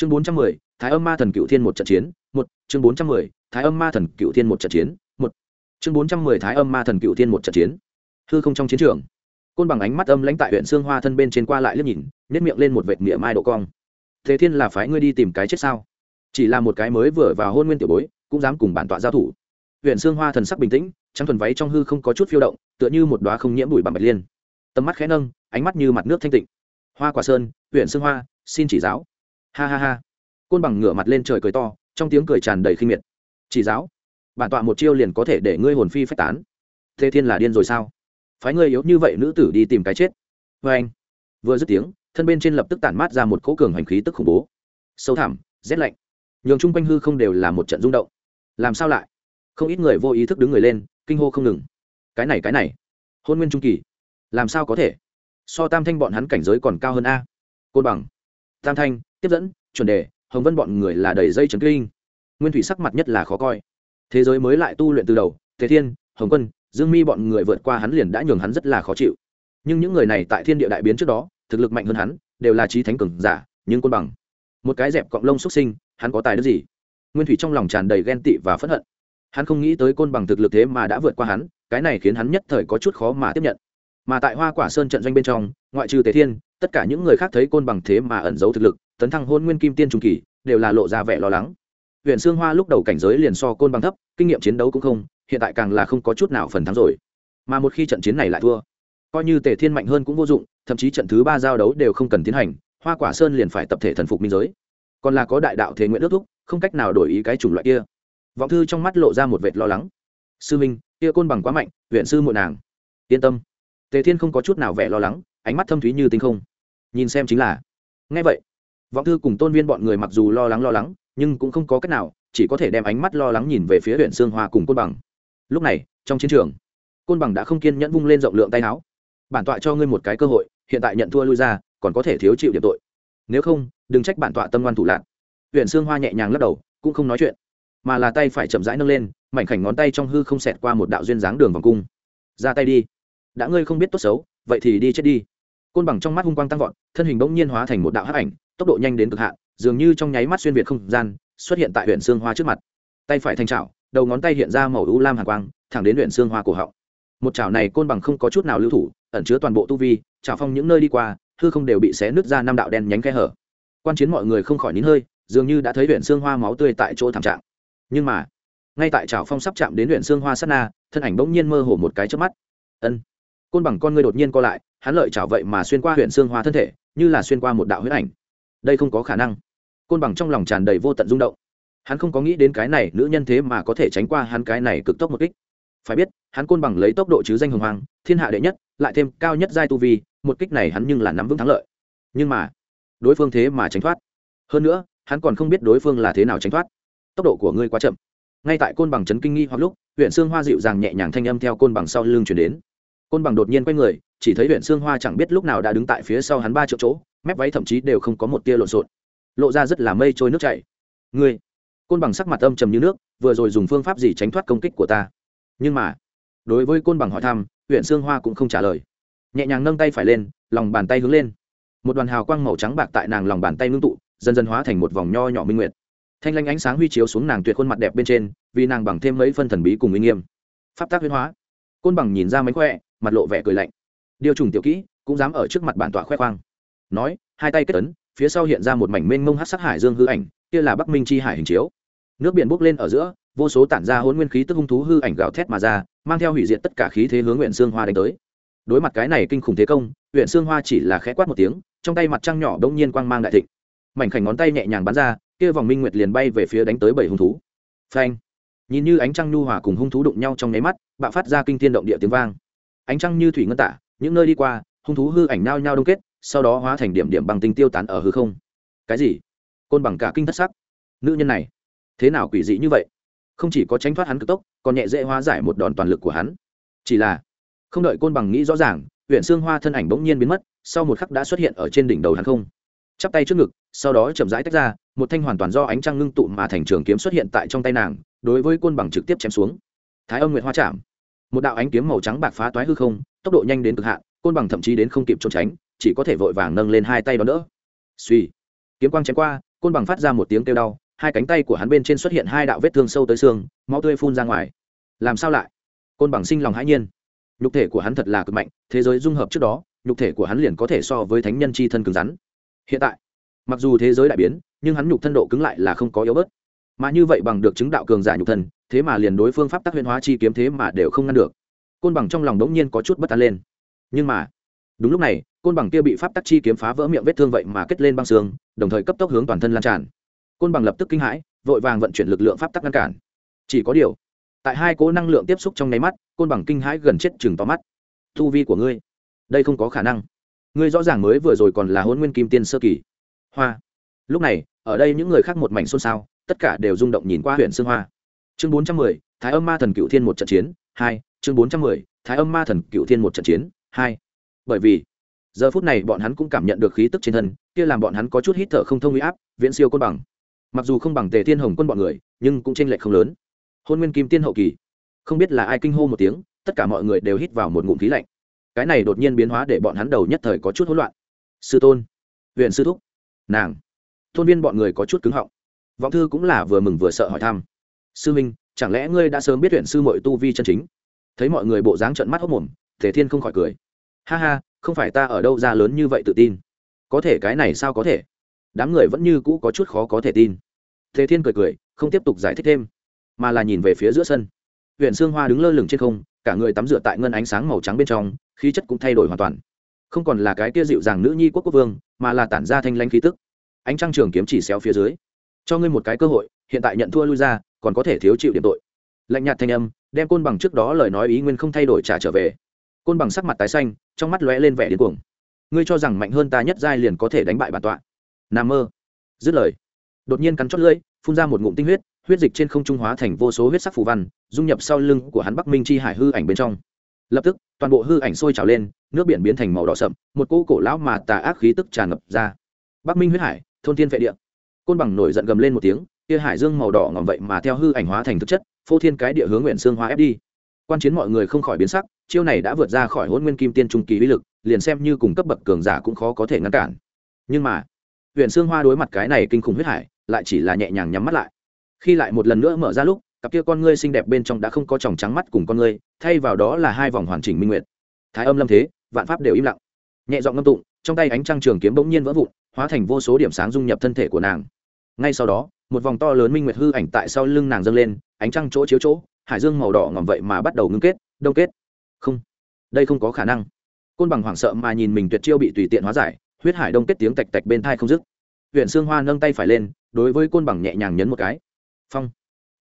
chương bốn trăm mười, thái âm ma thần cựu thiên một trận chiến, một, chương bốn trăm mười, thái âm ma thần cựu thiên một trận chiến, một. Chương bốn trăm mười, thái âm ma thần cựu thiên một trận chiến. Hư không trong chiến trường. Côn bằng ánh mắt âm lãnh tại huyện xương hoa thân bên trên qua lại liếc nhìn nhét miệng lên một vệt miệng mai độ cong. Thế thiên là phái ngươi đi tìm cái chết sao? Chỉ là một cái mới vừa vào hôn nguyên tiểu bối, cũng dám cùng bản tọa giao thủ. Huyện xương hoa thần sắc bình tĩnh, trắng thuần váy trong hư không có chút phiêu động, tựa như một đoá không nhiễm bụi bằng bạch liên. Tầm mắt khẽ nâng, ánh mắt như mặt nước thanh tịnh. Hoa quả sơn, huyện xương hoa, xin chỉ giáo ha ha ha. Côn bằng ngửa mặt lên trời cười to, trong tiếng cười tràn đầy khinh miệt. Chỉ giáo, bản tọa một chiêu liền có thể để ngươi hồn phi phách tán. Thế thiên là điên rồi sao? Phái ngươi yếu như vậy nữ tử đi tìm cái chết. Vê anh, vừa dứt tiếng, thân bên trên lập tức tản mát ra một cỗ cường hành khí tức khủng bố. Sâu thẳm, rét lạnh. Nhường chung quanh hư không đều là một trận rung động. Làm sao lại? Không ít người vô ý thức đứng người lên, kinh hô không ngừng. Cái này cái này. Hôn nguyên trung kỳ. Làm sao có thể? So tam thanh bọn hắn cảnh giới còn cao hơn a. Côn bằng tam thanh, tiếp dẫn, chuẩn đề, hồng vân bọn người là đầy dây trấn kinh. Nguyên thủy sắc mặt nhất là khó coi. Thế giới mới lại tu luyện từ đầu, thế thiên, hồng quân, dương mi bọn người vượt qua hắn liền đã nhường hắn rất là khó chịu. Nhưng những người này tại thiên địa đại biến trước đó, thực lực mạnh hơn hắn, đều là trí thánh cường giả, nhưng côn bằng. Một cái dẹp cọng lông xuất sinh, hắn có tài đức gì? Nguyên thủy trong lòng tràn đầy ghen tị và phẫn hận. Hắn không nghĩ tới côn bằng thực lực thế mà đã vượt qua hắn, cái này khiến hắn nhất thời có chút khó mà tiếp nhận. Mà tại hoa quả sơn trận doanh bên trong ngoại trừ tề thiên, tất cả những người khác thấy côn bằng thế mà ẩn giấu thực lực, tấn thăng hôn nguyên kim tiên trung kỳ, đều là lộ ra vẻ lo lắng. Huyện sương hoa lúc đầu cảnh giới liền so côn bằng thấp, kinh nghiệm chiến đấu cũng không, hiện tại càng là không có chút nào phần thắng rồi. Mà một khi trận chiến này lại thua, coi như tề thiên mạnh hơn cũng vô dụng, thậm chí trận thứ ba giao đấu đều không cần tiến hành, hoa quả sơn liền phải tập thể thần phục minh giới. Còn là có đại đạo thế nguyện ước thúc, không cách nào đổi ý cái chủng loại kia. Vọng thư trong mắt lộ ra một vệt lo lắng. Sư minh, kia côn bằng quá mạnh huyện sư muội nàng. Yên tâm. Tề thiên không có chút nào vẻ lo lắng ánh mắt thâm thúy như tinh không. Nhìn xem chính là. Ngay vậy, vọng thư cùng tôn viên bọn người mặc dù lo lắng lo lắng, nhưng cũng không có cách nào, chỉ có thể đem ánh mắt lo lắng nhìn về phía huyện sương hoa cùng côn bằng. Lúc này, trong chiến trường, côn bằng đã không kiên nhẫn vung lên rộng lượng tay áo. Bản tọa cho ngươi một cái cơ hội, hiện tại nhận thua lui ra, còn có thể thiếu chịu điểm tội. Nếu không, đừng trách bản tọa tâm ngoan thủ lạc. Huyện sương hoa nhẹ nhàng lắc đầu, cũng không nói chuyện, mà là tay phải chậm rãi nâng lên, mảnh khảnh ngón tay trong hư không xẹt qua một đạo duyên dáng đường vòng cung. Ra tay đi. Đã ngươi không biết tốt xấu, vậy thì đi chết đi côn bằng trong mắt hung quang tăng vọt, thân hình bỗng nhiên hóa thành một đạo hắc ảnh, tốc độ nhanh đến cực hạn, dường như trong nháy mắt xuyên việt không gian, xuất hiện tại huyện xương hoa trước mặt. Tay phải thanh trào đầu ngón tay hiện ra màu u lam hàn quang, thẳng đến huyện xương hoa cổ họng. Một chảo này côn bằng không có chút nào lưu thủ, ẩn chứa toàn bộ tu vi, chảo phong những nơi đi qua, hư không đều bị xé nứt ra năm đạo đen nhánh khe hở. Quan chiến mọi người không khỏi nín hơi, dường như đã thấy huyện xương hoa máu tươi tại chỗ thảm trạng. Nhưng mà, ngay tại chảo phong sắp chạm đến huyện xương hoa sát na, thân ảnh bỗng nhiên mơ hồ một cái trước mắt. Ân, côn bằng con ngươi đột nhiên co lại hắn lợi chảo vậy mà xuyên qua huyện xương hoa thân thể, như là xuyên qua một đạo huyết ảnh. Đây không có khả năng. Côn bằng trong lòng tràn đầy vô tận rung động. Hắn không có nghĩ đến cái này nữ nhân thế mà có thể tránh qua hắn cái này cực tốc một kích. Phải biết, hắn côn bằng lấy tốc độ chứ danh hồng hoàng, thiên hạ đệ nhất, lại thêm cao nhất giai tu vi, một kích này hắn nhưng là nắm vững thắng lợi. Nhưng mà, đối phương thế mà tránh thoát. Hơn nữa, hắn còn không biết đối phương là thế nào tránh thoát. Tốc độ của ngươi quá chậm. Ngay tại côn bằng chấn kinh nghi hoặc lúc, huyện xương hoa dịu dàng nhẹ nhàng thanh âm theo côn bằng sau lưng chuyển đến côn bằng đột nhiên quay người, chỉ thấy huyện xương hoa chẳng biết lúc nào đã đứng tại phía sau hắn ba triệu chỗ, mép váy thậm chí đều không có một tia lộn xộn. Lộ ra rất là mây trôi nước chảy. Ngươi! Côn bằng sắc mặt âm trầm như nước, vừa rồi dùng phương pháp gì tránh thoát công kích của ta? Nhưng mà, đối với côn bằng hỏi thăm huyện xương hoa cũng không trả lời. Nhẹ nhàng nâng tay phải lên, lòng bàn tay hướng lên. Một đoàn hào quang màu trắng bạc tại nàng lòng bàn tay ngưng tụ, dần dần hóa thành một vòng nho nhỏ minh nguyệt. Thanh lanh ánh sáng huy chiếu xuống nàng tuyệt khuôn mặt đẹp bên trên, vì nàng bằng thêm mấy phân thần bí cùng uy nghiêm. Pháp tác huyên hóa. Côn bằng nhìn ra mánh khỏe mặt lộ vẻ cười lạnh. Điều trùng tiểu kỹ cũng dám ở trước mặt bản tọa khoe khoang. Nói, hai tay kết tấn phía sau hiện ra một mảnh mênh mông hát sắc hải dương hư ảnh, kia là bắc minh chi hải hình chiếu. Nước biển bốc lên ở giữa, vô số tản ra hôn nguyên khí tức hung thú hư ảnh gào thét mà ra, mang theo hủy diệt tất cả khí thế hướng huyện xương hoa đánh tới. Đối mặt cái này kinh khủng thế công huyện xương hoa chỉ là khẽ quát một tiếng, trong tay mặt trăng nhỏ đông nhiên quang mang đại thịnh. Mảnh khảnh ngón tay nhẹ nhàng bắn ra, kia vòng minh nguyệt liền bay về phía đánh tới bảy hung thú. Phanh! Nhìn như ánh trăng nhu hòa cùng hung thú đụng nhau trong nháy mắt, bạo phát ra kinh thiên động địa tiếng vang ánh trăng như thủy ngân tả, những nơi đi qua, hung thú hư ảnh nao nhao đông kết, sau đó hóa thành điểm điểm bằng tinh tiêu tán ở hư không. Cái gì? Côn bằng cả kinh thất sắc. Nữ nhân này, thế nào quỷ dị như vậy? Không chỉ có tránh thoát hắn cực tốc, còn nhẹ dễ hóa giải một đòn toàn lực của hắn. Chỉ là, không đợi côn bằng nghĩ rõ ràng huyện xương hoa thân ảnh bỗng nhiên biến mất, sau một khắc đã xuất hiện ở trên đỉnh đầu hắn không. Chắp tay trước ngực, sau đó chậm rãi tách ra, một thanh hoàn toàn do ánh trăng ngưng tụ mà thành trường kiếm xuất hiện tại trong tay nàng, đối với côn bằng trực tiếp chém xuống. Thái âm nguyệt hoa chạm một đạo ánh kiếm màu trắng bạc phá toái hư không, tốc độ nhanh đến cực hạn, côn bằng thậm chí đến không kịp trốn tránh, chỉ có thể vội vàng nâng lên hai tay đó đỡ. Suy kiếm quang chém qua, côn bằng phát ra một tiếng kêu đau, hai cánh tay của hắn bên trên xuất hiện hai đạo vết thương sâu tới xương, máu tươi phun ra ngoài. Làm sao lại? Côn bằng sinh lòng hãi nhiên. Nhục thể của hắn thật là cực mạnh, thế giới dung hợp trước đó, nhục thể của hắn liền có thể so với thánh nhân c h i thân cứng rắn. Hiện tại, mặc dù thế giới đại biến, nhưng hắn nhục thân độ cứng lại là không có yếu bớt. Mà như vậy bằng được chứng đạo cường giả nhục thân thế mà liền đối phương pháp tác huyền hóa chi kiếm thế mà đều không ngăn được. Côn bằng trong lòng đống nhiên có chút bất an lên. Nhưng mà, đúng lúc này, côn bằng kia bị pháp tắc chi kiếm phá vỡ miệng vết thương vậy mà kết lên băng xương, đồng thời cấp tốc hướng toàn thân lan tràn. Côn bằng lập tức kinh hãi, vội vàng vận chuyển lực lượng pháp tắc ngăn cản. Chỉ có điều, tại hai cố năng lượng tiếp xúc trong nháy mắt, côn bằng kinh hãi gần chết chừng to mắt. Thu vi của ngươi, đây không có khả năng. Ngươi rõ ràng mới vừa rồi còn là hôn nguyên kim tiên sơ kỳ. Hoa. Lúc này, ở đây những người khác một mảnh xôn xao, tất cả đều rung động nhìn qua huyện sương hoa chương bốn trăm mười, thái âm ma thần cựu thiên một trận chiến, hai, chương bốn trăm mười, thái âm ma thần cựu thiên một trận chiến, hai. Bởi vì, giờ phút này bọn hắn cũng cảm nhận được khí tức trên thân, kia làm bọn hắn có chút hít thở không thông huy áp, viễn siêu côn bằng. Mặc dù không bằng tề thiên hồng quân bọn người, nhưng cũng tranh lệch không lớn. Hôn nguyên kim tiên hậu kỳ. Không biết là ai kinh hô một tiếng, tất cả mọi người đều hít vào một ngụm khí lạnh. Cái này đột nhiên biến hóa để bọn hắn đầu nhất thời có chút hỗn loạn. Sư tôn huyện sư thúc, nàng. Thôn viên bọn người có chút cứng họng. Vọng thư cũng là vừa mừng vừa sợ hỏi thăm sư minh, chẳng lẽ ngươi đã sớm biết huyện sư mội tu vi chân chính? Thấy mọi người bộ dáng trận mắt hốc mồm thể thiên không khỏi cười. Ha ha, không phải ta ở đâu ra lớn như vậy tự tin? Có thể cái này sao có thể? Đám người vẫn như cũ có chút khó có thể tin. Thế thiên cười cười, không tiếp tục giải thích thêm, mà là nhìn về phía giữa sân. Huyện sương hoa đứng lơ lửng trên không, cả người tắm rửa tại ngân ánh sáng màu trắng bên trong, khí chất cũng thay đổi hoàn toàn. Không còn là cái kia dịu dàng nữ nhi quốc quốc vương, mà là tản ra thanh lanh khí tức. Ánh trăng trường kiếm chỉ xéo phía dưới. Cho ngươi một cái cơ hội, hiện tại nhận thua lui ra còn có thể thiếu chịu điểm tội. Lạnh nhạt thanh âm, đem côn bằng trước đó lời nói ý nguyên không thay đổi trả trở về. Côn bằng sắc mặt tái xanh, trong mắt lóe lên vẻ điên cuồng. Ngươi cho rằng mạnh hơn ta nhất giai liền có thể đánh bại bản tọa. N mơ. Dứt lời, đột nhiên cắn chót lưỡi, phun ra một ngụm tinh huyết huyết dịch trên không trung hóa thành vô số huyết sắc phù văn, dung nhập sau lưng của hắn bắc minh chi hải hư ảnh bên trong. Lập tức, toàn bộ hư ảnh sôi trào lên, nước biển biến thành màu đỏ sậm, một cỗ cổ lão mà tà ác khí tức tràn ngập ra. Bắc minh huyết hải, thôn thiên vệ địa. Côn bằng nổi giận gầm lên một tiếng kia hải dương màu đỏ ngỏm vậy mà theo hư ảnh hóa thành thực chất, phô thiên cái địa hướng nguyện xương hóa ép đi. Quan chiến mọi người không khỏi biến sắc, chiêu này đã vượt ra khỏi hôn nguyên kim tiên trung kỳ uy lực, liền xem như cùng cấp bậc cường giả cũng khó có thể ngăn cản. Nhưng mà huyện xương hoa đối mặt cái này kinh khủng huyết hải, lại chỉ là nhẹ nhàng nhắm mắt lại. Khi lại một lần nữa mở ra lúc, cặp kia con ngươi xinh đẹp bên trong đã không có tròng trắng mắt cùng con ngươi, thay vào đó là hai vòng hoàn chỉnh minh nguyệt thái âm lâm thế, vạn pháp đều im lặng. Nhẹ giọng ngâm tụng, trong tay ánh trăng trường kiếm bỗng nhiên vỡ vụn, hóa thành vô số điểm sáng dung nhập thân thể của nàng. Ngay sau đó một vòng to lớn minh nguyệt hư ảnh tại sau lưng nàng dâng lên, ánh trăng chỗ chiếu chỗ, hải dương màu đỏ ngỏm vậy mà bắt đầu ngưng kết, đông kết. Không, đây không có khả năng. Côn bằng hoảng sợ mà nhìn mình tuyệt chiêu bị tùy tiện hóa giải, huyết hải đông kết tiếng tạch tạch bên thai không dứt. Huyện xương hoa nâng tay phải lên, đối với côn bằng nhẹ nhàng nhấn một cái. Phong.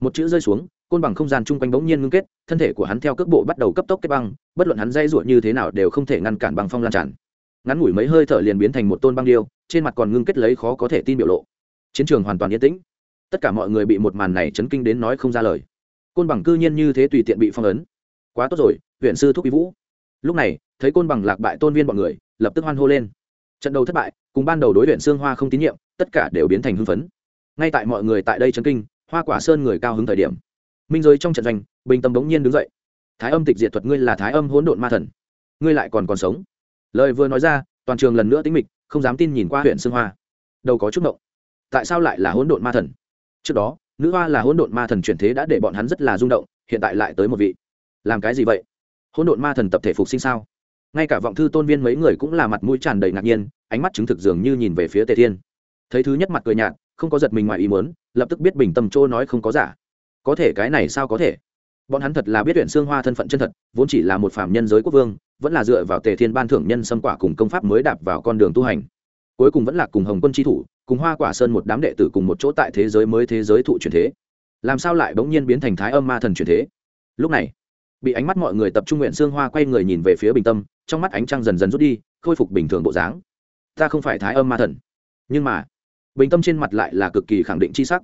Một chữ rơi xuống, côn bằng không gian chung quanh bỗng nhiên ngưng kết, thân thể của hắn theo cước bộ bắt đầu cấp tốc kết băng, bất luận hắn dây ruột như thế nào đều không thể ngăn cản băng phong lan tràn. Ngắn ngủi mấy hơi thở liền biến thành một tôn băng điêu, trên mặt còn ngưng kết lấy khó có thể tin biểu lộ. Chiến trường hoàn toàn yên tĩnh tất cả mọi người bị một màn này chấn kinh đến nói không ra lời. Côn bằng cư nhiên như thế tùy tiện bị phong ấn. Quá tốt rồi, huyện sư thúc bí vũ. Lúc này, thấy côn bằng lạc bại tôn viên bọn người, lập tức hoan hô lên. Trận đấu thất bại, cùng ban đầu đối huyện xương hoa không tín nhiệm, tất cả đều biến thành hưng phấn. Ngay tại mọi người tại đây chấn kinh, hoa quả sơn người cao hứng thời điểm. Minh giới trong trận doanh, bình tâm bỗng nhiên đứng dậy. Thái âm tịch diệt thuật ngươi là thái âm hỗn độn ma thần. Ngươi lại còn còn sống. Lời vừa nói ra, toàn trường lần nữa tính mịch, không dám tin nhìn qua huyện xương hoa. Đâu có chút động tại sao lại là hỗn độn ma thần? Trước đó, nữ hoa là hỗn độn ma thần chuyển thế đã để bọn hắn rất là rung động, hiện tại lại tới một vị. Làm cái gì vậy? Hỗn độn ma thần tập thể phục sinh sao? Ngay cả vọng thư tôn viên mấy người cũng là mặt mũi tràn đầy ngạc nhiên, ánh mắt chứng thực dường như nhìn về phía tề thiên. Thấy thứ nhất mặt cười nhạt, không có giật mình ngoài ý muốn, lập tức biết bình tâm chỗ nói không có giả. Có thể cái này sao có thể? Bọn hắn thật là biết huyện xương hoa thân phận chân thật, vốn chỉ là một phạm nhân giới quốc vương, vẫn là dựa vào tề thiên ban thưởng nhân xâm quả cùng công pháp mới đạp vào con đường tu hành. Cuối cùng vẫn là cùng hồng quân tri thủ cùng hoa quả sơn một đám đệ tử cùng một chỗ tại thế giới mới thế giới thụ truyền thế. Làm sao lại bỗng nhiên biến thành thái âm ma thần truyền thế? Lúc này, bị ánh mắt mọi người tập trung nguyện xương hoa quay người nhìn về phía bình tâm, trong mắt ánh trăng dần dần rút đi, khôi phục bình thường bộ dáng. Ta không phải thái âm ma thần. Nhưng mà, bình tâm trên mặt lại là cực kỳ khẳng định c h i sắc.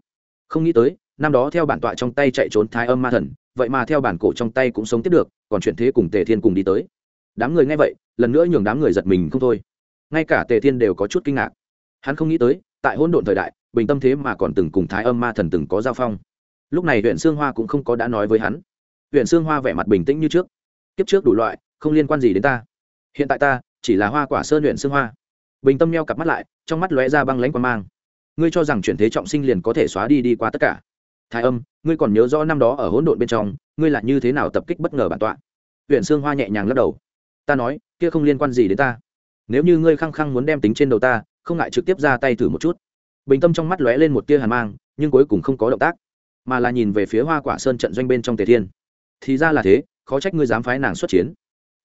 Không nghĩ tới, năm đó theo bản tọa trong tay chạy trốn thái âm ma thần, vậy mà theo bản cổ trong tay cũng sống tiếp được, còn chuyện thế cùng tề thiên cùng đi tới. Đám người nghe vậy, lần nữa nhường đám người giật mình không thôi. Ngay cả tề thiên đều có chút kinh ngạc. Hắn không nghĩ tới tại hỗn độn thời đại, bình tâm thế mà còn từng cùng thái âm ma thần từng có giao phong. Lúc này huyện sương hoa cũng không có đã nói với hắn. Huyện sương hoa vẻ mặt bình tĩnh như trước. Kiếp trước đủ loại, không liên quan gì đến ta. Hiện tại ta chỉ là hoa quả sơn huyện sương hoa. Bình tâm meo cặp mắt lại, trong mắt lóe ra băng lãnh quan mang. Ngươi cho rằng chuyển thế trọng sinh liền có thể xóa đi đi qua tất cả. Thái âm, ngươi còn nhớ rõ năm đó ở hỗn độn bên trong, ngươi là như thế nào tập kích bất ngờ bản tọa? Huyện sương hoa nhẹ nhàng lắc đầu. Ta nói, kia không liên quan gì đến ta. Nếu như ngươi khăng khăng muốn đem tính trên đầu ta không ngại trực tiếp ra tay thử một chút. Bình tâm trong mắt lóe lên một tia hàn mang, nhưng cuối cùng không có động tác, mà là nhìn về phía hoa quả sơn trận doanh bên trong tề thiên. Thì ra là thế, khó trách ngươi dám phái nàng xuất chiến.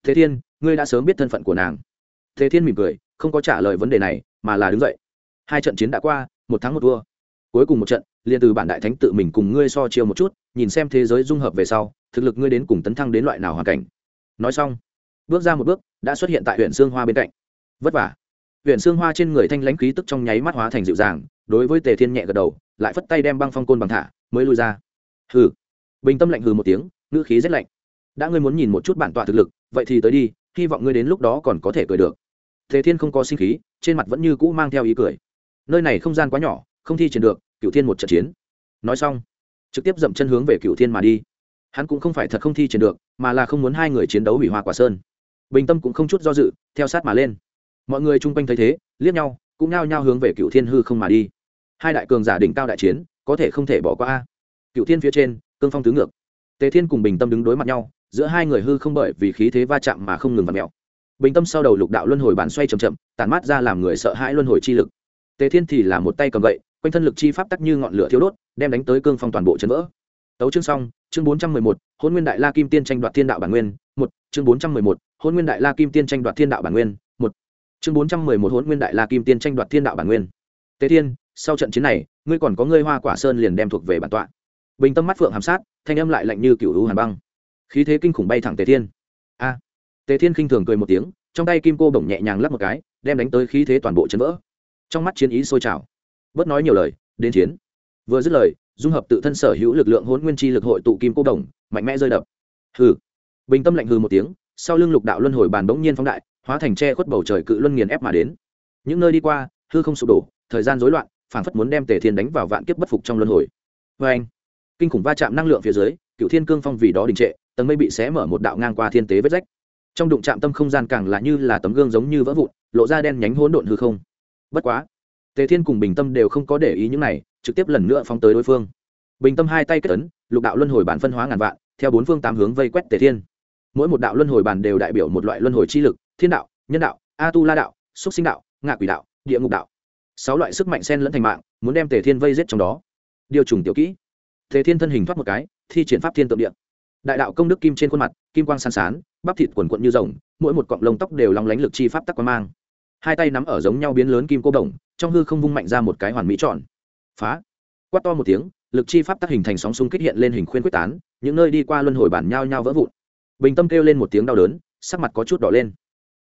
Thế thiên, ngươi đã sớm biết thân phận của nàng. Thế thiên mỉm cười, không có trả lời vấn đề này, mà là đứng dậy. Hai trận chiến đã qua, một thắng một thua. Cuối cùng một trận, liền từ bản đại thánh tự mình cùng ngươi so chiêu một chút, nhìn xem thế giới dung hợp về sau, thực lực ngươi đến cùng tấn thăng đến loại nào hoàn cảnh. Nói xong, bước ra một bước, đã xuất hiện tại huyện sương hoa bên cạnh. Vất vả huyện xương hoa trên người thanh lãnh khí tức trong nháy mắt hóa thành dịu dàng, đối với tề thiên nhẹ gật đầu, lại phất tay đem băng phong côn bằng thả, mới lui ra. Hừ. Bình tâm lạnh hừ một tiếng, ngữ khí rét lạnh. Đã ngươi muốn nhìn một chút bản tọa thực lực, vậy thì tới đi, hy vọng ngươi đến lúc đó còn có thể cười được. Tề thiên không có sinh khí, trên mặt vẫn như cũ mang theo ý cười. Nơi này không gian quá nhỏ, không thi triển được cựu thiên một trận chiến. Nói xong, trực tiếp dậm chân hướng về cựu thiên mà đi. Hắn cũng không phải thật không thi triển được, mà là không muốn hai người chiến đấu hủy hoa quả sơn. Bình tâm cũng không chút do dự, theo sát mà lên mọi người chung quanh thấy thế, liếc nhau, cũng nao nhao hướng về cựu thiên hư không mà đi. Hai đại cường giả đỉnh cao đại chiến, có thể không thể bỏ qua cựu thiên phía trên, cương phong tứ ngược. Tề thiên cùng bình tâm đứng đối mặt nhau, giữa hai người hư không bởi vì khí thế va chạm mà không ngừng vặt mẹo bình tâm sau đầu lục đạo luân hồi bàn xoay chậm chậm tàn mát ra làm người sợ hãi luân hồi chi lực. Tề thiên thì là một tay cầm gậy, quanh thân lực chi pháp tắc như ngọn lửa thiếu đốt, đem đánh tới cương phong toàn bộ chấn vỡ. Tấu chương xong, chương bốn trăm mười một, hôn nguyên đại la kim tiên tranh đoạt thiên đạo bản nguyên. Một, chương bốn trăm mười một, hôn nguyên đại la kim tiên tranh đoạt thiên đạo bản nguyên chương bốn trăm mười một hôn nguyên đại la kim tiên tranh đoạt thiên đạo bản nguyên. Tế thiên, sau trận chiến này, ngươi còn có ngươi hoa quả sơn liền đem thuộc về bản tọa. Bình tâm mắt phượng hàm sát, thanh âm lại lạnh như cựu hữu hàn băng. Khí thế kinh khủng bay thẳng tề thiên. A! Tề thiên khinh thường cười một tiếng, trong tay kim cô bổng nhẹ nhàng lắp một cái, đem đánh tới khí thế toàn bộ chấn vỡ. Trong mắt chiến ý sôi trào. Bớt nói nhiều lời, đến chiến. Vừa dứt lời, dung hợp tự thân sở hữu lực lượng hôn nguyên chi lực hội tụ kim cô đồng mạnh mẽ rơi đập. Hừ. Bình tâm lạnh hừ một tiếng sau lưng lục đạo luân hồi bàn bỗng nhiên phóng đại, hóa thành tre khuất bầu trời cự luân nghiền ép mà đến. Những nơi đi qua, hư không sụp đổ, thời gian rối loạn phản phất muốn đem tề thiên đánh vào vạn kiếp bất phục trong luân hồi. Vê anh, kinh khủng va chạm năng lượng phía dưới, cựu thiên cương phong vì đó đình trệ, tầng mây bị xé mở một đạo ngang qua thiên tế vết rách. Trong đụng chạm tâm không gian càng là như là tấm gương giống như vỡ vụn, lộ ra đen nhánh hỗn độn hư không. Bất quá, tề thiên cùng bình tâm đều không có để ý những này, trực tiếp lần nữa phóng tới đối phương. Bình tâm hai tay kết ấn, lục đạo luân hồi bản phân hóa ngàn vạn, theo bốn phương tám hướng vây quét tề thiên mỗi một đạo luân hồi bàn đều đại biểu một loại luân hồi chi lực, thiên đạo, nhân đạo a tu la đạo xúc sinh đạo, ngạ quỷ đạo, địa ngục đạo. Sáu loại sức mạnh sen lẫn thành mạng, muốn đem tề thiên vây giết trong đó. Điều trùng tiểu kỹ. Tề thiên thân hình thoát một cái, thi triển pháp thiên tượng điện đại đạo công đức kim trên khuôn mặt, kim quang san sán, bắp thịt quần quận như rồng, mỗi một cọng lông tóc đều long lánh lực chi pháp tắc quan mang. Hai tay nắm ở giống nhau biến lớn kim cô đồng, trong hư không vung mạnh ra một cái hoàn mỹ tròn. Phá. Quát to một tiếng, lực chi pháp tác hình thành sóng xung kích hiện lên hình khuyên quyết tán, những nơi đi qua luân hồi bản nhau nhau vỡ vụn bình tâm kêu lên một tiếng đau đớn, sắc mặt có chút đỏ lên.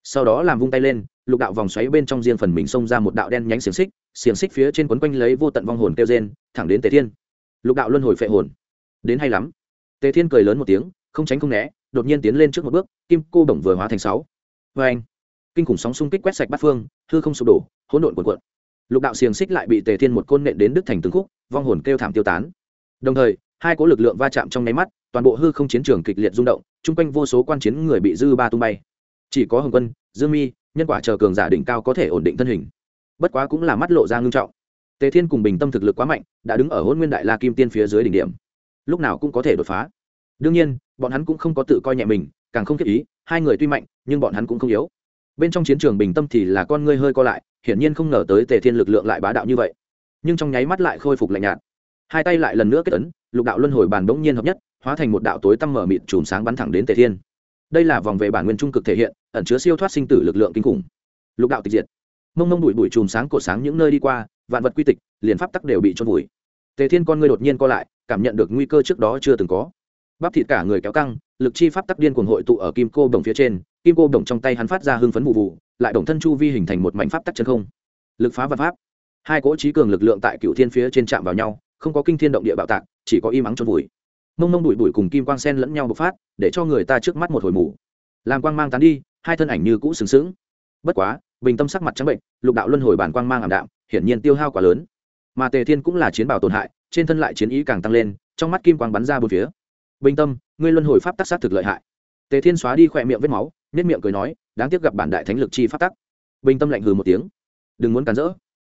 Sau đó làm vung tay lên, lục đạo vòng xoáy bên trong riêng phần mình xông ra một đạo đen nhánh xiềng xích xiềng xích phía trên quấn quanh lấy vô tận vong hồn kêu rên, thẳng đến tề thiên. Lục đạo luân hồi phệ hồn. Đến hay lắm. Tề thiên cười lớn một tiếng, không tránh không né, đột nhiên tiến lên trước một bước, kim cô bổng vừa hóa thành sáu. Vê anh kinh khủng sóng xung kích quét sạch bát phương, hư không sụp đổ, hỗn độn cuộn cuộn. Lục đạo xiềng xích lại bị tề thiên một côn nện đến đứt thành từng khúc, vong hồn kêu thảm tiêu tán. Đồng thời hai cỗ lực lượng va chạm trong nháy mắt, toàn bộ hư không chiến trường kịch liệt rung động, chung quanh vô số quan chiến người bị dư ba tung bay. Chỉ có hồng quân, dương mi, nhân quả chờ cường giả đỉnh cao có thể ổn định thân hình. Bất quá cũng là mắt lộ ra ngưng trọng. Tề thiên cùng bình tâm thực lực quá mạnh, đã đứng ở hôn nguyên đại la kim tiên phía dưới đỉnh điểm. Lúc nào cũng có thể đột phá. Đương nhiên, bọn hắn cũng không có tự coi nhẹ mình, càng không kiếp ý, hai người tuy mạnh, nhưng bọn hắn cũng không yếu. Bên trong chiến trường bình tâm thì là con ngươi hơi co lại, hiển nhiên không ngờ tới tề thiên lực lượng lại bá đạo như vậy. Nhưng trong nháy mắt lại khôi phục lạnh nhạt hai tay lại lần nữa kết ấn, lục đạo luân hồi bàn bỗng nhiên hợp nhất, hóa thành một đạo tối tăm mở mịt chùm sáng bắn thẳng đến tề thiên. Đây là vòng về bản nguyên trung cực thể hiện, ẩn chứa siêu thoát sinh tử lực lượng kinh khủng. Lục đạo tịch diệt. Mông mông đuổi bụi chùm sáng cổ sáng những nơi đi qua, vạn vật quy tịch, liền pháp tắc đều bị trôn vùi. Tề thiên con ngươi đột nhiên co lại, cảm nhận được nguy cơ trước đó chưa từng có. Bắp thịt cả người kéo căng, lực chi pháp tắc điên cuồng hội tụ ở kim cô đồng phía trên, kim cô đồng trong tay hắn phát ra hưng phấn vụ vụ, lại đồng thân chu vi hình thành một mảnh pháp tắc chân không. Lực phá vật pháp. Hai cỗ trí cường lực lượng tại cựu thiên phía trên chạm vào nhau không có kinh thiên động địa bạo tạc, chỉ có im ắng trôn vùi. Mông mông bụi bụi cùng kim quang sen lẫn nhau bộc phát, để cho người ta trước mắt một hồi mù. Làm quang mang tán đi, hai thân ảnh như cũ sừng sững. Bất quá, bình tâm sắc mặt trắng bệnh, lục đạo luân hồi bản quang mang ảm đạm, hiển nhiên tiêu hao quá lớn. Mà tề thiên cũng là chiến bảo tổn hại, trên thân lại chiến ý càng tăng lên, trong mắt kim quang bắn ra bốn phía. Bình tâm, ngươi luân hồi pháp tắc sát thực lợi hại. Tề thiên xóa đi khỏe miệng vết máu nết miệng cười nói, đáng tiếc gặp bản đại thánh lực chi pháp tắc. Bình tâm lạnh hừ một tiếng. Đừng muốn cản rỡ.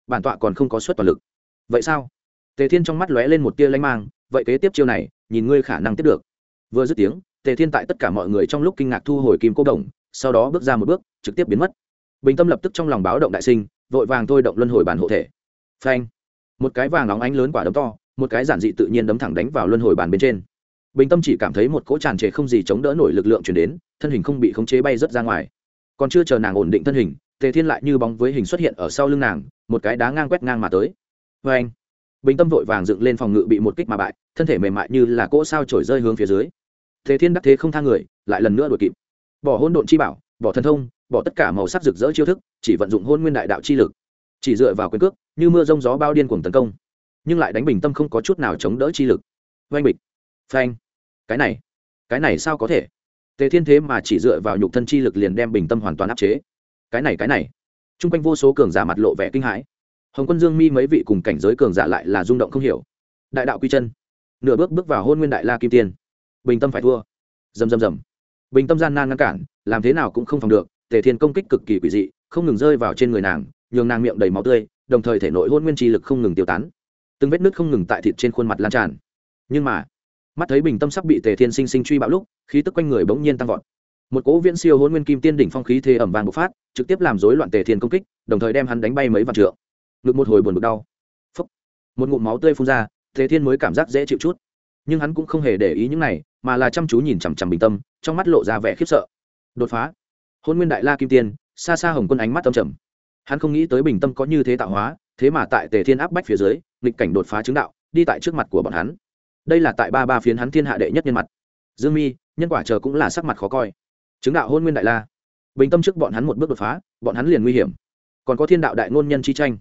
Bản tọa còn không có suất toàn lực. Vậy sao? Tề thiên trong mắt lóe lên một tia lanh mang, vậy kế tiếp chiêu này, nhìn ngươi khả năng tiếp được. Vừa dứt tiếng, tề thiên tại tất cả mọi người trong lúc kinh ngạc thu hồi kim cô đồng, sau đó bước ra một bước, trực tiếp biến mất. Bình tâm lập tức trong lòng báo động đại sinh, vội vàng thôi động luân hồi bàn hộ thể. Phanh! Một cái vàng óng ánh lớn quả đấm to, một cái giản dị tự nhiên đấm thẳng đánh vào luân hồi bàn bên trên. Bình tâm chỉ cảm thấy một cỗ tràn trề không gì chống đỡ nổi lực lượng chuyển đến, thân hình không bị khống chế bay rớt ra ngoài. Còn chưa chờ nàng ổn định thân hình, tề thiên lại như bóng với hình xuất hiện ở sau lưng nàng, một cái đá ngang quét ngang mà tới. Vê anh bình tâm vội vàng dựng lên phòng ngự bị một kích mà bại, thân thể mềm mại như là cỗ sao trổi rơi hướng phía dưới. Thế thiên đắc thế không tha người, lại lần nữa đuổi kịp. Bỏ hôn độn chi bảo, bỏ thần thông, bỏ tất cả màu sắc rực rỡ chiêu thức, chỉ vận dụng hôn nguyên đại đạo chi lực. Chỉ dựa vào quyền cước, như mưa rông gió bao điên cuồng tấn công. Nhưng lại đánh bình tâm không có chút nào chống đỡ chi lực. Oanh bịch. Phanh. Cái này cái này sao có thể? Tề thiên thế mà chỉ dựa vào nhục thân chi lực liền đem bình tâm hoàn toàn áp chế. Cái này cái này. T r u n g quanh vô số cường giả mặt lộ vẻ kinh hãi hồng quân dương mi mấy vị cùng cảnh giới cường giả lại là rung động không hiểu. Đại đạo quy chân. Nửa bước bước vào hôn nguyên đại la kim tiên. Bình tâm phải thua. Dầm dầm dầm bình tâm gian nan ngăn cản, làm thế nào cũng không phòng được, tề thiên công kích cực kỳ quỷ dị, không ngừng rơi vào trên người nàng, nhường nàng miệng đầy máu tươi, đồng thời thể nội hôn nguyên chi lực không ngừng tiêu tán. Từng vết nứt không ngừng tại thịt trên khuôn mặt lan tràn. Nhưng mà, mắt thấy bình tâm sắp bị tề thiên sinh sinh truy bạo lúc, khí tức quanh người bỗng nhiên tăng vọt. Một cỗ viễn siêu hôn nguyên kim tiên đỉnh phong khí thế ẩm vàng bộc phát, trực tiếp làm rối loạn tề thiên công kích, đồng thời đem hắn đánh bay mấy vạn trượng ngực một hồi buồn bực đau. Phúc. một ngụm máu tươi phun ra tề thiên mới cảm giác dễ chịu chút. Nhưng hắn cũng không hề để ý những này, mà là chăm chú nhìn chằm chằm bình tâm, trong mắt lộ ra vẻ khiếp sợ. Đột phá. Hôn nguyên đại la kim tiên, xa xa hồng quân ánh mắt tâm trầm. Hắn không nghĩ tới bình tâm có như thế tạo hóa, thế mà tại tề thiên áp bách phía dưới, nghịch cảnh đột phá chứng đạo, đi tại trước mặt của bọn hắn. Đây là tại ba ba phiến hắn thiên hạ đệ nhất nhân mặt. Dương mi, nhân quả chờ cũng là sắc mặt khó coi. Chứng đạo hôn nguyên đại la. Bình tâm trước bọn hắn một bước đột phá, bọn hắn liền nguy hiểm. Còn có thiên đạo đại ngôn nhân chi tranh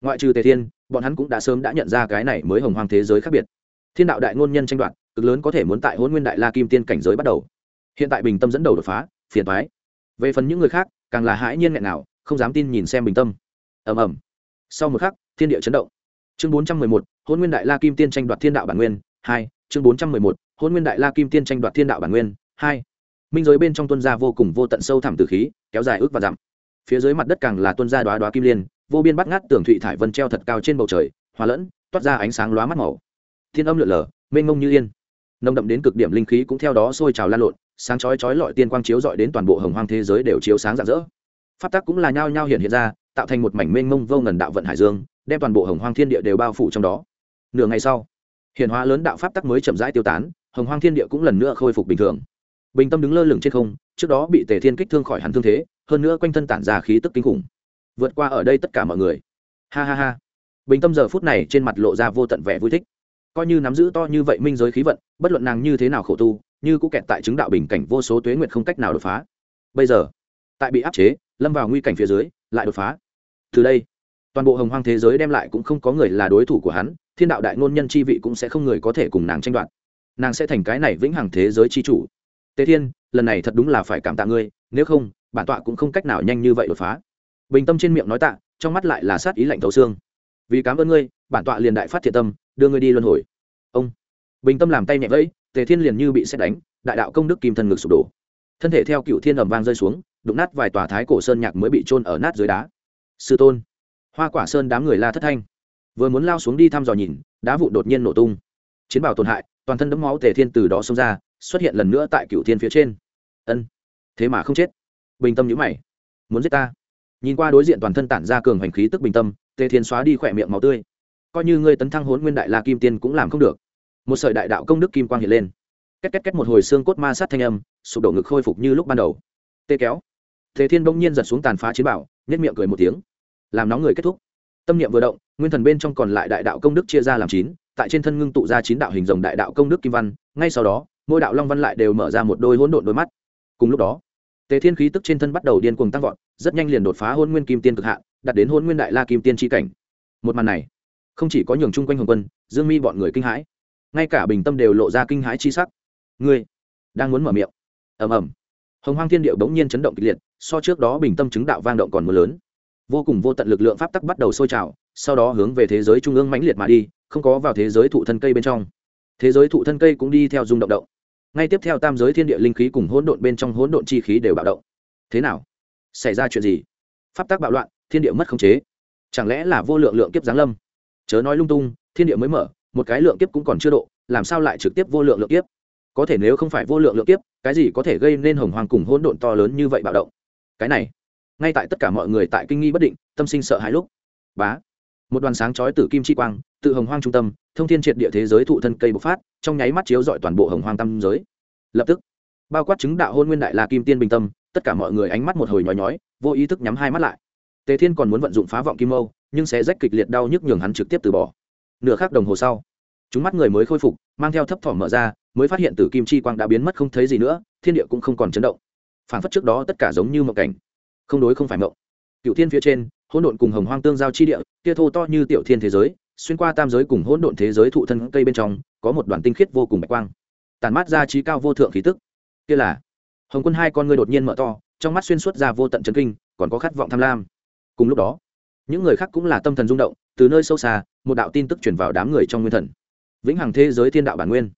ngoại trừ tề thiên, bọn hắn cũng đã sớm đã nhận ra cái này mới hồng hoang thế giới khác biệt. Thiên đạo đại ngôn nhân tranh đoạt, cực lớn có thể muốn tại hôn nguyên đại la kim tiên cảnh giới bắt đầu. Hiện tại bình tâm dẫn đầu đột phá, phiền thoái về phần những người khác, càng là hãi nhiên nghẹn nào không dám tin nhìn xem bình tâm. Ầm ầm. Sau một khắc, thiên địa chấn động. Chương bốn trăm mười một hôn nguyên đại la kim tiên tranh đoạt thiên đạo bản nguyên, hai. Chương bốn trăm mười một hôn nguyên đại la kim tiên tranh đoạt thiên đạo bản nguyên, hai. Minh giới bên trong tuân gia vô cùng vô tận sâu thẳm từ khí, kéo dài ước và dặm. Phía dưới mặt đất càng là tuân gia đoá đoá kim liên vô biên bắt ngát tường thụy thải vân treo thật cao trên bầu trời, hòa lẫn, toát ra ánh sáng lóa mắt màu. Thiên âm lượn lờ, mênh mông như yên. Nồng đậm đến cực điểm linh khí cũng theo đó sôi trào lan lộn, sáng chói chói lọi tiên quang chiếu dọi đến toàn bộ hồng hoang thế giới đều chiếu sáng rạng rỡ. Pháp tắc cũng là nhao nhao hiện hiện ra, tạo thành một mảnh mênh mông vô ngần đạo vận hải dương, đem toàn bộ hồng hoang thiên địa đều bao phủ trong đó. Nửa ngày sau hiện hóa lớn đạo pháp tắc mới chậm rãi tiêu tán, hồng hoang thiên địa cũng lần nữa khôi phục bình thường. Bình tâm đứng lơ lửng trên không, trước đó bị tề thiên kích thương khỏi hẳn thương thế, hơn nữa quanh thân tản ra khí tức kinh khủng vượt qua ở đây tất cả mọi người. Ha ha ha. Bình tâm giờ phút này trên mặt lộ ra vô tận vẻ vui thích. Coi như nắm giữ to như vậy minh giới khí vận, bất luận nàng như thế nào khổ tu, như cũng kẹt tại chứng đạo bình cảnh vô số tuế nguyệt không cách nào đột phá. Bây giờ, tại bị áp chế, lâm vào nguy cảnh phía dưới, lại đột phá. Từ đây, toàn bộ hồng hoang thế giới đem lại cũng không có người là đối thủ của hắn, thiên đạo đại ngôn nhân chi vị cũng sẽ không người có thể cùng nàng tranh đoạt. Nàng sẽ thành cái này vĩnh hằng thế giới chi chủ. Tế thiên, lần này thật đúng là phải cảm tạ ngươi, nếu không, bản tọa cũng không cách nào nhanh như vậy đột phá bình tâm trên miệng nói tạ, trong mắt lại là sát ý lạnh thấu xương. Vì cảm ơn ngươi, bản tọa liền đại phát thiệt tâm, đưa ngươi đi luân hồi. Ông. Bình tâm làm tay nhẹ vẫy, tề thiên liền như bị xét đánh, đại đạo công đức kim thân ngực sụp đổ. Thân thể theo cựu thiên ầm vang rơi xuống, đụng nát vài tòa thái cổ sơn nhạc mới bị trôn ở nát dưới đá. Sư tôn. Hoa quả sơn đám người la thất thanh. Vừa muốn lao xuống đi thăm dò nhìn, đá vụ đột nhiên nổ tung. Chiến bảo tổn hại, toàn thân đấm máu tề thiên từ đó xông ra, xuất hiện lần nữa tại cựu thiên phía trên. Ân. Thế mà không chết. Bình tâm nhữ mày. Muốn giết ta? Nhìn qua đối diện toàn thân tản ra cường hành khí tức bình tâm, tề thiên xóa đi khỏe miệng máu tươi. Coi như ngươi tấn thăng hốn nguyên đại la kim tiên cũng làm không được. Một sợi đại đạo công đức kim quang hiện lên. Két két két một hồi xương cốt ma sát thanh âm, sụp đổ ngực khôi phục như lúc ban đầu. Tê kéo. Tề thiên bỗng nhiên giật xuống tàn phá chiến bảo nhất miệng cười một tiếng. Làm nóng người kết thúc. Tâm niệm vừa động, nguyên thần bên trong còn lại đại đạo công đức chia ra làm chín, tại trên thân ngưng tụ ra chín đạo hình rồng đại đạo công đức kim văn, ngay sau đó, mỗi đạo long văn lại đều mở ra một đôi hỗn độn đôi mắt. Cùng lúc đó, tề thiên khí tức trên thân bắt đầu điên cuồng tăng vọt rất nhanh liền đột phá hôn nguyên kim tiên cực hạn, đạt đến hôn nguyên đại la kim tiên tri cảnh. Một màn này, không chỉ có nhường chung quanh hồng quân, dương mi bọn người kinh hãi, ngay cả bình tâm đều lộ ra kinh hãi chi sắc. Ngươi đang muốn mở miệng? Ầm ầm. Hồng hoang thiên điệu bỗng nhiên chấn động kịch liệt, so trước đó bình tâm chứng đạo vang động còn mưa lớn. Vô cùng vô tận lực lượng pháp tắc bắt đầu sôi trào, sau đó hướng về thế giới trung ương mãnh liệt mà đi, không có vào thế giới thụ thân cây bên trong. Thế giới thụ thân cây cũng đi theo rung động động. Ngay tiếp theo tam giới thiên địa linh khí cùng hỗn độn bên trong hỗn độn chi khí đều bạo động. Thế nào? Xảy ra chuyện gì? Pháp tắc bạo loạn, thiên địa mất khống chế. Chẳng lẽ là vô lượng lượng kiếp giáng lâm? Chớ nói lung tung, thiên địa mới mở, một cái lượng kiếp cũng còn chưa độ, làm sao lại trực tiếp vô lượng lượng kiếp? Có thể nếu không phải vô lượng lượng kiếp, cái gì có thể gây nên hồng hoàng cùng hỗn độn to lớn như vậy bạo động? Cái này, ngay tại tất cả mọi người tại kinh nghi bất định, tâm sinh sợ hãi lúc. Bá, một đoàn sáng chói từ kim chi quang tự hồng hoang trung tâm, thông thiên triệt địa thế giới thụ thân cây bộc phát, trong nháy mắt chiếu dọi toàn bộ hồng hoang tâm giới. Lập tức, bao quát chứng đạo hôn nguyên đại la kim tiên bình tâm tất cả mọi người ánh mắt một hồi nhói nhói, vô ý thức nhắm hai mắt lại. Tề thiên còn muốn vận dụng phá vọng kim mâu, nhưng sẽ rách kịch liệt đau nhức nhường hắn trực tiếp từ bỏ. Nửa khắc đồng hồ sau, chúng mắt người mới khôi phục, mang theo thấp thỏm mở ra, mới phát hiện tử kim chi quang đã biến mất không thấy gì nữa, thiên địa cũng không còn chấn động. Phản phất trước đó tất cả giống như mộng cảnh. Không đối không phải mộng. Cựu thiên phía trên, hỗn độn cùng hồng hoang tương giao chi địa, kia thô to như tiểu thiên thế giới, xuyên qua tam giới cùng hỗn độn thế giới thụ thân cây bên trong, có một đoàn tinh khiết vô cùng bạch quang tàn mát ra trí cao vô thượng khí tức. Kia là hồng quân hai con ngươi đột nhiên mở to, trong mắt xuyên suốt ra vô tận chấn kinh, còn có khát vọng tham lam. Cùng lúc đó, những người khác cũng là tâm thần rung động, từ nơi sâu xa, một đạo tin tức truyền vào đám người trong nguyên thần. Vĩnh hằng thế giới thiên đạo bản nguyên.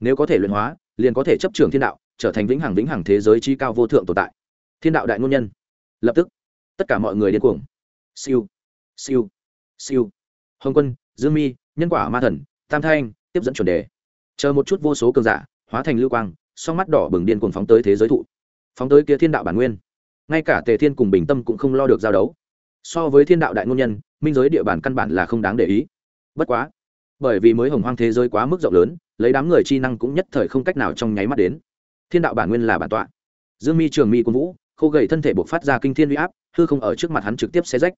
Nếu có thể luyện hóa, liền có thể chấp trường thiên đạo, trở thành vĩnh hằng vĩnh hằng thế giới chi cao vô thượng tồn tại. Thiên đạo đại ngôn nhân. Lập tức, tất cả mọi người điên cuồng. Siêu siêu siêu. Hồng quân, dương mi, nhân quả ma thần, tam thanh, tiếp dẫn chuẩn đề. Chờ một chút vô số cường giả, hóa thành lưu quang song mắt đỏ bừng điên cuồng phóng tới thế giới thụ, phóng tới kia thiên đạo bản nguyên. Ngay cả tề thiên cùng bình tâm cũng không lo được giao đấu. So với thiên đạo đại ngôn nhân, minh giới địa bàn căn bản là không đáng để ý. Bất quá, bởi vì mới hồng hoang thế giới quá mức rộng lớn, lấy đám người chi năng cũng nhất thời không cách nào trong nháy mắt đến. Thiên đạo bản nguyên là bản tọa. Dương mi, trường mi, quân vũ, khô gầy thân thể buộc phát ra kinh thiên uy áp, hư không ở trước mặt hắn trực tiếp xé rách.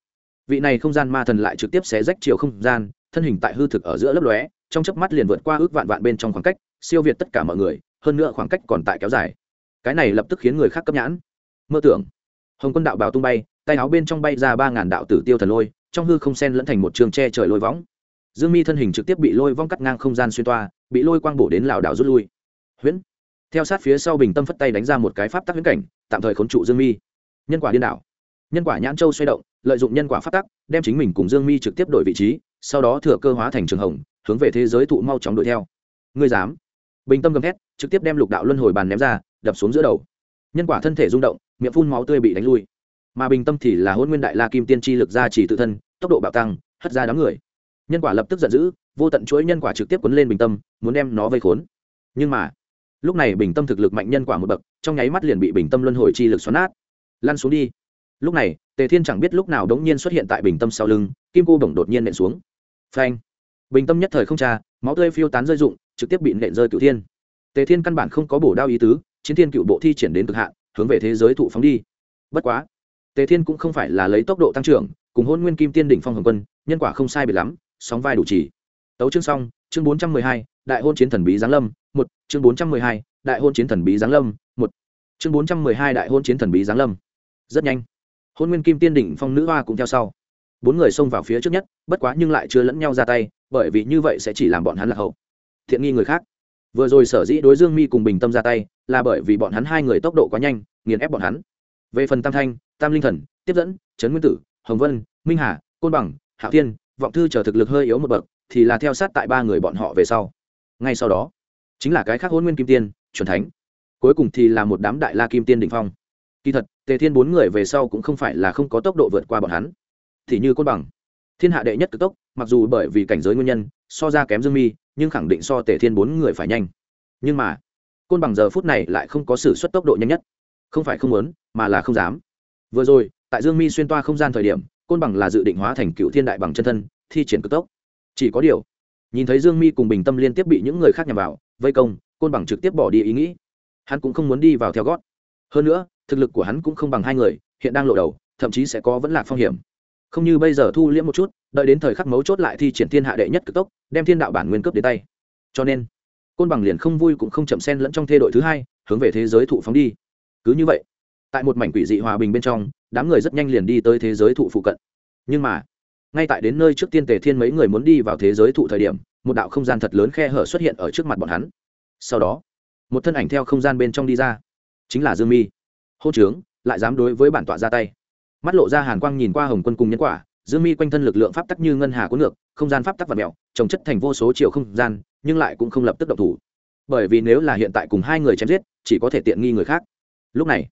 Vị này không gian ma thần lại trực tiếp xé rách chiều không gian, thân hình tại hư thực ở giữa lớp lóe, trong chớp mắt liền vượt qua ước vạn vạn bên trong khoảng cách, siêu việt tất cả mọi người hơn nữa khoảng cách còn tại kéo dài. Cái này lập tức khiến người khác cấp nhãn. Mơ tưởng. Hồng quân đạo bào tung bay, tay áo bên trong bay ra ba ngàn đạo tử tiêu thần lôi, trong hư không sen lẫn thành một trường tre trời lôi võng. Dương mi thân hình trực tiếp bị lôi vong cắt ngang không gian xuyên toa, bị lôi quang bổ đến lảo đảo rút lui. Huyễn. Theo sát phía sau bình tâm phất tay đánh ra một cái pháp tắc huyễn cảnh, tạm thời khốn trụ dương mi. Nhân quả điên đảo. Nhân quả nhãn châu xoay động, lợi dụng nhân quả pháp tắc, đem chính mình cùng dương mi trực tiếp đổi vị trí, sau đó thừa cơ hóa thành trường hồng, hướng về thế giới thụ mau chóng đuổi theo. Ngươi dám? Bình tâm gầm thét trực tiếp đem lục đạo luân hồi bàn ném ra đập xuống giữa đầu. Nhân quả thân thể rung động miệng phun máu tươi bị đánh lui. Mà bình tâm thì là hôn nguyên đại la kim tiên tri lực ra chỉ tự thân tốc độ bạo tăng hất ra đám người. Nhân quả lập tức giận dữ vô tận chuỗi nhân quả trực tiếp quấn lên bình tâm muốn đem nó vây khốn. Nhưng mà lúc này bình tâm thực lực mạnh nhân quả một bậc trong nháy mắt liền bị bình tâm luân hồi chi lực xoắn nát. Lăn xuống đi. Lúc này tề thiên chẳng biết lúc nào đống nhiên xuất hiện tại bình tâm sau lưng kim cô bổng đột nhiên nện xuống. Phanh. Bình tâm nhất thời không trà, máu tươi phiêu tán rơi rụng trực tiếp bị nện rơi cửu thiên. Tề thiên căn bản không có bổ đao ý tứ, chiến thiên cựu bộ thi triển đến cực hạn, hướng về thế giới thụ phóng đi. Bất quá, tề thiên cũng không phải là lấy tốc độ tăng trưởng, cùng hôn nguyên kim tiên đỉnh phong hồng quân, nhân quả không sai biệt lắm, sóng vai đủ chỉ. Tấu chương xong, chương bốn trăm mười hai, đại hôn chiến thần bí giáng lâm, một, chương bốn trăm mười hai, đại hôn chiến thần bí giáng lâm, một, chương bốn trăm mười hai, đại hôn chiến thần bí giáng lâm. Rất nhanh, hôn nguyên kim tiên đỉnh phong nữ hoa cũng theo sau. Bốn người xông vào phía trước nhất, bất quá nhưng lại chưa lẫn nhau ra tay, bởi vì như vậy sẽ chỉ làm bọn hắn lạc hậu thiện nghi người khác. Vừa rồi sở dĩ đối dương mi cùng bình tâm ra tay là bởi vì bọn hắn hai người tốc độ quá nhanh, nghiền ép bọn hắn. Về phần tam thanh, tam linh thần, tiếp dẫn, trấn nguyên tử, hồng vân, minh hà, côn bằng hạ thiên, vọng thư chờ thực lực hơi yếu một bậc thì là theo sát tại ba người bọn họ về sau. Ngay sau đó, chính là cái khác hôn nguyên kim tiên c thánh. Cuối cùng thì là một đám đại la kim tiên đ ỉ n h phong. Kỳ thật, tề thiên bốn người về sau cũng không phải là không có tốc độ vượt qua bọn hắn. Thì như côn bằng, thiên hạ đệ nhất cực tốc, mặc dù bởi vì cảnh giới nguyên nhân, so ra kém dương mi nhưng khẳng định so tề thiên bốn người phải nhanh. Nhưng mà, côn bằng giờ phút này lại không có s ử suất tốc độ nhanh nhất. Không phải không muốn, mà là không dám. Vừa rồi, tại dương mi xuyên toa không gian thời điểm, côn bằng là dự định hóa thành cựu thiên đại bằng chân thân, thi triển cực tốc. Chỉ có điều, nhìn thấy dương mi cùng bình tâm liên tiếp bị những người khác nhằm vào, vây công, côn bằng trực tiếp bỏ đi ý nghĩ. Hắn cũng không muốn đi vào theo gót. Hơn nữa, thực lực của hắn cũng không bằng hai người, hiện đang lộ đầu, thậm chí sẽ có vẫn là phong hiểm không như bây giờ thu liễm một chút, đợi đến thời khắc mấu chốt lại thi triển thiên hạ đệ nhất cực tốc, đem thiên đạo bản nguyên cấp đến tay. Cho nên, côn bằng liền không vui cũng không chậm sen lẫn trong thê đội thứ hai, hướng về thế giới thụ phóng đi. Cứ như vậy, tại một mảnh quỷ dị hòa bình bên trong, đám người rất nhanh liền đi tới thế giới thụ phụ cận. Nhưng mà, ngay tại đến nơi trước tiên tề thiên mấy người muốn đi vào thế giới thụ thời điểm, một đạo không gian thật lớn khe hở xuất hiện ở trước mặt bọn hắn. Sau đó, một thân ảnh theo không gian bên trong đi ra, chính là dương mi. Hô trướng, lại dám đối với bản tọa ra tay mắt lộ ra hàn quang nhìn qua hồng quân cùng nhân quả, dương mi quanh thân lực lượng pháp tắc như ngân hà cuốn ngược, không gian pháp tắc và mẹo trồng chất thành vô số chiều không gian, nhưng lại cũng không lập tức động thủ. Bởi vì nếu là hiện tại cùng hai người chém giết, chỉ có thể tiện nghi người khác. Lúc này,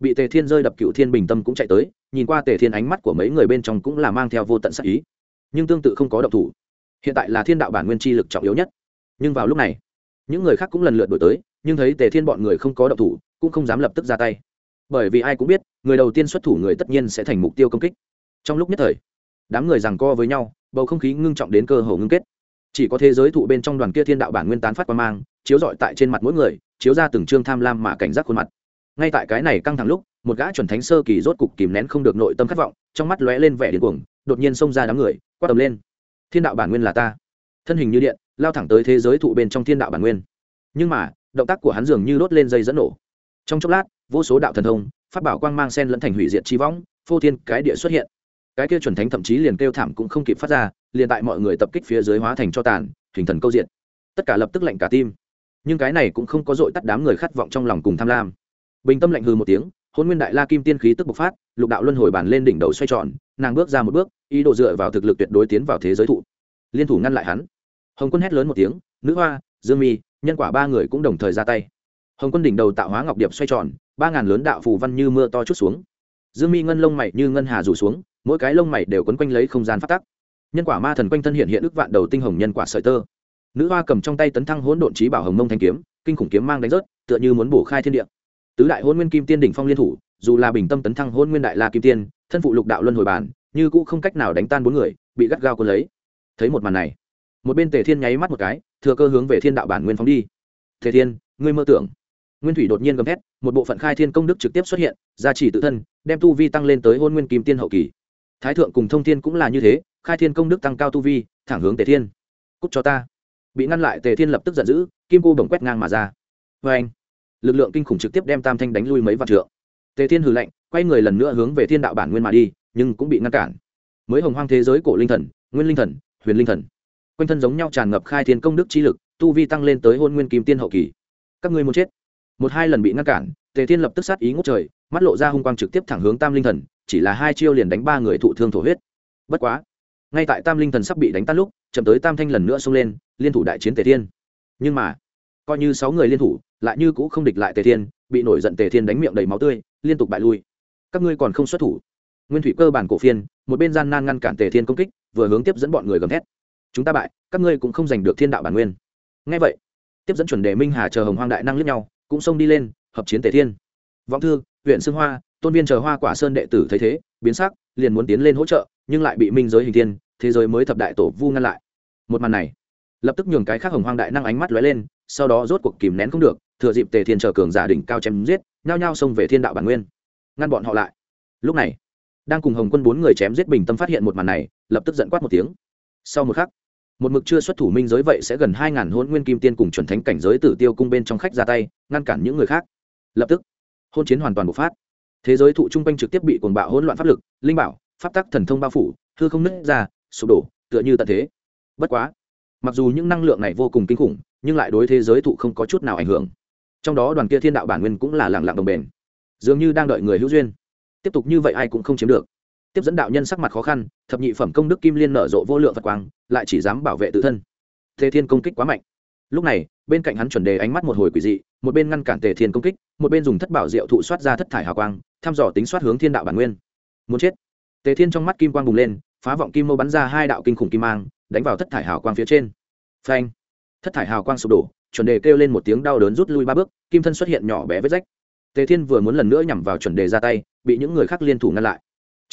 bị tề thiên rơi đập cựu thiên bình tâm cũng chạy tới, nhìn qua tề thiên ánh mắt của mấy người bên trong cũng là mang theo vô tận sắc ý. Nhưng tương tự không có động thủ. Hiện tại là thiên đạo bản nguyên chi lực trọng yếu nhất. Nhưng vào lúc này, những người khác cũng lần lượt đổi tới, nhưng thấy tề thiên bọn người không có động thủ, cũng không dám lập tức ra tay bởi vì ai cũng biết, người đầu tiên xuất thủ người tất nhiên sẽ thành mục tiêu công kích. Trong lúc nhất thời, đám người rằng co với nhau, bầu không khí ngưng trọng đến cơ hồ ngưng kết. Chỉ có thế giới thụ bên trong đoàn kia thiên đạo bản nguyên tán phát qua mang, chiếu rọi tại trên mặt mỗi người, chiếu ra từng trương tham lam mà cảnh giác khuôn mặt. Ngay tại cái này căng thẳng lúc, một gã chuẩn thánh sơ kỳ rốt cục kìm nén không được nội tâm khát vọng, trong mắt lóe lên vẻ điên cuồng, đột nhiên xông ra đám người, quát tầm lên. Thiên đạo bản nguyên là ta. Thân hình như điện, lao thẳng tới thế giới thụ bên trong thiên đạo bản nguyên. Nhưng mà, động tác của hắn dường như đốt lên dây dẫn nổ. Trong chốc lát vô số đạo thần thông phát bảo quang mang sen lẫn thành hủy diệt chi võng, phô thiên cái địa xuất hiện. Cái kia chuẩn thánh thậm chí liền kêu thảm cũng không kịp phát ra, liền tại mọi người tập kích phía dưới hóa thành cho tàn, hình thần câu diện tất cả lập tức lạnh cả tim. Nhưng cái này cũng không có dội tắt đám người khát vọng trong lòng cùng tham lam. Bình tâm lạnh hư một tiếng, hôn nguyên đại la kim tiên khí tức bộc phát, lục đạo luân hồi bàn lên đỉnh đầu xoay tròn, nàng bước ra một bước, ý đồ dựa vào thực lực tuyệt đối tiến vào thế giới thụ. Liên thủ ngăn lại hắn. Hồng quân hét lớn một tiếng, nữ hoa, dương mi, nhân quả ba người cũng đồng thời ra tay. Hồng quân đỉnh đầu tạo hóa ngọc điệp xoay tròn ba ngàn lớn đạo phù văn như mưa to chút xuống. Dương mi ngân lông mày như ngân hà rủ xuống mỗi cái lông mày đều quấn quanh lấy không gian phát tắc. Nhân quả ma thần quanh thân hiện hiện ức vạn đầu tinh hồng nhân quả sợi tơ. Nữ hoa cầm trong tay tấn thăng hỗn độn trí bảo hồng mông thanh kiếm kinh khủng kiếm mang đánh rớt tựa như muốn bổ khai thiên địa. Tứ đại hôn nguyên kim tiên đỉnh phong liên thủ dù là bình tâm tấn thăng hôn nguyên đại la kim tiên thân phụ lục đạo luân hồi bàn, như cũ không cách nào đánh tan bốn người bị gắt gao quân lấy. Thấy một màn này một bên tề thiên nháy mắt một cái thừa cơ hướng về thiên đạo bản nguyên phóng đi. Tề thiên ngươi mơ tưởng nguyên thủy đột nhiên gầm thét, một bộ phận khai thiên công đức trực tiếp xuất hiện, gia trì tự thân, đem tu vi tăng lên tới hôn nguyên kim tiên hậu kỳ. Thái thượng cùng thông thiên cũng là như thế, khai thiên công đức tăng cao tu vi, thẳng hướng tề thiên. Cúc cho ta. Bị ngăn lại tề thiên lập tức giận dữ, kim cô đồng quét ngang mà ra. Vê anh, lực lượng kinh khủng trực tiếp đem tam thanh đánh lui mấy vạn trượng. Tề thiên hừ lạnh, quay người lần nữa hướng về thiên đạo bản nguyên mà đi, nhưng cũng bị ngăn cản. Mới hồng hoang thế giới cổ linh thần, nguyên linh thần, huyền linh thần. Quanh thân giống nhau tràn ngập khai thiên công đức chi lực, tu vi tăng lên tới hôn nguyên kim tiên hậu kỳ. Các ngươi muốn chết một hai lần bị ngăn cản, tề thiên lập tức sát ý ngút trời, mắt lộ ra hung quang trực tiếp thẳng hướng tam linh thần, chỉ là hai chiêu liền đánh ba người thụ thương thổ huyết. Bất quá, ngay tại tam linh thần sắp bị đánh tan lúc, chậm tới tam thanh lần nữa xông lên, liên thủ đại chiến tề thiên. Nhưng mà, coi như sáu người liên thủ, lại như cũ không địch lại tề thiên, bị nổi giận tề thiên đánh miệng đầy máu tươi, liên tục bại lui. Các ngươi còn không xuất thủ. Nguyên thủy cơ bản cổ phiên, một bên gian nan ngăn cản tề thiên công kích, vừa hướng tiếp dẫn bọn người gầm thét. Chúng ta bại, các ngươi cũng không giành được thiên đạo bản nguyên. Ngay vậy, tiếp dẫn chuẩn đề minh hà chờ hồng hoang đại năng lướt nhau cũng xông đi lên, hợp chiến tề thiên. Vọng thư, huyện sương hoa, tôn viên chờ hoa quả sơn đệ tử thấy thế, biến sắc, liền muốn tiến lên hỗ trợ, nhưng lại bị minh giới hình thiên, thế giới mới thập đại tổ vu ngăn lại. Một màn này, lập tức nhường cái khác hồng hoang đại năng ánh mắt lóe lên, sau đó rốt cuộc kìm nén không được, thừa dịp tề thiên chờ cường giả đỉnh cao chém giết, nhao nhao xông về thiên đạo bản nguyên, ngăn bọn họ lại. Lúc này, đang cùng hồng quân bốn người chém giết bình tâm phát hiện một màn này, lập tức giận quát một tiếng. Sau một khắc một mực chưa xuất thủ minh giới vậy sẽ gần hai ngàn hôn nguyên kim tiên cùng chuẩn thánh cảnh giới tử tiêu cung bên trong khách ra tay, ngăn cản những người khác. Lập tức, hôn chiến hoàn toàn bộc phát. Thế giới thụ trung quanh trực tiếp bị cuồng bạo hỗn loạn pháp lực, linh bảo, pháp tắc thần thông bao phủ, hư không nứt ra, sụp đổ, tựa như tận thế. Bất quá, mặc dù những năng lượng này vô cùng kinh khủng, nhưng lại đối thế giới thụ không có chút nào ảnh hưởng. Trong đó đoàn kia thiên đạo bản nguyên cũng là lẳng lặng đồng bền. Dường như đang đợi người hữu duyên. Tiếp tục như vậy ai cũng không chiếm được tiếp dẫn đạo nhân sắc mặt khó khăn, thập nhị phẩm công đức kim liên nở rộ vô lượng phật quang, lại chỉ dám bảo vệ tự thân. Thế thiên công kích quá mạnh. Lúc này, bên cạnh hắn chuẩn đề ánh mắt một hồi quỷ dị, một bên ngăn cản tề thiên công kích, một bên dùng thất bảo diệu thụ soát ra thất thải hào quang, thăm dò tính soát hướng thiên đạo bản nguyên. Muốn chết. Tề thiên trong mắt kim quang bùng lên, phá vọng kim mâu bắn ra hai đạo kinh khủng kim mang, đánh vào thất thải hào quang phía trên. Phanh. Thất thải hào quang sụp đổ, chuẩn đề kêu lên một tiếng đau đớn rút lui ba bước, kim thân xuất hiện nhỏ bé vết rách. Tề thiên vừa muốn lần nữa nhằm vào chuẩn đề ra tay, bị những người khác liên thủ ngăn lại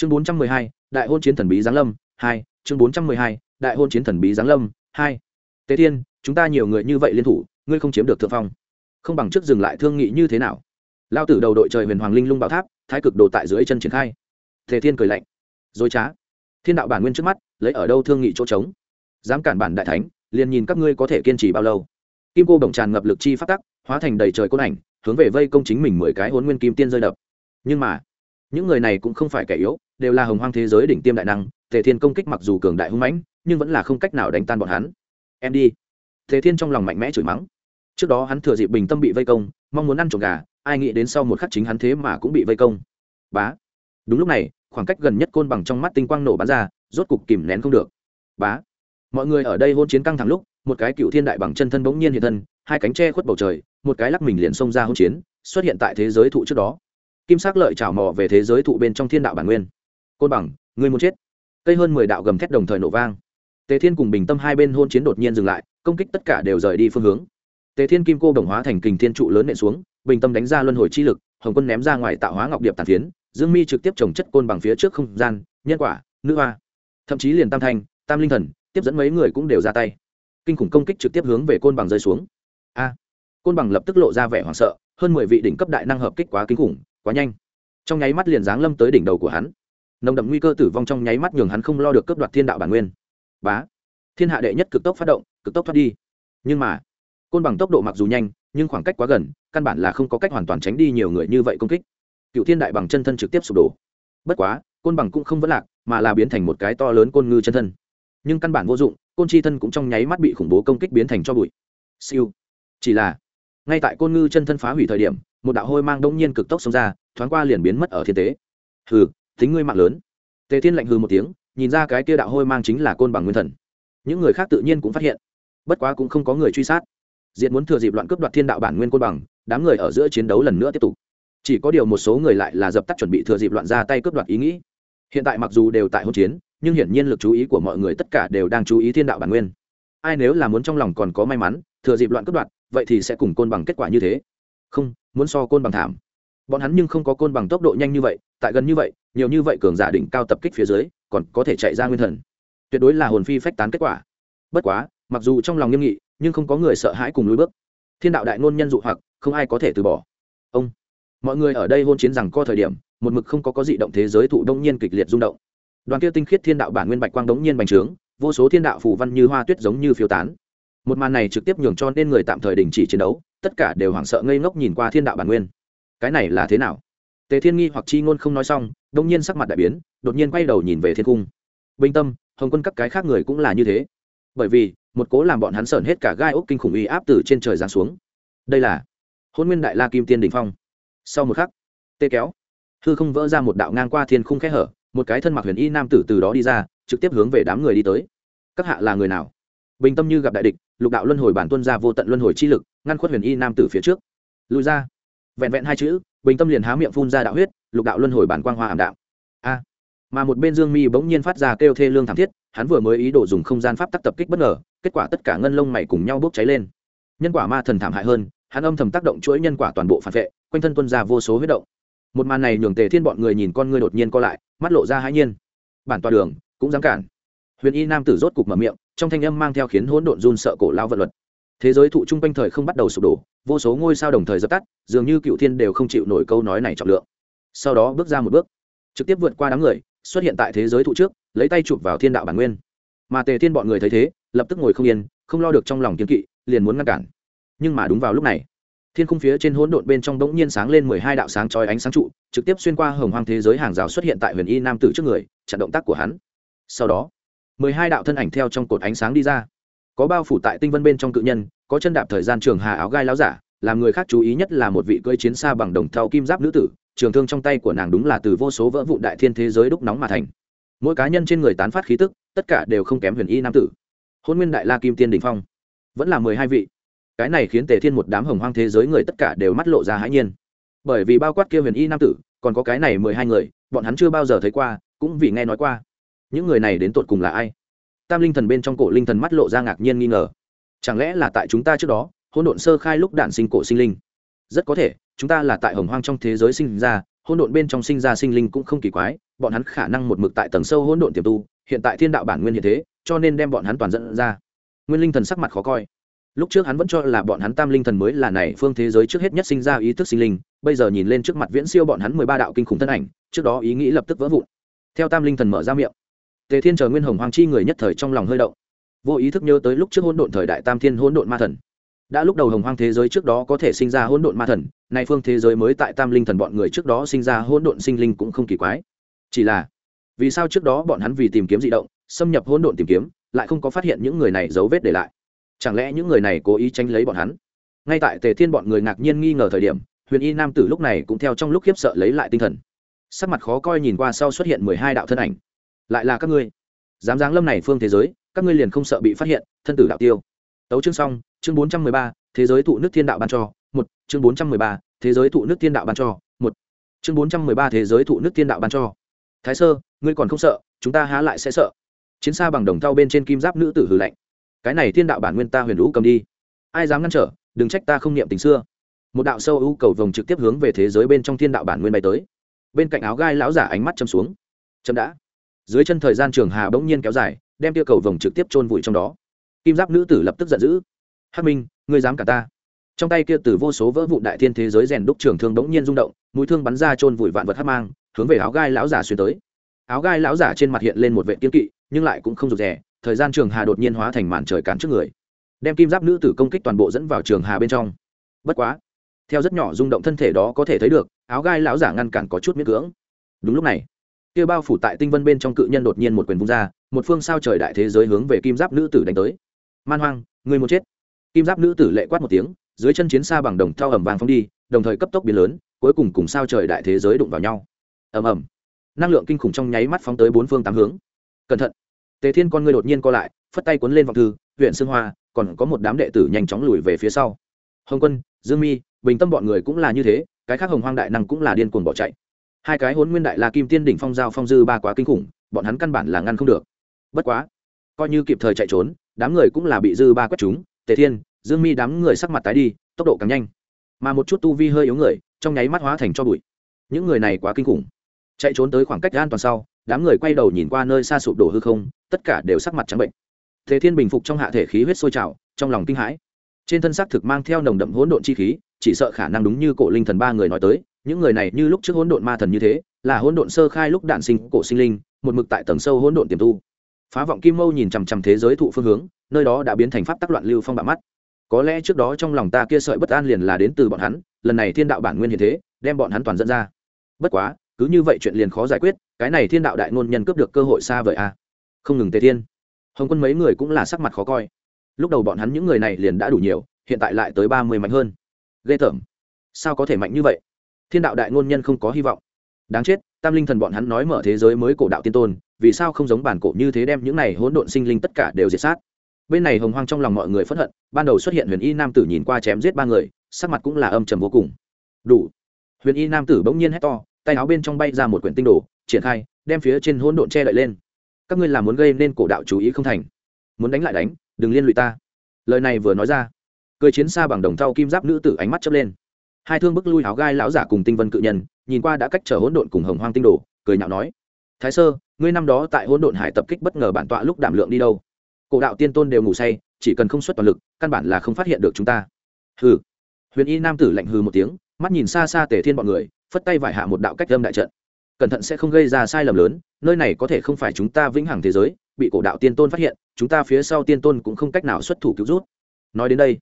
chương bốn trăm mười hai, đại hôn chiến thần bí giáng lâm, hai, chương bốn trăm mười hai, đại hôn chiến thần bí giáng lâm, hai. Tế thiên, chúng ta nhiều người như vậy liên thủ, ngươi không chiếm được thượng phong. Không bằng trước dừng lại thương nghị như thế nào? Lao tử đầu đội trời huyền hoàng linh lung bảo tháp, thái cực đồ tại dưới chân triển khai. Tề thiên cười lạnh. Dối trá. Thiên đạo bản nguyên trước mắt, lấy ở đâu thương nghị chỗ trống? Dám cản bản đại thánh, liền nhìn các ngươi có thể kiên trì bao lâu? Kim cô đồng tràn ngập lực chi phát tắc, hóa thành đầy trời côn ảnh, hướng về vây công chính mình mười cái hôn nguyên kim tiên rơi đập. Nhưng mà những người này cũng không phải kẻ yếu, đều là hồng hoang thế giới đỉnh tiêm đại năng, tề thiên công kích mặc dù cường đại hung mãnh, nhưng vẫn là không cách nào đánh tan bọn hắn. Em đi. Tề thiên trong lòng mạnh mẽ chửi mắng. Trước đó hắn thừa dịp bình tâm bị vây công, mong muốn ăn trộm gà, ai nghĩ đến sau một khắc chính hắn thế mà cũng bị vây công. Bá. Đúng lúc này, khoảng cách gần nhất côn bằng trong mắt tinh quang nổ bắn ra, rốt cục kìm nén không được. Bá. Mọi người ở đây hôn chiến căng thẳng lúc, một cái cựu thiên đại bằng chân thân bỗng nhiên hiện thân, hai cánh tre khuất bầu trời, một cái lắc mình liền xông ra hôn chiến, xuất hiện tại thế giới thụ trước đó kim sắc lợi chảo mò về thế giới thụ bên trong thiên đạo bản nguyên. Côn bằng, ngươi muốn chết. Cây hơn mười đạo gầm thét đồng thời nổ vang. Tề thiên cùng bình tâm hai bên hôn chiến đột nhiên dừng lại, công kích tất cả đều rời đi phương hướng. Tề thiên kim cô đồng hóa thành kình thiên trụ lớn nện xuống, bình tâm đánh ra luân hồi chi lực, hồng quân ném ra ngoài tạo hóa ngọc điệp tàn phiến, dương mi trực tiếp trồng chất côn bằng phía trước không gian, nhân quả, nữ hoa. Thậm chí liền tam thanh, tam linh thần, tiếp dẫn mấy người cũng đều ra tay. Kinh khủng công kích trực tiếp hướng về côn bằng rơi xuống. A! Côn bằng lập tức lộ ra vẻ hoảng sợ, hơn mười vị đỉnh cấp đại năng hợp kích quá kinh khủng quá nhanh. Trong nháy mắt liền giáng lâm tới đỉnh đầu của hắn. Nồng đậm nguy cơ tử vong trong nháy mắt nhường hắn không lo được cướp đoạt thiên đạo bản nguyên. Bá! Thiên hạ đệ nhất cực tốc phát động, cực tốc thoát đi. Nhưng mà, côn bằng tốc độ mặc dù nhanh, nhưng khoảng cách quá gần, căn bản là không có cách hoàn toàn tránh đi nhiều người như vậy công kích. Cựu thiên đại bằng chân thân trực tiếp sụp đổ. Bất quá, côn bằng cũng không vẫn lạc, mà là biến thành một cái to lớn côn ngư chân thân. Nhưng căn bản vô dụng, côn chi thân cũng trong nháy mắt bị khủng bố công kích biến thành cho bụi. Siêu! Chỉ là ngay tại côn ngư chân thân phá hủy thời điểm, một đạo hôi mang đông nhiên cực tốc xông ra, thoáng qua liền biến mất ở thiên tế. Hừ, tính ngươi mạng lớn. Tề thiên lạnh hừ một tiếng, nhìn ra cái kia đạo hôi mang chính là côn bằng nguyên thần. Những người khác tự nhiên cũng phát hiện. Bất quá cũng không có người truy sát. Diện muốn thừa dịp loạn cướp đoạt thiên đạo bản nguyên côn bằng, đám người ở giữa chiến đấu lần nữa tiếp tục. Chỉ có điều một số người lại là dập tắt chuẩn bị thừa dịp loạn ra tay cướp đoạt ý nghĩ. Hiện tại mặc dù đều tại hỗn chiến, nhưng hiển nhiên lực chú ý của mọi người tất cả đều đang chú ý thiên đạo bản nguyên. Ai nếu là muốn trong lòng còn có may mắn, thừa dịp loạn cướp đoạt vậy thì sẽ cùng côn bằng kết quả như thế. Không, muốn so côn bằng thảm. Bọn hắn nhưng không có côn bằng tốc độ nhanh như vậy, tại gần như vậy, nhiều như vậy cường giả đỉnh cao tập kích phía dưới, còn có thể chạy ra nguyên thần. Tuyệt đối là hồn phi phách tán kết quả. Bất quá, mặc dù trong lòng nghiêm nghị, nhưng không có người sợ hãi cùng lùi bước. Thiên đạo đại ngôn nhân dụ hoặc, không ai có thể từ bỏ. Ông, mọi người ở đây hôn chiến rằng co thời điểm, một mực không có có dị động thế giới thụ đông nhiên kịch liệt rung động. Đoàn kia tinh khiết thiên đạo bản nguyên bạch quang đống nhiên bành trướng, vô số thiên đạo phù văn như hoa tuyết giống như phiêu tán một màn này trực tiếp nhường cho nên người tạm thời đình chỉ chiến đấu, tất cả đều hoảng sợ ngây ngốc nhìn qua thiên đạo bản nguyên. Cái này là thế nào? Tề thiên nghi hoặc chi ngôn không nói xong, đông nhiên sắc mặt đại biến, đột nhiên quay đầu nhìn về thiên cung. Bình tâm, hồng quân các cái khác người cũng là như thế. Bởi vì, một cố làm bọn hắn sởn hết cả gai ốc kinh khủng uy áp từ trên trời giáng xuống. Đây là hôn nguyên đại la kim tiên đình phong. Sau một khắc, tê kéo, hư không vỡ ra một đạo ngang qua thiên khung khẽ hở, một cái thân mặc huyền y nam tử từ đó đi ra, trực tiếp hướng về đám người đi tới. Các hạ là người nào? Bình tâm như gặp đại địch, lục đạo luân hồi bản tuân ra vô tận luân hồi chi lực, ngăn khuất huyền y nam tử phía trước. Lùi ra. Vẹn vẹn hai chữ, bình tâm liền há miệng phun ra đạo huyết, lục đạo luân hồi bản quang hoa ảm đạo. a. Mà một bên dương mi bỗng nhiên phát ra kêu thê lương thảm thiết, hắn vừa mới ý đồ dùng không gian pháp tắc tập kích bất ngờ, kết quả tất cả ngân lông mày cùng nhau bốc cháy lên. Nhân quả ma thần thảm hại hơn, hắn âm thầm tác động chuỗi nhân quả toàn bộ phản vệ, quanh thân tuân ra vô số huyết động. Một màn này nhường tề thiên bọn người nhìn con ngươi đột nhiên co lại, mắt lộ ra hãi nhiên. Bản tòa đường, cũng dám cản huyền y nam tử rốt cục mở miệng, trong thanh âm mang theo khiến hỗn độn run sợ cổ lao vật luật. Thế giới thụ chung quanh thời không bắt đầu sụp đổ, vô số ngôi sao đồng thời dập tắt, dường như cựu thiên đều không chịu nổi câu nói này trọng lượng. Sau đó bước ra một bước, trực tiếp vượt qua đám người, xuất hiện tại thế giới thụ trước, lấy tay chụp vào thiên đạo bản nguyên. Mà tề thiên bọn người thấy thế, lập tức ngồi không yên, không lo được trong lòng kiếm kỵ, liền muốn ngăn cản. Nhưng mà đúng vào lúc này, thiên khung phía trên hỗn độn bên trong bỗng nhiên sáng lên mười hai đạo sáng trói ánh sáng trụ, trực tiếp xuyên qua hồng hoang thế giới hàng rào xuất hiện tại huyền y nam tử trước người, chặn động tác của hắn. Sau đó mười hai đạo thân ảnh theo trong cột ánh sáng đi ra. Có bao phủ tại tinh vân bên trong cự nhân, có chân đạp thời gian trường hà áo gai láo giả, làm người khác chú ý nhất là một vị cưỡi chiến xa bằng đồng thau kim giáp nữ tử, trường thương trong tay của nàng đúng là từ vô số vỡ vụ đại thiên thế giới đúc nóng mà thành. Mỗi cá nhân trên người tán phát khí tức, tất cả đều không kém huyền y nam tử. Hôn nguyên đại la kim tiên đình phong, vẫn là mười hai vị. Cái này khiến tề thiên một đám hồng hoang thế giới người tất cả đều mắt lộ ra hãi nhiên. Bởi vì bao quát kia huyền y nam tử, còn có cái này mười hai người, bọn hắn chưa bao giờ thấy qua, cũng vì nghe nói qua những người này đến tột cùng là ai? Tam linh thần bên trong cổ linh thần mắt lộ ra ngạc nhiên nghi ngờ. Chẳng lẽ là tại chúng ta trước đó hôn độn sơ khai lúc đản sinh cổ sinh linh? Rất có thể, chúng ta là tại hồng hoang trong thế giới sinh ra hôn độn bên trong sinh ra sinh linh cũng không kỳ quái, bọn hắn khả năng một mực tại tầng sâu hôn độn tiềm tu, hiện tại thiên đạo bản nguyên hiện thế, cho nên đem bọn hắn toàn dẫn ra. Nguyên linh thần sắc mặt khó coi. Lúc trước hắn vẫn cho là bọn hắn tam linh thần mới là này phương thế giới trước hết nhất sinh ra ý thức sinh linh, bây giờ nhìn lên trước mặt viễn siêu bọn hắn mười ba đạo kinh khủng thân ảnh, trước đó ý nghĩ lập tức vỡ vụn. Theo tam linh thần mở ra miệng tề thiên chờ nguyên hồng hoàng chi người nhất thời trong lòng hơi động. Vô ý thức nhớ tới lúc trước hỗn độn thời đại tam thiên hỗn độn ma thần. Đã lúc đầu hồng hoang thế giới trước đó có thể sinh ra hỗn độn ma thần, nay phương thế giới mới tại tam linh thần bọn người trước đó sinh ra hỗn độn sinh linh cũng không kỳ quái. Chỉ là, vì sao trước đó bọn hắn vì tìm kiếm di động, xâm nhập hỗn độn tìm kiếm, lại không có phát hiện những người này dấu vết để lại? Chẳng lẽ những người này cố ý tránh lấy bọn hắn? Ngay tại tề thiên bọn người ngạc nhiên nghi ngờ thời điểm, huyền y nam tử lúc này cũng theo trong lúc khiếp sợ lấy lại tinh thần. Sắc mặt khó coi nhìn qua sau xuất hiện mười hai đạo thân ảnh lại là các ngươi. Dám dáng lâm này phương thế giới, các ngươi liền không sợ bị phát hiện, thân tử đạo tiêu. Tấu chương xong, chương bốn trăm mười ba, thế giới thụ nước thiên đạo ban cho, một, chương bốn trăm mười ba, thế giới thụ nước thiên đạo ban cho, một, chương bốn trăm mười ba, thế giới thụ nước thiên đạo ban cho. Thái sơ, ngươi còn không sợ, chúng ta há lại sẽ sợ. Chiến xa bằng đồng thau bên trên kim giáp nữ tử hư lạnh. Cái này thiên đạo bản nguyên ta huyền lũ cầm đi. Ai dám ngăn trở, đừng trách ta không niệm tình xưa. Một đạo sâu ưu cầu vồng trực tiếp hướng về thế giới bên trong thiên đạo bản nguyên bay tới. Bên cạnh áo gai lão giả ánh mắt châm xuống. Châm đã dưới chân thời gian trường hà bỗng nhiên kéo dài, đem tiêu cầu vồng trực tiếp chôn vùi trong đó. Kim giáp nữ tử lập tức giận dữ. Hắc minh, ngươi dám cả ta? Trong tay kia từ vô số vỡ vụn đại thiên thế giới rèn đúc trường thương bỗng nhiên rung động, mũi thương bắn ra chôn vùi vạn vật hắc mang, hướng về áo gai lão giả xuyên tới. Áo gai lão giả trên mặt hiện lên một vệ kiên kỵ, nhưng lại cũng không rụt rè, thời gian trường hà đột nhiên hóa thành màn trời cản trước người. Đem kim giáp nữ tử công kích toàn bộ dẫn vào trường hà bên trong. Bất quá, theo rất nhỏ rung động thân thể đó có thể thấy được, áo gai lão giả ngăn cản có chút miễn cưỡng. Đúng lúc này kia bao phủ tại tinh vân bên trong cự nhân đột nhiên một quyền vung ra, một phương sao trời đại thế giới hướng về kim giáp nữ tử đánh tới. Man hoang, người một chết. Kim giáp nữ tử lệ quát một tiếng, dưới chân chiến xa bằng đồng thao ẩm vàng phong đi, đồng thời cấp tốc biến lớn, cuối cùng cùng sao trời đại thế giới đụng vào nhau. Ầm ầm. Năng lượng kinh khủng trong nháy mắt phóng tới bốn phương tám hướng. Cẩn thận. Tề thiên con người đột nhiên co lại, phất tay cuốn lên vọng thư, huyện sương hoa, còn có một đám đệ tử nhanh chóng lùi về phía sau. Hồng quân, dương mi, bình tâm bọn người cũng là như thế, cái khác hồng hoang đại năng cũng là điên cuồng bỏ chạy hai cái hôn nguyên đại la kim tiên đỉnh phong giao phong dư ba quá kinh khủng, bọn hắn căn bản là ngăn không được. Bất quá, coi như kịp thời chạy trốn, đám người cũng là bị dư ba quét chúng. Tề thiên, dương mi đám người sắc mặt tái đi, tốc độ càng nhanh. Mà một chút tu vi hơi yếu người, trong nháy mắt hóa thành cho bụi. Những người này quá kinh khủng. Chạy trốn tới khoảng cách an toàn sau, đám người quay đầu nhìn qua nơi xa sụp đổ hư không, tất cả đều sắc mặt trắng bệnh. Thế thiên bình phục trong hạ thể khí huyết sôi trào, trong lòng kinh hãi. Trên thân xác thực mang theo nồng đậm hỗn độn chi khí, chỉ sợ khả năng đúng như cổ linh thần ba người nói tới những người này như lúc trước hỗn độn ma thần như thế, là hỗn độn sơ khai lúc đạn sinh cổ sinh linh, một mực tại tầng sâu hỗn độn tiềm tu. Phá vọng kim mâu nhìn chằm chằm thế giới thụ phương hướng, nơi đó đã biến thành pháp tắc loạn lưu phong bạ mắt. Có lẽ trước đó trong lòng ta kia sợi bất an liền là đến từ bọn hắn, lần này thiên đạo bản nguyên hiện thế, đem bọn hắn toàn dẫn ra. Bất quá, cứ như vậy chuyện liền khó giải quyết, cái này thiên đạo đại ngôn nhân cướp được cơ hội xa vời a à. không ngừng tề thiên. Hồng quân mấy người cũng là sắc mặt khó coi. Lúc đầu bọn hắn những người này liền đã đủ nhiều, hiện tại lại tới ba mươi mạnh hơn. Ghê tởm. Sao có thể mạnh như vậy? Thiên đạo đại ngôn nhân không có hy vọng. Đáng chết, tam linh thần bọn hắn nói mở thế giới mới cổ đạo tiên tôn, vì sao không giống bản cổ như thế đem những này hỗn độn sinh linh tất cả đều diệt sát? Bên này hồng hoang trong lòng mọi người phẫn hận, ban đầu xuất hiện huyền y nam tử nhìn qua chém giết ba người, sắc mặt cũng là âm trầm vô cùng. Đủ. Huyền y nam tử bỗng nhiên hét to, tay áo bên trong bay ra một quyển tinh đồ, triển khai, đem phía trên hỗn độn che đậy lên. Các ngươi làm muốn gây nên cổ đạo chú ý không thành. Muốn đánh lại đánh, đừng liên lụy ta. Lời này vừa nói ra, cười chiến xa bằng đồng thau kim giáp nữ tử ánh mắt chớp lên hai thương bức lui áo gai lão giả cùng tinh vân cự nhân, nhìn qua đã cách trở hỗn độn cùng hồng hoang tinh đồ, cười nhạo nói, thái sơ, ngươi năm đó tại hỗn độn hải tập kích bất ngờ bản tọa lúc đảm lượng đi đâu? Cổ đạo tiên tôn đều ngủ say, chỉ cần không xuất toàn lực, căn bản là không phát hiện được chúng ta. Hừ. Huyền y nam tử lạnh hừ một tiếng, mắt nhìn xa xa tề thiên bọn người, phất tay vải hạ một đạo cách lâm đại trận. Cẩn thận sẽ không gây ra sai lầm lớn, nơi này có thể không phải chúng ta vĩnh hằng thế giới, bị cổ đạo tiên tôn phát hiện, chúng ta phía sau tiên tôn cũng không cách nào xuất thủ cứu rút nói đến đây,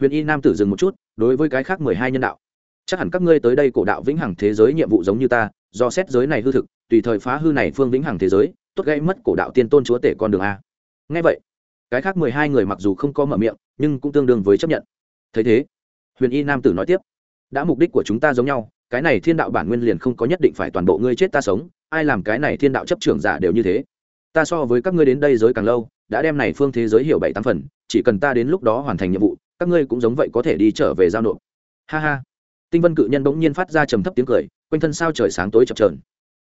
huyền y nam tử dừng một chút, đối với cái khác mười hai nhân đạo chắc hẳn các ngươi tới đây cổ đạo vĩnh hằng thế giới nhiệm vụ giống như ta, do xét giới này hư thực, tùy thời phá hư này phương vĩnh hằng thế giới, tốt gây mất cổ đạo tiên tôn chúa tể con đường a. Ngay vậy, cái khác mười hai người mặc dù không có mở miệng, nhưng cũng tương đương với chấp nhận. Thấy thế, huyền y nam tử nói tiếp, đã mục đích của chúng ta giống nhau, cái này thiên đạo bản nguyên liền không có nhất định phải toàn bộ ngươi chết ta sống, ai làm cái này thiên đạo chấp trưởng giả đều như thế. Ta so với các ngươi đến đây giới càng lâu, đã đem này phương thế giới hiểu bảy tám phần, chỉ cần ta đến lúc đó hoàn thành nhiệm vụ, các ngươi cũng giống vậy có thể đi trở về giao nộp. Ha ha tinh vân cự nhân bỗng nhiên phát ra trầm thấp tiếng cười, quanh thân sao trời sáng tối chập trờn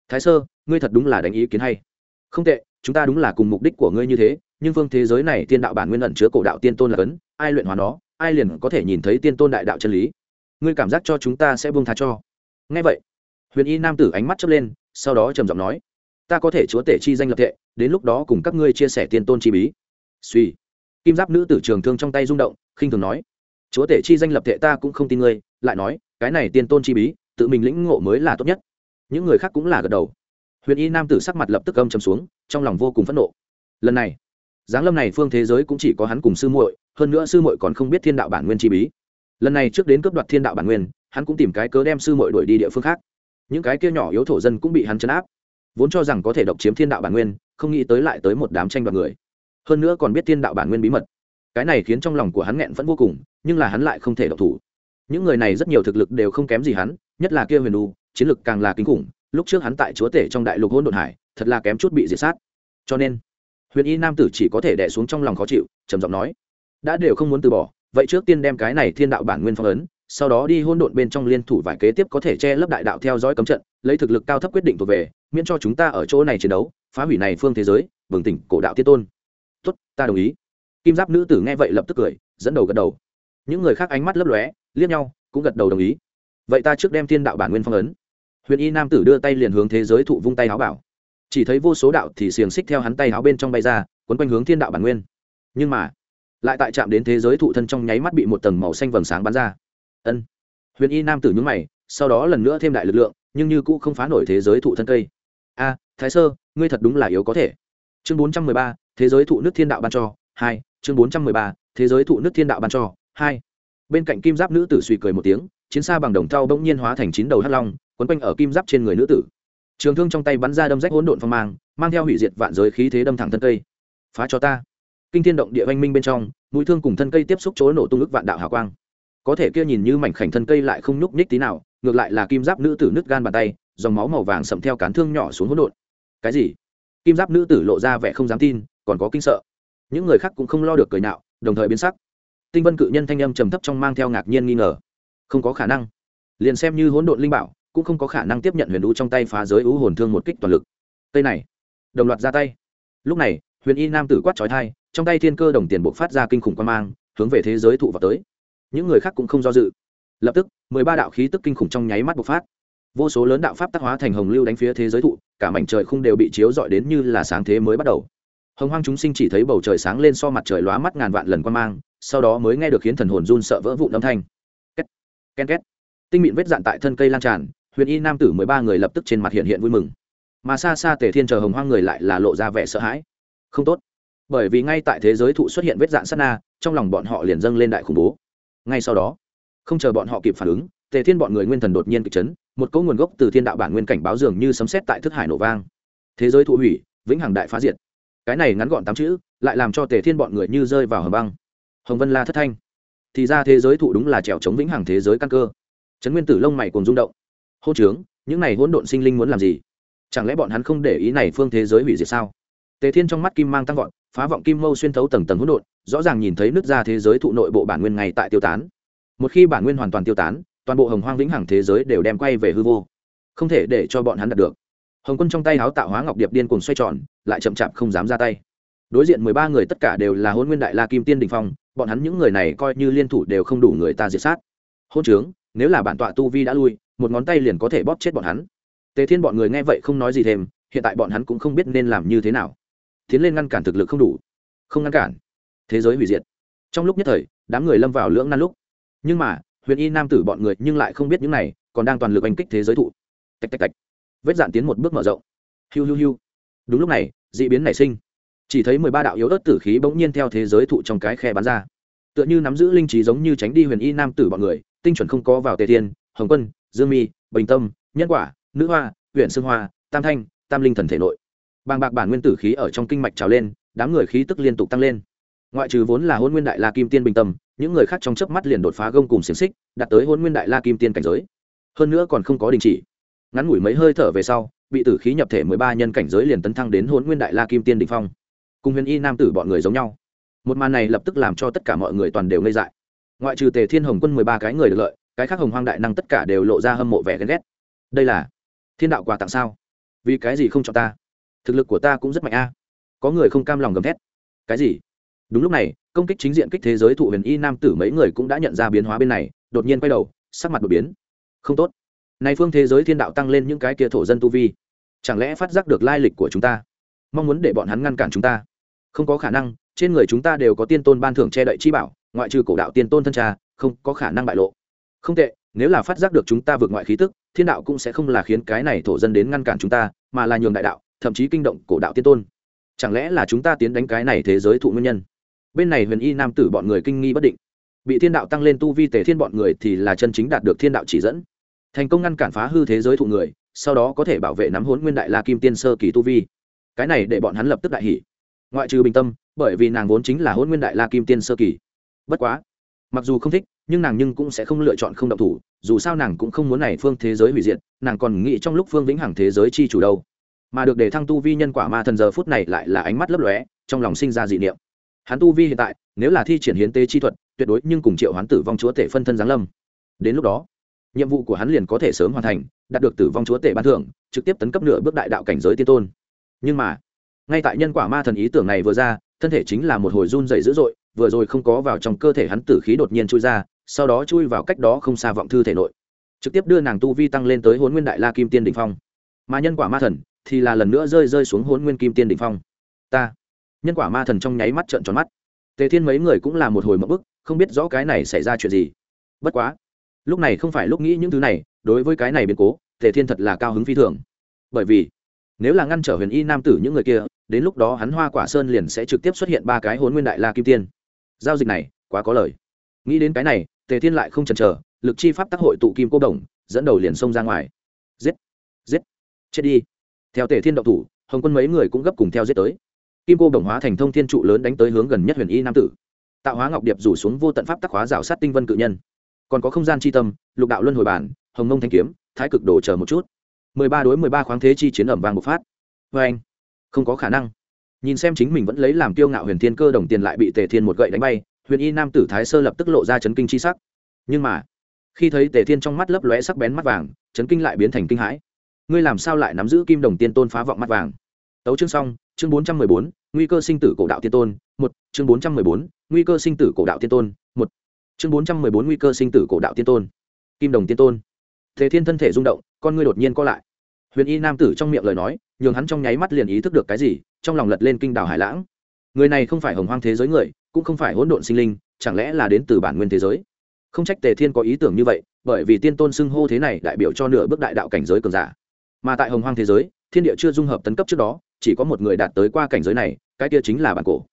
thái sơ, ngươi thật đúng là đánh ý kiến hay. Không tệ, chúng ta đúng là cùng mục đích của ngươi như thế, nhưng phương thế giới này tiên đạo bản nguyên ẩn chứa cổ đạo tiên tôn là cấn, ai luyện hóa nó, ai liền có thể nhìn thấy tiên tôn đại đạo chân lý. Ngươi cảm giác cho chúng ta sẽ buông tha cho. Ngay vậy, huyền y nam tử ánh mắt chớp lên, sau đó trầm giọng nói, ta có thể chúa tể chi danh lập thệ, đến lúc đó cùng các ngươi chia sẻ tiên tôn chi bí. Suy kim giáp nữ tử trường thương trong tay rung động, khinh thường nói, chúa tể chi danh lập thệ ta cũng không tin ngươi, lại nói cái này tiên tôn chi bí, tự mình lĩnh ngộ mới là tốt nhất. Những người khác cũng là gật đầu. Huyền y nam tử sắc mặt lập tức âm chầm xuống, trong lòng vô cùng phẫn nộ. Lần này, giáng lâm này phương thế giới cũng chỉ có hắn cùng sư muội, hơn nữa sư muội còn không biết thiên đạo bản nguyên chi bí. Lần này trước đến cướp đoạt thiên đạo bản nguyên, hắn cũng tìm cái cớ đem sư muội đuổi đi địa phương khác. Những cái kia nhỏ yếu thổ dân cũng bị hắn chấn áp, vốn cho rằng có thể độc chiếm thiên đạo bản nguyên, không nghĩ tới lại tới một đám tranh đoạt người. Hơn nữa còn biết thiên đạo bản nguyên bí mật. Cái này khiến trong lòng của hắn nghẹn vẫn vô cùng, nhưng là hắn lại không thể độc thủ những người này rất nhiều thực lực đều không kém gì hắn nhất là kia huyền U, chiến lực càng là kinh khủng lúc trước hắn tại chúa tể trong đại lục hôn đột hải thật là kém chút bị diệt sát. Cho nên huyền y nam tử chỉ có thể đẻ xuống trong lòng khó chịu trầm giọng nói đã đều không muốn từ bỏ vậy trước tiên đem cái này thiên đạo bản nguyên phong ấn sau đó đi hôn độn bên trong liên thủ vài kế tiếp có thể che lấp đại đạo theo dõi cấm trận lấy thực lực cao thấp quyết định thuộc về miễn cho chúng ta ở chỗ này chiến đấu phá hủy này phương thế giới bừng tỉnh cổ đạo tiên tôn. Tốt ta đồng ý. Kim giáp nữ tử nghe vậy lập tức cười dẫn đầu gật đầu. Những người khác ánh mắt lấp lóe liếc nhau, cũng gật đầu đồng ý. Vậy ta trước đem thiên đạo bản nguyên phong ấn. Huyền y nam tử đưa tay liền hướng thế giới thụ vung tay áo bảo. Chỉ thấy vô số đạo thì xiềng xích theo hắn tay áo bên trong bay ra, quấn quanh hướng thiên đạo bản nguyên. Nhưng mà, lại tại chạm đến thế giới thụ thân trong nháy mắt bị một tầng màu xanh vầng sáng bắn ra. Ân. Huyền y nam tử nhúng mày, sau đó lần nữa thêm đại lực lượng, nhưng như cũ không phá nổi thế giới thụ thân cây. A, thái sơ, ngươi thật đúng là yếu có thể. Chương bốn trăm mười ba, thế giới thụ nước thiên đạo ban cho, hai. Chương bốn trăm mười ba, thế giới thụ nước thiên đạo ban cho, hai bên cạnh kim giáp nữ tử suy cười một tiếng, chiến xa bằng đồng thau bỗng nhiên hóa thành chín đầu hắc long, quấn quanh ở kim giáp trên người nữ tử. Trường thương trong tay bắn ra đâm rách hỗn độn phong mang mang theo hủy diệt vạn giới khí thế đâm thẳng thân cây. Phá cho ta. Kinh thiên động địa oanh minh bên trong, mũi thương cùng thân cây tiếp xúc chỗ nổ tung ức vạn đạo hào quang. Có thể kia nhìn như mảnh khảnh thân cây lại không nhúc nhích tí nào, ngược lại là kim giáp nữ tử nứt gan bàn tay, dòng máu màu vàng sậm theo cán thương nhỏ xuống hỗn độn. Cái gì? Kim giáp nữ tử lộ ra vẻ không dám tin, còn có kinh sợ. Những người khác cũng không lo được cười nạo đồng thời biến sắc tinh vân cự nhân thanh âm trầm thấp trong mang theo ngạc nhiên nghi ngờ. Không có khả năng. Liền xem như hỗn độn linh bảo, cũng không có khả năng tiếp nhận huyền u trong tay phá giới u hồn thương một kích toàn lực. Tây này, đồng loạt ra tay. Lúc này, huyền y nam tử quát trói thai trong tay thiên cơ đồng tiền buộc phát ra kinh khủng quan mang, hướng về thế giới thụ vào tới. Những người khác cũng không do dự. Lập tức, mười ba đạo khí tức kinh khủng trong nháy mắt bộc phát. Vô số lớn đạo pháp tác hóa thành hồng lưu đánh phía thế giới thụ, cả mảnh trời không đều bị chiếu dọi đến như là sáng thế mới bắt đầu. Hồng hoang chúng sinh chỉ thấy bầu trời sáng lên so mặt trời lóa mắt ngàn vạn lần quan mang sau đó mới nghe được khiến thần hồn run sợ vỡ vụn âm thanh. Két ken két. Tinh mịn vết dạn tại thân cây lan tràn, huyền y nam tử mười ba người lập tức trên mặt hiện hiện vui mừng. Mà xa xa tề thiên chờ hồng hoang người lại là lộ ra vẻ sợ hãi. Không tốt. Bởi vì ngay tại thế giới thụ xuất hiện vết dạn sát na, trong lòng bọn họ liền dâng lên đại khủng bố. Ngay sau đó, không chờ bọn họ kịp phản ứng, tề thiên bọn người nguyên thần đột nhiên kịch chấn, một cỗ nguồn gốc từ thiên đạo bản nguyên cảnh báo dường như sấm xét tại thức hải nổ vang. Thế giới thụ hủy, vĩnh hằng đại phá diệt. Cái này ngắn gọn tám chữ, lại làm cho tề thiên bọn người như rơi vào hầm băng hồng vân la thất thanh. Thì ra thế giới thụ đúng là trèo chống vĩnh hằng thế giới căn cơ. Trấn nguyên tử lông mày cùng rung động. Hô trướng, những này hỗn độn sinh linh muốn làm gì? Chẳng lẽ bọn hắn không để ý này phương thế giới hủy diệt sao? Tề thiên trong mắt kim mang tăng vọt, phá vọng kim mâu xuyên thấu tầng tầng hỗn độn, rõ ràng nhìn thấy nước ra thế giới thụ nội bộ bản nguyên ngày tại tiêu tán. Một khi bản nguyên hoàn toàn tiêu tán, toàn bộ hồng hoang vĩnh hằng thế giới đều đem quay về hư vô. Không thể để cho bọn hắn đạt được. Hồng quân trong tay háo tạo hóa ngọc điệp điên cùng xoay tròn, lại chậm chạp không dám ra tay. Đối diện mười ba người tất cả đều là hôn nguyên đại la kim tiên đình phong bọn hắn những người này coi như liên thủ đều không đủ người ta diệt sát. Hôn trướng, nếu là bản tọa tu vi đã lui, một ngón tay liền có thể bóp chết bọn hắn. Tề thiên bọn người nghe vậy không nói gì thêm, hiện tại bọn hắn cũng không biết nên làm như thế nào. Tiến lên ngăn cản thực lực không đủ. Không ngăn cản. Thế giới hủy diệt. Trong lúc nhất thời, đám người lâm vào lưỡng nan lúc. Nhưng mà, huyền y nam tử bọn người nhưng lại không biết những này, còn đang toàn lực oanh kích thế giới thụ. Tạch tạch tạch. Vết dạn tiến một bước mở rộng. Hiu hiu hiu. Đúng lúc này d ị biến nảy sinh chỉ thấy mười ba đạo yếu ớt tử khí bỗng nhiên theo thế giới thụ trong cái khe bắn ra. Tựa như nắm giữ linh trí giống như tránh đi huyền y nam tử bọn người, tinh chuẩn không có vào tề thiên, hồng quân, dương mi, bình tâm, nhân quả, nữ hoa huyện sương hoa, tam thanh, tam linh thần thể nội. Bàng bạc bản nguyên tử khí ở trong kinh mạch trào lên, đám người khí tức liên tục tăng lên. Ngoại trừ vốn là hôn nguyên đại la kim tiên bình tâm, những người khác trong chớp mắt liền đột phá gông cùng xiềng xích, đạt tới hôn nguyên đại la kim tiên cảnh giới. Hơn nữa còn không có đình chỉ. Ngắn ngủi mấy hơi thở về sau, bị tử khí nhập thể mười ba nhân cảnh giới liền tấn thăng đến hôn nguyên đại la kim tiên đình phong cùng huyền y nam tử bọn người giống nhau. Một màn này lập tức làm cho tất cả mọi người toàn đều ngây dại. Ngoại trừ tề thiên hồng quân mười ba cái người được lợi, cái khác hồng hoang đại năng tất cả đều lộ ra hâm mộ vẻ ghen ghét. Đây là thiên đạo quà tặng sao? Vì cái gì không cho ta? Thực lực của ta cũng rất mạnh a. À. Có người không cam lòng gầm thét. Cái gì? Đúng lúc này, công kích chính diện kích thế giới thụ huyền y nam tử mấy người cũng đã nhận ra biến hóa bên này, đột nhiên quay đầu, sắc mặt đột biến. Không tốt. Nay phương thế giới thiên đạo tăng lên những cái kia thổ dân tu vi, chẳng lẽ phát giác được lai lịch của chúng ta? Mong muốn để bọn hắn ngăn cản chúng ta không có khả năng, trên người chúng ta đều có tiên tôn ban thưởng che đậy chi bảo, ngoại trừ cổ đạo tiên tôn thân cha không có khả năng bại lộ. Không tệ, nếu là phát giác được chúng ta vượt ngoại khí tức, thiên đạo cũng sẽ không là khiến cái này thổ dân đến ngăn cản chúng ta, mà là nhường đại đạo, thậm chí kinh động cổ đạo tiên tôn. Chẳng lẽ là chúng ta tiến đánh cái này thế giới thụ nguyên nhân? Bên này huyền y nam tử bọn người kinh nghi bất định. Bị thiên đạo tăng lên tu vi tề thiên bọn người thì là chân chính đạt được thiên đạo chỉ dẫn. Thành công ngăn cản phá hư thế giới thụ người, sau đó có thể bảo vệ nắm hốn nguyên đại la kim tiên sơ kỳ tu vi. Cái này để bọn hắn lập tức đại hỷ ngoại trừ bình tâm, bởi vì nàng vốn chính là hôn nguyên đại la kim tiên sơ kỳ. Bất quá, mặc dù không thích, nhưng nàng nhưng cũng sẽ không lựa chọn không động thủ, dù sao nàng cũng không muốn này phương thế giới hủy diệt, nàng còn nghĩ trong lúc phương vĩnh hằng thế giới chi chủ đâu. Mà được để thăng tu vi nhân quả ma thần giờ phút này lại là ánh mắt lấp lóe, trong lòng sinh ra dị niệm. Hắn tu vi hiện tại, nếu là thi triển hiến tế chi thuật, tuyệt đối nhưng cùng triệu hoán tử vong chúa tể phân thân giáng lâm. Đến lúc đó, nhiệm vụ của hắn liền có thể sớm hoàn thành, đạt được tử vong chúa tể ban thưởng, trực tiếp tấn cấp nửa bước đại đạo cảnh giới tiên tôn. Nhưng mà ngay tại nhân quả ma thần ý tưởng này vừa ra, thân thể chính là một hồi run dày dữ dội, vừa rồi không có vào trong cơ thể hắn tử khí đột nhiên chui ra, sau đó chui vào cách đó không xa vọng thư thể nội. Trực tiếp đưa nàng tu vi tăng lên tới hôn nguyên đại la kim tiên đình phong. Mà nhân quả ma thần thì là lần nữa rơi rơi xuống hôn nguyên kim tiên đình phong. Ta, nhân quả ma thần trong nháy mắt trợn tròn mắt. Tề thiên mấy người cũng là một hồi mậu bức, không biết rõ cái này xảy ra chuyện gì. Bất quá, lúc này không phải lúc nghĩ những thứ này, đối với cái này biến cố, tề thiên thật là cao hứng phi thường. Bởi vì nếu là ngăn trở huyền y nam tử những người kia, đến lúc đó hắn hoa quả sơn liền sẽ trực tiếp xuất hiện ba cái hôn nguyên đại la kim tiên. Giao dịch này, quá có lời. Nghĩ đến cái này, tề thiên lại không chần chờ, lực chi pháp tác hội tụ kim cô đồng, dẫn đầu liền xông ra ngoài. Giết! Giết! Chết đi! Theo tề thiên động thủ, hồng quân mấy người cũng gấp cùng theo giết tới. Kim cô đồng hóa thành thông thiên trụ lớn đánh tới hướng gần nhất huyền y nam tử. Tạo hóa ngọc điệp rủ xuống vô tận pháp tác hóa rào sát tinh vân cự nhân. Còn có không gian chi tâm, lục đạo luân hồi bản, hồng mông thanh kiếm, thái cực đổ chờ một chút mười ba đối mười ba khoáng thế chi chiến ẩm vàng bộc phát. Vê anh, không có khả năng. Nhìn xem chính mình vẫn lấy làm kiêu ngạo huyền thiên cơ đồng tiền lại bị tề thiên một gậy đánh bay, huyền y nam tử thái sơ lập tức lộ ra chấn kinh chi sắc. Nhưng mà, khi thấy tề thiên trong mắt lấp lóe sắc bén mắt vàng, chấn kinh lại biến thành kinh hãi. Ngươi làm sao lại nắm giữ kim đồng tiên tôn phá vọng mắt vàng? Tấu chương xong, chương bốn trăm mười bốn, nguy cơ sinh tử cổ đạo tiên tôn, một, chương bốn trăm mười bốn, nguy cơ sinh tử cổ đạo tiên tôn, một, chương bốn trăm mười bốn, nguy cơ sinh tử cổ đạo tiên tôn. Kim đồng tiên tôn. Tề thiên thân thể rung động con ngươi đột nhiên co lại. Huyền y nam tử trong miệng lời nói, nhường hắn trong nháy mắt liền ý thức được cái gì, trong lòng lật lên kinh đảo hải lãng. Người này không phải hồng hoang thế giới người, cũng không phải hỗn độn sinh linh, chẳng lẽ là đến từ bản nguyên thế giới? Không trách tề thiên có ý tưởng như vậy, bởi vì tiên tôn xưng hô thế này đại biểu cho nửa bước đại đạo cảnh giới cường giả. Mà tại hồng hoang thế giới, thiên địa chưa dung hợp tấn cấp trước đó, chỉ có một người đạt tới qua cảnh giới này, cái kia chính là bản cổ.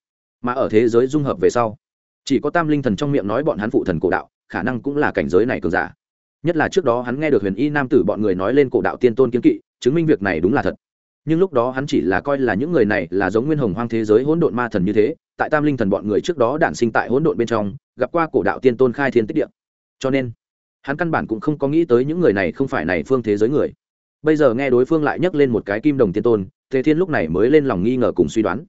Mà ở thế giới dung hợp về sau, chỉ có tam linh thần trong miệng nói bọn hắn phụ thần cổ đạo, khả năng cũng là cảnh giới này cường giả nhất là trước đó hắn nghe được huyền y nam tử bọn người nói lên cổ đạo tiên tôn kiên kỵ, chứng minh việc này đúng là thật. Nhưng lúc đó hắn chỉ là coi là những người này là giống nguyên hồng hoang thế giới hỗn độn ma thần như thế, tại tam linh thần bọn người trước đó đản sinh tại hỗn độn bên trong, gặp qua cổ đạo tiên tôn khai thiên tích địa. Cho nên, hắn căn bản cũng không có nghĩ tới những người này không phải này phương thế giới người. Bây giờ nghe đối phương lại nhắc lên một cái kim đồng tiên tôn, tề thiên lúc này mới lên lòng nghi ngờ cùng suy đoán.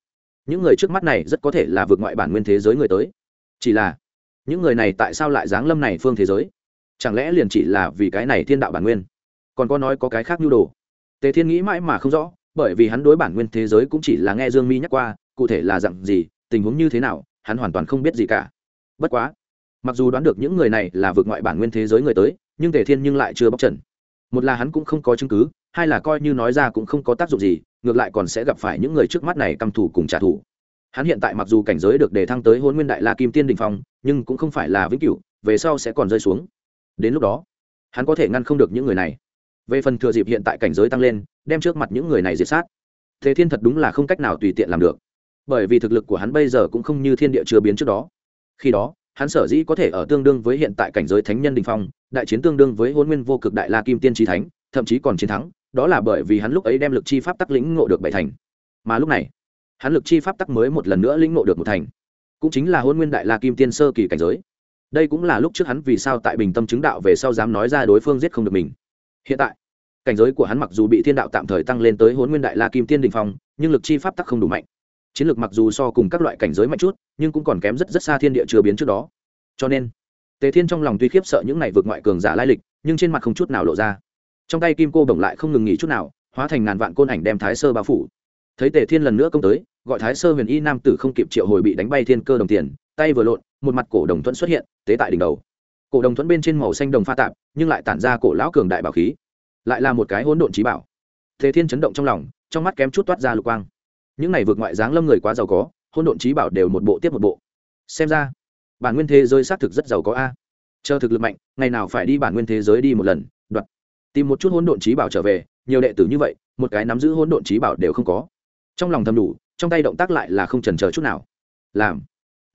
Những người trước mắt này rất có thể là vượt ngoại bản nguyên thế giới người tới. Chỉ là, những người này tại sao lại giáng lâm này phương thế giới? Chẳng lẽ liền chỉ là vì cái này thiên đạo bản nguyên? Còn có nói có cái khác nhu đồ. Tề thiên nghĩ mãi mà không rõ, bởi vì hắn đối bản nguyên thế giới cũng chỉ là nghe dương mi nhắc qua, cụ thể là dặn gì, tình huống như thế nào, hắn hoàn toàn không biết gì cả. Bất quá, mặc dù đoán được những người này là vượt ngoại bản nguyên thế giới người tới, nhưng tề thiên nhưng lại chưa bóc trần. Một là hắn cũng không có chứng cứ, hai là coi như nói ra cũng không có tác dụng gì, ngược lại còn sẽ gặp phải những người trước mắt này căm thủ cùng trả thù. Hắn hiện tại mặc dù cảnh giới được đề thăng tới hôn nguyên đại la kim tiên đình phong, nhưng cũng không phải là vĩnh cửu, về sau sẽ còn rơi xuống đến lúc đó, hắn có thể ngăn không được những người này. Về phần thừa dịp hiện tại cảnh giới tăng lên, đem trước mặt những người này diệt sát. Thế thiên thật đúng là không cách nào tùy tiện làm được. Bởi vì thực lực của hắn bây giờ cũng không như thiên địa chưa biến trước đó. Khi đó, hắn sở dĩ có thể ở tương đương với hiện tại cảnh giới thánh nhân đình phong, đại chiến tương đương với hôn nguyên vô cực đại la kim tiên trí thánh, thậm chí còn chiến thắng, đó là bởi vì hắn lúc ấy đem lực chi pháp tắc lĩnh ngộ được bảy thành. Mà lúc này, hắn lực chi pháp tắc mới một lần nữa lĩnh ngộ được một thành. Cũng chính là hôn nguyên đại la kim tiên sơ kỳ cảnh giới đây cũng là lúc trước hắn vì sao tại bình tâm chứng đạo về sau dám nói ra đối phương giết không được mình. Hiện tại, cảnh giới của hắn mặc dù bị thiên đạo tạm thời tăng lên tới hôn nguyên đại la kim tiên đình phong, nhưng lực chi pháp tắc không đủ mạnh. Chiến lược mặc dù so cùng các loại cảnh giới mạnh chút, nhưng cũng còn kém rất rất xa thiên địa chưa biến trước đó. Cho nên, tề thiên trong lòng tuy khiếp sợ những này vượt ngoại cường giả lai lịch, nhưng trên mặt không chút nào lộ ra. Trong tay kim cô bổng lại không ngừng nghỉ chút nào, hóa thành ngàn vạn côn ảnh đem thái sơ bao phủ. Thấy tề thiên lần nữa công tới, gọi thái sơ huyền y nam tử không kịp triệu hồi bị đánh bay thiên cơ đồng tiền tay vừa lộn, một mặt cổ đồng thuẫn xuất hiện, tế tại đỉnh đầu. Cổ đồng thuẫn bên trên màu xanh đồng pha tạp, nhưng lại tản ra cổ lão cường đại bảo khí. Lại là một cái hỗn độn trí bảo. Thế thiên chấn động trong lòng, trong mắt kém chút toát ra lục quang. Những này vượt ngoại dáng lâm người quá giàu có, hỗn độn trí bảo đều một bộ tiếp một bộ. Xem ra, bản nguyên thế giới xác thực rất giàu có a. Chờ thực lực mạnh, ngày nào phải đi bản nguyên thế giới đi một lần, đoạt. Tìm một chút hỗn độn trí bảo trở về, nhiều đệ tử như vậy, một cái nắm giữ hỗn độn trí bảo đều không có. Trong lòng thầm đủ, trong tay động tác lại là không trần chờ chút nào. Làm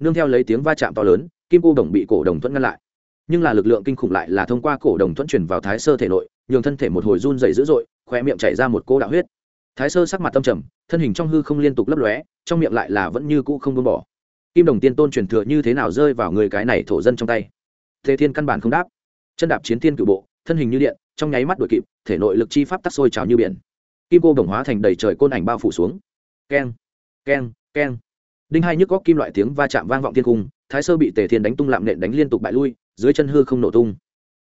nương theo lấy tiếng va chạm to lớn, kim cô đồng bị cổ đồng thuẫn ngăn lại. Nhưng là lực lượng kinh khủng lại là thông qua cổ đồng thuẫn chuyển vào thái sơ thể nội, nhường thân thể một hồi run dày dữ dội khoe miệng chảy ra một cô đạo huyết. Thái sơ sắc mặt tâm trầm, thân hình trong hư không liên tục lấp lóe, trong miệng lại là vẫn như cũ không buông bỏ. Kim đồng tiên tôn truyền thừa như thế nào rơi vào người cái này thổ dân trong tay? Thế thiên căn bản không đáp. Chân đạp chiến thiên cự bộ, thân hình như điện, trong nháy mắt đuổi kịp, thể nội lực chi pháp tắc sôi trào như biển. Kim cô đồng hóa thành đầy trời côn ảnh bao phủ xuống. Keng keng keng đinh hai nhức góc kim loại tiếng va chạm vang vọng thiên cung thái sơ bị tề thiên đánh tung lạm nện đánh liên tục bại lui, dưới chân hư không nổ tung.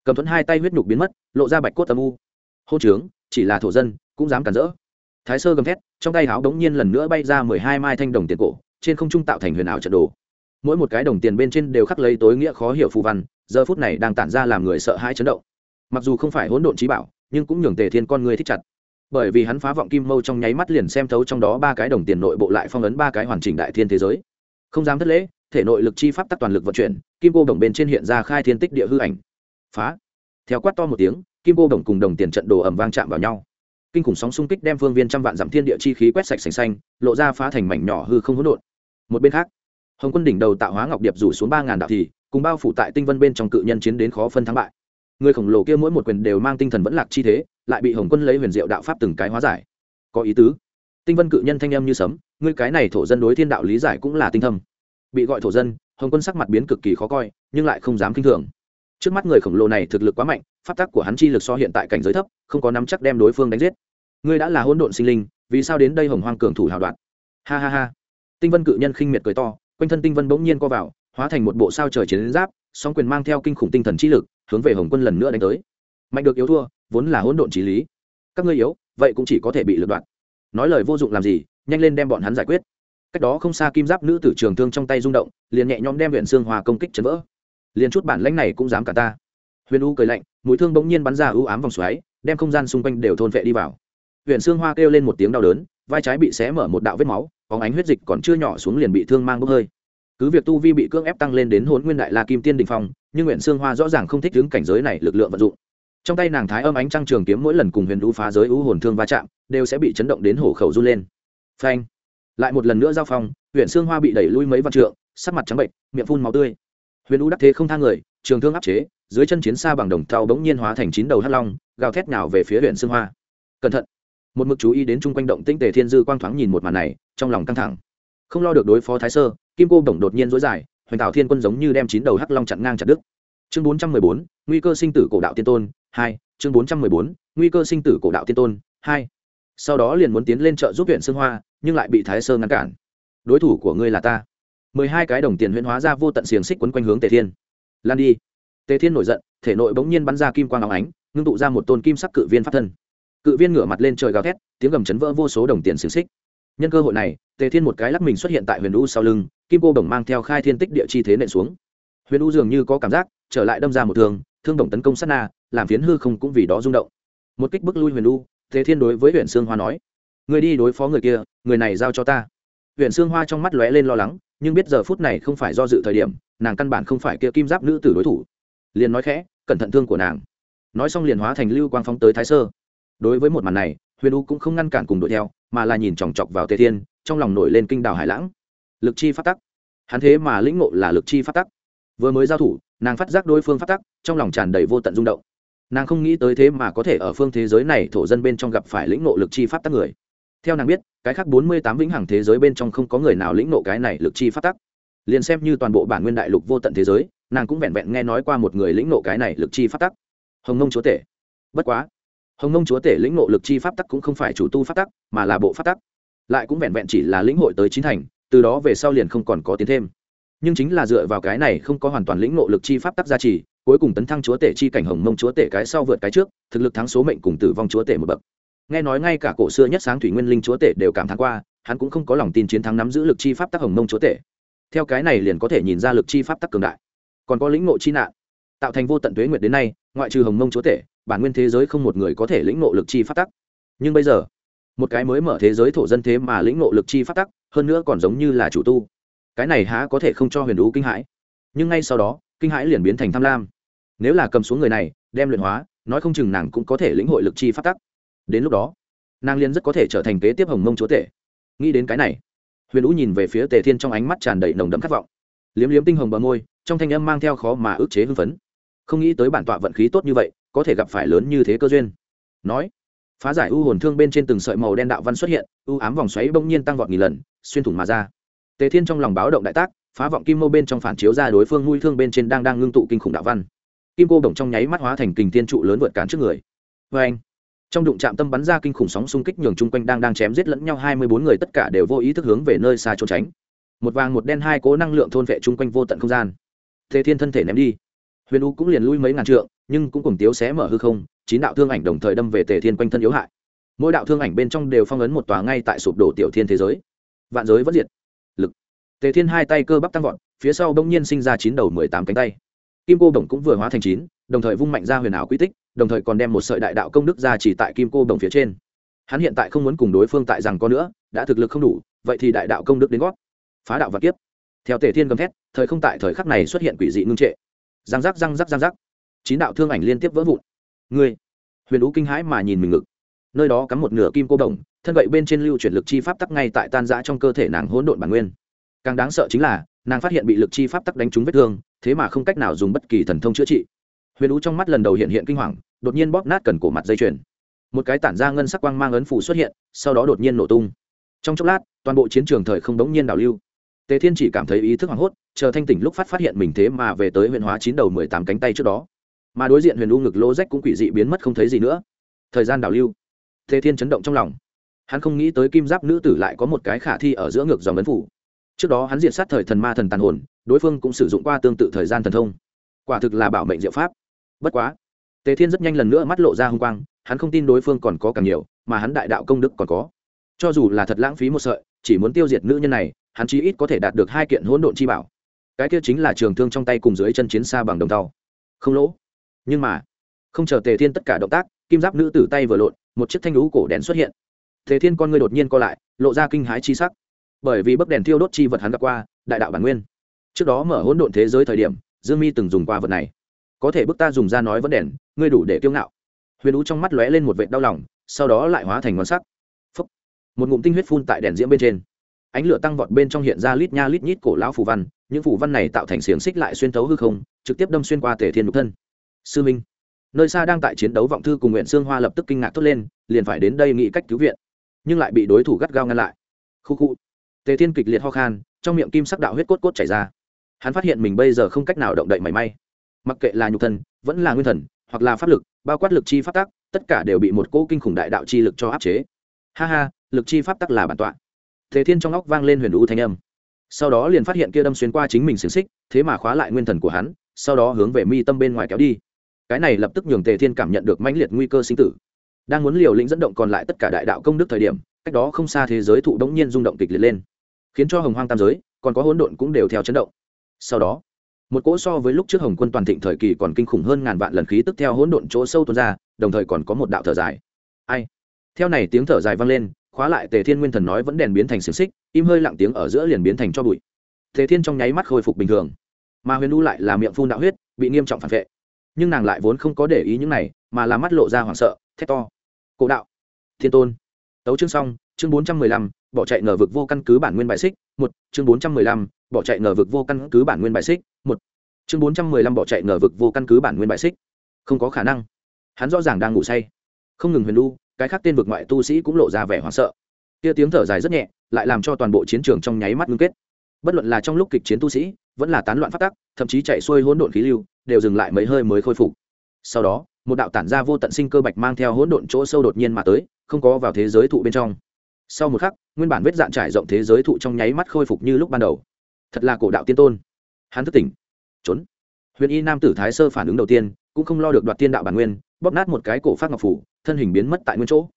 Cầm thuẫn hai tay huyết nhục biến mất, lộ ra bạch cốt âm u. Hô trướng, chỉ là thổ dân, cũng dám cản rỡ. Thái sơ gầm thét, trong tay háo đống nhiên lần nữa bay ra mười hai mai thanh đồng tiền cổ, trên không trung tạo thành huyền ảo trận đồ. Mỗi một cái đồng tiền bên trên đều khắc lấy tối nghĩa khó hiểu phù văn, giờ phút này đang tản ra làm người sợ hãi chấn động. Mặc dù không phải hỗn độn trí bảo, nhưng cũng nhường tề thiên con người thích chặt bởi vì hắn phá vọng kim mâu trong nháy mắt liền xem thấu trong đó ba cái đồng tiền nội bộ lại phong ấn ba cái hoàn chỉnh đại thiên thế giới. Không dám thất lễ, thể nội lực chi pháp tắc toàn lực vận chuyển, kim cô đồng bên trên hiện ra khai thiên tích địa hư ảnh. Phá. Theo quát to một tiếng, kim cô đồng cùng đồng tiền trận đồ ẩm vang chạm vào nhau. Kinh khủng sóng xung kích đem phương viên trăm vạn dặm thiên địa chi khí quét sạch sành xanh, lộ ra phá thành mảnh nhỏ hư không hỗn độn. Một bên khác, hồng quân đỉnh đầu tạo hóa ngọc điệp rủ xuống ba ngàn đạo thì, cùng bao phủ tại tinh vân bên trong cự nhân chiến đến khó phân thắng bại. Người khổng lồ kia mỗi một quyền đều mang tinh thần vẫn lạc chi thế lại bị hồng quân lấy huyền diệu đạo pháp từng cái hóa giải. Có ý tứ. Tinh vân cự nhân thanh âm như sấm, ngươi cái này thổ dân đối thiên đạo lý giải cũng là tinh thâm. Bị gọi thổ dân, hồng quân sắc mặt biến cực kỳ khó coi, nhưng lại không dám kinh thường. Trước mắt người khổng lồ này thực lực quá mạnh, pháp tắc của hắn chi lực so hiện tại cảnh giới thấp, không có nắm chắc đem đối phương đánh giết. Ngươi đã là hỗn độn sinh linh, vì sao đến đây hồng hoang cường thủ hào đoạn ha ha ha. Tinh vân cự nhân khinh miệt cười to, quanh thân tinh vân bỗng nhiên co vào, hóa thành một bộ sao trời chiến giáp, song quyền mang theo kinh khủng tinh thần chi lực, hướng về hồng quân lần nữa đánh tới mạnh được yếu thua, vốn là hỗn độn trí lý. Các ngươi yếu, vậy cũng chỉ có thể bị lượt đoạn nói lời vô dụng làm gì, nhanh lên đem bọn hắn giải quyết. Cách đó không xa kim giáp nữ tử trường thương trong tay rung động, liền nhẹ nhõm đem huyện xương hòa công kích chấn vỡ. Liền chút bản lãnh này cũng dám cả ta. Huyền u cười lạnh, mũi thương bỗng nhiên bắn ra ưu ám vòng xoáy, đem không gian xung quanh đều thôn vệ đi vào. Huyện xương hoa kêu lên một tiếng đau đớn, vai trái bị xé mở một đạo vết máu có ánh huyết dịch còn chưa nhỏ xuống liền bị thương mang bốc hơi. Cứ việc tu vi bị cưỡng ép tăng lên đến hồn nguyên đại la kim tiên đình phong, nhưng nguyện xương hoa rõ ràng không thích đứng cảnh giới này lực lượng vận dụng trong tay nàng thái âm ánh trăng trường kiếm mỗi lần cùng huyền đũ phá giới ưu hồn thương va chạm, đều sẽ bị chấn động đến hổ khẩu run lên. Phanh! Lại một lần nữa giao phong huyện xương hoa bị đẩy lui mấy vạn trượng, sắc mặt trắng bệnh, miệng phun máu tươi. Huyền đũ đắc thế không thang người, trường thương áp chế, dưới chân chiến xa bằng đồng thau bỗng nhiên hóa thành chín đầu hắc long, gào thét nào về phía huyện xương hoa. Cẩn thận! Một mực chú ý đến chung quanh động tinh tề thiên dư quang thoáng nhìn một màn này, trong lòng căng thẳng. Không lo được đối phó thái sơ, kim cô bổng đột nhiên dối dài, hoành tạo thiên quân giống như đem chín đầu hắc long chặn ngang chặt đứt. Chương bốn trăm mười bốn, nguy cơ sinh tử cổ đạo tiên tôn hai, chương bốn trăm mười bốn, nguy cơ sinh tử cổ đạo tiên tôn, hai. Sau đó liền muốn tiến lên chợ giúp huyện sương hoa, nhưng lại bị thái sơ ngăn cản. Đối thủ của ngươi là ta. mười hai cái đồng tiền huyễn hóa ra vô tận xiềng xích quấn quanh hướng tề thiên. Lan đi. Tề thiên nổi giận, thể nội bỗng nhiên bắn ra kim quang áo ánh, ngưng tụ ra một tôn kim sắc cự viên pháp thân. Cự viên ngửa mặt lên trời gào thét, tiếng gầm chấn vỡ vô số đồng tiền xiềng xích. Nhân cơ hội này, tề thiên một cái lắc mình xuất hiện tại huyền u sau lưng, kim cô đồng mang theo khai thiên tích địa chi thế nện xuống. Huyền u dường như có cảm giác, trở lại đâm ra một thường thương đồng tấn công sát na, làm phiến hư không cũng vì đó rung động. Một kích bức lui huyền lu thế thiên đối với huyện sương hoa nói, người đi đối phó người kia, người này giao cho ta. Huyện sương hoa trong mắt lóe lên lo lắng, nhưng biết giờ phút này không phải do dự thời điểm, nàng căn bản không phải kia kim giáp nữ tử đối thủ. Liền nói khẽ, cẩn thận thương của nàng. Nói xong liền hóa thành lưu quang phóng tới thái sơ. Đối với một màn này, huyền u cũng không ngăn cản cùng đuổi theo, mà là nhìn chòng chọc vào tề thiên, trong lòng nổi lên kinh đào hải lãng. Lực chi phát tắc. Hắn thế mà lĩnh ngộ là lực chi phát tắc vừa mới giao thủ, nàng phát giác đối phương phát tắc, trong lòng tràn đầy vô tận rung động. Nàng không nghĩ tới thế mà có thể ở phương thế giới này thổ dân bên trong gặp phải lĩnh nộ lực chi pháp tắc người. Theo nàng biết, cái khác bốn mươi tám vĩnh hằng thế giới bên trong không có người nào lĩnh nộ cái này lực chi pháp tắc. Liền xem như toàn bộ bản nguyên đại lục vô tận thế giới, nàng cũng vẹn vẹn nghe nói qua một người lĩnh nộ cái này lực chi pháp tắc. Hồng nông chúa tể. Bất quá, hồng nông chúa tể lĩnh nộ lực chi pháp tắc cũng không phải chủ tu pháp tắc, mà là bộ pháp tắc. Lại cũng vẹn vẹn chỉ là lĩnh hội tới chín thành, từ đó về sau liền không còn có tiến thêm nhưng chính là dựa vào cái này không có hoàn toàn lĩnh ngộ lực chi pháp tắc gia trì, cuối cùng tấn thăng chúa tể chi cảnh hồng mông chúa tể cái sau vượt cái trước, thực lực thắng số mệnh cùng tử vong chúa tể một bậc. Nghe nói ngay cả cổ xưa nhất sáng thủy nguyên linh chúa tể đều cảm thắng qua, hắn cũng không có lòng tin chiến thắng nắm giữ lực chi pháp tắc hồng mông chúa tể. Theo cái này liền có thể nhìn ra lực chi pháp tắc cường đại. Còn có lĩnh ngộ chi nạn. Tạo thành vô tận tuế nguyệt đến nay, ngoại trừ hồng mông chúa tể, bản nguyên thế giới không một người có thể lĩnh ngộ lực chi pháp tắc nhưng bây giờ, một cái mới mở thế giới thổ dân thế mà lĩnh ngộ lực chi pháp tắc hơn nữa còn giống như là chủ tu cái này há có thể không cho huyền đú kinh hãi. Nhưng ngay sau đó, kinh hãi liền biến thành tham lam. Nếu là cầm xuống người này, đem luyện hóa, nói không chừng nàng cũng có thể lĩnh hội lực chi phát tắc. Đến lúc đó, nàng liên rất có thể trở thành kế tiếp hồng mông chúa tể. Nghĩ đến cái này, huyền đũ nhìn về phía tề thiên trong ánh mắt tràn đầy nồng đậm khát vọng. Liếm liếm tinh hồng bờ môi, trong thanh âm mang theo khó mà ức chế hưng phấn. Không nghĩ tới bản tọa vận khí tốt như vậy, có thể gặp phải lớn như thế cơ duyên. Nói, phá giải u hồn thương bên trên từng sợi màu đen đạo văn xuất hiện, u ám vòng xoáy bỗng nhiên tăng vọt nghìn lần, xuyên thủng mà ra tề thiên trong lòng báo động đại tác, phá vọng kim mô bên trong phản chiếu ra đối phương nuôi thương bên trên đang đang ngưng tụ kinh khủng đạo văn. Kim cô đồng trong nháy mắt hóa thành kình thiên trụ lớn vượt cản trước người. Vê anh, trong đụng chạm tâm bắn ra kinh khủng sóng xung kích nhường chung quanh đang đang chém giết lẫn nhau hai mươi bốn người tất cả đều vô ý thức hướng về nơi xa trốn tránh. Một vàng một đen hai cố năng lượng thôn vệ chung quanh vô tận không gian. Thế thiên thân thể ném đi. Huyền u cũng liền lui mấy ngàn trượng, nhưng cũng cùng tiếu xé mở hư không, chín đạo thương ảnh đồng thời đâm về tề thiên quanh thân yếu hại. Mỗi đạo thương ảnh bên trong đều phong ấn một tòa ngay tại sụp đổ tiểu thiên thế giới. Vạn giới vẫn diệt tề thiên hai tay cơ bắp tăng vọt, phía sau bỗng nhiên sinh ra chín đầu mười tám cánh tay. Kim cô đồng cũng vừa hóa thành chín, đồng thời vung mạnh ra huyền ảo quy tích, đồng thời còn đem một sợi đại đạo công đức ra chỉ tại kim cô đồng phía trên. Hắn hiện tại không muốn cùng đối phương tại rằng có nữa, đã thực lực không đủ, vậy thì đại đạo công đức đến gót. Phá đạo và kiếp. Theo tề thiên gầm thét, thời không tại thời khắc này xuất hiện quỷ dị ngưng trệ. Răng rắc răng rắc răng rắc. Chín đạo thương ảnh liên tiếp vỡ vụn. Ngươi, huyền ú kinh hãi mà nhìn mình ngực. Nơi đó cắm một nửa kim cô đồng, thân vậy bên trên lưu chuyển lực chi pháp tắc ngay tại tan giã trong cơ thể nàng hỗn độn bản nguyên càng đáng sợ chính là, nàng phát hiện bị lực chi pháp tắc đánh trúng vết thương, thế mà không cách nào dùng bất kỳ thần thông chữa trị. Huyền ú trong mắt lần đầu hiện hiện kinh hoàng, đột nhiên bóp nát cần cổ mặt dây chuyền. Một cái tản ra ngân sắc quang mang ấn phủ xuất hiện, sau đó đột nhiên nổ tung. Trong chốc lát, toàn bộ chiến trường thời không đống nhiên đảo lưu. Tề thiên chỉ cảm thấy ý thức hoảng hốt, chờ thanh tỉnh lúc phát phát hiện mình thế mà về tới huyện hóa chín đầu mười tám cánh tay trước đó. Mà đối diện huyền u ngực lô rách cũng quỷ dị biến mất không thấy gì nữa. Thời gian đảo lưu. Tề thiên chấn động trong lòng. Hắn không nghĩ tới kim giáp nữ tử lại có một cái khả thi ở giữa ngực dòng ấn phủ trước đó hắn diện sát thời thần ma thần tàn hồn, đối phương cũng sử dụng qua tương tự thời gian thần thông. Quả thực là bảo mệnh diệu pháp. Bất quá, tề thiên rất nhanh lần nữa mắt lộ ra h ư n g quang, hắn không tin đối phương còn có càng nhiều, mà hắn đại đạo công đức còn có. Cho dù là thật lãng phí một sợi, chỉ muốn tiêu diệt nữ nhân này, hắn chí ít có thể đạt được hai kiện hỗn độn chi bảo. Cái kia chính là trường thương trong tay cùng dưới chân chiến xa bằng đồng tàu không lỗ. Nhưng mà, không chờ tề thiên tất cả động tác, kim giáp nữ tử tay vừa lộn, một chiếc thanh lũ cổ đèn xuất hiện. Tề thiên con ngươi đột nhiên co lại, lộ ra kinh hái chi sắc bởi vì bấc đèn thiêu đốt chi vật hắn gặp qua, đại đạo bản nguyên. Trước đó mở hỗn độn thế giới thời điểm, dương mi từng dùng qua vật này. Có thể bức ta dùng ra nói vấn đèn, ngươi đủ để kiêu ngạo. Huyền ú trong mắt lóe lên một vệt đau lòng, sau đó lại hóa thành ngón sắc. Phúc. một ngụm tinh huyết phun tại đèn diễm bên trên. Ánh lửa tăng vọt bên trong hiện ra lít nha lít nhít cổ lão phù văn, những phù văn này tạo thành xiềng xích lại xuyên thấu hư không, trực tiếp đâm xuyên qua tề thiên nhục thân. Sư minh. Nơi xa đang tại chiến đấu vọng thư cùng nguyện xương hoa lập tức kinh ngạc thốt lên, liền phải đến đây nghĩ cách cứu viện. Nhưng lại bị đối thủ gắt gao ngăn lại. Khu khu tề thiên kịch liệt ho khan, trong miệng kim sắc đạo huyết cốt cốt chảy ra. Hắn phát hiện mình bây giờ không cách nào động đậy mảy may. Mặc kệ là nhục thân, vẫn là nguyên thần, hoặc là pháp lực, bao quát lực chi pháp tắc, tất cả đều bị một cỗ kinh khủng đại đạo chi lực cho áp chế. Ha ha, lực chi pháp tắc là bản tọa. Tề thiên trong óc vang lên huyền đũ thanh âm. Sau đó liền phát hiện kia đâm xuyên qua chính mình xiềng xích, thế mà khóa lại nguyên thần của hắn, sau đó hướng về mi tâm bên ngoài kéo đi. Cái này lập tức nhường tề thiên cảm nhận được mãnh liệt nguy cơ sinh tử. Đang muốn liều lĩnh dẫn động còn lại tất cả đại đạo công đức thời điểm, cách đó không xa thế giới thụ đống nhiên rung động kịch liệt lên khiến cho hồng hoang tam giới còn có hỗn độn cũng đều theo chấn động. Sau đó, một cỗ so với lúc trước hồng quân toàn thịnh thời kỳ còn kinh khủng hơn ngàn vạn lần khí tức theo hỗn độn chỗ sâu tuôn ra, đồng thời còn có một đạo thở dài. Ai? Theo này tiếng thở dài vang lên, khóa lại tề thiên nguyên thần nói vẫn đèn biến thành xiềng xích, im hơi lặng tiếng ở giữa liền biến thành cho bụi. Tề thiên trong nháy mắt khôi phục bình thường. Mà huyền u lại là miệng phun đạo huyết, bị nghiêm trọng phản vệ. Nhưng nàng lại vốn không có để ý những này, mà là mắt lộ ra hoảng sợ, thét to. Cổ đạo, thiên tôn. Tấu chương xong chương bốn trăm mười lăm, bỏ chạy ngờ vực vô căn cứ bản nguyên bài xích, một, chương bốn trăm mười lăm, bỏ chạy ngờ vực vô căn cứ bản nguyên bài xích, một. Chương bốn trăm mười lăm, bỏ chạy ngờ vực vô căn cứ bản nguyên bài xích. Không có khả năng. Hắn rõ ràng đang ngủ say. Không ngừng huyền lu cái khác tên vực ngoại tu sĩ cũng lộ ra vẻ hoảng sợ. Kia tiếng thở dài rất nhẹ, lại làm cho toàn bộ chiến trường trong nháy mắt ngưng kết. Bất luận là trong lúc kịch chiến tu sĩ, vẫn là tán loạn phát tắc, thậm chí chạy xuôi hỗn độn khí lưu, đều dừng lại mấy hơi mới khôi phục. Sau đó, một đạo tản ra vô tận sinh cơ bạch mang theo hỗn độn chỗ sâu đột nhiên mà tới, không có vào thế giới thụ bên trong sau một khắc, nguyên bản vết dạn trải rộng thế giới thụ trong nháy mắt khôi phục như lúc ban đầu. Thật là cổ đạo tiên tôn. Hắn thức tỉnh. Trốn. Huyền y nam tử thái sơ phản ứng đầu tiên, cũng không lo được đoạt tiên đạo bản nguyên, bóp nát một cái cổ phát ngọc phủ, thân hình biến mất tại nguyên chỗ.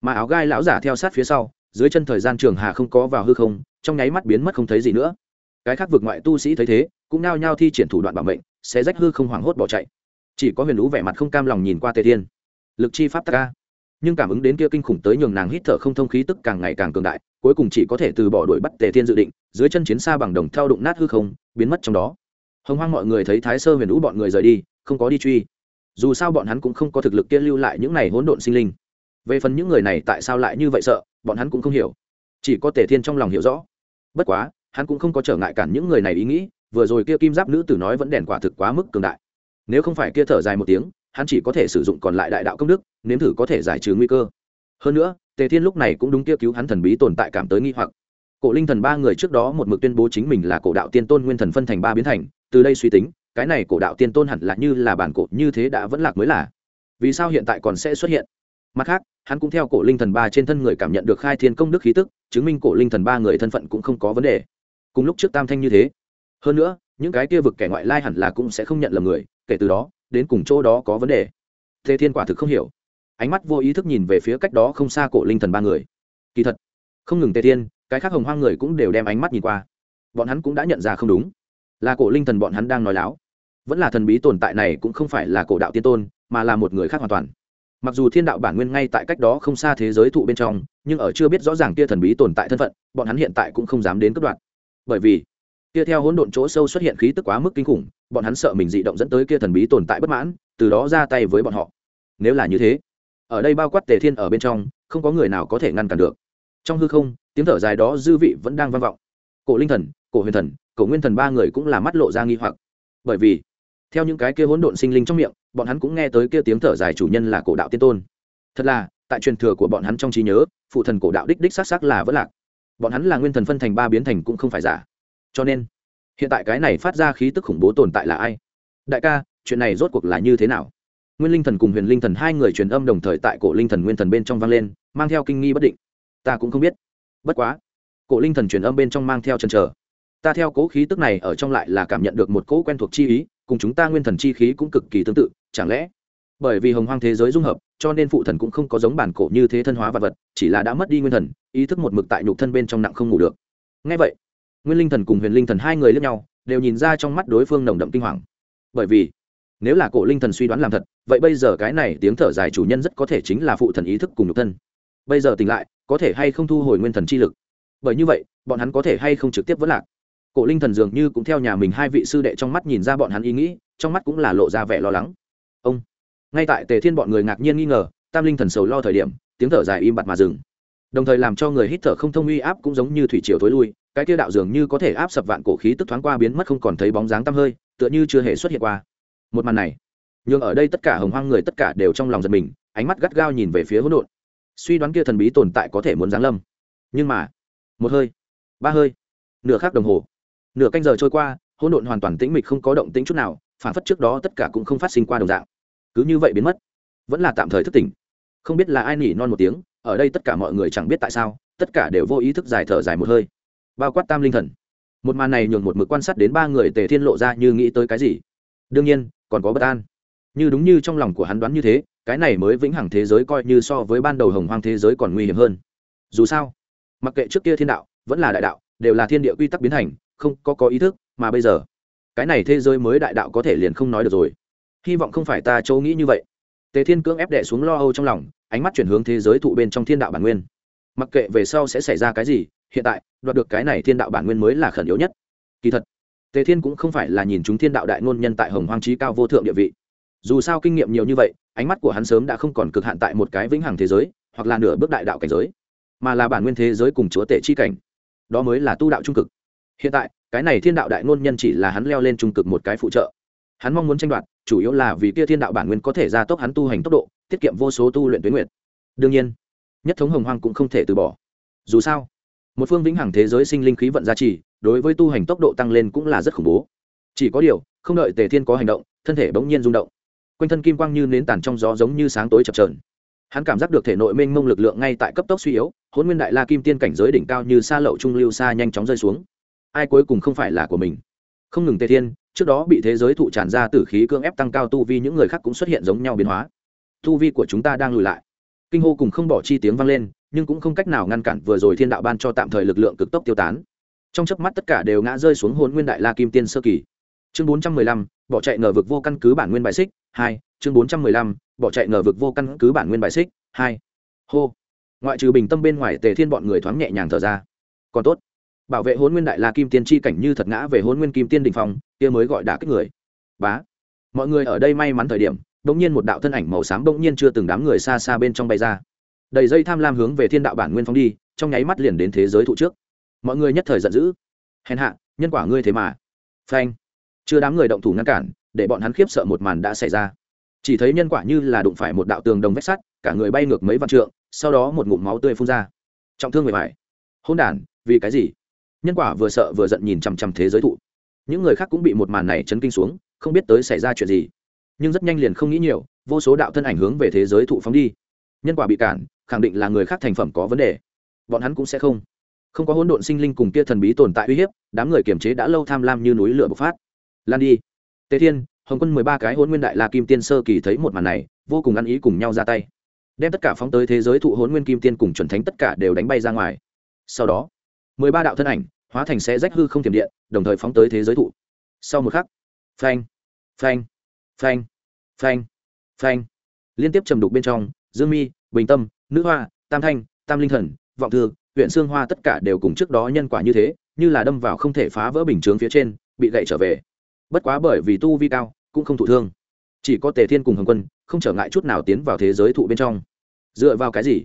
Mà áo gai lão giả theo sát phía sau, dưới chân thời gian trường hà không có vào hư không, trong nháy mắt biến mất không thấy gì nữa. Cái khác vượt ngoại tu sĩ thấy thế, cũng nao nhao thi triển thủ đoạn bảo mệnh, sẽ rách hư không hoảng hốt bỏ chạy. Chỉ có huyền lũ vẻ mặt không cam lòng nhìn qua tề thiên. Lực chi pháp ta nhưng cảm ứng đến kia kinh khủng tới nhường nàng hít thở không thông khí tức càng ngày càng cường đại, cuối cùng chỉ có thể từ bỏ đuổi bắt tề thiên dự định, dưới chân chiến xa bằng đồng theo đụng nát hư không, biến mất trong đó. Hồng hoang mọi người thấy thái sơ huyền ú bọn người rời đi, không có đi truy. Dù sao bọn hắn cũng không có thực lực kia lưu lại những này hỗn độn sinh linh. Về phần những người này tại sao lại như vậy sợ, bọn hắn cũng không hiểu. Chỉ có tề thiên trong lòng hiểu rõ. Bất quá, hắn cũng không có trở ngại cản những người này ý nghĩ, vừa rồi kia kim giáp nữ tử nói vẫn đèn quả thực quá mức cường đại. Nếu không phải kia thở dài một tiếng hắn chỉ có thể sử dụng còn lại đại đạo công đức, nếm thử có thể giải trừ nguy cơ. Hơn nữa, tề thiên lúc này cũng đúng kia cứu hắn thần bí tồn tại cảm tới nghi hoặc. Cổ linh thần ba người trước đó một mực tuyên bố chính mình là cổ đạo tiên tôn nguyên thần phân thành ba biến thành, từ đây suy tính, cái này cổ đạo tiên tôn hẳn là như là bản cổ như thế đã vẫn lạc mới là. Vì sao hiện tại còn sẽ xuất hiện? Mặt khác, hắn cũng theo cổ linh thần ba trên thân người cảm nhận được khai thiên công đức khí tức, chứng minh cổ linh thần ba người thân phận cũng không có vấn đề. Cùng lúc trước tam thanh như thế. Hơn nữa, những cái kia vực kẻ ngoại lai hẳn là cũng sẽ không nhận lầm người, kể từ đó đến cùng chỗ đó có vấn đề. Thế thiên quả thực không hiểu. Ánh mắt vô ý thức nhìn về phía cách đó không xa cổ linh thần ba người. Kỳ thật, không ngừng tề thiên, cái khác hồng hoang người cũng đều đem ánh mắt nhìn qua. Bọn hắn cũng đã nhận ra không đúng. Là cổ linh thần bọn hắn đang nói láo. Vẫn là thần bí tồn tại này cũng không phải là cổ đạo tiên tôn, mà là một người khác hoàn toàn. Mặc dù thiên đạo bản nguyên ngay tại cách đó không xa thế giới thụ bên trong, nhưng ở chưa biết rõ ràng kia thần bí tồn tại thân phận, bọn hắn hiện tại cũng không dám đến cất đoạn. Bởi vì kia theo hỗn độn chỗ sâu xuất hiện khí tức quá mức kinh khủng, bọn hắn sợ mình dị động dẫn tới kia thần bí tồn tại bất mãn, từ đó ra tay với bọn họ. Nếu là như thế, ở đây bao quát tề thiên ở bên trong, không có người nào có thể ngăn cản được. Trong hư không, tiếng thở dài đó dư vị vẫn đang vang vọng. Cổ linh thần, cổ huyền thần, cổ nguyên thần ba người cũng là mắt lộ ra nghi hoặc. Bởi vì, theo những cái kia hỗn độn sinh linh trong miệng, bọn hắn cũng nghe tới kia tiếng thở dài chủ nhân là cổ đạo tiên tôn. Thật là, tại truyền thừa của bọn hắn trong trí nhớ, phụ thần cổ đạo đích đích xác xác là vẫn lạc. Bọn hắn là nguyên thần phân thành ba biến thành cũng không phải giả cho nên hiện tại cái này phát ra khí tức khủng bố tồn tại là ai? Đại ca, chuyện này rốt cuộc là như thế nào? Nguyên linh thần cùng huyền linh thần hai người truyền âm đồng thời tại cổ linh thần nguyên thần bên trong vang lên, mang theo kinh nghi bất định. Ta cũng không biết. Bất quá, cổ linh thần truyền âm bên trong mang theo chân trở ta theo cố khí tức này ở trong lại là cảm nhận được một cỗ quen thuộc chi ý, cùng chúng ta nguyên thần chi khí cũng cực kỳ tương tự, chẳng lẽ bởi vì hồng hoang thế giới dung hợp, cho nên phụ thần cũng không có giống bản cổ như thế thân hóa vật vật, chỉ là đã mất đi nguyên thần, ý thức một mực tại nhục thân bên trong nặng không ngủ được. Ngay vậy nguyên linh thần cùng huyền linh thần hai người lẫn nhau, đều nhìn ra trong mắt đối phương nồng đậm kinh hoàng. Bởi vì, nếu là cổ linh thần suy đoán làm thật, vậy bây giờ cái này tiếng thở dài chủ nhân rất có thể chính là phụ thần ý thức cùng nhục thân. Bây giờ tỉnh lại, có thể hay không thu hồi nguyên thần chi lực? Bởi như vậy, bọn hắn có thể hay không trực tiếp vẫn lạc? Cổ linh thần dường như cũng theo nhà mình hai vị sư đệ trong mắt nhìn ra bọn hắn ý nghĩ, trong mắt cũng là lộ ra vẻ lo lắng. Ông, ngay tại tề thiên bọn người ngạc nhiên nghi ngờ, tam linh thần sầu lo thời điểm, tiếng thở dài im bặt mà dừng. Đồng thời làm cho người hít thở không thông uy áp cũng giống như thủy triều thối lui cái kia đạo dường như có thể áp sập vạn cổ khí tức thoáng qua biến mất không còn thấy bóng dáng tăm hơi, tựa như chưa hề xuất hiện qua. Một màn này nhưng ở đây tất cả hồng hoang người tất cả đều trong lòng giật mình, ánh mắt gắt gao nhìn về phía hỗn độn. Suy đoán kia thần bí tồn tại có thể muốn giáng lâm. Nhưng mà, một hơi, ba hơi, nửa khắc đồng hồ, nửa canh giờ trôi qua, hỗn độn hoàn toàn tĩnh mịch không có động tĩnh chút nào, phản phất trước đó tất cả cũng không phát sinh qua đồng dạng. Cứ như vậy biến mất, vẫn là tạm thời thức tỉnh. Không biết là ai nỉ non một tiếng, ở đây tất cả mọi người chẳng biết tại sao, tất cả đều vô ý thức dài thở dài một hơi bao quát tam linh thần. Một màn này nhường một mực quan sát đến ba người tề thiên lộ ra như nghĩ tới cái gì. Đương nhiên, còn có bất an. Như đúng như trong lòng của hắn đoán như thế, cái này mới vĩnh hằng thế giới coi như so với ban đầu hồng hoang thế giới còn nguy hiểm hơn. Dù sao, mặc kệ trước kia thiên đạo, vẫn là đại đạo, đều là thiên địa quy tắc biến thành, không có có ý thức, mà bây giờ, cái này thế giới mới đại đạo có thể liền không nói được rồi. Hy vọng không phải ta châu nghĩ như vậy. Tề thiên cưỡng ép đệ xuống lo âu trong lòng, ánh mắt chuyển hướng thế giới thụ bên trong thiên đạo bản nguyên. Mặc kệ về sau sẽ xảy ra cái gì hiện tại, đoạt được cái này thiên đạo bản nguyên mới là khẩn yếu nhất. Kỳ thật, tề thiên cũng không phải là nhìn chúng thiên đạo đại ngôn nhân tại hồng hoang trí cao vô thượng địa vị. Dù sao kinh nghiệm nhiều như vậy, ánh mắt của hắn sớm đã không còn cực hạn tại một cái vĩnh hằng thế giới, hoặc là nửa bước đại đạo cảnh giới, mà là bản nguyên thế giới cùng chúa tể chi cảnh. Đó mới là tu đạo trung cực. Hiện tại, cái này thiên đạo đại ngôn nhân chỉ là hắn leo lên trung cực một cái phụ trợ. Hắn mong muốn tranh đoạt, chủ yếu là vì kia thiên đạo bản nguyên có thể gia tốc hắn tu hành tốc độ, tiết kiệm vô số tu luyện tuyến nguyện đương nhiên, nhất thống hồng hoang cũng không thể từ bỏ. Dù sao một phương vĩnh hằng thế giới sinh linh khí vận gia trì, đối với tu hành tốc độ tăng lên cũng là rất khủng bố. Chỉ có điều, không đợi tề thiên có hành động, thân thể bỗng nhiên rung động. Quanh thân kim quang như nến tàn trong gió giống như sáng tối chập trờn hắn cảm giác được thể nội mênh mông lực lượng ngay tại cấp tốc suy yếu hôn nguyên đại la kim tiên cảnh giới đỉnh cao như xa lậu trung lưu xa nhanh chóng rơi xuống. Ai cuối cùng không phải là của mình? Không ngừng tề thiên, trước đó bị thế giới thụ tràn ra tử khí cưỡng ép tăng cao tu vi những người khác cũng xuất hiện giống nhau biến hóa. Tu vi của chúng ta đang lùi lại. Kinh hô cùng không bỏ chi tiếng vang lên nhưng cũng không cách nào ngăn cản vừa rồi thiên đạo ban cho tạm thời lực lượng cực tốc tiêu tán. Trong chớp mắt tất cả đều ngã rơi xuống hồn nguyên đại la kim tiên sơ kỳ. Chương bốn trăm mười lăm, bỏ chạy ngờ vực vô căn cứ bản nguyên bài xích, hai, chương bốn trăm mười lăm, bỏ chạy ngờ vực vô căn cứ bản nguyên bài xích, hai. Hô. Ngoại trừ bình tâm bên ngoài, tề thiên bọn người thoáng nhẹ nhàng thở ra. Còn tốt. Bảo vệ hôn nguyên đại la kim tiên chi cảnh như thật ngã về hôn nguyên kim tiên đình phong, kia mới gọi đả kích người. Bá. Mọi người ở đây may mắn thời điểm, bỗng nhiên một đạo thân ảnh màu xám bỗng nhiên chưa từng đám người xa xa bên trong bay ra đầy dây tham lam hướng về thiên đạo bản nguyên phong đi, trong nháy mắt liền đến thế giới thụ trước. Mọi người nhất thời giận dữ. Hèn hạ, nhân quả ngươi thế mà. Phanh. Chưa đám người động thủ ngăn cản, để bọn hắn khiếp sợ một màn đã xảy ra. Chỉ thấy nhân quả như là đụng phải một đạo tường đồng vách sắt, cả người bay ngược mấy vạn trượng, sau đó một ngụm máu tươi phun ra. Trọng thương người phải. Hôn đản, vì cái gì? Nhân quả vừa sợ vừa giận nhìn chằm chằm thế giới thụ. Những người khác cũng bị một màn này chấn kinh xuống, không biết tới xảy ra chuyện gì. Nhưng rất nhanh liền không nghĩ nhiều, vô số đạo thân ảnh hướng về thế giới thụ phóng đi. Nhân quả bị cản khẳng định là người khác thành phẩm có vấn đề. Bọn hắn cũng sẽ không. Không có hỗn độn sinh linh cùng kia thần bí tồn tại uy hiếp, đám người kiềm chế đã lâu tham lam như núi lửa bộc phát. Lan đi. Tề thiên, hồng quân mười ba cái hôn nguyên đại la kim tiên sơ kỳ thấy một màn này, vô cùng ăn ý cùng nhau ra tay. Đem tất cả phóng tới thế giới thụ hôn nguyên kim tiên cùng chuẩn thánh tất cả đều đánh bay ra ngoài. Sau đó, mười ba đạo thân ảnh, hóa thành xe rách hư không tiềm điện, đồng thời phóng tới thế giới thụ. Sau một khắc, phanh phanh phanh phanh phanh. Liên tiếp trầm đục bên trong, dương mi, bình tâm nữ hoa, tam thanh, tam linh thần, vọng thư, huyện xương hoa tất cả đều cùng trước đó nhân quả như thế, như là đâm vào không thể phá vỡ bình chướng phía trên, bị gậy trở về. Bất quá bởi vì tu vi cao, cũng không thụ thương. Chỉ có tề thiên cùng hồng quân, không trở ngại chút nào tiến vào thế giới thụ bên trong. Dựa vào cái gì?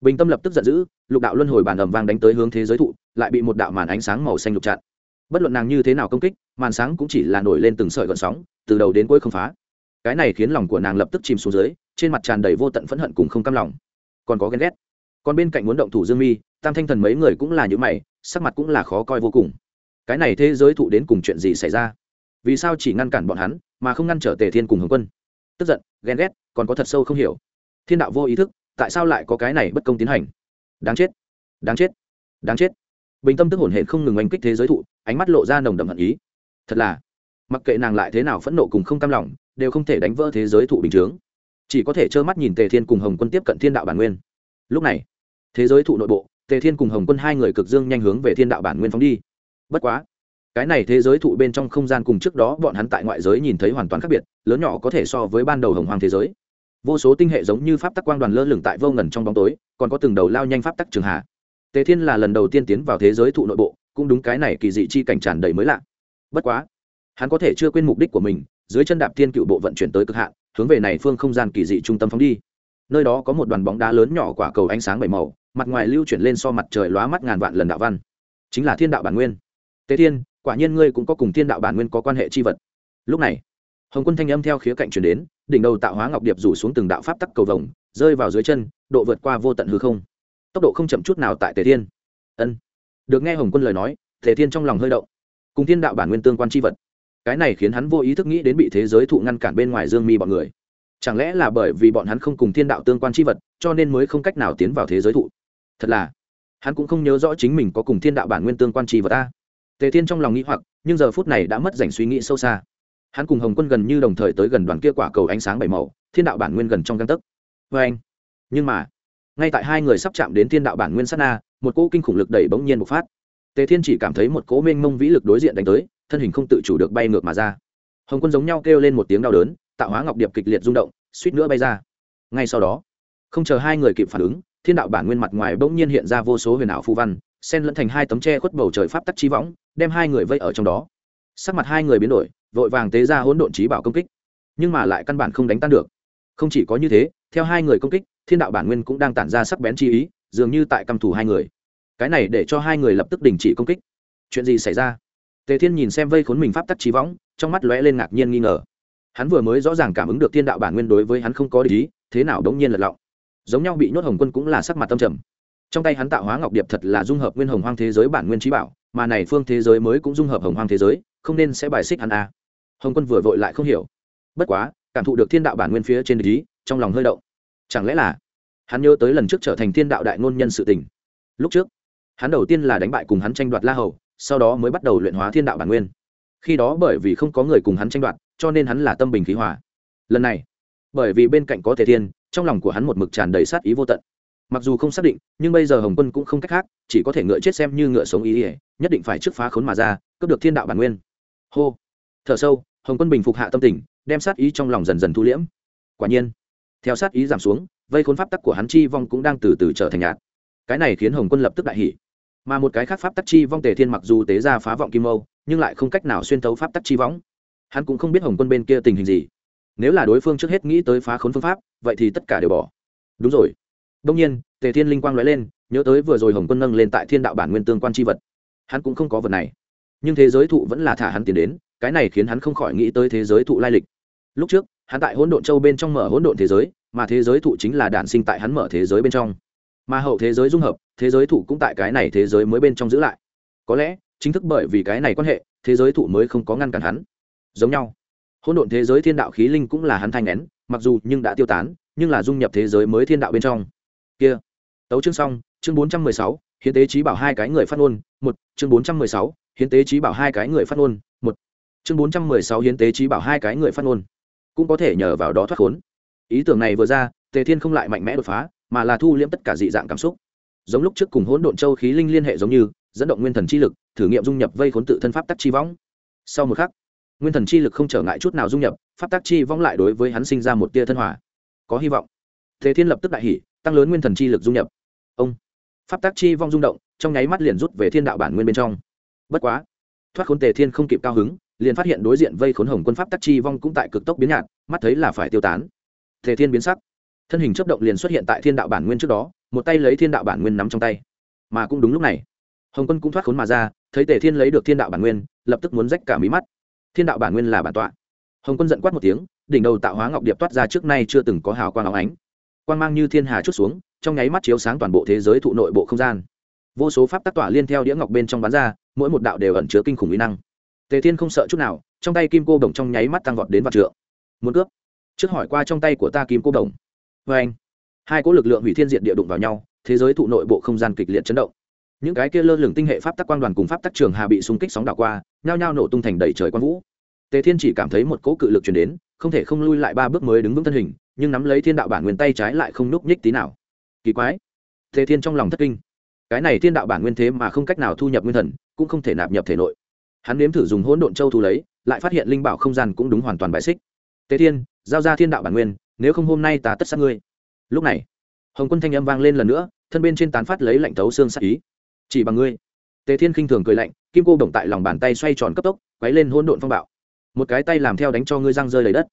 Bình tâm lập tức giận dữ, lục đạo luân hồi bàn ầm vang đánh tới hướng thế giới thụ, lại bị một đạo màn ánh sáng màu xanh lục chặn. Bất luận nàng như thế nào công kích, màn sáng cũng chỉ là nổi lên từng sợi gợn sóng, từ đầu đến cuối không phá. Cái này khiến lòng của nàng lập tức chìm xuống dưới, trên mặt tràn đầy vô tận phẫn hận cùng không cam lòng còn có ghen ghét. Còn bên cạnh muốn động thủ dương mi, tam thanh thần mấy người cũng là những mày, sắc mặt cũng là khó coi vô cùng. Cái này thế giới thụ đến cùng chuyện gì xảy ra? Vì sao chỉ ngăn cản bọn hắn, mà không ngăn trở tề thiên cùng hướng quân? Tức giận, ghen ghét, còn có thật sâu không hiểu. Thiên đạo vô ý thức, tại sao lại có cái này bất công tiến hành? Đáng chết đáng chết đáng chết. Bình tâm tức hổn hển không ngừng oanh kích thế giới thụ, ánh mắt lộ ra nồng đậm hận ý. Thật là, mặc kệ nàng lại thế nào phẫn nộ cùng không cam lòng, đều không thể đánh vỡ thế giới thụ bình chướng chỉ có thể trơ mắt nhìn tề thiên cùng hồng quân tiếp cận thiên đạo bản nguyên. Lúc này, thế giới thụ nội bộ, tề thiên cùng hồng quân hai người cực dương nhanh hướng về thiên đạo bản nguyên phóng đi. Bất quá, cái này thế giới thụ bên trong không gian cùng trước đó bọn hắn tại ngoại giới nhìn thấy hoàn toàn khác biệt, lớn nhỏ có thể so với ban đầu hồng hoàng thế giới. Vô số tinh hệ giống như pháp tắc quang đoàn lơ lửng tại vô ngần trong bóng tối, còn có từng đầu lao nhanh pháp tắc trường hạ. Tề thiên là lần đầu tiên tiến vào thế giới thụ nội bộ, cũng đúng cái này kỳ dị chi cảnh tràn đầy mới lạ. Bất quá, hắn có thể chưa quên mục đích của mình, dưới chân đạp thiên cựu bộ vận chuyển tới cực hạn hướng về này phương không gian kỳ dị trung tâm phóng đi. Nơi đó có một đoàn bóng đá lớn nhỏ quả cầu ánh sáng bảy màu, mặt ngoài lưu chuyển lên so mặt trời lóa mắt ngàn vạn lần đạo văn. Chính là thiên đạo bản nguyên. Tế thiên, quả nhiên ngươi cũng có cùng thiên đạo bản nguyên có quan hệ chi vật. Lúc này, hồng quân thanh âm theo khía cạnh chuyển đến, đỉnh đầu tạo hóa ngọc điệp rủ xuống từng đạo pháp tắc cầu vồng, rơi vào dưới chân, độ vượt qua vô tận hư không. Tốc độ không chậm chút nào tại tề thiên. Ân. Được nghe hồng quân lời nói tề thiên trong lòng hơi động. Cùng thiên đạo bản nguyên tương quan chi vật cái này khiến hắn vô ý thức nghĩ đến bị thế giới thụ ngăn cản bên ngoài dương mi bọn người. Chẳng lẽ là bởi vì bọn hắn không cùng thiên đạo tương quan chi vật, cho nên mới không cách nào tiến vào thế giới thụ? Thật là, hắn cũng không nhớ rõ chính mình có cùng thiên đạo bản nguyên tương quan chi vật ta tề thiên trong lòng nghĩ hoặc, nhưng giờ phút này đã mất dành suy nghĩ sâu xa. Hắn cùng hồng quân gần như đồng thời tới gần đoàn kia quả cầu ánh sáng bảy màu, thiên đạo bản nguyên gần trong găng tấc. Vê anh, nhưng mà, ngay tại hai người sắp chạm đến thiên đạo bản nguyên sát na, một cỗ kinh khủng lực đẩy bỗng nhiên bộc phát. Tề thiên chỉ cảm thấy một cỗ mênh mông vĩ lực đối diện đánh tới thân hình không tự chủ được bay ngược mà ra. Hồng quân giống nhau kêu lên một tiếng đau đớn, tạo hóa ngọc điệp kịch liệt rung động, suýt nữa bay ra. Ngay sau đó, không chờ hai người kịp phản ứng, thiên đạo bản nguyên mặt ngoài bỗng nhiên hiện ra vô số huyền ảo phù văn, xen lẫn thành hai tấm tre khuất bầu trời pháp tắc chi võng, đem hai người vây ở trong đó. Sắc mặt hai người biến đổi, vội vàng tế ra hỗn độn trí bảo công kích, nhưng mà lại căn bản không đánh tan được. Không chỉ có như thế, theo hai người công kích, thiên đạo bản nguyên cũng đang tản ra sắc bén chi ý, dường như tại căm thủ hai người. Cái này để cho hai người lập tức đình chỉ công kích. Chuyện gì xảy ra? Tề thiên nhìn xem vây khốn mình pháp tắc trí võng, trong mắt lóe lên ngạc nhiên nghi ngờ. Hắn vừa mới rõ ràng cảm ứng được thiên đạo bản nguyên đối với hắn không có lý thế nào đống nhiên lật lọng. Giống nhau bị nhốt hồng quân cũng là sắc mặt tâm trầm. Trong tay hắn tạo hóa ngọc điệp thật là dung hợp nguyên hồng hoang thế giới bản nguyên trí bảo, mà này phương thế giới mới cũng dung hợp hồng hoang thế giới, không nên sẽ bài xích hắn a. À. hồng quân vừa vội lại không hiểu. Bất quá, cảm thụ được thiên đạo bản nguyên phía trên lý trong lòng hơi động. Chẳng lẽ là hắn nhớ tới lần trước trở thành thiên đạo đại ngôn nhân sự tình? Lúc trước, hắn đầu tiên là đánh bại cùng hắn tranh đoạt la hầu sau đó mới bắt đầu luyện hóa thiên đạo bản nguyên. Khi đó bởi vì không có người cùng hắn tranh đoạt, cho nên hắn là tâm bình khí hòa. Lần này, bởi vì bên cạnh có thể thiên, trong lòng của hắn một mực tràn đầy sát ý vô tận. Mặc dù không xác định, nhưng bây giờ hồng quân cũng không cách khác, chỉ có thể ngựa chết xem như ngựa sống ý ỉa nhất định phải trước phá khốn mà ra, cướp được thiên đạo bản nguyên. Hô. Thở sâu, hồng quân bình phục hạ tâm tình, đem sát ý trong lòng dần dần thu liễm. Quả nhiên, theo sát ý giảm xuống, vây khốn pháp tắc của hắn chi vong cũng đang từ từ trở thành nhạt. Cái này khiến hồng quân lập tức đại hỷ mà một cái khác pháp tắc chi vong tề thiên mặc dù tế ra phá vọng kim âu nhưng lại không cách nào xuyên thấu pháp tắc chi võng hắn cũng không biết hồng quân bên kia tình hình gì. Nếu là đối phương trước hết nghĩ tới phá khốn phương pháp, vậy thì tất cả đều bỏ. Đúng rồi. Đông nhiên, tề thiên linh quang nói lên, nhớ tới vừa rồi hồng quân nâng lên tại thiên đạo bản nguyên tương quan c h i vật. Hắn cũng không có vật này. Nhưng thế giới thụ vẫn là thả hắn tiền đến, cái này khiến hắn không khỏi nghĩ tới thế giới thụ lai lịch. Lúc trước, hắn tại hỗn độn châu bên trong mở hỗn độn thế giới, mà thế giới thụ chính là đản sinh tại hắn mở thế giới bên trong. Mà hậu thế giới dung hợp thế giới thụ cũng tại cái này thế giới mới bên trong giữ lại. Có lẽ, chính thức bởi vì cái này quan hệ, thế giới thụ mới không có ngăn cản hắn. Giống nhau. Hỗn độn thế giới thiên đạo khí linh cũng là hắn thanh nén, mặc dù nhưng đã tiêu tán, nhưng là dung nhập thế giới mới thiên đạo bên trong. Kia. Tấu chương xong, chương bốn trăm mười sáu, hiến tế trí bảo hai cái người phát ngôn, một, chương bốn trăm mười sáu, hiến tế trí bảo hai cái người phát ngôn, một. Chương bốn trăm mười sáu, hiến tế trí bảo hai cái người phát ngôn. Cũng có thể nhờ vào đó thoát khốn. Ý tưởng này vừa ra, tề thiên không lại mạnh mẽ đột phá, mà là thu liễm tất cả dị dạng cảm xúc giống lúc trước cùng hỗn độn châu khí linh liên hệ giống như, dẫn động nguyên thần chi lực, thử nghiệm dung nhập vây khốn tự thân pháp tắc chi võng sau một khắc, nguyên thần chi lực không trở ngại chút nào dung nhập, pháp tắc chi võng lại đối với hắn sinh ra một tia thân hỏa có hy vọng. Thế thiên lập tức đại hỉ, tăng lớn nguyên thần chi lực dung nhập. Ông. Pháp tắc chi vong rung động, trong nháy mắt liền rút về thiên đạo bản nguyên bên trong. Bất quá, thoát khốn tề thiên không kịp cao hứng, liền phát hiện đối diện vây khốn hồng quân pháp tắc chi vong cũng tại cực tốc biến nhạt, mắt thấy là phải tiêu tán. Tề thiên biến sắc. Thân hình chấp động liền xuất hiện tại thiên đạo bản nguyên trước đó một tay lấy thiên đạo bản nguyên nắm trong tay. Mà cũng đúng lúc này, hồng quân cũng thoát khốn mà ra, thấy tề thiên lấy được thiên đạo bản nguyên, lập tức muốn rách cả mí mắt. Thiên đạo bản nguyên là bản tọa. Hồng quân giận quát một tiếng, đỉnh đầu tạo hóa ngọc điệp toát ra trước nay chưa từng có hào quang áo ánh. Quang mang như thiên hà chút xuống, trong nháy mắt chiếu sáng toàn bộ thế giới thụ nội bộ không gian. Vô số pháp tác tỏa liên theo đĩa ngọc bên trong bán ra, mỗi một đạo đều ẩn chứa kinh khủng mỹ năng. Tề thiên không sợ chút nào, trong tay kim cô đồng trong nháy mắt tăng vọt đến vạn trượng. Muốn cướp. Trước hỏi qua trong tay của ta kim cô đồng. Vê anh hai cỗ lực lượng hủy thiên diện địa đụng vào nhau, thế giới thụ nội bộ không gian kịch liệt chấn động. Những cái kia lơ lửng tinh hệ pháp tắc quang đoàn cùng pháp tắc trường hà bị xung kích sóng đảo qua, nhao nhao nổ tung thành đầy trời quang vũ. Tề thiên chỉ cảm thấy một cỗ cự lực chuyển đến, không thể không lui lại ba bước mới đứng vững thân hình, nhưng nắm lấy thiên đạo bản nguyên tay trái lại không núp nhích tí nào. Kỳ quái. Tề thiên trong lòng thất kinh. Cái này thiên đạo bản nguyên thế mà không cách nào thu nhập nguyên thần, cũng không thể nạp nhập thể nội. Hắn nếm thử dùng hỗn độn châu thu lấy, lại phát hiện linh bảo không gian cũng đúng hoàn toàn bại xích. Tề thiên, giao ra thiên đạo bản nguyên, nếu không hôm nay ta tất sát ngươi lúc này, hồng quân thanh âm vang lên lần nữa, thân bên trên tán phát lấy lạnh thấu xương sắc ý. Chỉ bằng ngươi. Tề thiên khinh thường cười lạnh, kim cô động tại lòng bàn tay xoay tròn cấp tốc, quấy lên hỗn độn phong bạo. Một cái tay làm theo đánh cho ngươi răng rơi lấy đất.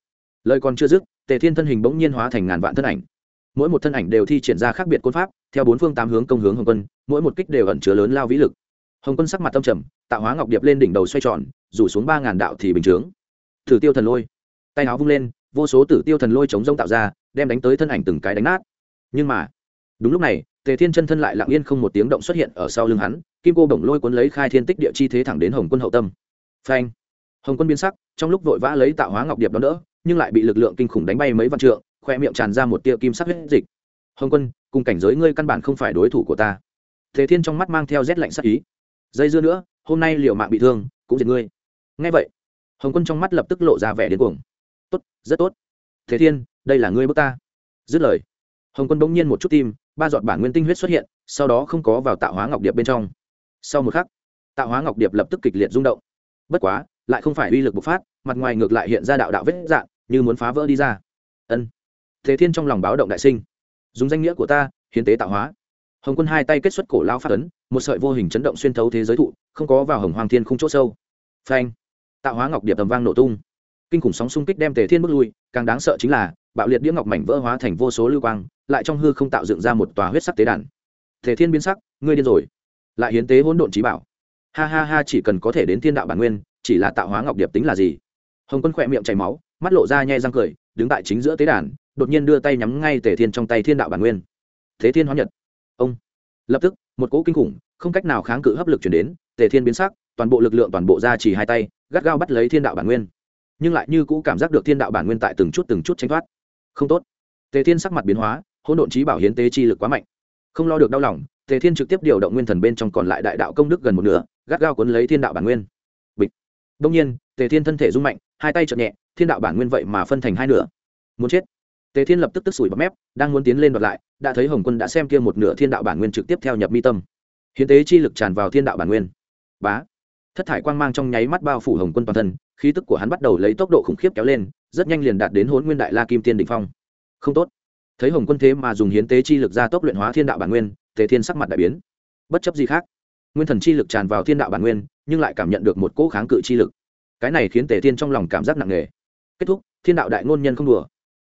Lời còn chưa dứt, tề thiên thân hình bỗng nhiên hóa thành ngàn vạn thân ảnh. Mỗi một thân ảnh đều thi triển ra khác biệt côn pháp, theo bốn phương tám hướng công hướng hồng quân, mỗi một kích đều ẩn chứa lớn lao vĩ lực. Hồng quân sắc mặt tâm trầm, tạo hóa ngọc điệp lên đỉnh đầu xoay tròn, rủ xuống ba ngàn đạo thì bình chướng. Thử tiêu thần lôi. Tay áo vung lên vô số tử tiêu thần lôi chống rông tạo ra, đem đánh tới thân ảnh từng cái đánh nát. Nhưng mà, đúng lúc này, tề thiên chân thân lại lặng yên không một tiếng động xuất hiện ở sau lưng hắn, kim cô bổng lôi cuốn lấy khai thiên tích địa chi thế thẳng đến hồng quân hậu tâm. Phanh! Hồng quân biến sắc, trong lúc vội vã lấy tạo hóa ngọc điệp đón đỡ, nhưng lại bị lực lượng kinh khủng đánh bay mấy vạn trượng, khoe miệng tràn ra một tia kim sắc huyết dịch. Hồng quân, cùng cảnh giới ngươi căn bản không phải đối thủ của ta. Tề thiên trong mắt mang theo rét lạnh sắc ý. Dây dưa nữa, hôm nay liệu mạng bị thương, cũng diệt ngươi. Ngay vậy, hồng quân trong mắt lập tức lộ ra vẻ đến cuồng tốt, rất tốt. Thế thiên, đây là ngươi bước ta. Dứt lời, hồng quân bỗng nhiên một chút tim, ba giọt bản nguyên tinh huyết xuất hiện, sau đó không có vào tạo hóa ngọc điệp bên trong. Sau một khắc, tạo hóa ngọc điệp lập tức kịch liệt rung động. Bất quá, lại không phải uy lực bộc phát, mặt ngoài ngược lại hiện ra đạo đạo vết dạng, như muốn phá vỡ đi ra. Ân. Thế thiên trong lòng báo động đại sinh. Dùng danh nghĩa của ta, hiến tế tạo hóa. Hồng quân hai tay kết xuất cổ lao phát ấn, một sợi vô hình chấn động xuyên thấu thế giới thụ, không có vào hồng hoàng thiên không chỗ sâu. Phanh! Tạo hóa ngọc điệp tầm vang nổ tung kinh khủng sóng xung kích đem tề thiên bước lui, càng đáng sợ chính là, bạo liệt đĩa ngọc mảnh vỡ hóa thành vô số lưu quang, lại trong hư không tạo dựng ra một tòa huyết sắc tế đàn. Tề thiên biến sắc, ngươi điên rồi. Lại hiến tế hỗn độn trí bảo. Ha ha ha, chỉ cần có thể đến thiên đạo bản nguyên, chỉ là tạo hóa ngọc điệp tính là gì? Hồng quân khỏe miệng chảy máu, mắt lộ ra nhai răng cười, đứng tại chính giữa tế đàn, đột nhiên đưa tay nhắm ngay tề thiên trong tay thiên đạo bản nguyên. Thế thiên hóa nhật. Ông. Lập tức, một cỗ kinh khủng, không cách nào kháng cự hấp lực chuyển đến, tề thiên biến sắc, toàn bộ lực lượng toàn bộ ra chỉ hai tay, gắt gao bắt lấy thiên đạo bản nguyên nhưng lại như cũ cảm giác được thiên đạo bản nguyên tại từng chút từng chút tranh thoát. Không tốt. Tề thiên sắc mặt biến hóa, hỗn độn trí bảo hiến tế chi lực quá mạnh. Không lo được đau lòng, tề thiên trực tiếp điều động nguyên thần bên trong còn lại đại đạo công đức gần một nửa, gắt gao cuốn lấy thiên đạo bản nguyên. Bịch. Đông nhiên, tề thiên thân thể rung mạnh, hai tay chợt nhẹ, thiên đạo bản nguyên vậy mà phân thành hai nửa. Muốn chết. Tề thiên lập tức tức sủi bắp mép, đang muốn tiến lên đoạt lại, đã thấy hồng quân đã xem kia một nửa thiên đạo bản nguyên trực tiếp theo nhập mi tâm. Hiến tế chi lực tràn vào thiên đạo bản nguyên. Bá. Thất thải quang mang trong nháy mắt bao phủ hồng quân toàn thân khí tức của hắn bắt đầu lấy tốc độ khủng khiếp kéo lên, rất nhanh liền đạt đến hôn nguyên đại la kim tiên đ phong. Không tốt. Thấy hồng quân thế mà dùng hiến tế chi lực ra tốc luyện hóa thiên đạo bản nguyên, tề thiên sắc mặt đại biến. Bất chấp gì khác, nguyên thần chi lực tràn vào thiên đạo bản nguyên, nhưng lại cảm nhận được một cỗ kháng cự chi lực. Cái này khiến tề thiên trong lòng cảm giác nặng nề. Kết thúc, thiên đạo đại ngôn nhân không đùa.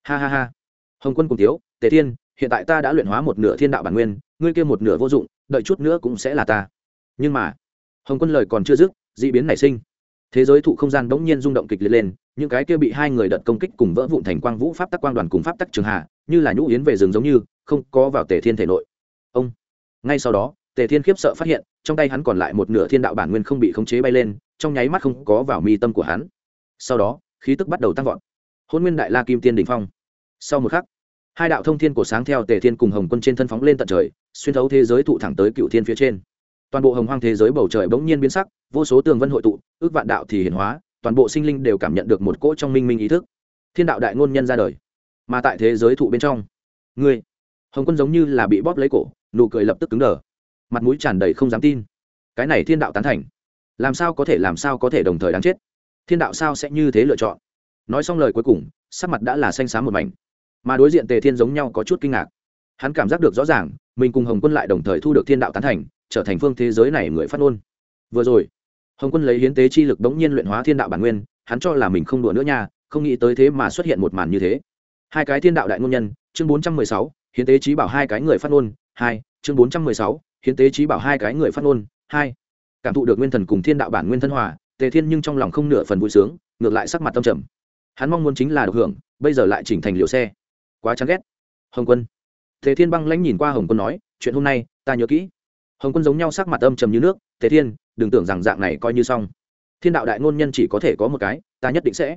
Ha ha ha. Hồng quân cùng tiếu, tề thiên, hiện tại ta đã luyện hóa một nửa thiên đạo bản nguyên, ngươi kia một nửa vô dụng, đợi chút nữa cũng sẽ là ta. Nhưng mà, hồng quân lời còn chưa dứt d ị biến nảy sinh thế giới thụ không gian bỗng nhiên rung động kịch liệt lên, những cái kia bị hai người đợt công kích cùng vỡ vụn thành quang vũ pháp tắc quang đoàn cùng pháp tắc trường hạ, như là nhũ yến về rừng giống như, không có vào tề thiên thể nội. Ông! Ngay sau đó, tề thiên khiếp sợ phát hiện, trong tay hắn còn lại một nửa thiên đạo bản nguyên không bị khống chế bay lên, trong nháy mắt không có vào mi tâm của hắn. Sau đó, khí tức bắt đầu tăng vọt. Hôn nguyên đại la kim tiên đình phong. Sau một khắc, hai đạo thông thiên của sáng theo tề thiên cùng hồng quân trên thân phóng lên tận trời, xuyên thấu thế giới thụ thẳng tới cựu thiên phía trên toàn bộ hồng hoang thế giới bầu trời bỗng nhiên biến sắc, vô số tường vân hội tụ, ước vạn đạo thì hiển hóa, toàn bộ sinh linh đều cảm nhận được một cỗ trong minh minh ý thức. Thiên đạo đại ngôn nhân ra đời, mà tại thế giới thụ bên trong, ngươi, hồng quân giống như là bị bóp lấy cổ, nụ cười lập tức cứng đờ, mặt mũi tràn đầy không dám tin. Cái này thiên đạo tán thành, làm sao có thể làm sao có thể đồng thời đáng chết? Thiên đạo sao sẽ như thế lựa chọn? Nói xong lời cuối cùng, sắc mặt đã là xanh xám một mảnh, mà đối diện tề thiên giống nhau có chút kinh ngạc. Hắn cảm giác được rõ ràng, mình cùng hồng quân lại đồng thời thu được thiên đạo tán thành trở thành phương thế giới này người phát ngôn. Vừa rồi, hồng quân lấy hiến tế chi lực đống nhiên luyện hóa thiên đạo bản nguyên, hắn cho là mình không đùa nữa nha, không nghĩ tới thế mà xuất hiện một màn như thế. Hai cái thiên đạo đại ngôn nhân, chương bốn trăm mười sáu, hiến tế trí bảo hai cái người phát ngôn, hai, chương bốn trăm mười sáu, hiến tế trí bảo hai cái người phát ngôn, hai. Cảm thụ được nguyên thần cùng thiên đạo bản nguyên thân hòa, tề thiên nhưng trong lòng không nửa phần vui sướng, ngược lại sắc mặt tâm trầm. Hắn mong muốn chính là được hưởng, bây giờ lại chỉnh thành liều xe. Quá chán ghét. Hồng quân. Tề thiên băng lãnh nhìn qua hồng quân nói, chuyện hôm nay, ta nhớ kỹ hồng quân giống nhau sắc mặt âm trầm như nước, tề thiên, đừng tưởng rằng dạng này coi như xong. Thiên đạo đại ngôn nhân chỉ có thể có một cái, ta nhất định sẽ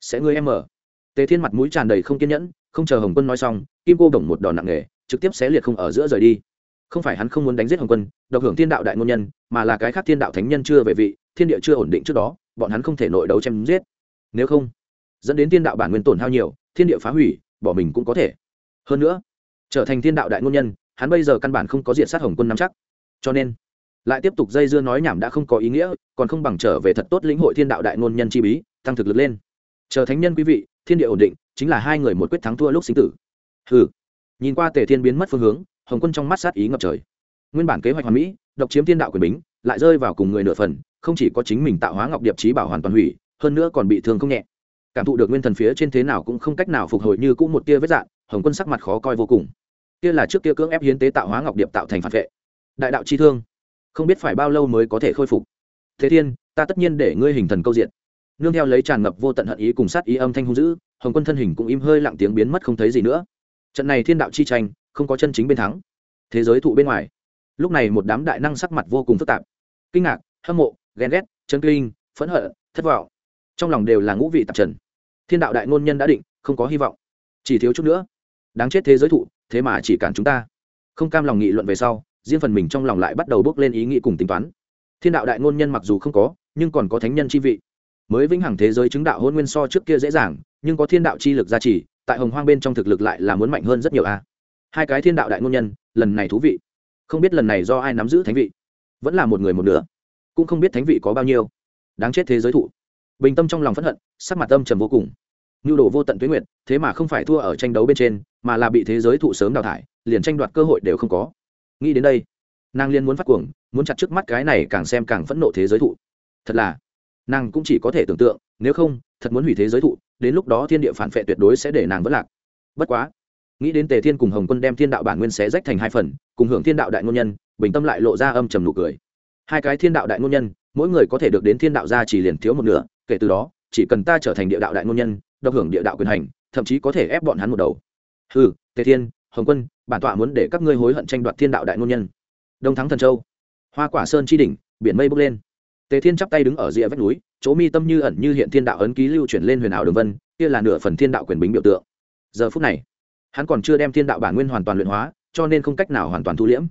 sẽ ngươi em mở tề thiên mặt mũi tràn đầy không kiên nhẫn, không chờ hồng quân nói xong, kim cô đồng một đòn nặng nề, trực tiếp xé liệt không ở giữa rời đi. Không phải hắn không muốn đánh giết hồng quân, độc hưởng thiên đạo đại ngôn nhân, mà là cái khác thiên đạo thánh nhân chưa về vị, thiên địa chưa ổn định trước đó, bọn hắn không thể nội đấu chém giết. Nếu không, dẫn đến thiên đạo bản nguyên tổn hao nhiều, thiên địa phá hủy, bỏ mình cũng có thể. Hơn nữa, trở thành thiên đạo đại ngôn nhân, hắn bây giờ căn bản không có diện sát hồng quân nắm chắc cho nên, lại tiếp tục dây dưa nói nhảm đã không có ý nghĩa, còn không bằng trở về thật tốt lĩnh hội thiên đạo đại ngôn nhân chi bí, tăng thực lực lên. Chờ thánh nhân quý vị, thiên địa ổn định, chính là hai người một quyết thắng thua lúc sinh tử. Hừ. Nhìn qua tề thiên biến mất phương hướng, hồng quân trong mắt sát ý ngập trời. Nguyên bản kế hoạch hoàn mỹ, độc chiếm thiên đạo quyền bính, lại rơi vào cùng người nửa phần, không chỉ có chính mình tạo hóa ngọc điệp trí bảo hoàn toàn hủy, hơn nữa còn bị thương không nhẹ. Cảm thụ được nguyên thần phía trên thế nào cũng không cách nào phục hồi như cũng một tia vết dạn, hồng quân sắc mặt khó coi vô cùng. Kia là trước kia cưỡng ép hiến tế tạo hóa ngọc điệp tạo thành phản vệ đại đạo chi thương. Không biết phải bao lâu mới có thể khôi phục. Thế thiên, ta tất nhiên để ngươi hình thần câu diện nương theo lấy tràn ngập vô tận hận ý cùng sát ý âm thanh hung dữ, hồng quân thân hình cũng im hơi lặng tiếng biến mất không thấy gì nữa. Trận này thiên đạo chi tranh, không có chân chính bên thắng. Thế giới thụ bên ngoài. Lúc này một đám đại năng sắc mặt vô cùng phức tạp. Kinh ngạc, hâm mộ, ghen ghét chân kinh, phẫn hận, thất vọng. Trong lòng đều là ngũ vị tạp trần. Thiên đạo đại ngôn nhân đã định, không có hy vọng. Chỉ thiếu chút nữa. Đáng chết thế giới thụ, thế mà chỉ cản chúng ta. Không cam lòng nghị luận về sau riêng phần mình trong lòng lại bắt đầu bước lên ý nghĩ cùng tính toán. Thiên đạo đại ngôn nhân mặc dù không có, nhưng còn có thánh nhân chi vị. Mới vĩnh hằng thế giới chứng đạo hôn nguyên so trước kia dễ dàng, nhưng có thiên đạo chi lực gia trì, tại hồng hoang bên trong thực lực lại là muốn mạnh hơn rất nhiều a. Hai cái thiên đạo đại ngôn nhân, lần này thú vị. Không biết lần này do ai nắm giữ thánh vị? Vẫn là một người một nửa. Cũng không biết thánh vị có bao nhiêu. Đáng chết thế giới thụ. Bình tâm trong lòng phẫn hận, sắc mặt tâm trầm vô cùng. Nhu đồ vô tận tuyến nguyện thế mà không phải thua ở tranh đấu bên trên, mà là bị thế giới thụ sớm đào thải, liền tranh đoạt cơ hội đều không có nghĩ đến đây, nàng liên muốn phát cuồng, muốn chặt trước mắt cái này càng xem càng phẫn nộ thế giới thụ. Thật là, nàng cũng chỉ có thể tưởng tượng, nếu không, thật muốn hủy thế giới thụ, đến lúc đó thiên địa phản vệ tuyệt đối sẽ để nàng vất lạc. Bất quá, nghĩ đến tề thiên cùng hồng quân đem thiên đạo bản nguyên xé rách thành hai phần, cùng hưởng thiên đạo đại ngôn nhân, bình tâm lại lộ ra âm trầm nụ cười. Hai cái thiên đạo đại ngôn nhân, mỗi người có thể được đến thiên đạo gia chỉ liền thiếu một nửa, kể từ đó, chỉ cần ta trở thành địa đạo đại ngôn nhân, độc hưởng địa đạo quyền hành, thậm chí có thể ép bọn hắn một đầu. Ừ tề thiên hồng quân, bản tọa muốn để các ngươi hối hận tranh đoạt thiên đạo đại ngôn nhân. Đông thắng thần châu. Hoa quả sơn chi đỉnh, biển mây bốc lên. Tề thiên chắp tay đứng ở rìa vách núi, chỗ mi tâm như ẩn như hiện thiên đạo ấn ký lưu chuyển lên huyền ảo đường vân, kia là nửa phần thiên đạo quyền bính biểu tượng. Giờ phút này, hắn còn chưa đem thiên đạo bản nguyên hoàn toàn luyện hóa, cho nên không cách nào hoàn toàn thu liễm.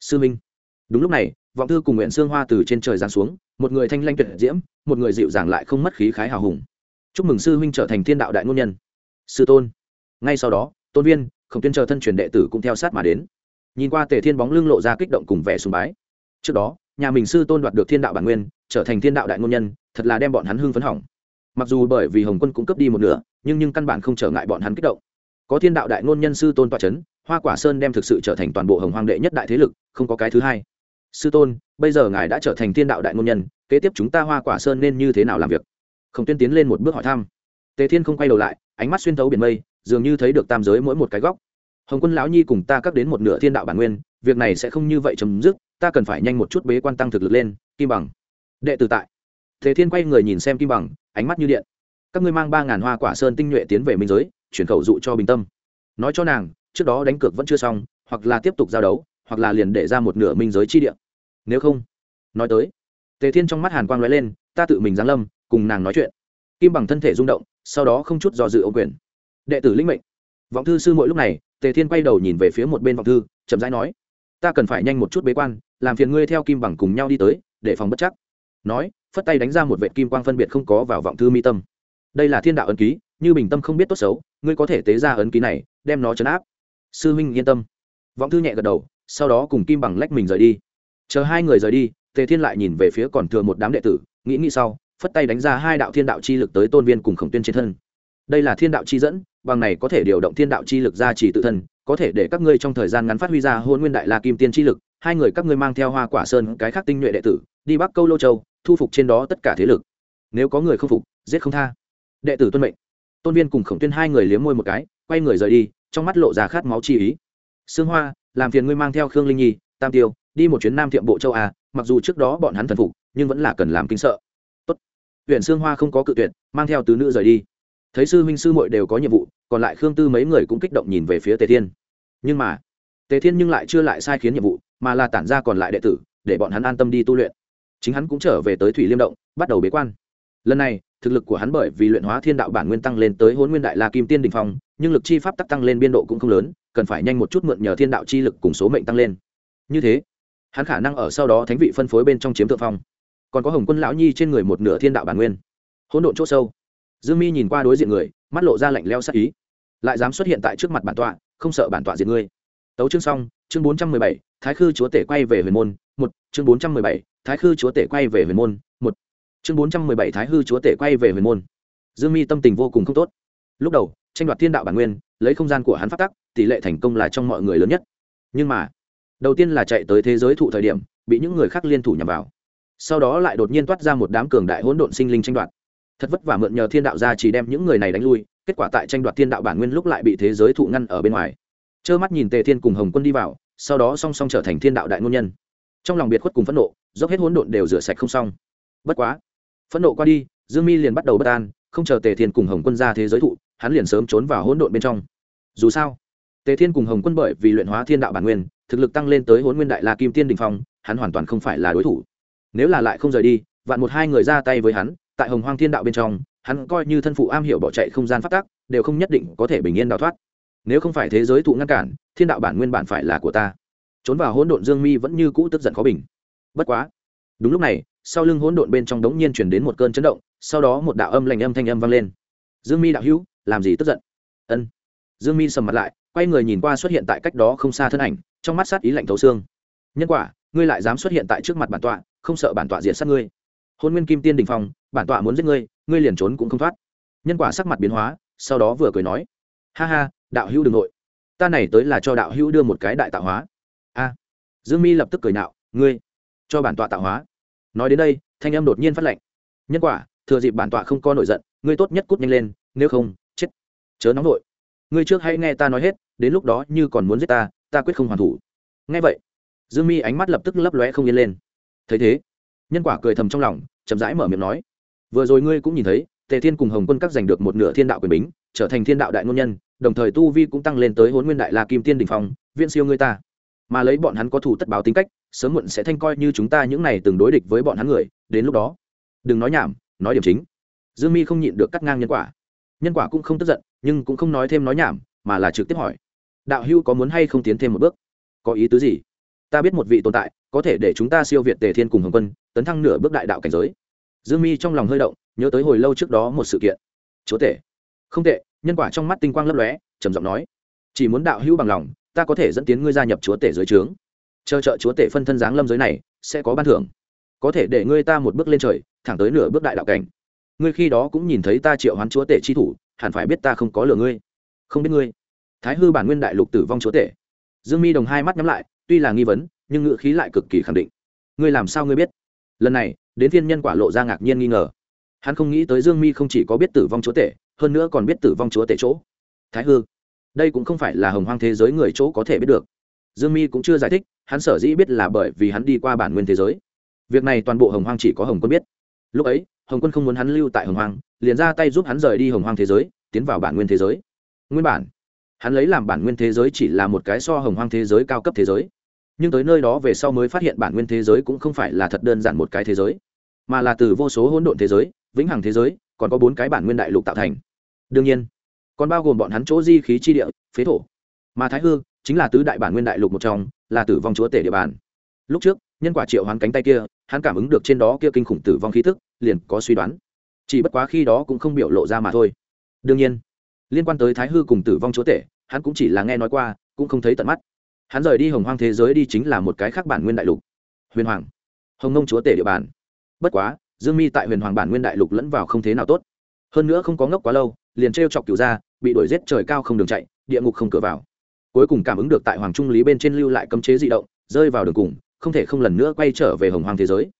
Sư minh. Đúng lúc này, vọng thư cùng nguyện xương hoa từ trên trời giáng xuống, một người thanh lanh tuyệt diễm, một người dịu dàng lại không mất khí khái hào hùng. Chúc mừng sư huynh trở thành thiên đạo đại ngôn nhân. Sư tôn. Ngay sau đó, tôn viên khổng tuyên chờ thân truyền đệ tử cũng theo sát mà đến. Nhìn qua tề thiên bóng lưng lộ ra kích động cùng vẻ sùng bái. Trước đó, nhà mình sư tôn đoạt được thiên đạo bản nguyên, trở thành thiên đạo đại ngôn nhân, thật là đem bọn hắn hưng phấn hỏng. Mặc dù bởi vì hồng quân cũng cấp đi một nửa, nhưng nhưng căn bản không trở ngại bọn hắn kích động. Có thiên đạo đại ngôn nhân sư tôn tọa c h ấ n hoa quả sơn đem thực sự trở thành toàn bộ hồng hoàng đệ nhất đại thế lực, không có cái thứ hai. Sư tôn, bây giờ ngài đã trở thành thiên đạo đại ngôn nhân, kế tiếp chúng ta hoa quả sơn nên như thế nào làm việc? Không tuyên tiến lên một bước hỏi thăm. Tề thiên không quay đầu lại, ánh mắt xuyên thấu biển mây dường như thấy được tam giới mỗi một cái góc. Hồng quân lão nhi cùng ta cắt đến một nửa thiên đạo bản nguyên, việc này sẽ không như vậy chấm dứt, ta cần phải nhanh một chút bế quan tăng thực lực lên, kim bằng. Đệ tử tại. Thế thiên quay người nhìn xem kim bằng, ánh mắt như điện. Các ngươi mang ba ngàn hoa quả sơn tinh nhuệ tiến về minh giới, chuyển khẩu dụ cho bình tâm. Nói cho nàng, trước đó đánh cược vẫn chưa xong, hoặc là tiếp tục giao đấu, hoặc là liền để ra một nửa minh giới chi địa. Nếu không, nói tới. Tề thiên trong mắt hàn quang lóe lên, ta tự mình giáng lâm, cùng nàng nói chuyện. Kim bằng thân thể rung động, sau đó không chút do dự ô quyền đệ tử linh mệnh. Vọng thư sư mỗi lúc này, tề thiên quay đầu nhìn về phía một bên vọng thư, chậm rãi nói, ta cần phải nhanh một chút bế quan, làm phiền ngươi theo kim bằng cùng nhau đi tới, để phòng bất chắc. Nói, phất tay đánh ra một vệ kim quang phân biệt không có vào vọng thư mi tâm. Đây là thiên đạo ấn ký, như bình tâm không biết tốt xấu, ngươi có thể tế ra ấn ký này, đem nó chấn áp. Sư huynh, yên tâm. Vọng thư nhẹ gật đầu, sau đó cùng kim bằng lách mình rời đi. Chờ hai người rời đi, tề thiên lại nhìn về phía còn thừa một đám đệ tử, nghĩ nghĩ sau, phất tay đánh ra hai đạo thiên đạo chi lực tới tôn viên cùng khổng tuyên trên thân. Đây là thiên đạo chi dẫn bằng này có thể điều động thiên đạo chi lực ra chỉ tự thân, có thể để các ngươi trong thời gian ngắn phát huy ra hôn nguyên đại la kim tiên chi lực, hai người các ngươi mang theo hoa quả sơn, cái khác tinh nhuệ đệ tử, đi bắc câu lô châu, thu phục trên đó tất cả thế lực. Nếu có người không phục, giết không tha. Đệ tử tuân mệnh. Tôn viên cùng khổng tuyên hai người liếm môi một cái, quay người rời đi, trong mắt lộ ra khát máu chi ý. Sương hoa, làm phiền ngươi mang theo khương linh nhi, tam tiêu, đi một chuyến nam thiệm bộ châu a mặc dù trước đó bọn hắn thần phục, nhưng vẫn là cần làm kinh sợ. Tốt. huyện sương hoa không có cự tuyệt, mang theo tứ nữ rời đi. Thấy sư huynh sư muội đều có nhiệm vụ còn lại khương tư mấy người cũng kích động nhìn về phía tề thiên. Nhưng mà, tề thiên nhưng lại chưa lại sai khiến nhiệm vụ, mà là tản ra còn lại đệ tử, để bọn hắn an tâm đi tu luyện. Chính hắn cũng trở về tới thủy liêm động, bắt đầu bế quan. Lần này, thực lực của hắn bởi vì luyện hóa thiên đạo bản nguyên tăng lên tới hôn nguyên đại la kim tiên đình phong, nhưng lực chi pháp tắc tăng lên biên độ cũng không lớn, cần phải nhanh một chút mượn nhờ thiên đạo chi lực cùng số mệnh tăng lên. Như thế, hắn khả năng ở sau đó thánh vị phân phối bên trong chiếm thượng phong. Còn có hồng quân lão nhi trên người một nửa thiên đạo bản nguyên. Hỗn độn chỗ sâu. Dương mi nhìn qua đối diện người mắt lộ ra lạnh leo sắc ý. Lại dám xuất hiện tại trước mặt bản tọa, không sợ bản tọa diệt ngươi. Tấu chương xong, chương bốn trăm mười bảy, thái khư chúa tể quay về huyền môn, một, chương bốn trăm mười bảy, thái khư chúa tể quay về huyền môn, một, chương bốn trăm mười bảy, thái hư chúa tể quay về huyền môn. Dương mi tâm tình vô cùng không tốt. Lúc đầu, tranh đoạt thiên đạo bản nguyên, lấy không gian của hắn phát tắc, tỷ lệ thành công là trong mọi người lớn nhất. Nhưng mà, đầu tiên là chạy tới thế giới thụ thời điểm, bị những người khác liên thủ nhằm vào. Sau đó lại đột nhiên toát ra một đám cường đại hỗn độn sinh linh tranh đoạt thật vất vả mượn nhờ thiên đạo ra chỉ đem những người này đánh lui, kết quả tại tranh đoạt thiên đạo bản nguyên lúc lại bị thế giới thụ ngăn ở bên ngoài. Trơ mắt nhìn tề thiên cùng hồng quân đi vào, sau đó song song trở thành thiên đạo đại ngôn nhân. Trong lòng biệt khuất cùng phẫn nộ, dốc hết hỗn độn đều rửa sạch không xong. Bất quá, phẫn nộ qua đi, dương mi liền bắt đầu bất an, không chờ tề thiên cùng hồng quân ra thế giới thụ, hắn liền sớm trốn vào hỗn độn bên trong. Dù sao, tề thiên cùng hồng quân bởi vì luyện hóa thiên đạo bản nguyên, thực lực tăng lên tới hỗn nguyên đại la kim tiên đình phong, hắn hoàn toàn không phải là đối thủ. Nếu là lại không rời đi, vạn một hai người ra tay với hắn tại hồng hoang thiên đạo bên trong, hắn coi như thân phụ am hiểu bỏ chạy không gian phát tác đều không nhất định có thể bình yên đào thoát. Nếu không phải thế giới thụ ngăn cản, thiên đạo bản nguyên bản phải là của ta. Trốn vào hỗn độn dương mi vẫn như cũ tức giận khó bình. Bất quá, đúng lúc này, sau lưng hỗn độn bên trong đống nhiên chuyển đến một cơn chấn động, sau đó một đạo âm lành âm thanh âm vang lên. Dương mi đạo hữu, làm gì tức giận? Ân. Dương mi sầm mặt lại, quay người nhìn qua xuất hiện tại cách đó không xa thân ảnh, trong mắt sát ý lạnh thấu xương. Nhân quả, ngươi lại dám xuất hiện tại trước mặt bản tọa, không sợ bản tọa diện sát ngươi. Hôn nguyên kim tiên đình phong bản tọa muốn giết ngươi ngươi liền trốn cũng không thoát. Nhân quả sắc mặt biến hóa, sau đó vừa cười nói, ha ha, đạo hữu đ ư n g nội. Ta này tới là cho đạo hữu đưa một cái đại tạo hóa. A. Dương mi lập tức cười nạo, ngươi, cho bản tọa tạo hóa. Nói đến đây, thanh âm đột nhiên phát lệnh nhân quả, thừa dịp bản tọa không có nổi giận, ngươi tốt nhất cút nhanh lên, nếu không, chết. Chớ nóng nổi ngươi trước hãy nghe ta nói hết, đến lúc đó như còn muốn giết ta ta quyết không hoàn thủ. Nghe vậy, dương mi ánh mắt lập tức lấp lóe không yên lên. Thấy thế, nhân quả cười thầm trong lòng, chậm rãi mở miệng nói vừa rồi ngươi cũng nhìn thấy, tề thiên cùng hồng quân các giành được một nửa thiên đạo quyền bính, trở thành thiên đạo đại ngôn nhân, đồng thời tu vi cũng tăng lên tới hôn nguyên đại la kim tiên đình phong viên siêu ngươi ta. Mà lấy bọn hắn có thủ tất báo tính cách, sớm muộn sẽ thanh coi như chúng ta những này từng đối địch với bọn hắn người, đến lúc đó, đừng nói nhảm, nói điểm chính. Dương mi không nhịn được cắt ngang nhân quả. Nhân quả cũng không tức giận, nhưng cũng không nói thêm nói nhảm, mà là trực tiếp hỏi. Đạo hưu có muốn hay không tiến thêm một bước? Có ý tứ gì? Ta biết một vị tồn tại, có thể để chúng ta siêu việt tề thiên cùng hồng quân, tấn thăng nửa bước đại đạo cảnh giới dương mi trong lòng hơi động, nhớ tới hồi lâu trước đó một sự kiện. Chúa tể. Không tệ. Nhân quả trong mắt tinh quang lấp lóe, trầm giọng nói. Chỉ muốn đạo hữu bằng lòng, ta có thể dẫn tiến ngươi gia nhập chúa tể dưới trướng. Chờ trợ chúa tể phân thân giáng lâm giới này, sẽ có ban thưởng. Có thể để ngươi ta một bước lên trời, thẳng tới nửa bước đại đạo cảnh. Ngươi khi đó cũng nhìn thấy ta triệu hoán chúa tể chi thủ, hẳn phải biết ta không có lừa ngươi. Không biết ngươi. Thái hư bản nguyên đại lục tử vong chúa tể. Dương mi đồng hai mắt nhắm lại, tuy là nghi vấn, nhưng ngữ khí lại cực kỳ khẳng định. Ngươi làm sao ngươi biết? Lần này đến thiên nhân quả lộ ra ngạc nhiên nghi ngờ. Hắn không nghĩ tới dương mi không chỉ có biết tử vong chúa tể, hơn nữa còn biết tử vong chúa tể chỗ. Thái hư, đây cũng không phải là hồng hoang thế giới người chỗ có thể biết được. Dương mi cũng chưa giải thích, hắn sở dĩ biết là bởi vì hắn đi qua bản nguyên thế giới. Việc này toàn bộ hồng hoang chỉ có hồng quân biết. Lúc ấy, hồng quân không muốn hắn lưu tại hồng hoang, liền ra tay giúp hắn rời đi hồng hoang thế giới, tiến vào bản nguyên thế giới. Nguyên bản, hắn lấy làm bản nguyên thế giới chỉ là một cái so hồng hoang thế giới cao cấp thế giới nhưng tới nơi đó về sau mới phát hiện bản nguyên thế giới cũng không phải là thật đơn giản một cái thế giới, mà là từ vô số hỗn độn thế giới, vĩnh hằng thế giới, còn có bốn cái bản nguyên đại lục tạo thành. Đương nhiên, còn bao gồm bọn hắn chỗ di khí chi địa, phế thổ. Mà thái hư chính là tứ đại bản nguyên đại lục một trong, là tử vong chúa tể địa bàn. Lúc trước, nhân quả triệu hoán cánh tay kia, hắn cảm ứng được trên đó kia kinh khủng tử vong khí thức liền có suy đoán. Chỉ bất quá khi đó cũng không biểu lộ ra mà thôi. Đương nhiên, liên quan tới thái hư cùng tử vong chúa tể, hắn cũng chỉ là nghe nói qua, cũng không thấy tận mắt hắn rời đi hồng hoang thế giới đi chính là một cái khác bản nguyên đại lục. Huyền hoàng. Hồng nông chúa tể địa bàn. Bất quá, dương mi tại huyền hoàng bản nguyên đại lục lẫn vào không thế nào tốt. Hơn nữa không có ngốc quá lâu, liền t r e o chọc cửu ra bị đuổi giết trời cao không đường chạy, địa ngục không cửa vào. Cuối cùng cảm ứng được tại hoàng trung lý bên trên lưu lại cấm chế di động, rơi vào đường cùng, không thể không lần nữa quay trở về hồng hoàng thế giới.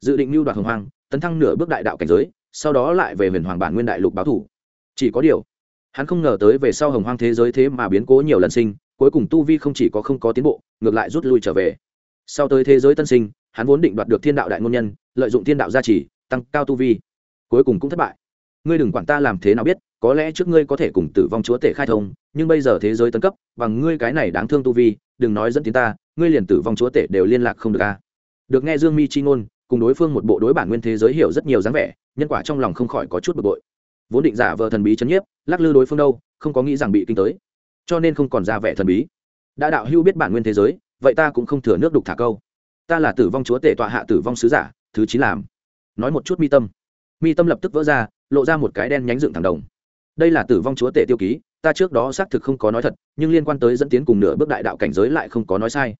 Dự định lưu đoạt hồng hoàng tấn thăng nửa bước đại đạo cảnh giới, sau đó lại về huyền hoàng bản nguyên đại lục báo thủ. Chỉ có điều, hắn không ngờ tới về sau hồng hoàng thế giới thế mà biến cố nhiều lần sinh cuối cùng tu vi không chỉ có không có tiến bộ, ngược lại rút lui trở về. Sau tới thế giới tân sinh, hắn vốn định đoạt được thiên đạo đại ngôn nhân, lợi dụng thiên đạo gia trì, tăng cao tu vi. Cuối cùng cũng thất bại. Ngươi đừng quản ta làm thế nào biết, có lẽ trước ngươi có thể cùng tử vong chúa tể khai thông, nhưng bây giờ thế giới tân cấp, bằng ngươi cái này đáng thương tu vi, đừng nói dẫn tiến ta, ngươi liền tử vong chúa tể đều liên lạc không được a. Được nghe dương mi chi ngôn, cùng đối phương một bộ đối bản nguyên thế giới hiểu rất nhiều dáng vẻ, nhân quả trong lòng không khỏi có chút bực bội. Vốn định giả vờ thần bí chấn nhiếp, lắc lư đối phương đâu, không có nghĩ rằng bị kinh tới cho nên không còn ra vẻ thần bí. Đã đạo hưu biết bản nguyên thế giới, vậy ta cũng không thừa nước đục thả câu. Ta là tử vong chúa tể tọa hạ tử vong sứ giả, thứ chín làm. Nói một chút mi tâm. Mi tâm lập tức vỡ ra, lộ ra một cái đen nhánh dựng thẳng đồng. Đây là tử vong chúa tể tiêu ký, ta trước đó xác thực không có nói thật, nhưng liên quan tới dẫn tiến cùng nửa bước đại đạo cảnh giới lại không có nói sai.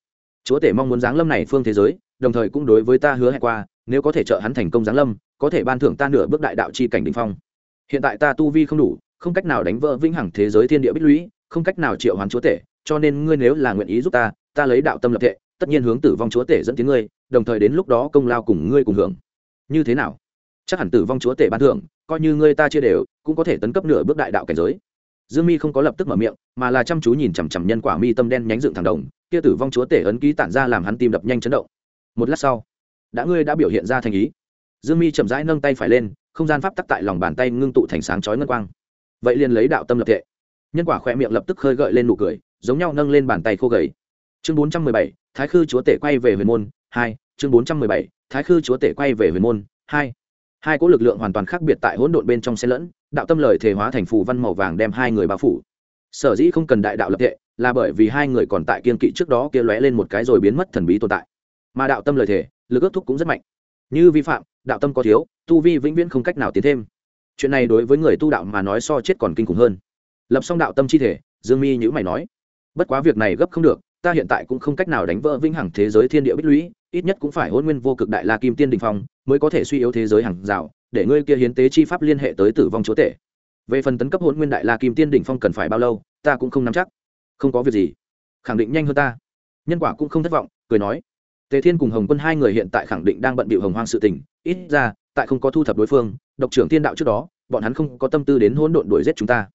Chúa tể mong muốn giáng lâm này phương thế giới, đồng thời cũng đối với ta hứa hẹn qua, nếu có thể trợ hắn thành công giáng lâm, có thể ban thưởng ta nửa bước đại đạo chi cảnh đ ỉ n h phong. Hiện tại ta tu vi không đủ, không cách nào đánh vỡ vĩnh hằng thế giới thiên địa bích lũy không cách nào triệu hoán chúa tể, cho nên ngươi nếu là nguyện ý giúp ta ta lấy đạo tâm lập thệ, tất nhiên hướng tử vong chúa tể dẫn tiếng ngươi, đồng thời đến lúc đó công lao cùng ngươi cùng hưởng. Như thế nào? Chắc hẳn tử vong chúa tể ban thưởng, coi như ngươi ta chia đều, cũng có thể tấn cấp nửa bước đại đạo cảnh giới. Dương mi không có lập tức mở miệng, mà là chăm chú nhìn chằm chằm nhân quả mi tâm đen nhánh dựng thẳng đồng, kia tử vong chúa tể ấn ký tản ra làm hắn tim đập nhanh chấn động. Một lát sau, đã ngươi đã biểu hiện ra thành ý. Dương mi chậm rãi nâng tay phải lên, không gian pháp tắc tại lòng bàn tay ngưng tụ thành sáng chói ngân quang. Vậy liền lấy đạo tâm lập thể nhân quả khỏe miệng lập tức khơi gợi lên nụ cười, giống nhau nâng lên bàn tay khô gầy. Chương bốn trăm mười bảy, thái khư chúa tể quay về huyền môn, hai, chương bốn trăm mười bảy, thái khư chúa tể quay về huyền môn, hai. Hai cỗ lực lượng hoàn toàn khác biệt tại hỗn độn bên trong xe lẫn, đạo tâm lời thể hóa thành phù văn màu vàng đem hai người bao phủ. Sở dĩ không cần đại đạo lập tệ là bởi vì hai người còn tại kiên kỵ trước đó kia lóe lên một cái rồi biến mất thần bí tồn tại. Mà đạo tâm lời thể lực ước thúc cũng rất mạnh. Như vi phạm, đạo tâm có thiếu, tu vi vĩnh viễn không cách nào tiến thêm. Chuyện này đối với người tu đạo mà nói so chết còn kinh khủng hơn lập xong đạo tâm chi thể, dương mi nhữ mày nói, bất quá việc này gấp không được, ta hiện tại cũng không cách nào đánh vỡ vĩnh hằng thế giới thiên địa bích lũy, ít nhất cũng phải hôn nguyên vô cực đại la kim tiên đình phong mới có thể suy yếu thế giới hàng rào, để ngươi kia hiến tế chi pháp liên hệ tới tử vong chúa tể. Về phần tấn cấp hôn nguyên đại la kim tiên đỉnh phong cần phải bao lâu, ta cũng không nắm chắc. Không có việc gì. Khẳng định nhanh hơn ta. Nhân quả cũng không thất vọng, cười nói, tề thiên cùng hồng quân hai người hiện tại khẳng định đang bận bịu hồng hoang sự tình, ít ra, tại không có thu thập đối phương, độc trưởng tiên đạo trước đó, bọn hắn không có tâm tư đến hỗn độn đuổi giết chúng ta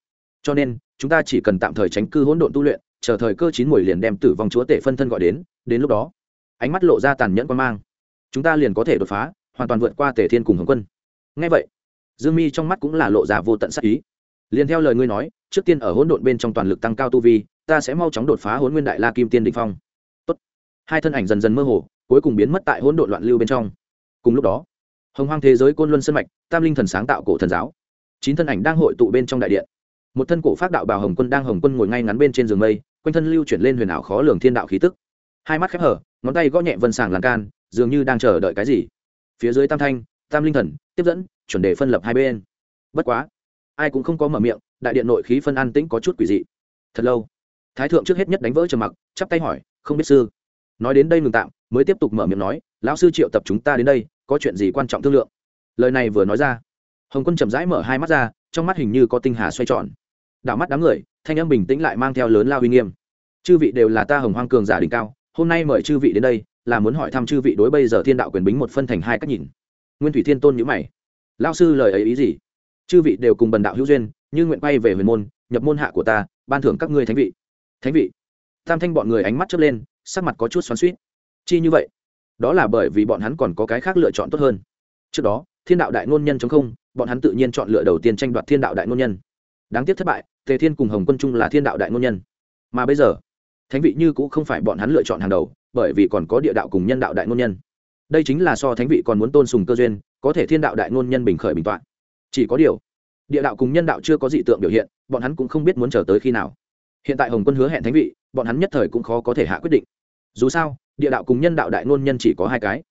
cho nên, chúng ta chỉ cần tạm thời tránh cư hỗn độn tu luyện, chờ thời cơ chín mùi liền đem tử vong chúa tể phân thân gọi đến đến lúc đó, ánh mắt lộ ra tàn nhẫn quan mang. Chúng ta liền có thể đột phá, hoàn toàn vượt qua tể thiên cùng hồng quân. Ngay vậy, dương mi trong mắt cũng là lộ ra vô tận sắc ý. Liền theo lời ngươi nói, trước tiên ở hỗn độn bên trong toàn lực tăng cao tu vi, ta sẽ mau chóng đột phá hỗn nguyên đại la kim tiên định phong. Tốt. hai thân ảnh dần dần mơ hồ, cuối cùng biến mất tại hỗn độn loạn lưu bên trong. Cùng lúc đó, hồng hoang thế giới côn luân sân mạch, tam linh thần sáng tạo cổ thần giáo. Chín thân ảnh đang hội tụ bên trong đại điện một thân cổ phát đạo bào hồng quân đang hồng quân ngồi ngay ngắn bên trên giường mây, quanh thân lưu chuyển lên huyền ảo khó lường thiên đạo khí tức. Hai mắt khép hở, ngón tay gõ nhẹ vân sàng lan can, dường như đang chờ đợi cái gì. Phía dưới tam thanh, tam linh thần, tiếp dẫn, chuẩn đề phân lập hai bên. Bất quá, ai cũng không có mở miệng, đại điện nội khí phân an tĩnh có chút quỷ dị. Thật lâu, thái thượng trước hết nhất đánh vỡ trầm mặc, chắp tay hỏi, không biết sư? Nói đến đây ngừng tạm, mới tiếp tục mở miệng nói, lão sư triệu tập chúng ta đến đây, có chuyện gì quan trọng thương lượng? Lời này vừa nói ra, hồng quân chậm rãi mở hai mắt ra, trong mắt hình như có tinh hà xoay tròn đảo mắt đám người, thanh âm bình tĩnh lại mang theo lớn lao uy nghiêm. Chư vị đều là ta hồng hoang cường giả đỉnh cao, hôm nay mời chư vị đến đây, là muốn hỏi thăm chư vị đối bây giờ thiên đạo quyền bính một phân thành hai cách nhìn. Nguyên thủy thiên tôn nhữ mày. Lao sư lời ấy ý gì? Chư vị đều cùng bần đạo hữu duyên, như nguyện quay về huyền môn, nhập môn hạ của ta, ban thưởng các ngươi thánh vị. Thánh vị? Tam thanh bọn người ánh mắt chớp lên, sắc mặt có chút xoắn suýt chi như vậy? Đó là bởi vì bọn hắn còn có cái khác lựa chọn tốt hơn. Trước đó, thiên đạo đại ngôn nhân chống không, bọn hắn tự nhiên chọn lựa đầu tiên tranh đoạt thiên đạo đại ngôn nhân đáng tiếc thất bại, tề thiên cùng hồng quân trung là thiên đạo đại ngôn nhân. Mà bây giờ, thánh vị như cũng không phải bọn hắn lựa chọn hàng đầu, bởi vì còn có địa đạo cùng nhân đạo đại ngôn nhân. Đây chính là so thánh vị còn muốn tôn sùng cơ duyên, có thể thiên đạo đại ngôn nhân bình khởi bình toạn. Chỉ có điều, địa đạo cùng nhân đạo chưa có dị tượng biểu hiện, bọn hắn cũng không biết muốn chờ tới khi nào. Hiện tại hồng quân hứa hẹn thánh vị, bọn hắn nhất thời cũng khó có thể hạ quyết định. Dù sao, địa đạo cùng nhân đạo đại ngôn nhân chỉ có hai cái.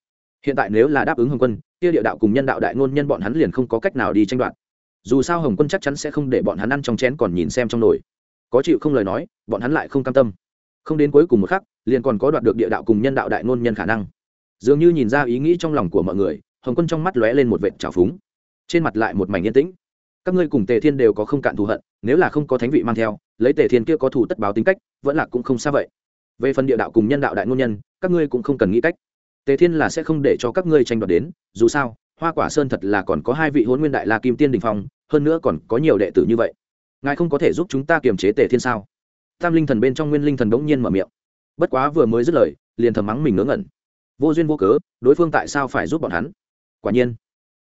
Hiện tại nếu là đáp ứng hồng quân, kia địa đạo cùng nhân đạo đại ngôn nhân bọn hắn liền không có cách nào đi tranh đoạt dù sao hồng quân chắc chắn sẽ không để bọn hắn ăn trong chén còn nhìn xem trong nồi. Có chịu không lời nói, bọn hắn lại không cam tâm. Không đến cuối cùng một khắc, liền còn có đoạt được địa đạo cùng nhân đạo đại ngôn nhân khả năng. Dường như nhìn ra ý nghĩ trong lòng của mọi người, hồng quân trong mắt lóe lên một vệt trào phúng. Trên mặt lại một mảnh yên tĩnh. Các ngươi cùng tề thiên đều có không cạn thù hận, nếu là không có thánh vị mang theo, lấy tề thiên kia có thù tất báo tính cách, vẫn là cũng không xa vậy. Về phần địa đạo cùng nhân đạo đại ngôn nhân, các ngươi cũng không cần nghĩ cách. Tề thiên là sẽ không để cho các ngươi tranh đoạt đến, dù sao hoa quả sơn thật là còn có hai vị hôn nguyên đại la kim tiên đình phong, hơn nữa còn có nhiều đệ tử như vậy. Ngài không có thể giúp chúng ta kiềm chế tề thiên sao? Tam linh thần bên trong nguyên linh thần đống nhiên mở miệng. Bất quá vừa mới dứt lời, liền thầm mắng mình ngớ ngẩn. Vô duyên vô cớ, đối phương tại sao phải giúp bọn hắn? Quả nhiên,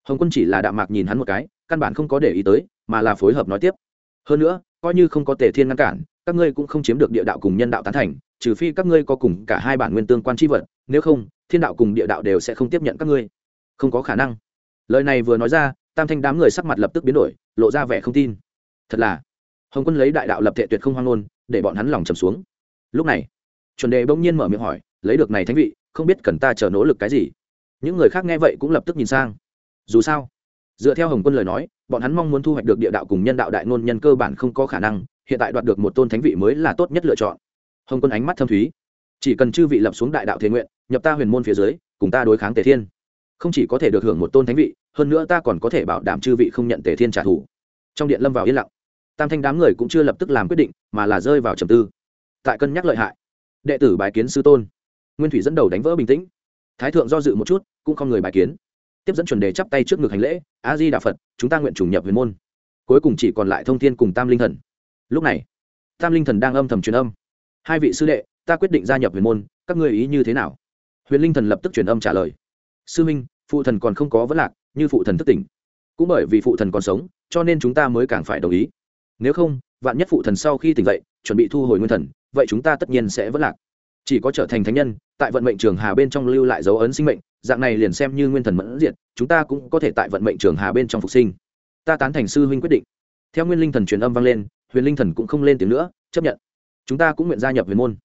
hồng quân chỉ là đạm mạc nhìn hắn một cái, căn bản không có để ý tới, mà là phối hợp nói tiếp. Hơn nữa, coi như không có tề thiên ngăn cản, các ngươi cũng không chiếm được địa đạo cùng nhân đạo tán thành, trừ phi các ngươi có cùng cả hai bản nguyên tương quan tri vật, nếu không, thiên đạo cùng địa đạo đều sẽ không tiếp nhận các ngươi không có khả năng. Lời này vừa nói ra, tam thanh đám người sắc mặt lập tức biến đổi, lộ ra vẻ không tin. Thật là, hồng quân lấy đại đạo lập thệ tuyệt không hoang ngôn, để bọn hắn lòng trầm xuống. Lúc này, chuẩn đề bỗng nhiên mở miệng hỏi, lấy được này thánh vị, không biết cần ta chờ nỗ lực cái gì? Những người khác nghe vậy cũng lập tức nhìn sang. Dù sao, dựa theo hồng quân lời nói, bọn hắn mong muốn thu hoạch được địa đạo cùng nhân đạo đại ngôn nhân cơ bản không có khả năng, hiện tại đoạt được một tôn thánh vị mới là tốt nhất lựa chọn. Hồng quân ánh mắt thâm thúy. Chỉ cần chư vị lập xuống đại đạo thế nguyện, nhập ta huyền môn phía dưới, cùng ta đối kháng tề thiên không chỉ có thể được hưởng một tôn thánh vị, hơn nữa ta còn có thể bảo đảm chư vị không nhận tề thiên trả thù. Trong điện lâm vào yên lặng. Tam thanh đám người cũng chưa lập tức làm quyết định, mà là rơi vào trầm tư. Tại cân nhắc lợi hại, đệ tử bài kiến sư tôn. Nguyên thủy dẫn đầu đánh vỡ bình tĩnh. Thái thượng do dự một chút, cũng không người bài kiến. Tiếp dẫn chuẩn đề chắp tay trước ngực hành lễ, a di đà phật, chúng ta nguyện chủ nhập huyền môn. Cuối cùng chỉ còn lại thông thiên cùng tam linh thần. Lúc này, tam linh thần đang âm thầm truyền âm. Hai vị sư đệ, ta quyết định gia nhập huyền môn, các ngươi ý như thế nào? Huyền linh thần lập tức truyền âm trả lời sư minh, phụ thần còn không có vấn lạc, như phụ thần thất tỉnh. Cũng bởi vì phụ thần còn sống, cho nên chúng ta mới càng phải đồng ý. Nếu không, vạn nhất phụ thần sau khi tỉnh dậy, chuẩn bị thu hồi nguyên thần, vậy chúng ta tất nhiên sẽ vẫn lạc. Chỉ có trở thành thánh nhân, tại vận mệnh trường hà bên trong lưu lại dấu ấn sinh mệnh, dạng này liền xem như nguyên thần mẫn diệt, chúng ta cũng có thể tại vận mệnh trường hà bên trong phục sinh. Ta tán thành sư huynh quyết định. Theo nguyên linh thần truyền âm vang lên, huyền linh thần cũng không lên tiếng nữa, chấp nhận. Chúng ta cũng nguyện gia nhập huyền môn.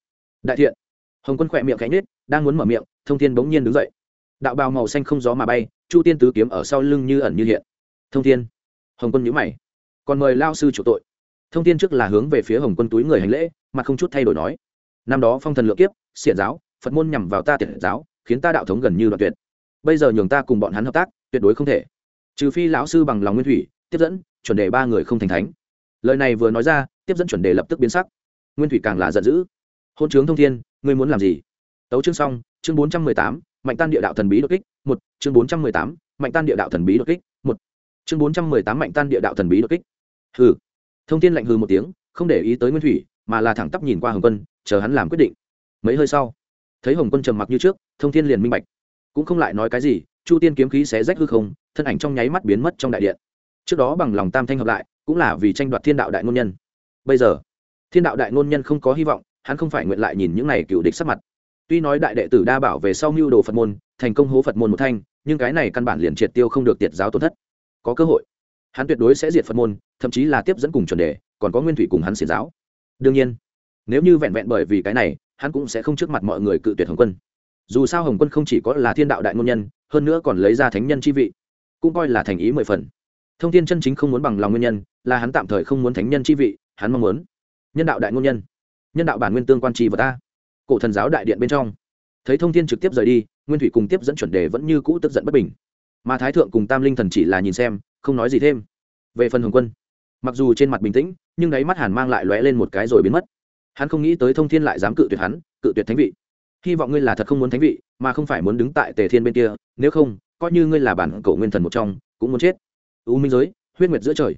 Đại thiện. Hồng quân khỏe miệng cánh nết đang muốn mở miệng, thông thiên bỗng nhiên đứng dậy đạo bào màu xanh không gió mà bay, chu tiên tứ kiếm ở sau lưng như ẩn như hiện. Thông thiên, hồng quân nhữ mày. Còn mời lao sư chủ tội. Thông Thiên trước là hướng về phía hồng quân túi người hành lễ mà không chút thay đổi nói. Năm đó phong thần lượng kiếp, xiển giáo, phật môn nhằm vào ta tiện giáo, khiến ta đạo thống gần như đoạn tuyệt. Bây giờ nhường ta cùng bọn hắn hợp tác, tuyệt đối không thể. Trừ phi lão sư bằng lòng nguyên thủy, tiếp dẫn, chuẩn đề ba người không thành thánh. Lời này vừa nói ra, tiếp dẫn chuẩn đề lập tức biến sắc. Nguyên thủy càng là giận dữ. Hôn trướng thông thiên, ngươi muốn làm gì? Tấu chương xong, chương bốn trăm mười tám mạnh tan địa đạo thần bí đột kích, một. Chương bốn trăm mười tám, mạnh tan địa đạo thần bí đột kích, một. Chương bốn trăm mười tám, mạnh tan địa đạo thần bí đột kích. Hừ. Thông tin lạnh hừ một tiếng, không để ý tới nguyên thủy, mà là thẳng tắp nhìn qua hồng quân, chờ hắn làm quyết định. Mấy hơi sau, thấy hồng quân trầm mặc như trước, thông thiên liền minh bạch. Cũng không lại nói cái gì, chu tiên kiếm khí xé rách hư không, thân ảnh trong nháy mắt biến mất trong đại điện. Trước đó bằng lòng tam thanh hợp lại, cũng là vì tranh đoạt thiên đạo đại ngôn nhân. Bây giờ, thiên đạo đại ngôn nhân không có hy vọng, hắn không phải nguyện lại nhìn những này cựu địch sắc mặt tuy nói đại đệ tử đa bảo về sau mưu đồ phật môn, thành công hố phật môn một thanh, nhưng cái này căn bản liền triệt tiêu không được tiệt giáo tổn thất. Có cơ hội, hắn tuyệt đối sẽ diệt phật môn, thậm chí là tiếp dẫn cùng chuẩn đề, còn có nguyên thủy cùng hắn xiển giáo. Đương nhiên, nếu như vẹn vẹn bởi vì cái này, hắn cũng sẽ không trước mặt mọi người cự tuyệt hồng quân. Dù sao hồng quân không chỉ có là thiên đạo đại ngôn nhân, hơn nữa còn lấy ra thánh nhân chi vị, cũng coi là thành ý mười phần. Thông tin chân chính không muốn bằng lòng nguyên nhân, là hắn tạm thời không muốn thánh nhân chi vị, hắn mong muốn nhân đạo đại ngôn nhân nhân đạo bản nguyên tương quan trì vào ta cổ thần giáo đại điện bên trong. Thấy thông thiên trực tiếp rời đi, nguyên thủy cùng tiếp dẫn chuẩn đề vẫn như cũ tức giận bất bình. Mà thái thượng cùng tam linh thần chỉ là nhìn xem, không nói gì thêm. Về phần hồng quân, mặc dù trên mặt bình tĩnh, nhưng đáy mắt hàn mang lại lóe lên một cái rồi biến mất. Hắn không nghĩ tới thông thiên lại dám cự tuyệt hắn, cự tuyệt thánh vị. Hy vọng ngươi là thật không muốn thánh vị, mà không phải muốn đứng tại tề thiên bên kia, nếu không, coi như ngươi là bản cổ nguyên thần một trong, cũng muốn chết. U minh giới, huyết nguyệt giữa trời.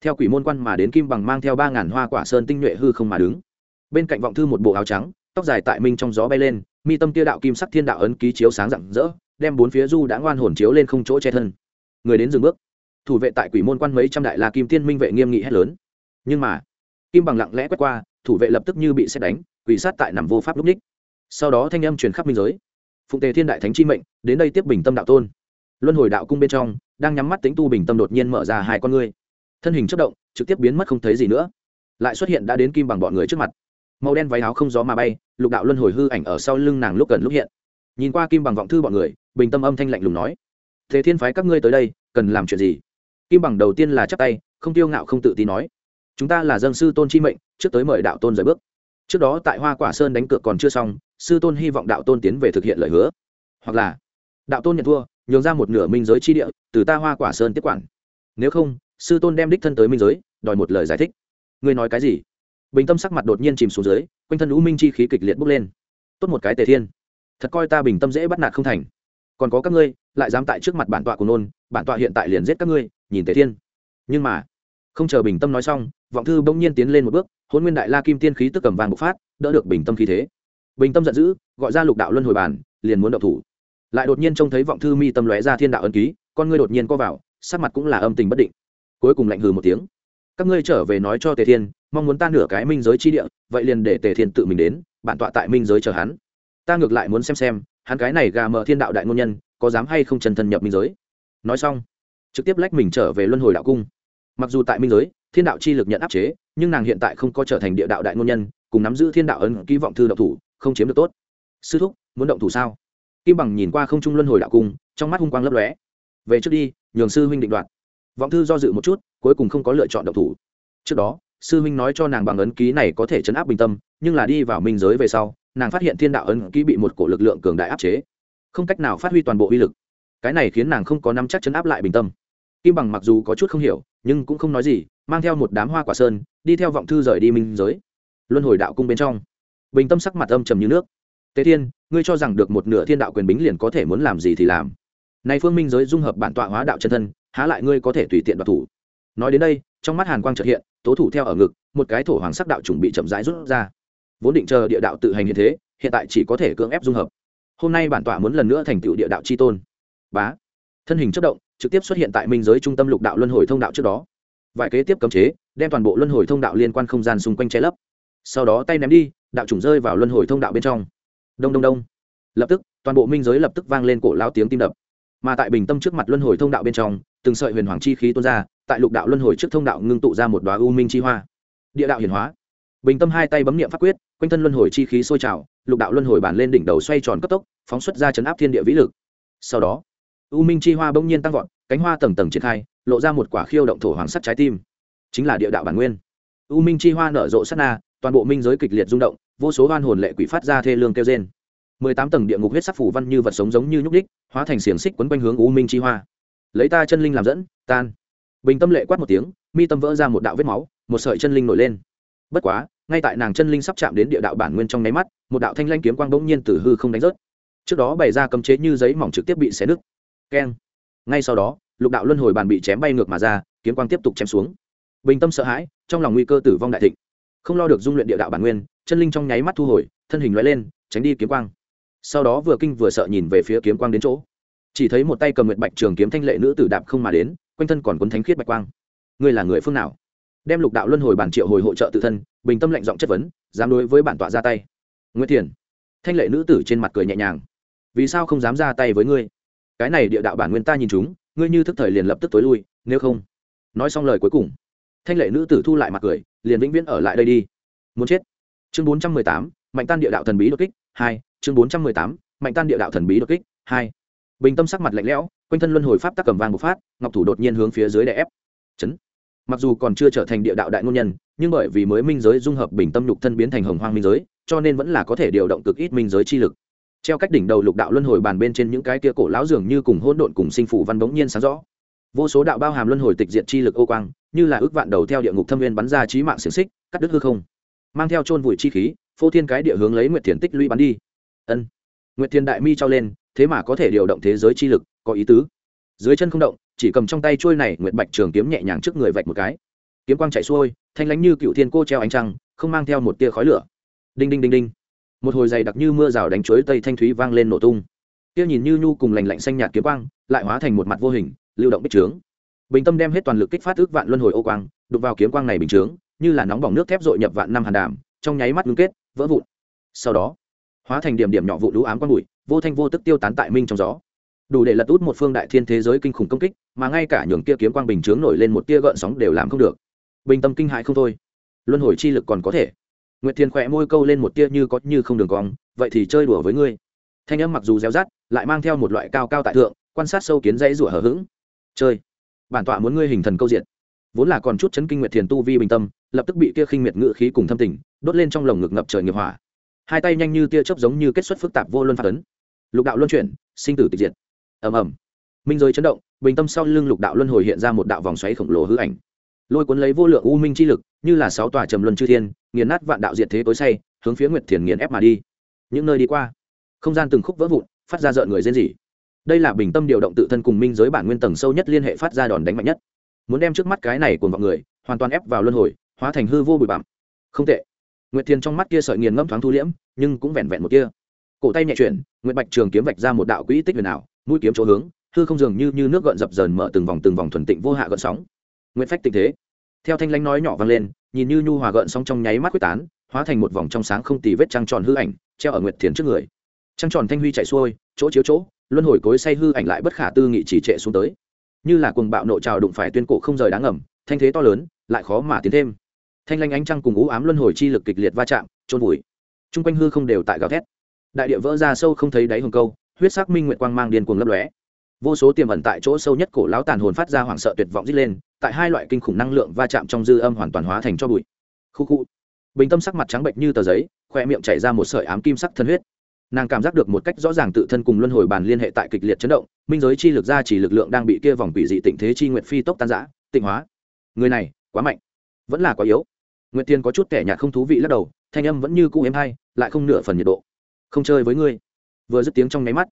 Theo quỷ môn quan mà đến kim bằng mang theo ba ngàn hoa quả sơn tinh nhuệ hư không mà đứng. Bên cạnh vọng thư một bộ áo trắng tóc dài tại minh trong gió bay lên, mi tâm tia đạo kim sắc thiên đạo ấn ký chiếu sáng rạng rỡ, đem bốn phía du đã ngoan hồn chiếu lên không chỗ che thân. Người đến dừng bước. Thủ vệ tại quỷ môn quan mấy trăm đại la kim tiên minh vệ nghiêm nghị hét lớn. Nhưng mà, kim bằng lặng lẽ quét qua, thủ vệ lập tức như bị xét đánh, quỷ sát tại nằm vô pháp lúc ních. Sau đó thanh âm truyền khắp minh giới. Phụng tề thiên đại thánh chi mệnh, đến đây tiếp bình tâm đạo tôn. Luân hồi đạo cung bên trong, đang nhắm mắt tính tu bình tâm đột nhiên mở ra hai con ngươi. Thân hình chất động, trực tiếp biến mất không thấy gì nữa. Lại xuất hiện đã đến kim bằng bọn người trước mặt màu đen váy áo không gió mà bay, lục đạo luân hồi hư ảnh ở sau lưng nàng lúc gần lúc hiện. Nhìn qua kim bằng vọng thư bọn người, bình tâm âm thanh lạnh lùng nói, thế thiên phái các ngươi tới đây, cần làm chuyện gì? Kim bằng đầu tiên là chắp tay, không tiêu ngạo không tự tin nói, chúng ta là dân sư tôn chi mệnh, trước tới mời đạo tôn rời bước. Trước đó tại hoa quả sơn đánh cược còn chưa xong, sư tôn hy vọng đạo tôn tiến về thực hiện lời hứa. Hoặc là, đạo tôn nhận thua, nhường ra một nửa minh giới chi địa, từ ta hoa quả sơn tiếp quản. Nếu không, sư tôn đem đích thân tới minh giới, đòi một lời giải thích. Ngươi nói cái gì? Bình tâm sắc mặt đột nhiên chìm xuống dưới, quanh thân u minh chi khí kịch liệt bốc lên. Tốt một cái tề thiên. Thật coi ta bình tâm dễ bắt nạt không thành. Còn có các ngươi, lại dám tại trước mặt bản tọa của nôn, bản tọa hiện tại liền giết các ngươi, nhìn tề thiên. Nhưng mà, không chờ bình tâm nói xong, vọng thư bỗng nhiên tiến lên một bước, hôn nguyên đại la kim tiên khí tức cầm vàng bộc phát, đỡ được bình tâm khí thế. Bình tâm giận dữ, gọi ra lục đạo luân hồi bàn liền muốn động thủ. Lại đột nhiên trông thấy vọng thư mi tâm lóe ra thiên đạo ân ký, con ngươi đột nhiên co vào, sắc mặt cũng là âm tình bất định. Cuối cùng lạnh hừ một tiếng các ngươi trở về nói cho tề thiên, mong muốn ta nửa cái minh giới chi địa, vậy liền để tề thiên tự mình đến, bản tọa tại minh giới chờ hắn. Ta ngược lại muốn xem xem, hắn cái này gà mờ thiên đạo đại ngôn nhân, có dám hay không trần thân nhập minh giới. Nói xong, trực tiếp lách mình trở về luân hồi đạo cung. Mặc dù tại minh giới, thiên đạo chi lực nhận áp chế, nhưng nàng hiện tại không có trở thành địa đạo đại ngôn nhân, cùng nắm giữ thiên đạo ấn, kỳ vọng thư động thủ, không chiếm được tốt. Sư thúc, muốn động thủ sao? Kim bằng nhìn qua không trung luân hồi đạo cung, trong mắt hung quang lấp lóe. Về trước đi, nhường sư huynh định đoạt vọng thư do dự một chút, cuối cùng không có lựa chọn động thủ. Trước đó, sư huynh nói cho nàng bằng ấn ký này có thể chấn áp bình tâm, nhưng là đi vào minh giới về sau, nàng phát hiện thiên đạo ấn ký bị một cổ lực lượng cường đại áp chế. Không cách nào phát huy toàn bộ uy lực. Cái này khiến nàng không có nắm chắc chấn áp lại bình tâm. Kim bằng mặc dù có chút không hiểu, nhưng cũng không nói gì, mang theo một đám hoa quả sơn, đi theo vọng thư rời đi minh giới. Luân hồi đạo cung bên trong, bình tâm sắc mặt âm trầm như nước. Tế thiên, ngươi cho rằng được một nửa thiên đạo quyền bính liền có thể muốn làm gì thì làm. Nay phương minh giới dung hợp bản tọa hóa đạo chân thân há lại ngươi có thể tùy tiện đoạt thủ. Nói đến đây, trong mắt hàn quang trợt hiện, tố thủ theo ở ngực, một cái thổ hoàng sắc đạo chuẩn bị chậm rãi rút ra. Vốn định chờ địa đạo tự hành hiện thế, hiện tại chỉ có thể cưỡng ép dung hợp. Hôm nay bản tọa muốn lần nữa thành tựu địa đạo c h i tôn. Bá. Thân hình chất động, trực tiếp xuất hiện tại minh giới trung tâm lục đạo luân hồi thông đạo trước đó. Vài kế tiếp cấm chế, đem toàn bộ luân hồi thông đạo liên quan không gian xung quanh che lấp. Sau đó tay ném đi, đạo chủng rơi vào luân hồi thông đạo bên trong. Đông đông đông. Lập tức, toàn bộ minh giới lập tức vang lên cổ lao tiếng tim đập mà tại bình tâm trước mặt luân hồi thông đạo bên trong, từng sợi huyền hoàng chi khí tuôn ra, tại lục đạo luân hồi trước thông đạo ngưng tụ ra một đoá u minh chi hoa. Địa đạo hiển hóa. Bình tâm hai tay bấm niệm pháp quyết, quanh thân luân hồi chi khí sôi trào, lục đạo luân hồi bàn lên đỉnh đầu xoay tròn cấp tốc, phóng xuất ra chấn áp thiên địa vĩ lực. Sau đó, u minh chi hoa bỗng nhiên tăng vọt, cánh hoa tầng tầng triển khai, lộ ra một quả khiêu động thổ hoàng sắt trái tim. Chính là địa đạo bản nguyên. U minh chi hoa nở rộ sát na, toàn bộ minh giới kịch liệt rung động, vô số hoan hồn lệ quỷ phát ra thê lương kêu trên mười tám tầng địa ngục huyết sắc phủ văn như vật sống giống như nhúc đích, hóa thành xiềng xích quấn quanh hướng u minh chi hoa. Lấy ta chân linh làm dẫn, tan. Bình tâm lệ quát một tiếng, mi tâm vỡ ra một đạo vết máu, một sợi chân linh nổi lên. Bất quá, ngay tại nàng chân linh sắp chạm đến địa đạo bản nguyên trong nháy mắt, một đạo thanh lanh kiếm quang bỗng nhiên từ hư không đánh rớt. Trước đó bày ra cấm chế như giấy mỏng trực tiếp bị xé nứt. Keng. Ngay sau đó, lục đạo luân hồi bàn bị chém bay ngược mà ra, kiếm quang tiếp tục chém xuống. Bình tâm sợ hãi, trong lòng nguy cơ tử vong đại thịnh. Không lo được dung luyện địa đạo bản nguyên, chân linh trong nháy mắt thu hồi, thân hình lóe lên, tránh đi kiếm quang sau đó vừa kinh vừa sợ nhìn về phía kiếm quang đến chỗ. Chỉ thấy một tay cầm nguyệt bạch trường kiếm thanh lệ nữ tử đạp không mà đến, quanh thân còn cuốn thánh khiết bạch quang. Ngươi là người phương nào? Đem lục đạo luân hồi bản triệu hồi hỗ trợ tự thân, bình tâm lệnh giọng chất vấn, dám đối với bản tọa ra tay. Nguyễn thiền, thanh lệ nữ tử trên mặt cười nhẹ nhàng. Vì sao không dám ra tay với ngươi? Cái này địa đạo bản nguyên ta nhìn chúng, ngươi như thức thời liền lập tức tối lui, nếu không. Nói xong lời cuối cùng, thanh lệ nữ tử thu lại mặt cười, liền vĩnh viễn ở lại đây đi. Muốn chết. Chương bốn trăm mười tám, mạnh tan địa đạo thần bí đột kích, hai chương bốn trăm mười tám, mạnh tan địa đạo thần bí đột kích, hai. Bình tâm sắc mặt lạnh lẽo, quanh thân luân hồi pháp tác cầm vàng bộc phát, ngọc thủ đột nhiên hướng phía dưới đè ép. Chấn. Mặc dù còn chưa trở thành địa đạo đại ngôn nhân, nhưng bởi vì mới minh giới dung hợp bình tâm nhục thân biến thành hồng hoang minh giới, cho nên vẫn là có thể điều động cực ít minh giới chi lực. Treo cách đỉnh đầu lục đạo luân hồi bàn bên trên những cái kia cổ lão dường như cùng hỗn độn cùng sinh phủ văn bỗng nhiên sáng rõ. Vô số đạo bao hàm luân hồi tịch diện chi lực ô quang, như là ước vạn đầu theo địa ngục thâm viên bắn ra trí mạng xiềng xích, cắt đứt hư không. Mang theo chôn vùi chi khí, phô thiên cái địa hướng lấy nguyệt thiền tích lũy bắn đi ân. Nguyệt Thiên đại mi trao lên, thế mà có thể điều động thế giới chi lực, có ý tứ. Dưới chân không động, chỉ cầm trong tay trôi này nguyệt bạch trường kiếm nhẹ nhàng trước người vạch một cái. Kiếm quang chạy xuôi, thanh lánh như cựu thiên cô treo ánh trăng, không mang theo một tia khói lửa. Đinh đinh đinh đinh. Một hồi dày đặc như mưa rào đánh chuối tây thanh thúy vang lên nổ tung. Kia nhìn như nhu cùng lành lạnh xanh nhạt kiếm quang, lại hóa thành một mặt vô hình, lưu động bích trướng. Bình tâm đem hết toàn lực kích phát ước vạn luân hồi ô quang đục vào kiếm quang này bình trướng, như là nóng bỏng nước thép dội nhập vạn năm hàn đàm, trong nháy mắt ngưng kết, vỡ vụn. Sau đó hóa thành điểm điểm nhỏ vụ lũ ám quang bụi, vô thanh vô tức tiêu tán tại minh trong gió. Đủ để lật út một phương đại thiên thế giới kinh khủng công kích, mà ngay cả nhường kia kiếm quang bình chướng nổi lên một tia gợn sóng đều làm không được. Bình tâm kinh hại không thôi. Luân hồi chi lực còn có thể. Nguyệt thiên khỏe môi câu lên một tia như có như không đường cong, vậy thì chơi đùa với ngươi. Thanh âm mặc dù réo rát lại mang theo một loại cao cao tại thượng, quan sát sâu kiến dãy rủa hở hững. Chơi. Bản tọa muốn ngươi hình thần câu diện vốn là còn chút chấn kinh nguyệt thiền tu vi bình tâm, lập tức bị kia khinh miệt ngự khí cùng thâm tình, đốt lên trong lồng ngực ngập trời nghiệp hỏa hai tay nhanh như tia chớp giống như kết xuất phức tạp vô luân phát ấn. Lục đạo luân chuyển, sinh tử tịch diệt. Ầm ầm. Minh giới chấn động, bình tâm sau lưng lục đạo luân hồi hiện ra một đạo vòng xoáy khổng lồ hư ảnh. Lôi cuốn lấy vô lượng u minh chi lực, như là sáu tòa trầm luân chư thiên, nghiền nát vạn đạo diệt thế tối say, hướng phía nguyệt thiền nghiền ép mà đi. Những nơi đi qua, không gian từng khúc vỡ vụn, phát ra rợn người rên rỉ. Đây là bình tâm điều động tự thân cùng minh giới bản nguyên tầng sâu nhất liên hệ phát ra đòn đánh mạnh nhất. Muốn đem trước mắt cái này cuồng mọi người, hoàn toàn ép vào luân hồi, hóa thành hư vô bụi bặm. Không tệ nguyệt thiền trong mắt kia sợi nghiền ngẫm thoáng thu liễm nhưng cũng vẹn vẹn một kia. Cổ tay nhẹ chuyển nguyệt bạch trường kiếm vạch ra một đạo quỹ tích huyền ảo mũi kiếm chỗ hướng hư không dường như, như nước gợn dập dờn mở từng vòng từng vòng thuần tịnh vô hạ gợn sóng. Nguyệt phách tình thế. Theo thanh lãnh nói nhỏ vang lên nhìn như nhu hòa gợn sóng trong nháy mắt quyết tán hóa thành một vòng trong sáng không tì vết trăng tròn hư ảnh treo ở nguyệt thiền trước người. Trăng tròn thanh huy chạy xuôi chỗ chiếu chỗ luân hồi cối say hư ảnh lại bất khả tư nghị chỉ trệ xuống tới. Như là cuồng bạo nộ trào đụng phải tuyên cổ không rời đáng ngầm thanh thế to lớn lại khó mà tiến thêm thanh lanh ánh trăng cùng ú ám luân hồi chi lực kịch liệt va chạm trôn vùi. Chung quanh hư không đều tại gào thét. Đại địa vỡ ra sâu không thấy đáy hồng câu, huyết sắc minh nguyện quang mang điên cuồng lấp lóe. Vô số tiềm ẩn tại chỗ sâu nhất cổ lão tàn hồn phát ra hoảng sợ tuyệt vọng dít lên, tại hai loại kinh khủng năng lượng va chạm trong dư âm hoàn toàn hóa thành cho bụi. Khu khu. Bình tâm sắc mặt trắng bệnh như tờ giấy, khoe miệng chảy ra một sợi ám kim sắc thân huyết. Nàng cảm giác được một cách rõ ràng tự thân cùng luân hồi bàn liên hệ tại kịch liệt chấn động, minh giới chi lực ra chỉ lực lượng đang bị kia vòng quỷ dị tịnh thế chi nguyện phi tốc tan giã tịnh hóa. Người này, quá mạnh. Vẫn là quá yếu nguyệt tiên có chút kẻ nhạt không thú vị lắc đầu, thanh âm vẫn như cũ êm hay, lại không nửa phần nhiệt độ. Không chơi với ngươi. Vừa dứt tiếng trong nháy mắt.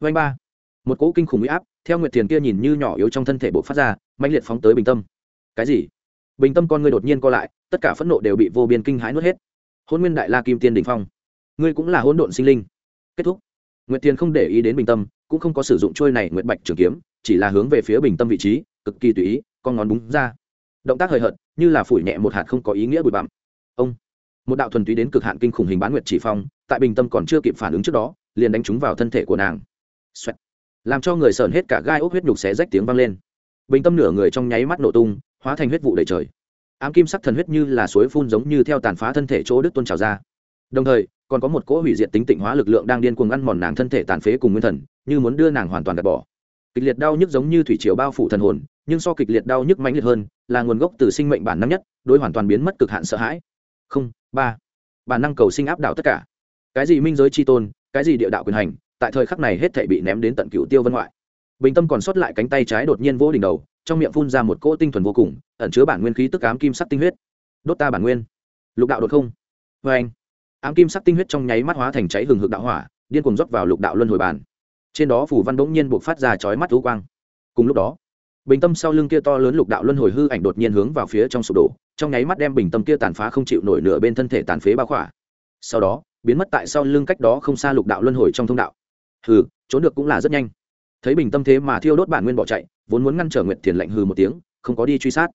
Vanh ba. Một cỗ kinh khủng huy áp, theo nguyệt Tiên kia nhìn như nhỏ yếu trong thân thể bộ phát ra mạnh liệt phóng tới bình tâm. Cái gì? Bình tâm con ngươi đột nhiên co lại, tất cả phẫn nộ đều bị vô biên kinh hãi nuốt hết. Hôn nguyên đại la kim tiên đình phong. Ngươi cũng là hỗn độn sinh linh. Kết thúc. Nguyệt Tiên không để ý đến bình tâm, cũng không có sử dụng trôi này nguyệt bạch trường kiếm, chỉ là hướng về phía bình tâm vị trí, cực kỳ tùy ý, con ngón búng ra động tác hời hợt, như là phủi nhẹ một hạt không có ý nghĩa bụi bặm. Ông, một đạo thuần túy đến cực hạn kinh khủng hình bán nguyệt chỉ phong, tại bình tâm còn chưa kịp phản ứng trước đó, liền đánh trúng vào thân thể của nàng、Xoẹt. làm cho người sờn hết cả gai ốc huyết nhục xé rách tiếng vang lên. Bình tâm nửa người trong nháy mắt nổ tung, hóa thành huyết vụ đầy trời. Ám kim sắc thần huyết như là suối phun giống như theo tàn phá thân thể chỗ đức tôn trào ra. Đồng thời, còn có một cỗ hủy diệt tính tịnh hóa lực lượng đang điên cuồng ăn mòn nàng thân thể tàn phế cùng nguyên thần, như muốn đưa nàng hoàn toàn gạt bỏ kịch liệt đau nhức giống như thủy triều bao phủ thần hồn, nhưng so kịch liệt đau nhức mãnh liệt hơn là nguồn gốc từ sinh mệnh bản năng nhất, đối hoàn toàn biến mất cực hạn sợ hãi. Không, ba. Bản năng cầu sinh áp đảo tất cả. Cái gì minh giới c h i tôn, cái gì địa đạo quyền hành, tại thời khắc này hết thể bị ném đến tận cựu tiêu vân ngoại. Bình tâm còn sót lại cánh tay trái đột nhiên vỗ đỉnh đầu, trong miệng phun ra một cỗ tinh thuần vô cùng, ẩn chứa bản nguyên khí tức ám kim sắc tinh huyết. Đốt ta bản nguyên. Lục đạo đột không. Vê anh ám kim sắc tinh huyết trong nháy mắt hóa thành cháy hừng hực đạo hỏa, điên cùng rót vào lục đạo luân hồi bàn trên đó phủ văn bỗng nhiên buộc phát ra chói mắt thú quang. Cùng lúc đó, bình tâm sau lưng kia to lớn lục đạo luân hồi hư ảnh đột nhiên hướng vào phía trong sụp đổ, trong nháy mắt đem bình tâm kia tàn phá không chịu nổi nửa bên thân thể tàn phế bao khỏa. Sau đó, biến mất tại sau lưng cách đó không xa lục đạo luân hồi trong thông đạo. Hừ, trốn được cũng là rất nhanh. Thấy bình tâm thế mà thiêu đốt bản nguyên bỏ chạy, vốn muốn ngăn trở nguyệt thiền lệnh hừ một tiếng, không có đi truy sát.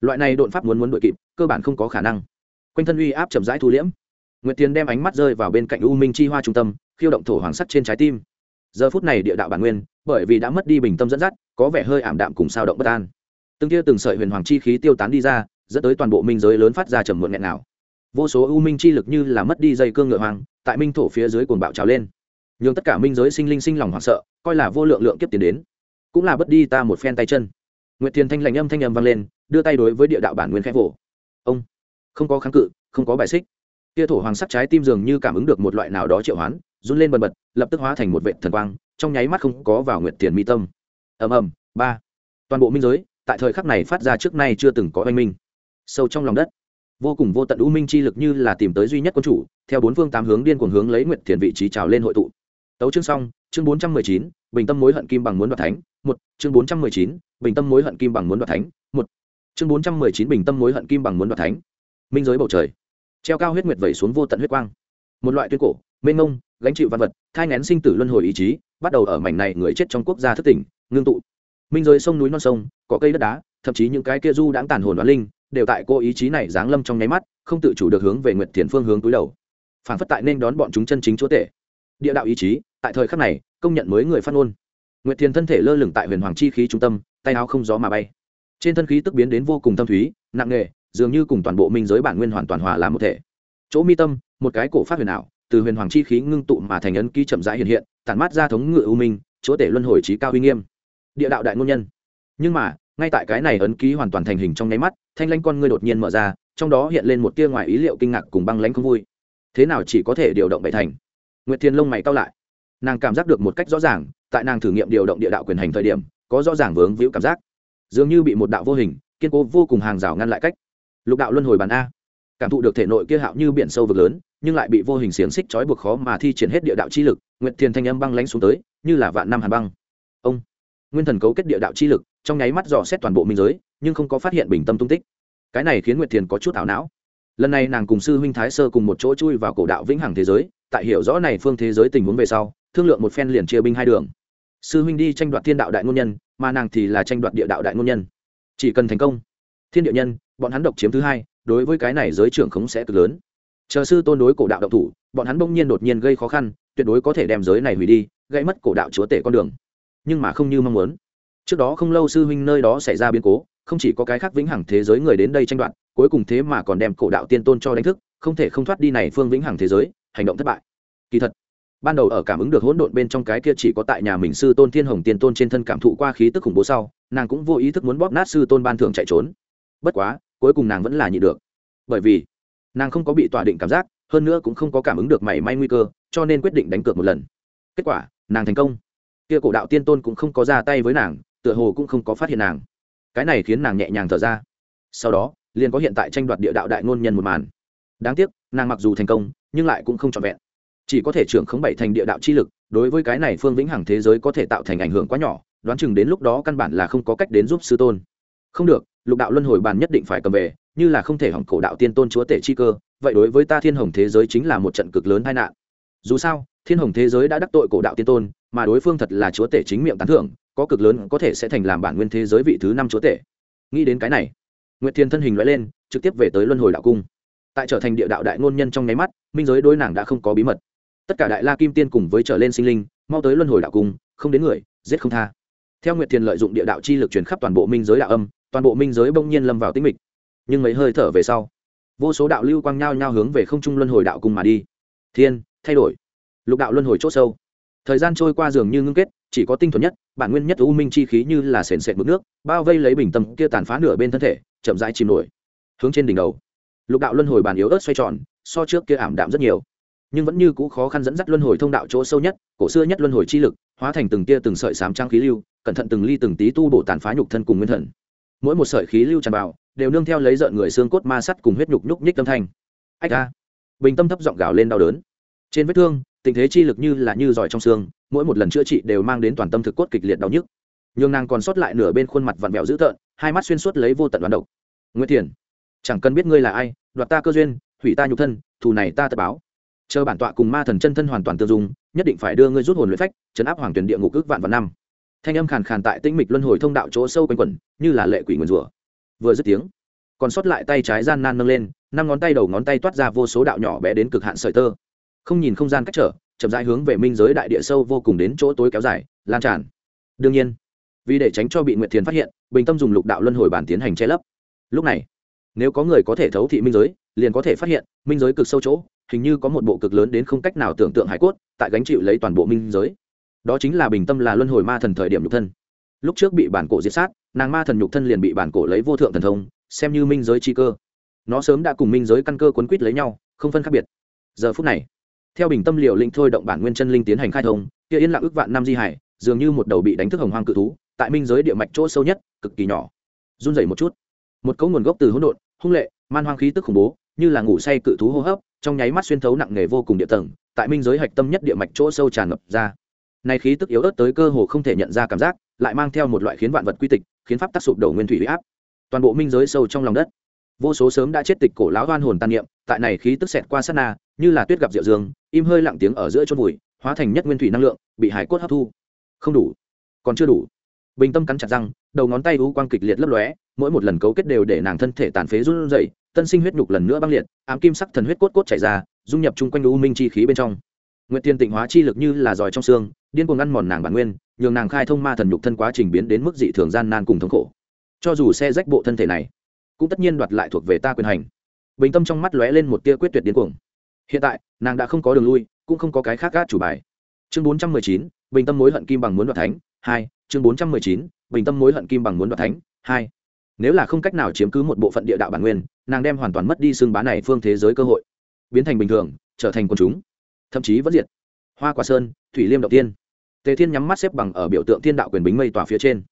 Loại này đột pháp muốn muốn đuổi kịp, cơ bản không có khả năng. Quanh thân uy áp chậm rãi thu liễm. Nguyệt thiền đem ánh mắt rơi vào bên cạnh u minh chi hoa trung tâm, khiêu động thổ hoàng sắt trên trái tim giờ phút này địa đạo bản nguyên, bởi vì đã mất đi bình tâm dẫn dắt, có vẻ hơi ảm đạm cùng sao động bất an. Từng tia từng sợi huyền hoàng chi khí tiêu tán đi ra, dẫn tới toàn bộ minh giới lớn phát ra trầm muộn nghẹn nào vô số ưu minh chi lực như là mất đi dây cương ngựa hoàng, tại minh thổ phía dưới cuồng bạo trào lên. Nhường tất cả minh giới sinh linh sinh lòng hoảng sợ, coi là vô lượng lượng kiếp tiền đến. Cũng là bất đi ta một phen tay chân. Nguyệt thiền thanh lạnh âm thanh âm vang lên, đưa tay đối với địa đạo bản nguyên khẽ vỗ. Ông, không có kháng cự, không có bài xích. Kia thổ hoàng sắc trái tim dường như cảm ứng được một loại nào đó triệu hoán run lên bần bật, lập tức hóa thành một vệ thần quang, trong nháy mắt không có vào nguyệt tiền mi tâm. Ầm ầm, ba. Toàn bộ minh giới, tại thời khắc này phát ra trước nay chưa từng có oanh minh. Sâu trong lòng đất, vô cùng vô tận u minh chi lực như là tìm tới duy nhất quân chủ, theo bốn phương tám hướng điên cuồng hướng lấy nguyệt thiền vị trí trào lên hội tụ. Tấu chương xong, chương bốn trăm mười chín, bình tâm mối hận kim bằng muốn đoạt thánh, một. Chương bốn trăm mười chín, bình tâm mối hận kim bằng muốn đoạt thánh, một. Chương bốn trăm mười chín, bình tâm mối hận kim bằng muốn đoạt thánh. Minh giới bầu trời, treo cao huyết nguyệt vẩy xuống vô tận huyết quang. Một loại tuyên cổ mênh mông, gánh chịu văn vật, thai ngén sinh tử luân hồi ý chí, bắt đầu ở mảnh này người chết trong quốc gia thất tỉnh, ngưng tụ. Minh giới sông núi non sông, có cây đất đá, thậm chí những cái kia du đãng tàn hồn đoán linh, đều tại cô ý chí này giáng lâm trong nháy mắt, không tự chủ được hướng về nguyệt thiền phương hướng túi đầu. Phản phất tại nên đón bọn chúng chân chính chúa tể. Địa đạo ý chí, tại thời khắc này, công nhận mới người phát ngôn. Nguyệt thiền thân thể lơ lửng tại huyền hoàng chi khí trung tâm, tay áo không gió mà bay. Trên thân khí tức biến đến vô cùng tâm thúy, nặng nề, dường như cùng toàn bộ minh giới bản nguyên hoàn toàn hòa làm một thể. Chỗ mi tâm, một cái cổ phát huyền ảo từ huyền hoàng chi khí ngưng tụ mà thành ấn ký chậm rãi hiện hiện, tản mát ra thống ngự u minh, chúa tể luân hồi trí cao uy nghiêm. Địa đạo đại ngôn nhân. Nhưng mà, ngay tại cái này ấn ký hoàn toàn thành hình trong nháy mắt, thanh lanh con ngươi đột nhiên mở ra, trong đó hiện lên một tia ngoài ý liệu kinh ngạc cùng băng lãnh không vui. Thế nào chỉ có thể điều động bảy thành? Nguyệt thiên lông mày cao lại. Nàng cảm giác được một cách rõ ràng, tại nàng thử nghiệm điều động địa đạo quyền hành thời điểm, có rõ ràng vướng víu cảm giác. Dường như bị một đạo vô hình, kiên cố vô cùng hàng rào ngăn lại cách. Lục đạo luân hồi bàn a. Cảm thụ được thể nội kia hạo như biển sâu vực lớn nhưng lại bị vô hình xiềng xích trói buộc khó mà thi triển hết địa đạo chi lực, nguyệt thiền thanh âm băng lánh xuống tới, như là vạn năm hàn băng. Ông, nguyên thần cấu kết địa đạo chi lực, trong nháy mắt dò xét toàn bộ minh giới, nhưng không có phát hiện bình tâm tung tích. Cái này khiến nguyệt thiền có chút ảo não. Lần này nàng cùng sư huynh thái sơ cùng một chỗ chui vào cổ đạo vĩnh hằng thế giới, tại hiểu rõ này phương thế giới tình huống về sau, thương lượng một phen liền chia binh hai đường. Sư huynh đi tranh đoạt thiên đạo đại ngôn nhân, mà nàng thì là tranh đoạt địa đạo đại ngôn nhân. Chỉ cần thành công, thiên địa nhân, bọn hắn độc chiếm thứ hai, đối với cái này giới trưởng khống sẽ cực lớn chờ sư tôn đối cổ đạo đạo thủ, bọn hắn bỗng nhiên đột nhiên gây khó khăn, tuyệt đối có thể đem giới này hủy đi gây mất cổ đạo chúa tể con đường. Nhưng mà không như mong muốn. Trước đó không lâu sư huynh nơi đó xảy ra biến cố, không chỉ có cái khác vĩnh hằng thế giới người đến đây tranh đoạt, cuối cùng thế mà còn đem cổ đạo tiên tôn cho đánh thức, không thể không thoát đi này phương vĩnh hằng thế giới, hành động thất bại. Kỳ thật, ban đầu ở cảm ứng được hỗn độn bên trong cái kia chỉ có tại nhà mình sư tôn thiên hồng tiên tôn trên thân cảm thụ qua khí tức khủng bố sau, nàng cũng vô ý thức muốn bóp nát sư tôn ban thưởng chạy trốn. Bất quá, cuối cùng nàng vẫn là nhị được. Bởi vì nàng không có bị tỏa định cảm giác, hơn nữa cũng không có cảm ứng được mảy may nguy cơ, cho nên quyết định đánh cược một lần. Kết quả, nàng thành công. Kia cổ đạo tiên tôn cũng không có ra tay với nàng, tựa hồ cũng không có phát hiện nàng. Cái này khiến nàng nhẹ nhàng thở ra. Sau đó, liền có hiện tại tranh đoạt địa đạo đại ngôn nhân một màn. Đáng tiếc, nàng mặc dù thành công, nhưng lại cũng không trọn vẹn. Chỉ có thể trưởng khống bảy thành địa đạo chi lực, đối với cái này phương vĩnh hằng thế giới có thể tạo thành ảnh hưởng quá nhỏ, đoán chừng đến lúc đó căn bản là không có cách đến giúp sư tôn. Không được, lục đạo luân hồi bàn nhất định phải cầm về như là không thể hỏng cổ đạo tiên tôn chúa tể chi cơ, vậy đối với ta thiên hồng thế giới chính là một trận cực lớn tai nạn. Dù sao, thiên hồng thế giới đã đắc tội cổ đạo tiên tôn, mà đối phương thật là chúa tể chính miệng tán thưởng, có cực lớn có thể sẽ thành làm bản nguyên thế giới vị thứ năm chúa tể. Nghĩ đến cái này, nguyệt thiên thân hình loại lên, trực tiếp về tới luân hồi đạo cung. Tại trở thành địa đạo đại ngôn nhân trong nháy mắt, minh giới đối nàng đã không có bí mật. Tất cả đại la kim tiên cùng với trở lên sinh linh, mau tới luân hồi đạo cung, không đến người, giết không tha. Theo nguyệt thiên lợi dụng địa đạo chi lực truyền khắp toàn bộ minh giới đạo âm, toàn bộ minh giới bỗng nhiên lâm vào tĩnh mịch nhưng mấy hơi thở về sau, vô số đạo lưu quang nhao nhao hướng về không trung luân hồi đạo cung mà đi. Thiên, thay đổi. Lục đạo luân hồi c h ỗ sâu. Thời gian trôi qua dường như ngưng kết, chỉ có tinh thuần nhất, bản nguyên nhất u minh chi khí như là sền sệt mực nước, bao vây lấy bình tâm kia tàn phá nửa bên thân thể, chậm rãi chìm nổi. Hướng trên đỉnh đầu, lục đạo luân hồi bàn yếu ớt xoay tròn, so trước kia ảm đạm rất nhiều. Nhưng vẫn như cũ khó khăn dẫn dắt luân hồi thông đạo chỗ sâu nhất, cổ xưa nhất luân hồi chi lực, hóa thành từng tia từng sợi sám trang khí lưu, cẩn thận từng ly từng tí tu bổ tàn phá nhục thân cùng nguyên thần. Mỗi một sợi khí lưu tràn vào đều nương theo lấy rợn người xương cốt ma sắt cùng huyết nhục nhúc nhích tâm thanh. Ách a. Bình tâm thấp giọng gào lên đau đớn. Trên vết thương, tình thế chi lực như là như giỏi trong xương, mỗi một lần chữa trị đều mang đến toàn tâm thực cốt kịch liệt đau nhức. Nhường nàng còn sót lại nửa bên khuôn mặt vặn vẹo dữ tợn, hai mắt xuyên suốt lấy vô tận đoán độc. Nguyễn thiền chẳng cần biết ngươi là ai, đoạt ta cơ duyên, hủy ta nhục thân, thù này ta tự báo. Chờ bản tọa cùng ma thần chân thân hoàn toàn tương dung, nhất định phải đưa ngươi rút hồn luyện phách chấn áp hoàng tuyển địa ngục ước vạn vạn năm. Thanh âm khàn khàn tại tĩnh mịch luân hồi thông đạo chỗ sâu quanh quẩn, như là lệ quỷ nguyền rủa vừa dứt tiếng, còn sót lại tay trái gian nan nâng lên, năm ngón tay đầu ngón tay toát ra vô số đạo nhỏ bé đến cực hạn sợi tơ. Không nhìn không gian cách trở, chậm rãi hướng về minh giới đại địa sâu vô cùng đến chỗ tối kéo dài, lan tràn. Đương nhiên, vì để tránh cho bị nguyệt thiền phát hiện, bình tâm dùng lục đạo luân hồi bản tiến hành che lấp. Lúc này, nếu có người có thể thấu thị minh giới, liền có thể phát hiện, minh giới cực sâu chỗ, hình như có một bộ cực lớn đến không cách nào tưởng tượng hải cốt, tại gánh chịu lấy toàn bộ minh giới. Đó chính là bình tâm là luân hồi ma thần thời điểm lục thân lúc trước bị bản cổ diệt sát, nàng ma thần nhục thân liền bị bản cổ lấy vô thượng thần thông, xem như minh giới chi cơ. Nó sớm đã cùng minh giới căn cơ quấn quýt lấy nhau, không phân khác biệt. Giờ phút này, theo bình tâm liệu linh thôi động bản nguyên chân linh tiến hành khai thông, kia yên lặng ước vạn năm di hải, dường như một đầu bị đánh thức hồng hoang cự thú, tại minh giới địa mạch chỗ sâu nhất, cực kỳ nhỏ. Run rẩy một chút. Một cấu nguồn gốc từ hỗn độn, hung lệ, man hoang khí tức khủng bố, như là ngủ say cự thú hô hấp, trong nháy mắt xuyên thấu nặng nề vô cùng địa tầng, tại minh giới hạch tâm nhất địa mạch chỗ sâu tràn ngập ra. Nay khí tức yếu ớt tới cơ hồ không thể nhận ra cảm giác lại mang theo một loại khiến vạn vật quy tịch, khiến pháp tác sụp đổ nguyên thủy huy áp. Toàn bộ minh giới sâu trong lòng đất. Vô số sớm đã chết tịch cổ lão hoan hồn tan niệm, tại này khí tức xẹt qua sát na, như là tuyết gặp diệu dương, im hơi lặng tiếng ở giữa chôn vùi hóa thành nhất nguyên thủy năng lượng, bị hải cốt hấp thu. Không đủ. Còn chưa đủ. Bình tâm cắn chặt răng, đầu ngón tay u quang kịch liệt lấp lóe, mỗi một lần cấu kết đều để nàng thân thể tàn phế run rẩy, tân sinh huyết nhục lần nữa băng liệt, ám kim sắc thần huyết cốt cốt chảy ra, dung nhập chung quanh u minh chi khí bên trong. Nguyệt tiên tịnh hóa chi lực như là giỏi trong xương điên cuồng ngăn mòn nàng bản nguyên, nhường nàng khai thông ma thần nhục thân quá trình biến đến mức dị thường gian nan cùng thống khổ. Cho dù xe rách bộ thân thể này, cũng tất nhiên đoạt lại thuộc về ta quyền hành. Bình tâm trong mắt lóe lên một tia quyết tuyệt điên cuồng. Hiện tại, nàng đã không có đường lui, cũng không có cái khác gác chủ bài. Chương bốn trăm mười chín, bình tâm mối hận kim bằng muốn đoạt thánh, hai. Chương bốn trăm mười chín, bình tâm mối hận kim bằng muốn đoạt thánh, hai. Nếu là không cách nào chiếm cứ một bộ phận địa đạo bản nguyên, nàng đem hoàn toàn mất đi xương bá này phương thế giới cơ hội, biến thành bình thường, trở thành quần chúng, thậm chí vẫn diệt hoa quả sơn, thủy liêm động tiên. Tề thiên nhắm mắt xếp bằng ở biểu tượng thiên đạo quyền bính mây tỏa phía trên.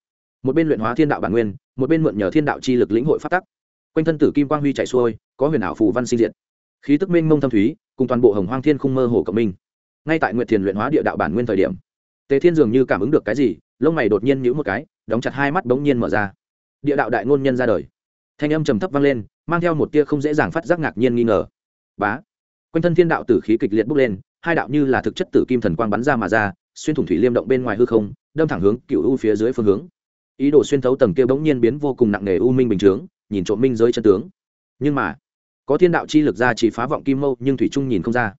Một bên luyện hóa thiên đạo bản nguyên, một bên mượn nhờ thiên đạo chi lực lĩnh hội phát tắc. Quanh thân tử kim quang huy chạy xuôi, có huyền ảo phù văn sinh diện. khí tức minh mông thâm thúy, cùng toàn bộ hồng hoang thiên khung mơ hồ cộng minh. Ngay tại nguyệt thiền luyện hóa địa đạo bản nguyên thời điểm, tề thiên dường như cảm ứng được cái gì, lông mày đột nhiên nhữ một cái, đóng chặt hai mắt bỗng nhiên mở ra. Địa đạo đại ngôn nhân ra đời. Thanh âm trầm thấp vang lên, mang theo một tia không dễ dàng phát giác ngạc nhiên nghi ngờ. Bá. Quanh thân thiên đạo tử khí kịch liệt bốc lên hai đạo như là thực chất tử kim thần quang bắn ra mà ra, xuyên thủng thủy liêm động bên ngoài hư không, đâm thẳng hướng cựu u phía dưới phương hướng. Ý đồ xuyên thấu tầng kia bỗng nhiên biến vô cùng nặng nề u minh bình chướng, nhìn trộm minh giới chân tướng. Nhưng mà, có thiên đạo chi lực ra chỉ phá vọng kim mâu, nhưng thủy trung nhìn không ra.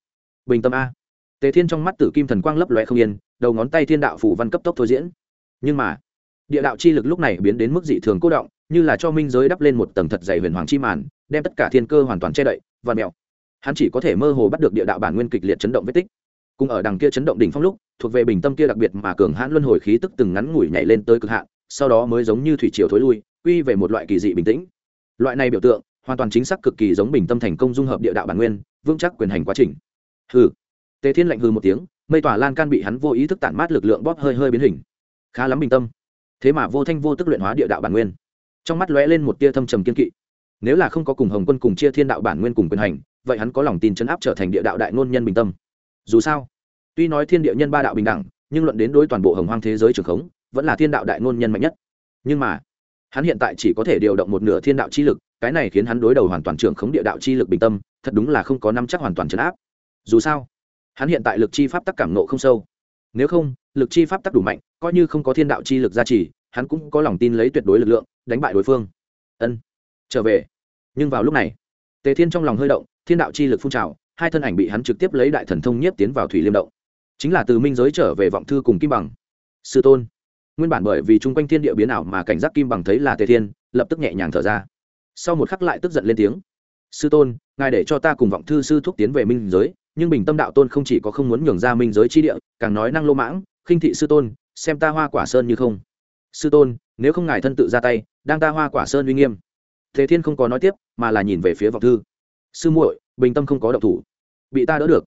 Bình tâm a. Tề thiên trong mắt tử kim thần quang lấp loe không yên, đầu ngón tay thiên đạo phủ văn cấp tốc thôi diễn. Nhưng mà, địa đạo chi lực lúc này biến đến mức dị thường cố động, như là cho minh giới đắp lên một tầng thật dày huyền hoàng chi màn, đem tất cả thiên cơ hoàn toàn che đậy và mẹo hắn chỉ có thể mơ hồ bắt được địa đạo bản nguyên kịch liệt chấn động vết tích. Cùng ở đằng kia chấn động đỉnh phong lúc, thuộc về bình tâm kia đặc biệt mà cường hãn luân hồi khí tức từng ngắn ngủi nhảy lên tới cực hạn, sau đó mới giống như thủy triều thối lui, quy về một loại kỳ dị bình tĩnh. Loại này biểu tượng, hoàn toàn chính xác cực kỳ giống bình tâm thành công dung hợp địa đạo bản nguyên, vững chắc quyền hành quá trình. Hừ. Tề thiên lạnh hừ một tiếng, mây tỏa lan can bị hắn vô ý thức tản mát lực lượng bóp hơi hơi biến hình. Khá lắm bình tâm. Thế mà vô thanh vô tức luyện hóa địa đạo bản nguyên. Trong mắt lóe lên một tia thâm trầm kiên kỵ nếu là không có cùng hồng quân cùng chia thiên đạo bản nguyên cùng quyền hành, vậy hắn có lòng tin chấn áp trở thành địa đạo đại ngôn nhân bình tâm. Dù sao, tuy nói thiên địa nhân ba đạo bình đẳng, nhưng luận đến đối toàn bộ hồng hoang thế giới trường khống, vẫn là thiên đạo đại ngôn nhân mạnh nhất. Nhưng mà, hắn hiện tại chỉ có thể điều động một nửa thiên đạo chi lực, cái này khiến hắn đối đầu hoàn toàn trưởng khống địa đạo chi lực bình tâm, thật đúng là không có năm chắc hoàn toàn chấn áp. Dù sao, hắn hiện tại lực chi pháp tắc cảm nộ không sâu. Nếu không, lực chi pháp tắc đủ mạnh, coi như không có thiên đạo chi lực gia trì, hắn cũng có lòng tin lấy tuyệt đối lực lượng, đánh bại đối phương. Ân trở về. Nhưng vào lúc này, tề thiên trong lòng hơi động, thiên đạo chi lực phun trào, hai thân ảnh bị hắn trực tiếp lấy đại thần thông nhiếp tiến vào thủy liêm động. Chính là từ minh giới trở về vọng thư cùng kim bằng. Sư tôn. Nguyên bản bởi vì chung quanh thiên địa biến ảo mà cảnh giác kim bằng thấy là tề thiên, lập tức nhẹ nhàng thở ra. Sau một khắc lại tức giận lên tiếng. Sư tôn, ngài để cho ta cùng vọng thư sư thúc tiến về minh giới, nhưng bình tâm đạo tôn không chỉ có không muốn nhường ra minh giới chi địa, càng nói năng lô mãng, khinh thị sư tôn, xem ta hoa quả sơn như không. Sư tôn, nếu không ngài thân tự ra tay, đang ta hoa quả sơn uy nghiêm thế thiên không có nói tiếp, mà là nhìn về phía vọng thư. Sư muội, bình tâm không có động thủ. Bị ta đỡ được.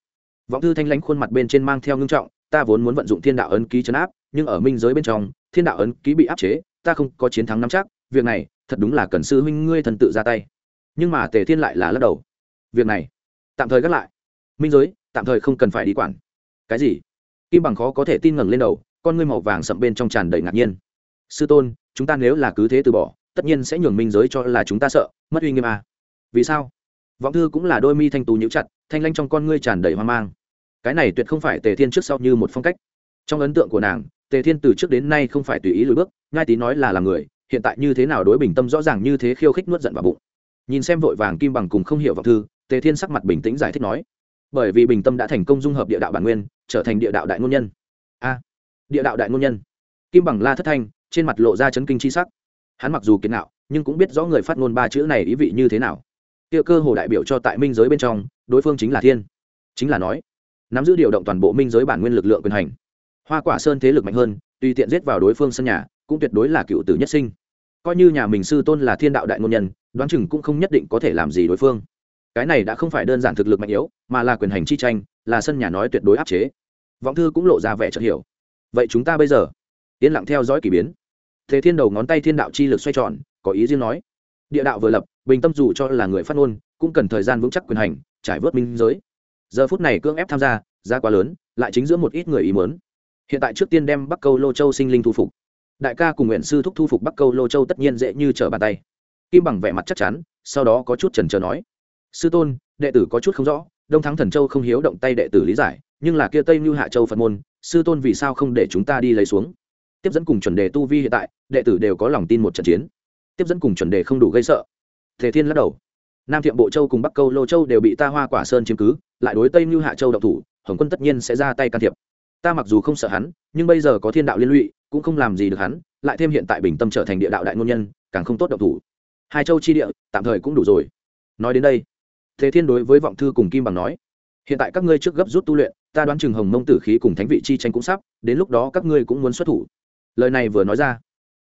Vọng thư thanh lãnh khuôn mặt bên trên mang theo ngưng trọng, ta vốn muốn vận dụng thiên đạo ấn ký chấn áp, nhưng ở minh giới bên trong, thiên đạo ấn ký bị áp chế, ta không có chiến thắng nắm chắc, việc này thật đúng là cần sư huynh ngươi thần tự ra tay. Nhưng mà tề thiên lại là lắc đầu. Việc này, tạm thời gác lại. Minh giới, tạm thời không cần phải đi quản. Cái gì? Kim bằng khó có thể tin ngẩng lên đầu, con ngươi màu vàng sậm bên trong tràn đầy ngạc nhiên. Sư tôn, chúng ta nếu là cứ thế từ bỏ tất nhiên sẽ nhường minh giới cho là chúng ta sợ, mất uy nghiêm à. vì sao? Vọng thư cũng là đôi mi thanh tú nhíu chặt, thanh lanh trong con ngươi tràn đầy hoang mang. Cái này tuyệt không phải tề thiên trước sau như một phong cách. Trong ấn tượng của nàng, tề thiên từ trước đến nay không phải tùy ý lùi bước ngai tí nói là làm người, hiện tại như thế nào đối bình tâm rõ ràng như thế khiêu khích nuốt giận vào bụng. Nhìn xem vội vàng kim bằng cùng không hiểu vọng thư, tề thiên sắc mặt bình tĩnh giải thích nói, bởi vì bình tâm đã thành công dung hợp địa đạo bản nguyên, trở thành địa đạo đại ngôn nhân. A, địa đạo đại ngôn nhân. Kim bằng la thất thanh, trên mặt lộ ra chấn kinh c h i sắc hắn mặc dù kiến nạo nhưng cũng biết rõ người phát ngôn ba chữ này ý vị như thế nào. Kia cơ hồ đại biểu cho tại minh giới bên trong, đối phương chính là thiên. Chính là nói, nắm giữ điều động toàn bộ minh giới bản nguyên lực lượng quyền hành. Hoa quả sơn thế lực mạnh hơn, tùy tiện giết vào đối phương sân nhà, cũng tuyệt đối là cựu tử nhất sinh. Coi như nhà mình sư tôn là thiên đạo đại ngôn nhân, đoán chừng cũng không nhất định có thể làm gì đối phương. Cái này đã không phải đơn giản thực lực mạnh yếu, mà là quyền hành chi tranh, là sân nhà nói tuyệt đối áp chế. Vọng thư cũng lộ ra vẻ chợt hiểu. Vậy chúng ta bây giờ, yên lặng theo dõi k ỳ biến thế thiên đầu ngón tay thiên đạo chi lực xoay tròn, có ý riêng nói. Địa đạo vừa lập, bình tâm dù cho là người phát ngôn, cũng cần thời gian vững chắc quyền hành, trải vớt minh giới. Giờ phút này cưỡng ép tham gia, giá quá lớn, lại chính giữa một ít người ý mớn hiện tại trước tiên đem bắc câu lô châu sinh linh thu phục. Đại ca cùng nguyện sư thúc thu phục bắc câu lô châu tất nhiên dễ như trở bàn tay. Kim bằng vẻ mặt chắc chắn, sau đó có chút trần trờ nói. Sư tôn, đệ tử có chút không rõ, đông thắng thần châu không hiếu động tay đệ tử lý giải, nhưng là kia tây như hạ châu phật môn, sư tôn vì sao không để chúng ta đi lấy xuống? Tiếp dẫn cùng chuẩn đề tu vi hiện tại, đệ tử đều có lòng tin một trận chiến. Tiếp dẫn cùng chuẩn đề không đủ gây sợ. Thế thiên lắc đầu. Nam thiệm bộ châu cùng bắc câu lô châu đều bị ta hoa quả sơn chiếm cứ, lại đối tây như hạ châu độc thủ, hồng quân tất nhiên sẽ ra tay can thiệp. Ta mặc dù không sợ hắn, nhưng bây giờ có thiên đạo liên lụy, cũng không làm gì được hắn, lại thêm hiện tại bình tâm trở thành địa đạo đại ngôn nhân, càng không tốt độc thủ. Hai châu chi địa, tạm thời cũng đủ rồi. Nói đến đây thế thiên đối với vọng thư cùng kim bằng nói, hiện tại các ngươi trước gấp rút tu luyện, ta đoán chừng hồng mông tử khí cùng thánh vị chi tranh cũng sắp, đến lúc đó các ngươi cũng muốn xuất thủ lời này vừa nói ra,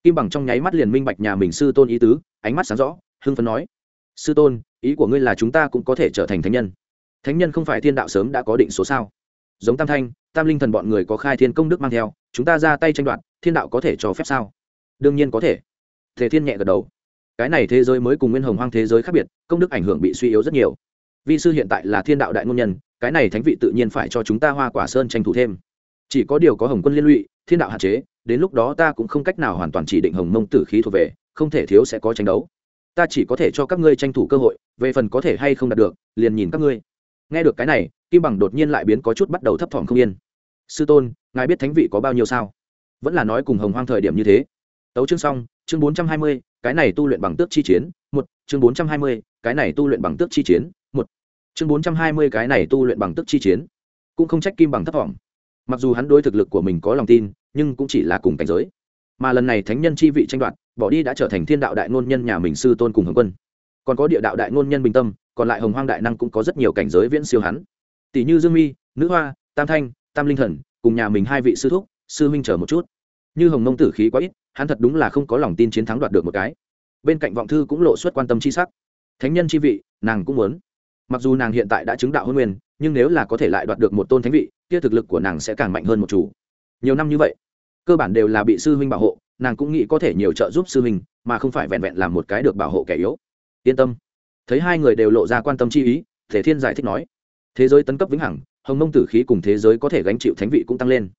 kim bằng trong nháy mắt liền minh bạch nhà mình sư tôn ý tứ, ánh mắt sáng rõ, hưng phấn nói, sư tôn, ý của ngươi là chúng ta cũng có thể trở thành thánh nhân. Thánh nhân không phải thiên đạo sớm đã có định số sao? Giống tam thanh, tam linh thần bọn người có khai thiên công đức mang theo, chúng ta ra tay tranh đoạt, thiên đạo có thể cho phép sao? Đương nhiên có thể. Thể thiên nhẹ gật đầu. Cái này thế giới mới cùng nguyên hồng hoang thế giới khác biệt, công đức ảnh hưởng bị suy yếu rất nhiều. Vi sư hiện tại là thiên đạo đại ngôn nhân, cái này thánh vị tự nhiên phải cho chúng ta hoa quả sơn tranh thủ thêm chỉ có điều có hồng quân liên lụy, thiên đạo hạn chế, đến lúc đó ta cũng không cách nào hoàn toàn chỉ định hồng mông tử khí thuộc về, không thể thiếu sẽ có tranh đấu. Ta chỉ có thể cho các ngươi tranh thủ cơ hội, về phần có thể hay không đạt được, liền nhìn các ngươi. Nghe được cái này, kim bằng đột nhiên lại biến có chút bắt đầu thấp thỏm không yên. Sư tôn, ngài biết thánh vị có bao nhiêu sao? Vẫn là nói cùng hồng hoang thời điểm như thế. Tấu chương xong, chương bốn trăm hai mươi, cái này tu luyện bằng tước chi chiến, một, chương bốn trăm hai mươi, cái này tu luyện bằng tước chi chiến, một, chương bốn trăm hai mươi, cái này tu luyện bằng tước chi chiến. Cũng không trách kim bằng thấp thỏm mặc dù hắn đối thực lực của mình có lòng tin, nhưng cũng chỉ là cùng cảnh giới. Mà lần này thánh nhân chi vị tranh đoạt, bỏ đi đã trở thành thiên đạo đại ngôn nhân nhà mình sư tôn cùng hồng quân. Còn có địa đạo đại ngôn nhân bình tâm, còn lại hồng hoang đại năng cũng có rất nhiều cảnh giới viễn siêu hắn. Tỷ như dương mi, nữ hoa, tam thanh, tam linh thần, cùng nhà mình hai vị sư thúc, sư huynh chờ một chút. Như hồng nông tử khí quá ít, hắn thật đúng là không có lòng tin chiến thắng đoạt được một cái. Bên cạnh vọng thư cũng lộ suất quan tâm c h i sắc. Thánh nhân chi vị, nàng cũng muốn. Mặc dù nàng hiện tại đã chứng đạo hôn nguyên, nhưng nếu là có thể lại đoạt được một tôn thánh vị kia thực lực của nàng sẽ càng mạnh hơn một chủ. Nhiều năm như vậy, cơ bản đều là bị sư huynh bảo hộ, nàng cũng nghĩ có thể nhiều trợ giúp sư huynh, mà không phải vẹn vẹn làm một cái được bảo hộ kẻ yếu. Yên tâm. Thấy hai người đều lộ ra quan tâm chi ý, thể thiên giải thích nói, thế giới tấn cấp vĩnh hằng, hồng mông tử khí cùng thế giới có thể gánh chịu thánh vị cũng tăng lên.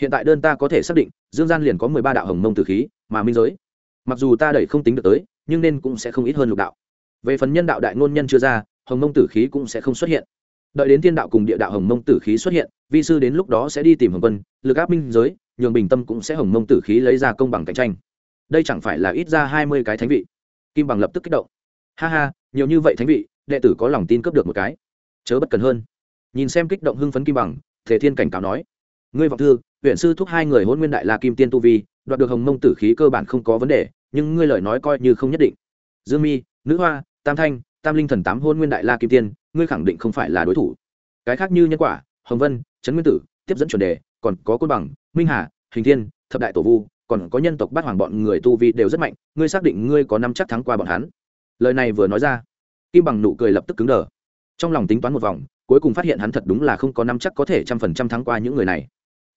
Hiện tại đơn ta có thể xác định, dương gian liền có mười ba đạo hồng mông tử khí, mà minh giới, mặc dù ta đẩy không tính được tới, nhưng nên cũng sẽ không ít hơn lục đạo. Về phần nhân đạo đại ngôn nhân chưa ra, hồng mông tử khí cũng sẽ không xuất hiện đợi đến thiên đạo cùng địa đạo hồng mông tử khí xuất hiện, vi sư đến lúc đó sẽ đi tìm hồng quân, lực áp minh giới, nhường bình tâm cũng sẽ hồng mông tử khí lấy ra công bằng cạnh tranh. Đây chẳng phải là ít ra hai mươi cái thánh vị? Kim bằng lập tức kích động. Ha ha, nhiều như vậy thánh vị, đệ tử có lòng tin cấp được một cái. Chớ bất cần hơn. Nhìn xem kích động hưng phấn kim bằng, thể thiên cảnh cáo nói. Ngươi vọng thư, huyện sư thúc hai người hôn nguyên đại la kim tiên tu vi, đoạt được hồng mông tử khí cơ bản không có vấn đề, nhưng ngươi lời nói coi như không nhất định. Dương mi, nữ hoa, tam thanh tam linh thần tám hôn nguyên đại la kim tiên, ngươi khẳng định không phải là đối thủ. Cái khác như nhân quả, hồng vân, trấn nguyên tử, tiếp dẫn chuẩn đề, còn có côn bằng, minh hà, hình thiên, thập đại tổ vu, còn có nhân tộc bát hoàng bọn người tu vi đều rất mạnh, ngươi xác định ngươi có năm chắc thắng qua bọn hắn. Lời này vừa nói ra, kim bằng nụ cười lập tức cứng đờ. Trong lòng tính toán một vòng, cuối cùng phát hiện hắn thật đúng là không có năm chắc có thể trăm phần trăm thắng qua những người này.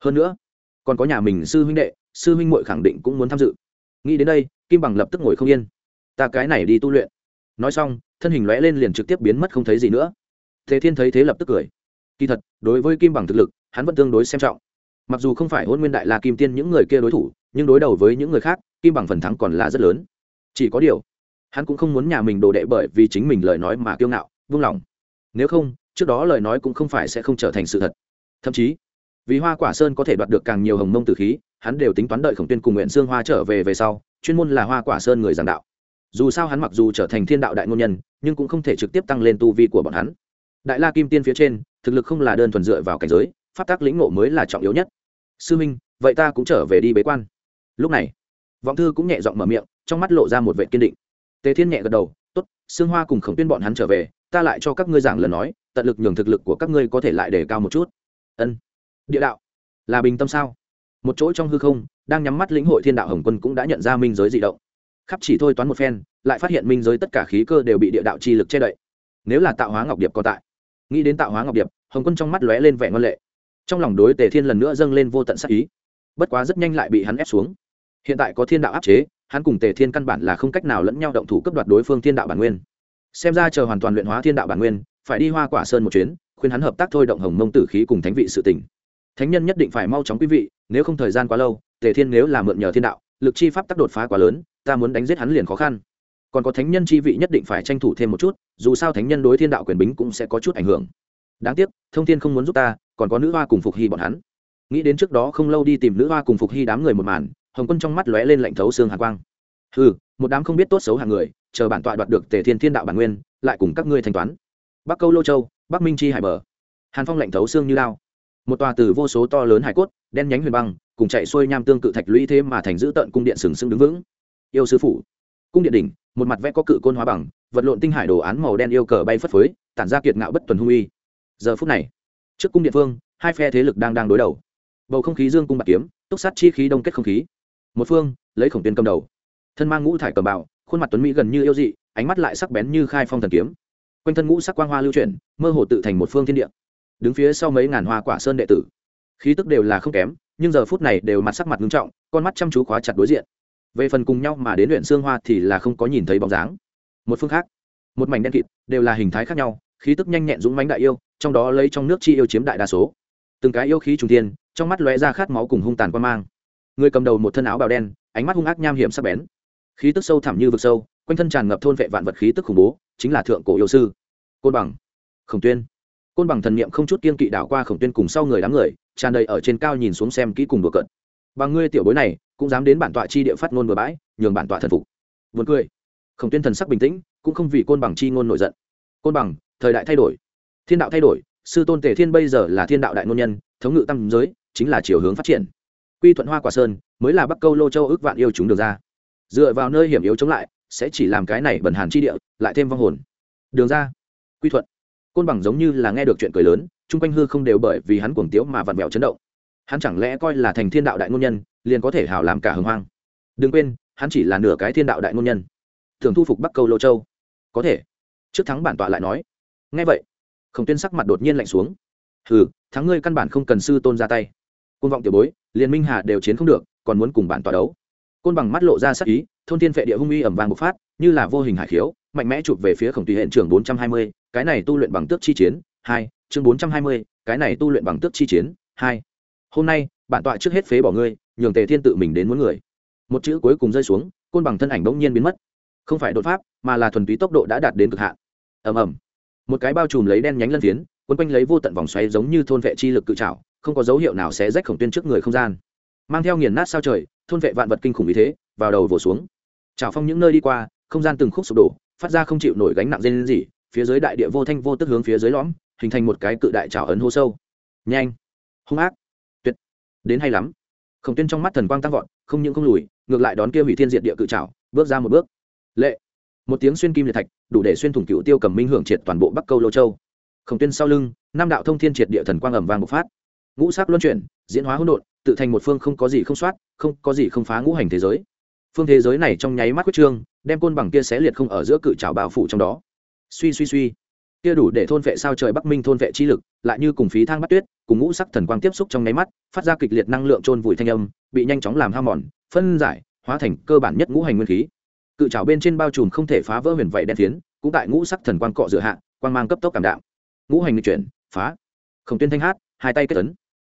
Hơn nữa, còn có nhà mình sư huynh đệ, sư huynh muội khẳng định cũng muốn tham dự. Nghĩ đến đây, kim bằng lập tức ngồi không yên. Ta cái này đi tu luyện nói xong, thân hình lóe lên liền trực tiếp biến mất không thấy gì nữa. Thế thiên thấy thế lập tức cười. Kỳ thật, đối với kim bằng thực lực, hắn vẫn tương đối xem trọng. Mặc dù không phải hôn nguyên đại la kim tiên những người kia đối thủ, nhưng đối đầu với những người khác, kim bằng phần thắng còn là rất lớn. Chỉ có điều, hắn cũng không muốn nhà mình đồ đệ bởi vì chính mình lời nói mà kiêu ngạo, vung lòng. Nếu không, trước đó lời nói cũng không phải sẽ không trở thành sự thật. Thậm chí, vì hoa quả sơn có thể đoạt được càng nhiều hồng mông tử khí, hắn đều tính toán đợi khổng tuyên cùng nguyện xương hoa trở về về sau, chuyên môn là hoa quả sơn người giảng đạo dù sao hắn mặc dù trở thành thiên đạo đại ngôn nhân, nhưng cũng không thể trực tiếp tăng lên tu vi của bọn hắn. Đại la kim tiên phía trên, thực lực không là đơn thuần dựa vào cảnh giới, pháp tác lĩnh ngộ mới là trọng yếu nhất. Sư minh, vậy ta cũng trở về đi bế quan. Lúc này, vọng thư cũng nhẹ giọng mở miệng, trong mắt lộ ra một vệ kiên định. Tề thiên nhẹ gật đầu t ố t xương hoa cùng khổng tuyên bọn hắn trở về, ta lại cho các ngươi giảng lần nói, tận lực nhường thực lực của các ngươi có thể lại đề cao một chút. Ân, địa đạo, là bình tâm sao? Một chỗ trong hư không, đang nhắm mắt lĩnh hội thiên đạo hồng quân cũng đã nhận ra minh giới di động khắp chỉ thôi toán một phen, lại phát hiện minh giới tất cả khí cơ đều bị địa đạo chi lực che đậy. Nếu là tạo hóa ngọc điệp còn tại, nghĩ đến tạo hóa ngọc điệp, hồng quân trong mắt lóe lên vẻ ngon lệ. Trong lòng đối tề thiên lần nữa dâng lên vô tận sắc ý. Bất quá rất nhanh lại bị hắn ép xuống. Hiện tại có thiên đạo áp chế, hắn cùng tề thiên căn bản là không cách nào lẫn nhau động thủ cấp đoạt đối phương thiên đạo bản nguyên. Xem ra chờ hoàn toàn luyện hóa thiên đạo bản nguyên, phải đi hoa quả sơn một chuyến, khuyên hắn hợp tác thôi động hồng mông tử khí cùng thánh vị sự tỉnh thánh nhân nhất định phải mau chóng quý vị, nếu không thời gian quá lâu, tề thiên nếu là mượn nhờ thiên đạo, lực chi pháp tác đột phá quá lớn ta muốn đánh giết hắn liền khó khăn. Còn có thánh nhân chi vị nhất định phải tranh thủ thêm một chút, dù sao thánh nhân đối thiên đạo quyền bính cũng sẽ có chút ảnh hưởng. Đáng tiếc, thông thiên không muốn giúp ta, còn có nữ hoa cùng phục hy bọn hắn. Nghĩ đến trước đó không lâu đi tìm nữ hoa cùng phục hy đám người một màn, hồng quân trong mắt lóe lên lạnh thấu xương hạ quang. Ừ một đám không biết tốt xấu hàng người, chờ bản tọa đoạt được tề thiên thiên đạo bản nguyên, lại cùng các ngươi thanh toán. Bắc câu lô châu, bắc minh chi hải bờ. Hàn phong lạnh thấu xương như lao. Một tòa từ vô số to lớn hải cốt, đen nhánh huyền băng, cùng chạy xuôi nham tương cự thạch lũy thế mà thành giữ tận cung điện sừng sững đứng vững yêu sư phụ, cung điện đỉnh một mặt vẽ có cự côn hóa bằng vật lộn tinh hải đồ án màu đen yêu cờ bay phất phới tản ra kiệt ngạo bất tuần hung uy. Giờ phút này trước cung điện phương hai phe thế lực đang đang đối đầu. Bầu không khí dương cung bạc kiếm túc sát chi khí đông kết không khí. Một phương lấy khổng tiên cầm đầu. Thân mang ngũ thải cầm bào khuôn mặt tuấn mỹ gần như yêu dị ánh mắt lại sắc bén như khai phong thần kiếm. Quanh thân ngũ sắc quang hoa lưu chuyển mơ hồ tự thành một phương thiên địa. Đứng phía sau mấy ngàn hoa quả sơn đệ tử. Khí tức đều là không kém nhưng giờ phút này đều mặt sắc mặt nghiêm trọng con mắt chăm chú khóa chặt đối diện về phần cùng nhau mà đến luyện xương hoa thì là không có nhìn thấy bóng dáng. Một phương khác, một mảnh đen kịt, đều là hình thái khác nhau, khí tức nhanh nhẹn dũng mánh đại yêu, trong đó lấy trong nước chi yêu chiếm đại đa số. Từng cái yêu khí trùng thiên, trong mắt lóe ra khát máu cùng hung tàn quan mang. Người cầm đầu một thân áo bào đen, ánh mắt hung ác nham hiểm sắc bén. Khí tức sâu thẳm như vực sâu, quanh thân tràn ngập thôn vệ vạn vật khí tức khủng bố, chính là thượng cổ yêu sư. Côn bằng, khổng tuyên. Côn bằng thần niệm không chút kiên kỵ đảo qua khổng tuyên cùng sau người đám người, tràn đầy ở trên cao nhìn xuống xem kỹ cùng đùa cận bằng ngươi tiểu bối này cũng dám đến bản tọa chi địa phát ngôn bừa bãi, nhường bản tọa thần phục. Vượt cười. Khổng tuyên thần sắc bình tĩnh, cũng không vì côn bằng chi ngôn nổi giận. Côn bằng, thời đại thay đổi. Thiên đạo thay đổi, sư tôn tề thiên bây giờ là thiên đạo đại ngôn nhân, thống ngự tâm giới, chính là chiều hướng phát triển. Quy thuận hoa quả sơn, mới là bắc câu lô châu ước vạn yêu chúng được ra. Dựa vào nơi hiểm yếu chống lại, sẽ chỉ làm cái này bẩn hàn chi địa, lại thêm vong hồn. Đường ra. Quy thuận. Côn bằng giống như là nghe được chuyện cười lớn, chung quanh hư không đều bởi vì hắn cuồng tiếu mà vặn vẹo chấn động. Hắn chẳng lẽ coi là thành thiên đạo đại ngôn nhân liền có thể hào làm cả hưng hoang. Đừng quên, hắn chỉ là nửa cái thiên đạo đại ngôn nhân. Thường thu phục bắc câu lô châu. Có thể. Trước thắng bản tọa lại nói. Ngay vậy, khổng tuyên sắc mặt đột nhiên lạnh xuống. Hừ, thắng ngươi căn bản không cần sư tôn ra tay. Côn vọng tiểu bối liền minh hà đều chiến không được, còn muốn cùng bản tọa đấu. Côn bằng mắt lộ ra sắc ý, thôn thiên phệ địa hung uy ẩm vàng bộc phát, như là vô hình hải khiếu, mạnh mẽ chụp về phía khổng tùy hiện trường bốn trăm hai mươi, cái này tu luyện bằng tước chi chiến, hai, chương bốn trăm hai mươi, cái này tu luyện bằng tước chi chiến, hai. Hôm nay, bản tọa trước hết phế bỏ ngươi nhường tề thiên tự mình đến muốn người. Một chữ cuối cùng rơi xuống, côn bằng thân ảnh bỗng nhiên biến mất. Không phải đột pháp, mà là thuần túy tốc độ đã đạt đến cực hạn. Ầm ầm. Một cái bao trùm lấy đen nhánh lân phiến, quấn quanh lấy vô tận vòng xoáy giống như thôn vệ chi lực cự trảo, không có dấu hiệu nào sẽ rách khổng tuyên trước người không gian. Mang theo nghiền nát sao trời, thôn vệ vạn vật kinh khủng như thế, vào đầu vồ xuống. Trào phong những nơi đi qua, không gian từng khúc sụp đổ, phát ra không chịu nổi gánh nặng dây lên gì phía dưới đại địa vô thanh vô tức hướng phía dưới lõm, hình thành một cái cự đại trào ấn hô sâu. Nhanh. Hung ác. Tuyệt. Đến hay lắm khổng tuyên trong mắt thần quang tăng vọt, không những không lùi, ngược lại đón kia hủy thiên diệt địa cự trào bước ra một bước. Lệ. Một tiếng xuyên kim liệt thạch, đủ để xuyên thủng cựu tiêu cầm minh hưởng triệt toàn bộ bắc câu lô châu. Khổng tuyên sau lưng nam đạo thông thiên triệt địa thần quang ẩm vàng bộc phát. Ngũ sắc luân chuyển, diễn hóa hỗn độn, tự thành một phương không có gì không soát, không có gì không phá ngũ hành thế giới. Phương thế giới này trong nháy mắt quyết trương, đem côn bằng kia xé liệt không ở giữa cự trào bao phủ trong đó. Suy suy suy kia đủ để thôn vệ sao trời bắc minh thôn vệ chi lực, lại như cùng phí thang bắt tuyết, cùng ngũ sắc thần quang tiếp xúc trong nháy mắt, phát ra kịch liệt năng lượng trôn vùi thanh âm, bị nhanh chóng làm hao mòn, phân giải, hóa thành cơ bản nhất ngũ hành nguyên khí. Cự trào bên trên bao trùm không thể phá vỡ huyền vậy đen phiến, cũng tại ngũ sắc thần quang cọ dựa hạ, quang mang cấp tốc cảm đạo ngũ hành chuyển, phá. Khổng tuyên thanh hát, hai tay kết tấn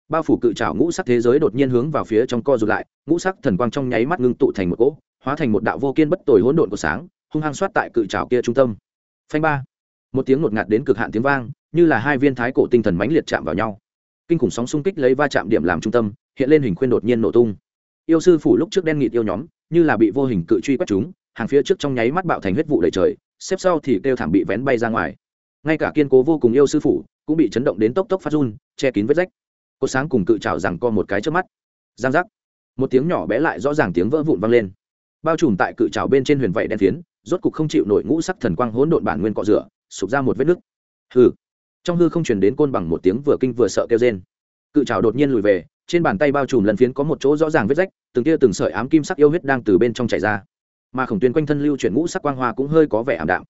bao phủ cự trào ngũ sắc thế giới đột nhiên hướng vào phía trong co rụt lại, ngũ sắc thần quang trong nháy mắt ngưng tụ thành một cỗ, hóa thành một đạo vô kiên bất tồi hỗn độn của sáng, hung hăng soát tại cự trào kia trung tâm. Phanh ba một tiếng ngột ngạt đến cực hạn tiếng vang, như là hai viên thái cổ tinh thần mãnh liệt chạm vào nhau. Kinh khủng sóng xung kích lấy va chạm điểm làm trung tâm, hiện lên hình khuyên đột nhiên nổ tung. Yêu sư phủ lúc trước đen nghịt yêu nhóm, như là bị vô hình cự truy quét chúng, hàng phía trước trong nháy mắt bạo thành huyết vụ đầy trời, xếp sau thì kêu thảm bị vén bay ra ngoài. Ngay cả kiên cố vô cùng yêu sư phủ cũng bị chấn động đến tốc tốc phát run, che kín vết rách. Cô sáng cùng cự trào rằng co một cái trước mắt. Giang giác. Một tiếng nhỏ bé lại rõ ràng tiếng vỡ vụn vang lên. Bao trùm tại cự trào bên trên huyền vảy đen phiến, rốt cục không chịu nổi ngũ sắc thần quang hỗn độn bản nguyên cọ rửa sụp ra một vết nứt. Hừ, trong hư không truyền đến côn bằng một tiếng vừa kinh vừa sợ kêu rên. Cự trào đột nhiên lùi về trên bàn tay bao trùm lần phiến có một chỗ rõ ràng vết rách từng tia từng sợi ám kim sắc yêu huyết đang từ bên trong chảy ra. Mà khổng Tuyên quanh thân lưu chuyển ngũ sắc quang hoa cũng hơi có vẻ ảm đạm.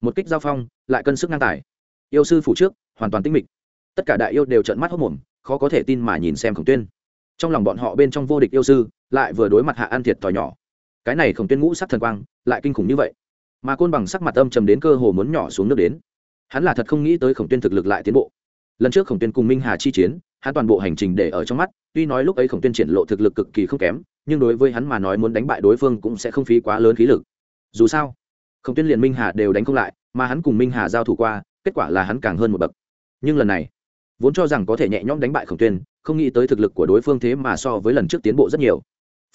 Một kích giao phong lại cân sức ngang tài. Yêu sư phủ trước hoàn toàn tinh mịch. Tất cả đại yêu đều trợn mắt hốc mồm khó có thể tin mà nhìn xem khổng tuyên trong lòng bọn họ bên trong vô địch yêu sư lại vừa đối mặt hạ ăn thiệt thòi nhỏ. Cái này khổng tuyên ngũ sắc thần quang lại kinh khủng như vậy mà côn bằng sắc mặt âm trầm đến cơ hồ muốn nhỏ xuống nước đến. Hắn là thật không nghĩ tới khổng tuyên thực lực lại tiến bộ. Lần trước khổng tuyên cùng minh hà chi chiến, hắn toàn bộ hành trình để ở trong mắt, tuy nói lúc ấy khổng tuyên triển lộ thực lực cực kỳ không kém, nhưng đối với hắn mà nói muốn đánh bại đối phương cũng sẽ không phí quá lớn khí lực. Dù sao, khổng tuyên liền minh hà đều đánh không lại, mà hắn cùng minh hà giao thủ qua, kết quả là hắn càng hơn một bậc. Nhưng lần này, vốn cho rằng có thể nhẹ nhõm đánh bại khổng tuyên, không nghĩ tới thực lực của đối phương thế mà so với lần trước tiến bộ rất nhiều.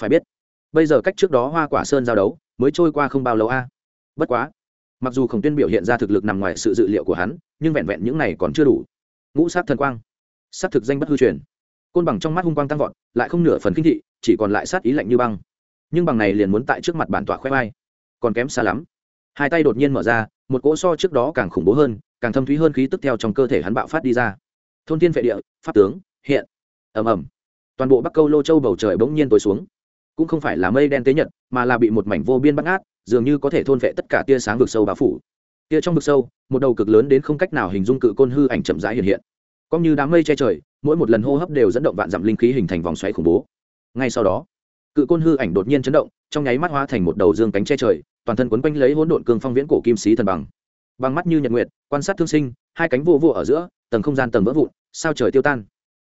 Phải biết, bây giờ cách trước đó hoa quả sơn giao đấu, mới trôi qua không bao lâu a bất quá, mặc dù khổng tuyên biểu hiện ra thực lực nằm ngoài sự dự liệu của hắn, nhưng vẹn vẹn những này còn chưa đủ. Ngũ sát thần quang sát thực danh bất hư truyền. Côn bằng trong mắt hung quang tăng vọt, lại không nửa phần kinh thị, chỉ còn lại sát ý lạnh như băng. Nhưng bằng này liền muốn tại trước mặt bản tọa khoe vai. Còn kém xa lắm. Hai tay đột nhiên mở ra, một cỗ so trước đó càng khủng bố hơn, càng thâm thúy hơn khí tức theo trong cơ thể hắn bạo phát đi ra. Thôn thiên vệ địa, pháp tướng, hiện. Ầm ầm. Toàn bộ bắc câu lô châu bầu trời bỗng nhiên tối xuống. Cũng không phải là mây đen tế nhật, mà là bị một mảnh vô biên bắt ngát dường như có thể thôn vệ tất cả tia sáng vực sâu bao phủ. Tia trong vực sâu, một đầu cực lớn đến không cách nào hình dung cự côn hư ảnh chậm rãi hiện hiện. Có như đám mây che trời, mỗi một lần hô hấp đều dẫn động vạn dặm linh khí hình thành vòng xoáy khủng bố. Ngay sau đó, cự côn hư ảnh đột nhiên chấn động, trong nháy mắt hóa thành một đầu dương cánh che trời, toàn thân quấn quanh lấy hỗn độn cương phong viễn cổ kim sĩ thần bằng. Bằng mắt như nhật nguyệt, quan sát thương sinh, hai cánh vô vô ở giữa, tầng không gian tầng vỡ vụn, sao trời tiêu tan.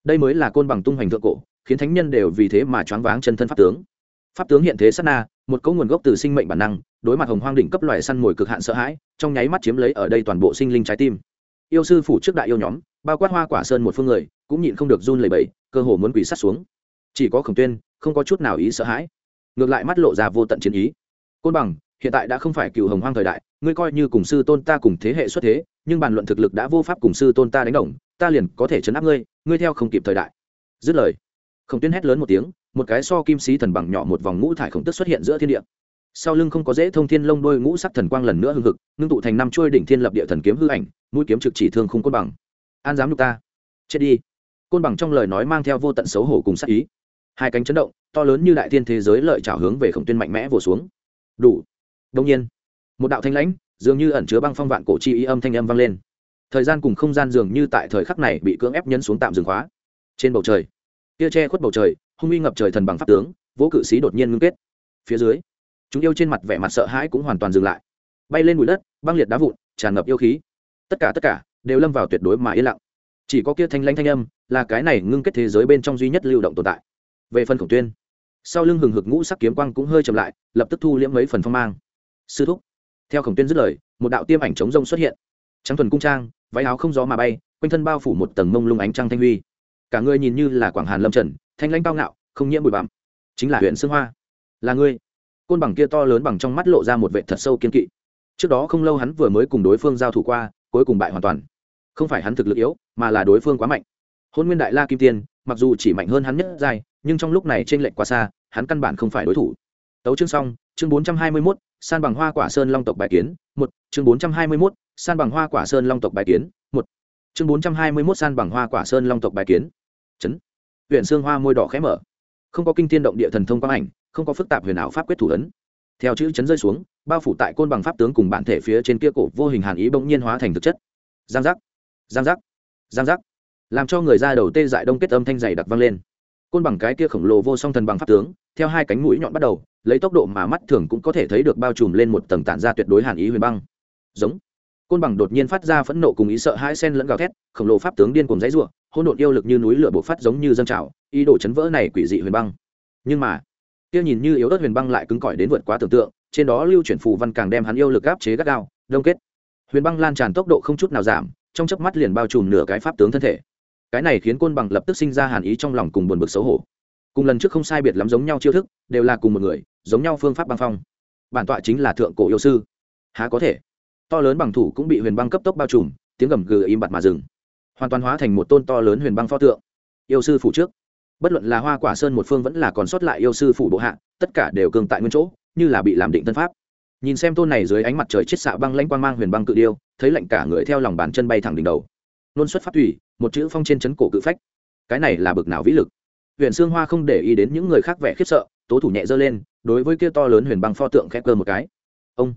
Đây mới là côn bằng tung hoành thượng cổ, khiến thánh nhân đều vì thế mà choáng váng chân thân pháp tướng. Pháp tướng hiện thế sát na một cấu nguồn gốc từ sinh mệnh bản năng, đối mặt hồng hoang đỉnh cấp loài săn mồi cực hạn sợ hãi, trong nháy mắt chiếm lấy ở đây toàn bộ sinh linh trái tim. Yêu sư phủ trước đại yêu nhóm, bao quát hoa quả sơn một phương người, cũng nhịn không được run lẩy bẩy, cơ hồ muốn quỳ sát xuống. Chỉ có khổng tuyên, không có chút nào ý sợ hãi. Ngược lại mắt lộ ra vô tận chiến ý. Côn bằng, hiện tại đã không phải cựu hồng hoang thời đại, ngươi coi như cùng sư tôn ta cùng thế hệ xuất thế, nhưng bàn luận thực lực đã vô pháp cùng sư tôn ta đánh đồng, ta liền có thể chấn áp ngươi ngươi theo không kịp thời đại. Dứt lời, khổng tuyên hét lớn một tiếng một cái so kim sĩ thần bằng nhỏ một vòng ngũ thải khổng tức xuất hiện giữa thiên địa. Sau lưng không có dễ thông thiên lông đôi ngũ sắc thần quang lần nữa hưng hực, ngưng tụ thành năm chuôi đỉnh thiên lập địa thần kiếm hư ảnh, mũi kiếm trực chỉ thương không côn bằng. An dám nhục ta. Chết đi. Côn bằng trong lời nói mang theo vô tận xấu hổ cùng sắc ý. Hai cánh chấn động, to lớn như đại thiên thế giới lợi trào hướng về khổng tuyên mạnh mẽ vồ xuống. Đủ. Đông nhiên, một đạo thanh lãnh, dường như ẩn chứa băng phong vạn cổ chi ý âm thanh âm vang lên. Thời gian cùng không gian dường như tại thời khắc này bị cưỡng ép nhấn xuống tạm dừng khóa. Trên bầu trời kia che khuất bầu trời hung uy ngập trời thần bằng pháp tướng vỗ cự sĩ đột nhiên ngưng kết. Phía dưới, chúng yêu trên mặt vẻ mặt sợ hãi cũng hoàn toàn dừng lại. Bay lên bụi đất, băng liệt đá vụn, tràn ngập yêu khí. Tất cả tất cả đều lâm vào tuyệt đối mà yên lặng. Chỉ có kia thanh lãnh thanh âm là cái này ngưng kết thế giới bên trong duy nhất lưu động tồn tại. Về phần khổng tuyên, sau lưng hừng hực ngũ sắc kiếm quang cũng hơi chậm lại, lập tức thu liễm mấy phần phong mang. Sư thúc, theo khổng tuyên dứt lời, một đạo tiêm ảnh chống rông xuất hiện. Trắng thuần cung trang, váy áo không gió mà bay, quanh thân bao phủ một tầng mông lung ánh trăng thanh huy. Cả người nhìn như là quảng hàn lâm trần thanh lãnh cao ngạo, không nhiễm bụi bặm. Chính là huyện sương hoa. Là ngươi. Côn bằng kia to lớn bằng trong mắt lộ ra một vệ thật sâu kiên kỵ. Trước đó không lâu hắn vừa mới cùng đối phương giao thủ qua, cuối cùng bại hoàn toàn. Không phải hắn thực lực yếu, mà là đối phương quá mạnh. Hôn nguyên đại la kim tiên, mặc dù chỉ mạnh hơn hắn nhất dài nhưng trong lúc này t r ê n lệch quá xa, hắn căn bản không phải đối thủ. Tấu chương xong, chương bốn trăm hai mươi mốt, san bằng hoa quả sơn long tộc bài kiến, một, chương bốn trăm hai mươi mốt, san bằng hoa quả sơn long tộc bài kiến, một, chương bốn trăm hai mươi mốt san bằng hoa quả sơn long tộc bài kiến. Chấn huyện xương hoa môi đỏ khẽ mở. Không có kinh tiên động địa thần thông quang ảnh, không có phức tạp huyền ảo pháp quyết thủ ấn. Theo chữ chấn rơi xuống, bao phủ tại côn bằng pháp tướng cùng bản thể phía trên kia cổ vô hình hàn ý bỗng nhiên hóa thành thực chất. Giang giác giang giác giang giác. Làm cho người ra đầu tê dại đông kết âm thanh dày đặc vang lên. Côn bằng cái kia khổng lồ vô song thần bằng pháp tướng, theo hai cánh mũi nhọn bắt đầu, lấy tốc độ mà mắt thường cũng có thể thấy được bao trùm lên một tầng tản ra tuyệt đối hàn ý huyền băng. Giống. Côn bằng đột nhiên phát ra phẫn nộ cùng ý sợ hãi sen lẫn gào thét, khổng lồ pháp tướng điên cùng dãy ruộng hôn độn yêu lực như núi lửa bộc phát giống như dâng trào, ý đồ chấn vỡ này quỷ dị huyền băng. Nhưng mà, kia nhìn như yếu ớt huyền băng lại cứng cỏi đến vượt quá tưởng tượng, trên đó lưu chuyển phù văn càng đem hắn yêu lực áp chế gắt gao, đông kết. Huyền băng lan tràn tốc độ không chút nào giảm, trong chớp mắt liền bao trùm nửa cái pháp tướng thân thể. Cái này khiến côn bằng lập tức sinh ra hàn ý trong lòng cùng buồn bực xấu hổ. Cùng lần trước không sai biệt lắm giống nhau chiêu thức, đều là cùng một người, giống nhau phương pháp băng phong. Bản tọa chính là thượng cổ yêu sư. Há có thể? To lớn bằng thủ cũng bị huyền băng cấp tốc bao trùm, tiếng gầm gừ im bặt mà dừng hoàn toàn hóa thành một tôn to lớn huyền băng pho tượng. Yêu sư phủ trước. Bất luận là hoa quả sơn một phương vẫn là còn sót lại yêu sư phủ bộ hạ, tất cả đều cường tại nguyên chỗ, như là bị làm định tân pháp. Nhìn xem tôn này dưới ánh mặt trời chết xạ băng lãnh quang mang huyền băng cự điêu, thấy lạnh cả người theo lòng bàn chân bay thẳng đỉnh đầu. Nôn xuất phát thủy, một chữ phong trên chấn cổ cự phách. Cái này là bực nào vĩ lực. Huyền xương hoa không để ý đến những người khác vẻ khiếp sợ, tố thủ nhẹ dơ lên, đối với kia to lớn huyền băng pho tượng khẽ cơ một cái. Ông.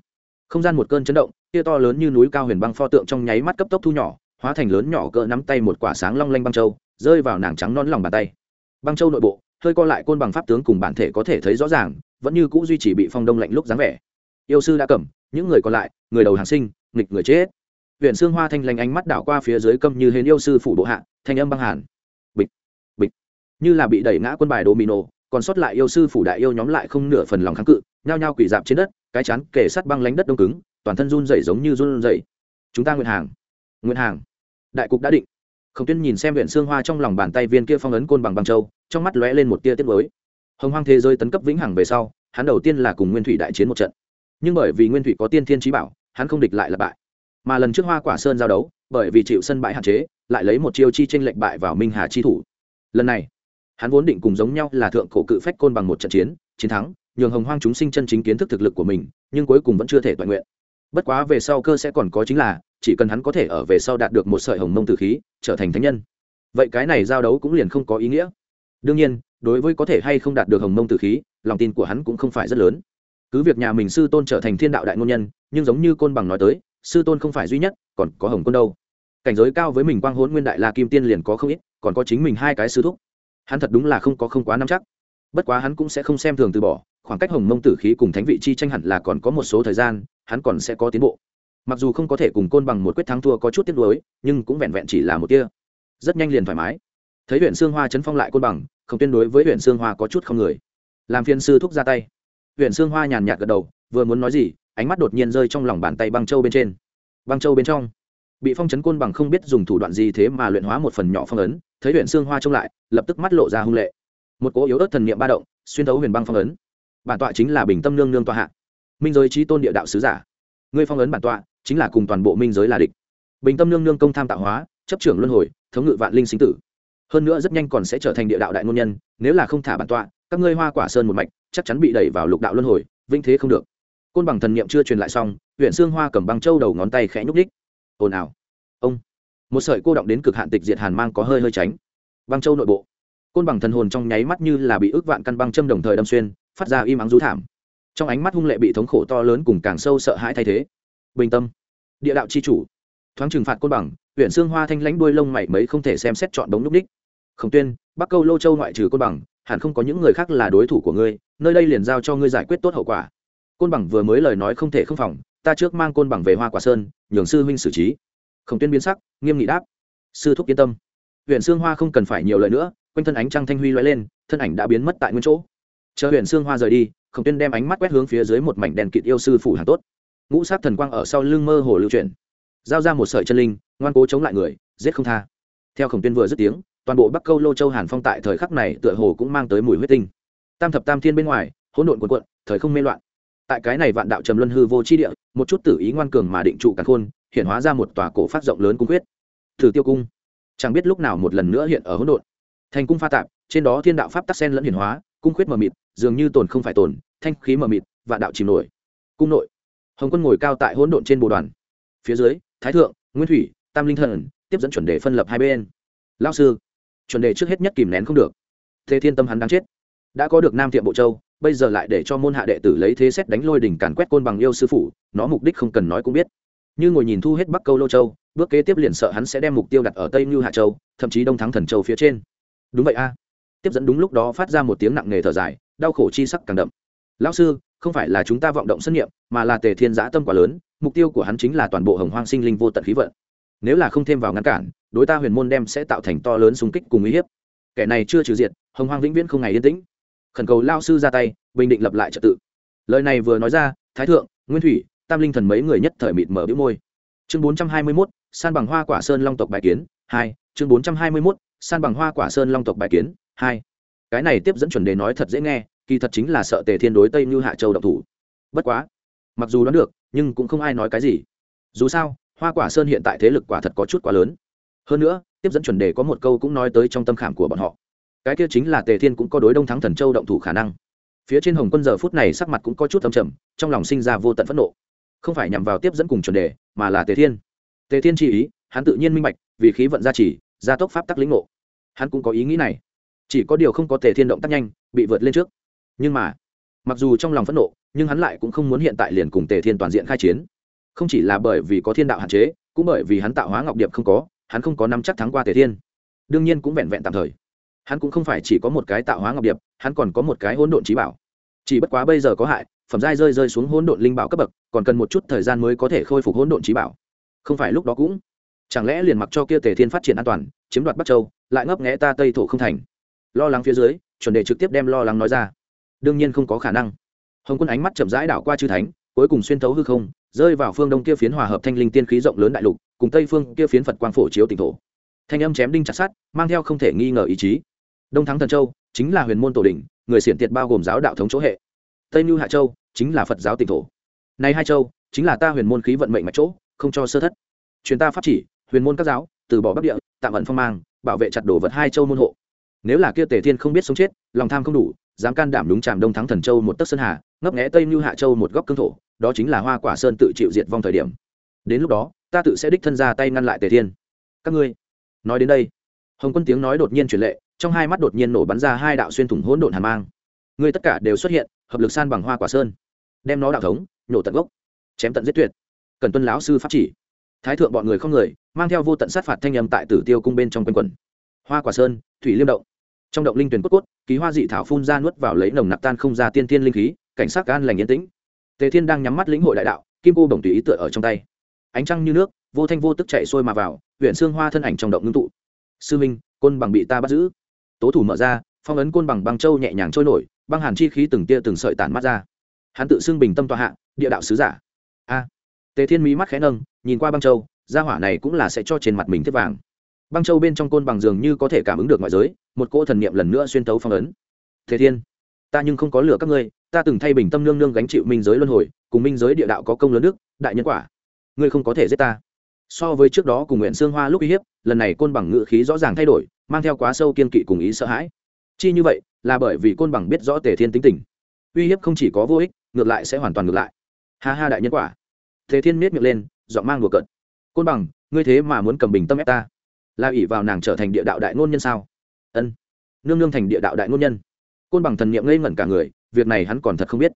Không gian một cơn chấn động, kia to lớn như núi cao huyền băng pho tượng trong nháy mắt cấp tốc thu nhỏ hóa thành lớn nhỏ cỡ nắm tay một quả sáng long lanh băng châu, rơi vào nàng trắng non lòng bàn tay. Băng châu nội bộ, hơi co lại côn bằng pháp tướng cùng bản thể có thể thấy rõ ràng, vẫn như cũ duy trì bị phong đông lạnh lúc dáng vẻ. Yêu sư đã cầm, những người còn lại, người đầu hàng sinh, nghịch người chết. Huyện xương hoa thanh lành ánh mắt đảo qua phía dưới câm như hến yêu sư phủ bộ hạ, thanh âm băng hàn. Bịch bịch. Như là bị đẩy ngã quân bài domino, còn sót lại yêu sư phủ đại yêu nhóm lại không nửa phần lòng kháng cự, nhao nhao quỷ dạp trên đất, cái chán kể sắt băng lánh đất đông cứng, toàn thân run rẩy giống như run rẩy. Chúng ta nguyện hàng nguyện hàng đại cục đã định. Khổng tuyên nhìn xem huyện xương hoa trong lòng bàn tay viên kia phong ấn côn bằng băng châu, trong mắt lóe lên một tia tiết mới hồng hoang thế giới tấn cấp vĩnh hằng về sau, hắn đầu tiên là cùng nguyên thủy đại chiến một trận. Nhưng bởi vì nguyên thủy có tiên thiên trí bảo, hắn không địch lại là bại. Mà lần trước hoa quả sơn giao đấu, bởi vì chịu sân bãi hạn chế, lại lấy một chiêu chi tranh lệnh bại vào minh hà chi thủ. Lần này, hắn vốn định cùng giống nhau là thượng cổ cự phách côn bằng một trận chiến chiến thắng, nhường hồng hoang chúng sinh chân chính kiến thức thực lực của mình, nhưng cuối cùng vẫn chưa thể toàn nguyện bất quá về sau cơ sẽ còn có chính là, chỉ cần hắn có thể ở về sau đạt được một sợi hồng mông tử khí, trở thành thánh nhân. Vậy cái này giao đấu cũng liền không có ý nghĩa. Đương nhiên, đối với có thể hay không đạt được hồng mông tử khí, lòng tin của hắn cũng không phải rất lớn. Cứ việc nhà mình sư tôn trở thành thiên đạo đại ngôn nhân, nhưng giống như côn bằng nói tới, sư tôn không phải duy nhất, còn có hồng quân đâu. Cảnh giới cao với mình quang hôn nguyên đại la kim tiên liền có không ít, còn có chính mình hai cái sư thúc. Hắn thật đúng là không có không quá nắm chắc. Bất quá hắn cũng sẽ không xem thường từ bỏ, khoảng cách hồng mông tử khí cùng thánh vị chi tranh hẳn là còn có một số thời gian hắn còn sẽ có tiến bộ. Mặc dù không có thể cùng côn bằng một quyết thắng thua có chút tiếc nuối, nhưng cũng vẹn vẹn chỉ là một tia. Rất nhanh liền thoải mái. Thấy huyện xương hoa chấn phong lại côn bằng, không tuyên đối với huyện xương hoa có chút không người. Làm phiên sư thúc ra tay. Huyện xương hoa nhàn nhạt gật đầu, vừa muốn nói gì, ánh mắt đột nhiên rơi trong lòng bàn tay băng châu bên trên. Băng châu bên trong. Bị phong chấn côn bằng không biết dùng thủ đoạn gì thế mà luyện hóa một phần nhỏ phong ấn, thấy huyện xương hoa trông lại, lập tức mắt lộ ra hung lệ. Một cỗ yếu ớt thần niệm ba động, xuyên thấu huyền băng phong ấn. Bản tọa chính là bình tâm nương nương tọa hạ minh giới trí tôn địa đạo sứ giả. Ngươi phong ấn bản tọa, chính là cùng toàn bộ minh giới là địch. Bình tâm nương nương công tham tạo hóa, chấp trưởng luân hồi, thống ngự vạn linh sinh tử. Hơn nữa rất nhanh còn sẽ trở thành địa đạo đại ngôn nhân, nếu là không thả bản tọa, các ngươi hoa quả sơn một mạch, chắc chắn bị đẩy vào lục đạo luân hồi vinh thế không được. Côn bằng thần niệm chưa truyền lại xong, huyện xương hoa cầm băng châu đầu ngón tay khẽ nhúc ních ồn ào. Ông. Một sợi cô động đến cực hạn tịch diệt hàn mang có hơi hơi tránh. Băng châu nội bộ. Côn bằng thần hồn trong nháy mắt như là bị ước vạn căn băng châm đồng thời đâm xuyên, phát ra im ắng rú thảm trong ánh mắt hung lệ bị thống khổ to lớn cùng càng sâu sợ hãi thay thế. Bình tâm. Địa đạo c h i chủ. Thoáng trừng phạt côn bằng, huyện xương hoa thanh lãnh đuôi lông mảy mấy không thể xem xét chọn bóng núp đích. Khổng tuyên, bắc câu lô châu ngoại trừ côn bằng, hẳn không có những người khác là đối thủ của ngươi, nơi đây liền giao cho ngươi giải quyết tốt hậu quả. Côn bằng vừa mới lời nói không thể không phòng, ta trước mang côn bằng về hoa quả sơn, nhường sư huynh xử trí. Khổng tuyên biến sắc, nghiêm nghị đáp. Sư thúc yên tâm. Huyện xương hoa không cần phải nhiều lời nữa, quanh thân ánh trăng thanh huy loay lên, thân ảnh đã biến mất tại nguyên chỗ. Chờ huyện xương hoa rời đi khổng tuyên đem ánh mắt quét hướng phía dưới một mảnh đèn kịt yêu sư phủ hàng tốt. Ngũ sát thần quang ở sau lưng mơ hồ lưu chuyển. Giao ra một sợi chân linh, ngoan cố chống lại người, giết không tha. Theo khổng tuyên vừa dứt tiếng, toàn bộ bắc câu lô châu hàn phong tại thời khắc này tựa hồ cũng mang tới mùi huyết tinh. Tam thập tam thiên bên ngoài, hỗn độn quần quận thời không mê loạn. Tại cái này vạn đạo trầm luân hư vô chi địa, một chút tử ý ngoan cường mà định trụ cả khôn, hiện hóa ra một tòa cổ phát rộng lớn cung quyết. Thử tiêu cung. Chẳng biết lúc nào một lần nữa hiện ở hỗn độn. Thành cung pha tạp, trên đó thiên đạo pháp tắc sen lẫn hiển hóa, cung khuyết mờ mịt dường như tồn không phải tồn, thanh khí mờ mịt và đạo chìm nổi. Cung nội, hồng quân ngồi cao tại hỗn độn trên bồ đoàn. Phía dưới, thái thượng, nguyên thủy, tam linh thần, tiếp dẫn chuẩn đề phân lập hai bên. Lao sư, chuẩn đề trước hết nhất kìm nén không được. Thế thiên tâm hắn đáng chết. Đã có được nam tiệm bộ châu, bây giờ lại để cho môn hạ đệ tử lấy thế xét đánh lôi đỉnh càn quét côn bằng yêu sư phụ, nó mục đích không cần nói cũng biết. Như ngồi nhìn thu hết bắc câu lô châu, bước kế tiếp liền sợ hắn sẽ đem mục tiêu đặt ở tây như hạ châu, thậm chí đông thắng thần châu phía trên. Đúng vậy a. Tiếp dẫn đúng lúc đó phát ra một tiếng nặng nề thở dài đau khổ chi sắc càng đậm. Lão sư, không phải là chúng ta vọng động sân nghiệm mà là tề thiên giã tâm quá lớn, mục tiêu của hắn chính là toàn bộ hồng hoang sinh linh vô tận khí vận. Nếu là không thêm vào ngăn cản, đối ta huyền môn đem sẽ tạo thành to lớn xung kích cùng uy hiếp. Kẻ này chưa trừ diệt, hồng hoang vĩnh viễn không ngày yên tĩnh. Khẩn cầu lao sư ra tay, bình định lập lại trật tự. Lời này vừa nói ra, thái thượng, nguyên thủy, tam linh thần mấy người nhất thời mịt mở bĩu môi. Chương bốn trăm hai mươi mốt, san bằng hoa quả sơn long tộc bài kiến, hai. Chương bốn trăm hai mươi mốt, san bằng hoa quả sơn long tộc bài kiến, hai. Cái này tiếp dẫn chuẩn đề nói thật dễ nghe kỳ thật chính là sợ tề thiên đối tây như hạ châu độc thủ. Bất quá, mặc dù đoán được, nhưng cũng không ai nói cái gì. Dù sao, hoa quả sơn hiện tại thế lực quả thật có chút quá lớn. Hơn nữa, tiếp dẫn chuẩn đề có một câu cũng nói tới trong tâm khảm của bọn họ. Cái kia chính là tề thiên cũng có đối đông thắng thần châu động thủ khả năng. Phía trên hồng quân giờ phút này sắc mặt cũng có chút âm trầm, trong lòng sinh ra vô tận phẫn nộ. Không phải nhằm vào tiếp dẫn cùng chuẩn đề, mà là tề thiên. Tề thiên chi ý, hắn tự nhiên minh bạch, vì khí vận gia trì, gia tốc pháp tắc lĩnh ngộ. Hắn cũng có ý nghĩ này. Chỉ có điều không có tề thiên động tác nhanh, bị vượt lên trước nhưng mà, mặc dù trong lòng phẫn nộ, nhưng hắn lại cũng không muốn hiện tại liền cùng tề thiên toàn diện khai chiến. Không chỉ là bởi vì có thiên đạo hạn chế, cũng bởi vì hắn tạo hóa ngọc điệp không có, hắn không có năm chắc thắng qua tề thiên. Đương nhiên cũng vẹn vẹn tạm thời. Hắn cũng không phải chỉ có một cái tạo hóa ngọc điệp, hắn còn có một cái hỗn độn trí bảo. Chỉ bất quá bây giờ có hại, phẩm giai rơi rơi xuống hỗn độn linh bảo cấp bậc, còn cần một chút thời gian mới có thể khôi phục hỗn độn trí bảo. Không phải lúc đó cũng, chẳng lẽ liền mặc cho kia tề thiên phát triển an toàn, chiếm đoạt bắc châu, lại ngấp nghẽ ta tây thổ không thành? Lo lắng phía dưới, chuẩn đề trực tiếp đem lo lắng nói ra đương nhiên không có khả năng. Hồng quân ánh mắt chậm rãi đảo qua chư thánh, cuối cùng xuyên thấu hư không, rơi vào phương đông kia phiến hòa hợp thanh linh tiên khí rộng lớn đại lục, cùng tây phương kia phiến phật quang phổ chiếu tỉnh thổ. Thanh âm chém đinh chặt sát mang theo không thể nghi ngờ ý chí. Đông thắng thần châu, chính là huyền môn tổ đình người xiển tiệt bao gồm giáo đạo thống chỗ hệ. Tây mưu hạ châu, chính là phật giáo tỉnh thổ. Nay hai châu, chính là ta huyền môn khí vận mệnh mạch chỗ, không cho sơ thất. Truyền ta pháp chỉ, huyền môn các giáo, từ bỏ bắc địa, tạm ẩn phong mang, bảo vệ chặt đổ vật hai châu môn hộ. Nếu là kia tề thiên không biết sống chết, lòng tham không đủ dám can đảm đúng tràm đông thắng thần châu một tấc sơn hà, ngấp nghẽ tây mưu hạ châu một góc cương thổ, đó chính là hoa quả sơn tự chịu diệt vong thời điểm. Đến lúc đó, ta tự sẽ đích thân ra tay ngăn lại tề thiên. Các ngươi, nói đến đây, hồng quân tiếng nói đột nhiên truyền lệ, trong hai mắt đột nhiên nổ bắn ra hai đạo xuyên thủng hỗn độn hàn mang. Ngươi tất cả đều xuất hiện, hợp lực san bằng hoa quả sơn, đem nó đạo thống nhổ tận gốc, chém tận giết tuyệt. Cần tuân lão sư pháp chỉ. Thái thượng bọn người không người, mang theo vô tận sát phạt thanh âm tại tử tiêu cung bên trong quanh quần hoa quả sơn, thủy liêm động trong động linh tuyển cốt cốt, ký hoa dị thảo phun ra nuốt vào lấy nồng nặc tan không ra tiên tiên linh khí, cảnh sát gan lành yên tĩnh. Tề thiên đang nhắm mắt lĩnh hội đại đạo, kim cô đồng tùy ý tựa ở trong tay. Ánh trăng như nước, vô thanh vô tức chạy xuôi mà vào huyện xương hoa thân ảnh trong động ngưng tụ. Sư minh, côn bằng bị ta bắt giữ. Tố thủ mở ra, phong ấn côn bằng băng châu nhẹ nhàng trôi nổi, băng hàn chi khí từng tia từng sợi tản mắt ra. Hắn tự xưng bình tâm tọa hạ, địa đạo sứ giả. A. Tề thiên mỹ mắt khẽ nâng, nhìn qua băng châu, gia hỏa này cũng là sẽ cho trên mặt mình thiết vàng băng châu bên trong côn bằng dường như có thể cảm ứng được ngoại giới, một cỗ thần niệm lần nữa xuyên tấu phong ấn. Thế thiên, ta nhưng không có lửa các ngươi, ta từng thay bình tâm nương nương gánh chịu minh giới luân hồi, cùng minh giới địa đạo có công lớn đức, đại nhân quả. Ngươi không có thể giết ta. So với trước đó cùng nguyện xương hoa lúc uy hiếp, lần này côn bằng ngự khí rõ ràng thay đổi, mang theo quá sâu kiên kỵ cùng ý sợ hãi. Chi như vậy, là bởi vì côn bằng biết rõ tề thiên tính tình. Uy hiếp không chỉ có vô ích, ngược lại sẽ hoàn toàn ngược lại. Ha ha đại nhân quả. Tề thiên miết miệng lên, giọng mang đùa cợt. Côn bằng, ngươi thế mà muốn cầm bình tâm ép ta là ỷ vào nàng trở thành địa đạo đại ngôn nhân sao? Ân, nương nương thành địa đạo đại ngôn nhân. Côn bằng thần niệm ngây ngẩn cả người, việc này hắn còn thật không biết.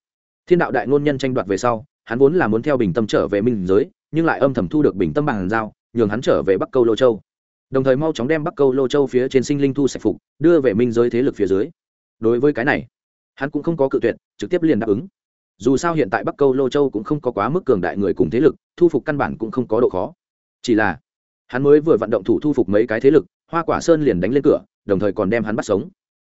Thiên đạo đại ngôn nhân tranh đoạt về sau, hắn vốn là muốn theo bình tâm trở về minh giới, nhưng lại âm thầm thu được bình tâm bằng giao, nhường hắn trở về bắc câu lô châu. Đồng thời mau chóng đem bắc câu lô châu phía trên sinh linh thu sạch phục, đưa về minh giới thế lực phía dưới. Đối với cái này, hắn cũng không có cự tuyệt, trực tiếp liền đáp ứng. Dù sao hiện tại bắc câu lô châu cũng không có quá mức cường đại người cùng thế lực, thu phục căn bản cũng không có độ khó. Chỉ là hắn mới vừa vận động thủ thu phục mấy cái thế lực, hoa quả sơn liền đánh lên cửa, đồng thời còn đem hắn bắt sống.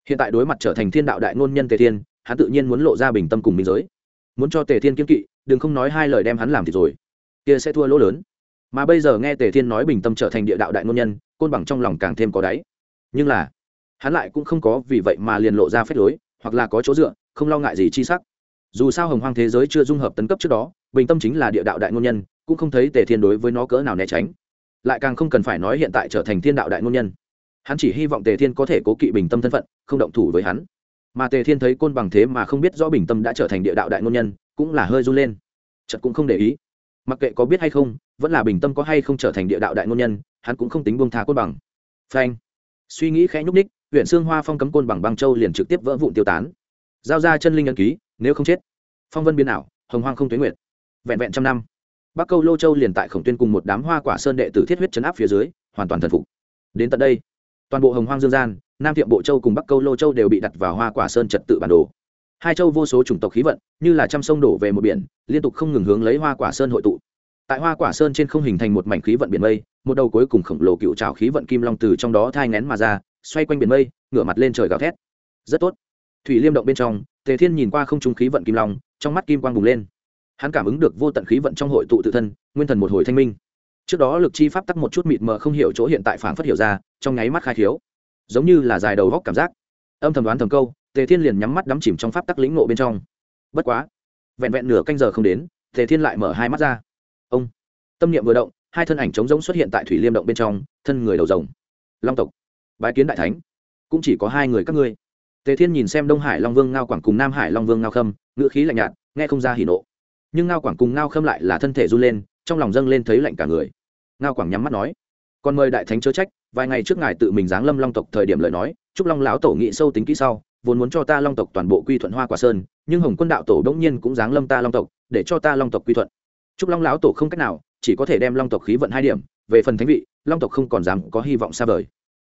Hiện tại đối mặt trở thành thiên đạo đại ngôn nhân tề thiên, hắn tự nhiên muốn lộ ra bình tâm cùng minh giới. Muốn cho tề thiên kiên kỵ, đừng không nói hai lời đem hắn làm thì rồi. Kia sẽ thua lỗ lớn. Mà bây giờ nghe tề thiên nói bình tâm trở thành địa đạo đại ngôn nhân, côn bằng trong lòng càng thêm có đáy. Nhưng là, hắn lại cũng không có vì vậy mà liền lộ ra phép lối, hoặc là có chỗ dựa, không lo ngại gì chi sắc. Dù sao hồng hoang thế giới chưa dung hợp tấn cấp trước đó, bình tâm chính là địa đạo đại ngôn nhân, cũng không thấy tề thiên đối với nó cỡ nào né tránh lại càng không cần phải nói hiện tại trở thành thiên đạo đại ngôn nhân. Hắn chỉ hy vọng tề thiên có thể cố kỵ bình tâm thân phận, không động thủ với hắn. Mà tề thiên thấy côn bằng thế mà không biết rõ bình tâm đã trở thành địa đạo đại ngôn nhân, cũng là hơi run lên. Chật cũng không để ý. Mặc kệ có biết hay không, vẫn là bình tâm có hay không trở thành địa đạo đại ngôn nhân, hắn cũng không tính buông tha côn bằng. Phanh. Suy nghĩ khẽ nhúc ních huyện xương hoa phong cấm côn bằng băng châu liền trực tiếp vỡ vụn tiêu tán. Giao ra chân linh ân ký, nếu không chết. Phong vân biến ảo, hồng hoang không tuyến nguyện vẹn vẹn trăm năm bắc câu lô châu liền tại khổng tuyên cùng một đám hoa quả sơn đệ tử thiết huyết chấn áp phía dưới, hoàn toàn thần phục. Đến tận đây, toàn bộ hồng hoang dương gian, nam thiệm bộ châu cùng bắc câu lô châu đều bị đặt vào hoa quả sơn trật tự bản đồ. Hai châu vô số chủng tộc khí vận, như là trăm sông đổ về một biển, liên tục không ngừng hướng lấy hoa quả sơn hội tụ. Tại hoa quả sơn trên không hình thành một mảnh khí vận biển mây, một đầu cuối cùng khổng lồ cựu trào khí vận kim long từ trong đó thai ngén mà ra, xoay quanh biển mây, ngửa mặt lên trời gào thét. Rất tốt. Thủy liêm động bên trong, tề thiên nhìn qua không trung khí vận kim long, trong mắt kim quang bùng lên hắn cảm ứng được vô tận khí vận trong hội tụ tự thân, nguyên thần một hồi thanh minh. Trước đó lực chi pháp tắc một chút mịt mờ không hiểu chỗ hiện tại phản phát hiểu ra, trong nháy mắt khai thiếu giống như là dài đầu góc cảm giác. Âm thầm đoán thầm câu, tề thiên liền nhắm mắt đắm chìm trong pháp tắc lĩnh nộ bên trong. Bất quá, vẹn vẹn nửa canh giờ không đến, tề thiên lại mở hai mắt ra. Ông, tâm niệm vừa động, hai thân ảnh trống rỗng xuất hiện tại thủy liêm động bên trong, thân người đầu rồng. Long tộc, bái kiến đại thánh. Cũng chỉ có hai người các ngươi. Tề thiên nhìn xem đông hải long vương ngao quảng cùng nam hải long vương ngao khâm, ngữ khí lạnh nhạt, nghe không ra hỉ nộ nhưng ngao quảng cùng ngao khâm lại là thân thể run lên trong lòng dâng lên thấy lạnh cả người ngao quảng nhắm mắt nói còn mời đại thánh chớ trách vài ngày trước ngài tự mình giáng lâm long tộc thời điểm lời nói chúc long lão tổ nghị sâu tính kỹ sau vốn muốn cho ta long tộc toàn bộ quy thuận hoa quả sơn nhưng hồng quân đạo tổ bỗng nhiên cũng giáng lâm ta long tộc để cho ta long tộc quy thuận chúc long lão tổ không cách nào chỉ có thể đem long tộc khí vận hai điểm về phần thánh vị long tộc không còn dám có hy vọng xa vời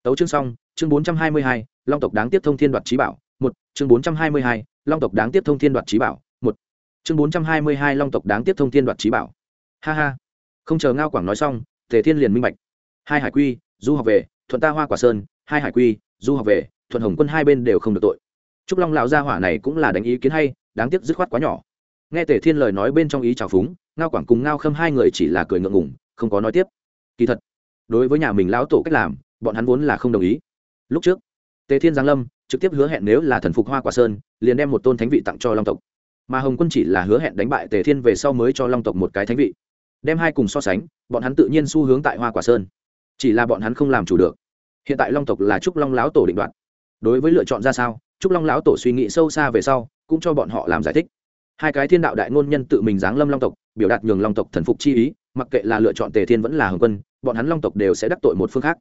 tấu chương xong chương bốn trăm hai mươi hai long tộc đáng tiếp thông thiên đoạt trí bảo một chương bốn trăm hai mươi hai long tộc đáng tiếp thông thiên đoạt trí bảo chương bốn trăm hai mươi hai long tộc đáng tiếp thông thiên đoạt trí bảo. Ha ha. Không chờ ngao quảng nói xong, tề thiên liền minh bạch. Hai hải quy, du học về thuận ta hoa quả sơn, hai hải quy, du học về thuận hồng quân hai bên đều không được tội. Trúc long lão gia hỏa này cũng là đánh ý kiến hay, đáng tiếc dứt khoát quá nhỏ. Nghe tề thiên lời nói bên trong ý trào phúng, ngao quảng cùng ngao khâm hai người chỉ là cười ngượng ngùng, không có nói tiếp. Kỳ thật, đối với nhà mình lão tổ cách làm, bọn hắn vốn là không đồng ý. Lúc trước, tề thiên giáng lâm, trực tiếp hứa hẹn nếu là thần phục hoa quả sơn, liền đem một tôn thánh vị tặng cho long tộc mà hồng quân chỉ là hứa hẹn đánh bại tề thiên về sau mới cho long tộc một cái thánh vị đem hai cùng so sánh bọn hắn tự nhiên xu hướng tại hoa quả sơn chỉ là bọn hắn không làm chủ được hiện tại long tộc là trúc long lão tổ định đoạt đối với lựa chọn ra sao trúc long lão tổ suy nghĩ sâu xa về sau cũng cho bọn họ làm giải thích hai cái thiên đạo đại ngôn nhân tự mình giáng lâm long tộc biểu đạt nhường long tộc thần phục chi ý mặc kệ là lựa chọn tề thiên vẫn là hồng quân bọn hắn long tộc đều sẽ đắc tội một phương khác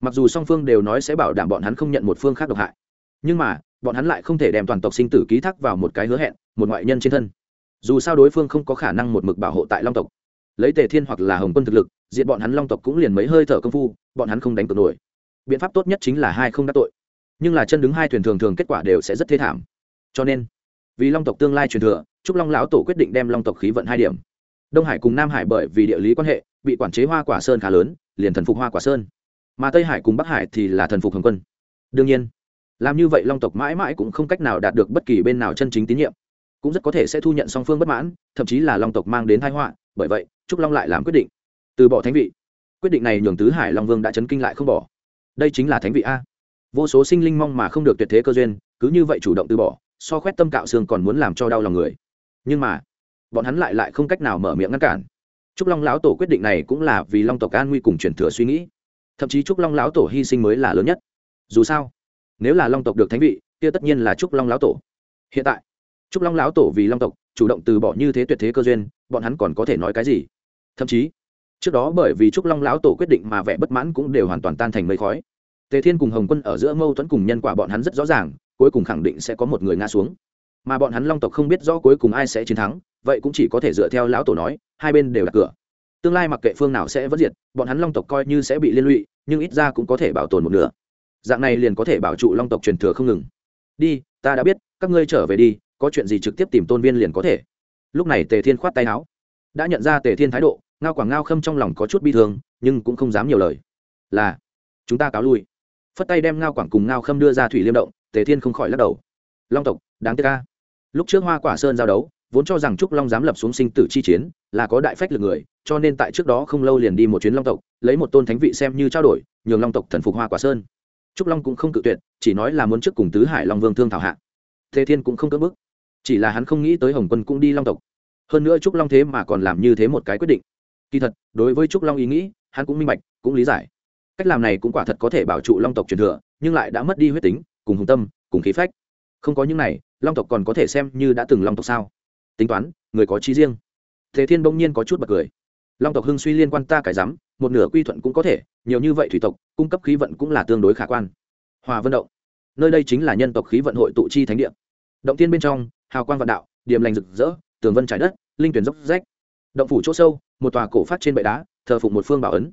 mặc dù song phương đều nói sẽ bảo đảm bọn hắn không nhận một phương khác độc hại nhưng mà bọn hắn lại không thể đem toàn tộc sinh tử ký thác vào một cái hứa hẹn, một ngoại nhân trên thân. Dù sao đối phương không có khả năng một mực bảo hộ tại long tộc. Lấy tề thiên hoặc là hồng quân thực lực diện bọn hắn long tộc cũng liền mấy hơi thở công phu, bọn hắn không đánh cược nổi. Biện pháp tốt nhất chính là hai không đắc tội. Nhưng là chân đứng hai thuyền thường thường kết quả đều sẽ rất thê thảm. Cho nên, vì long tộc tương lai truyền thừa, trúc long lão tổ quyết định đem long tộc khí vận hai điểm. Đông hải cùng nam hải bởi vì địa lý quan hệ, bị quản chế hoa quả sơn khá lớn, liền thần phục hoa quả sơn. Mà tây hải cùng bắc hải thì là thần phục hồng quân. Đương nhiên làm như vậy long tộc mãi mãi cũng không cách nào đạt được bất kỳ bên nào chân chính tín nhiệm. Cũng rất có thể sẽ thu nhận song phương bất mãn, thậm chí là long tộc mang đến thái họa. Bởi vậy, trúc long lại làm quyết định. Từ bỏ thánh vị. Quyết định này nhường tứ hải long vương đã chấn kinh lại không bỏ. Đây chính là thánh vị a. Vô số sinh linh mong mà không được tuyệt thế cơ duyên, cứ như vậy chủ động từ bỏ, so khoét tâm cạo xương còn muốn làm cho đau lòng người. Nhưng mà, bọn hắn lại lại không cách nào mở miệng ngăn cản. Trúc long lão tổ quyết định này cũng là vì long tộc an nguy cùng truyền thừa suy nghĩ. Thậm chí trúc long lão tổ hy sinh mới là lớn nhất. Dù sao nếu là long tộc được thánh vị, kia tất nhiên là trúc long lão tổ. Hiện tại, trúc long lão tổ vì long tộc, chủ động từ bỏ như thế tuyệt thế cơ duyên, bọn hắn còn có thể nói cái gì? Thậm chí, trước đó bởi vì trúc long lão tổ quyết định mà vẻ bất mãn cũng đều hoàn toàn tan thành mây khói. Tề thiên cùng hồng quân ở giữa mâu thuẫn cùng nhân quả bọn hắn rất rõ ràng, cuối cùng khẳng định sẽ có một người ngã xuống. Mà bọn hắn long tộc không biết rõ cuối cùng ai sẽ chiến thắng, vậy cũng chỉ có thể dựa theo lão tổ nói, hai bên đều đặt cửa. Tương lai mặc kệ phương nào sẽ vẫn diệt, bọn hắn long tộc coi như sẽ bị liên lụy, nhưng ít ra cũng có thể bảo tồn một nửa dạng này liền có thể bảo trụ long tộc truyền thừa không ngừng. Đi, ta đã biết, các ngươi trở về đi, có chuyện gì trực tiếp tìm tôn viên liền có thể. Lúc này tề thiên khoát tay áo. Đã nhận ra tề thiên thái độ, ngao quảng ngao khâm trong lòng có chút bi thương, nhưng cũng không dám nhiều lời. Là, chúng ta cáo lui. Phất tay đem ngao quảng cùng ngao khâm đưa ra thủy liêm động, tề thiên không khỏi lắc đầu. Long tộc, đáng tiếc ca lúc trước hoa quả sơn giao đấu, vốn cho rằng trúc long dám lập xuống sinh tử chi chiến, là có đại phách lực người, cho nên tại trước đó không lâu liền đi một chuyến long tộc, lấy một tôn thánh vị xem như trao đổi, nhường long tộc thần phục hoa quả sơn trúc long cũng không cự tuyệt, chỉ nói là muốn trước cùng tứ hải long vương thương thảo hạ. Thế thiên cũng không cưỡng bức, chỉ là hắn không nghĩ tới hồng quân cũng đi long tộc. Hơn nữa trúc long thế mà còn làm như thế một cái quyết định. Kỳ thật, đối với trúc long ý nghĩ, hắn cũng minh bạch, cũng lý giải. Cách làm này cũng quả thật có thể bảo trụ long tộc truyền thừa, nhưng lại đã mất đi huyết tính, cùng hùng tâm, cùng khí phách. Không có những này, long tộc còn có thể xem như đã từng long tộc sao? Tính toán, người có trí riêng. Thế thiên bỗng nhiên có chút bật cười. Long tộc hưng suy liên quan ta cái rắm một nửa quy thuận cũng có thể, nhiều như vậy thủy tộc, cung cấp khí vận cũng là tương đối khả quan. Hòa vân động, nơi đây chính là nhân tộc khí vận hội tụ chi thánh địa. Động tiên bên trong, hào quang vạn đạo điểm lành rực rỡ, tường vân trái đất, linh tuyển dốc rách. Động phủ chỗ sâu, một tòa cổ phát trên bệ đá, thờ phụng một phương bảo ấn.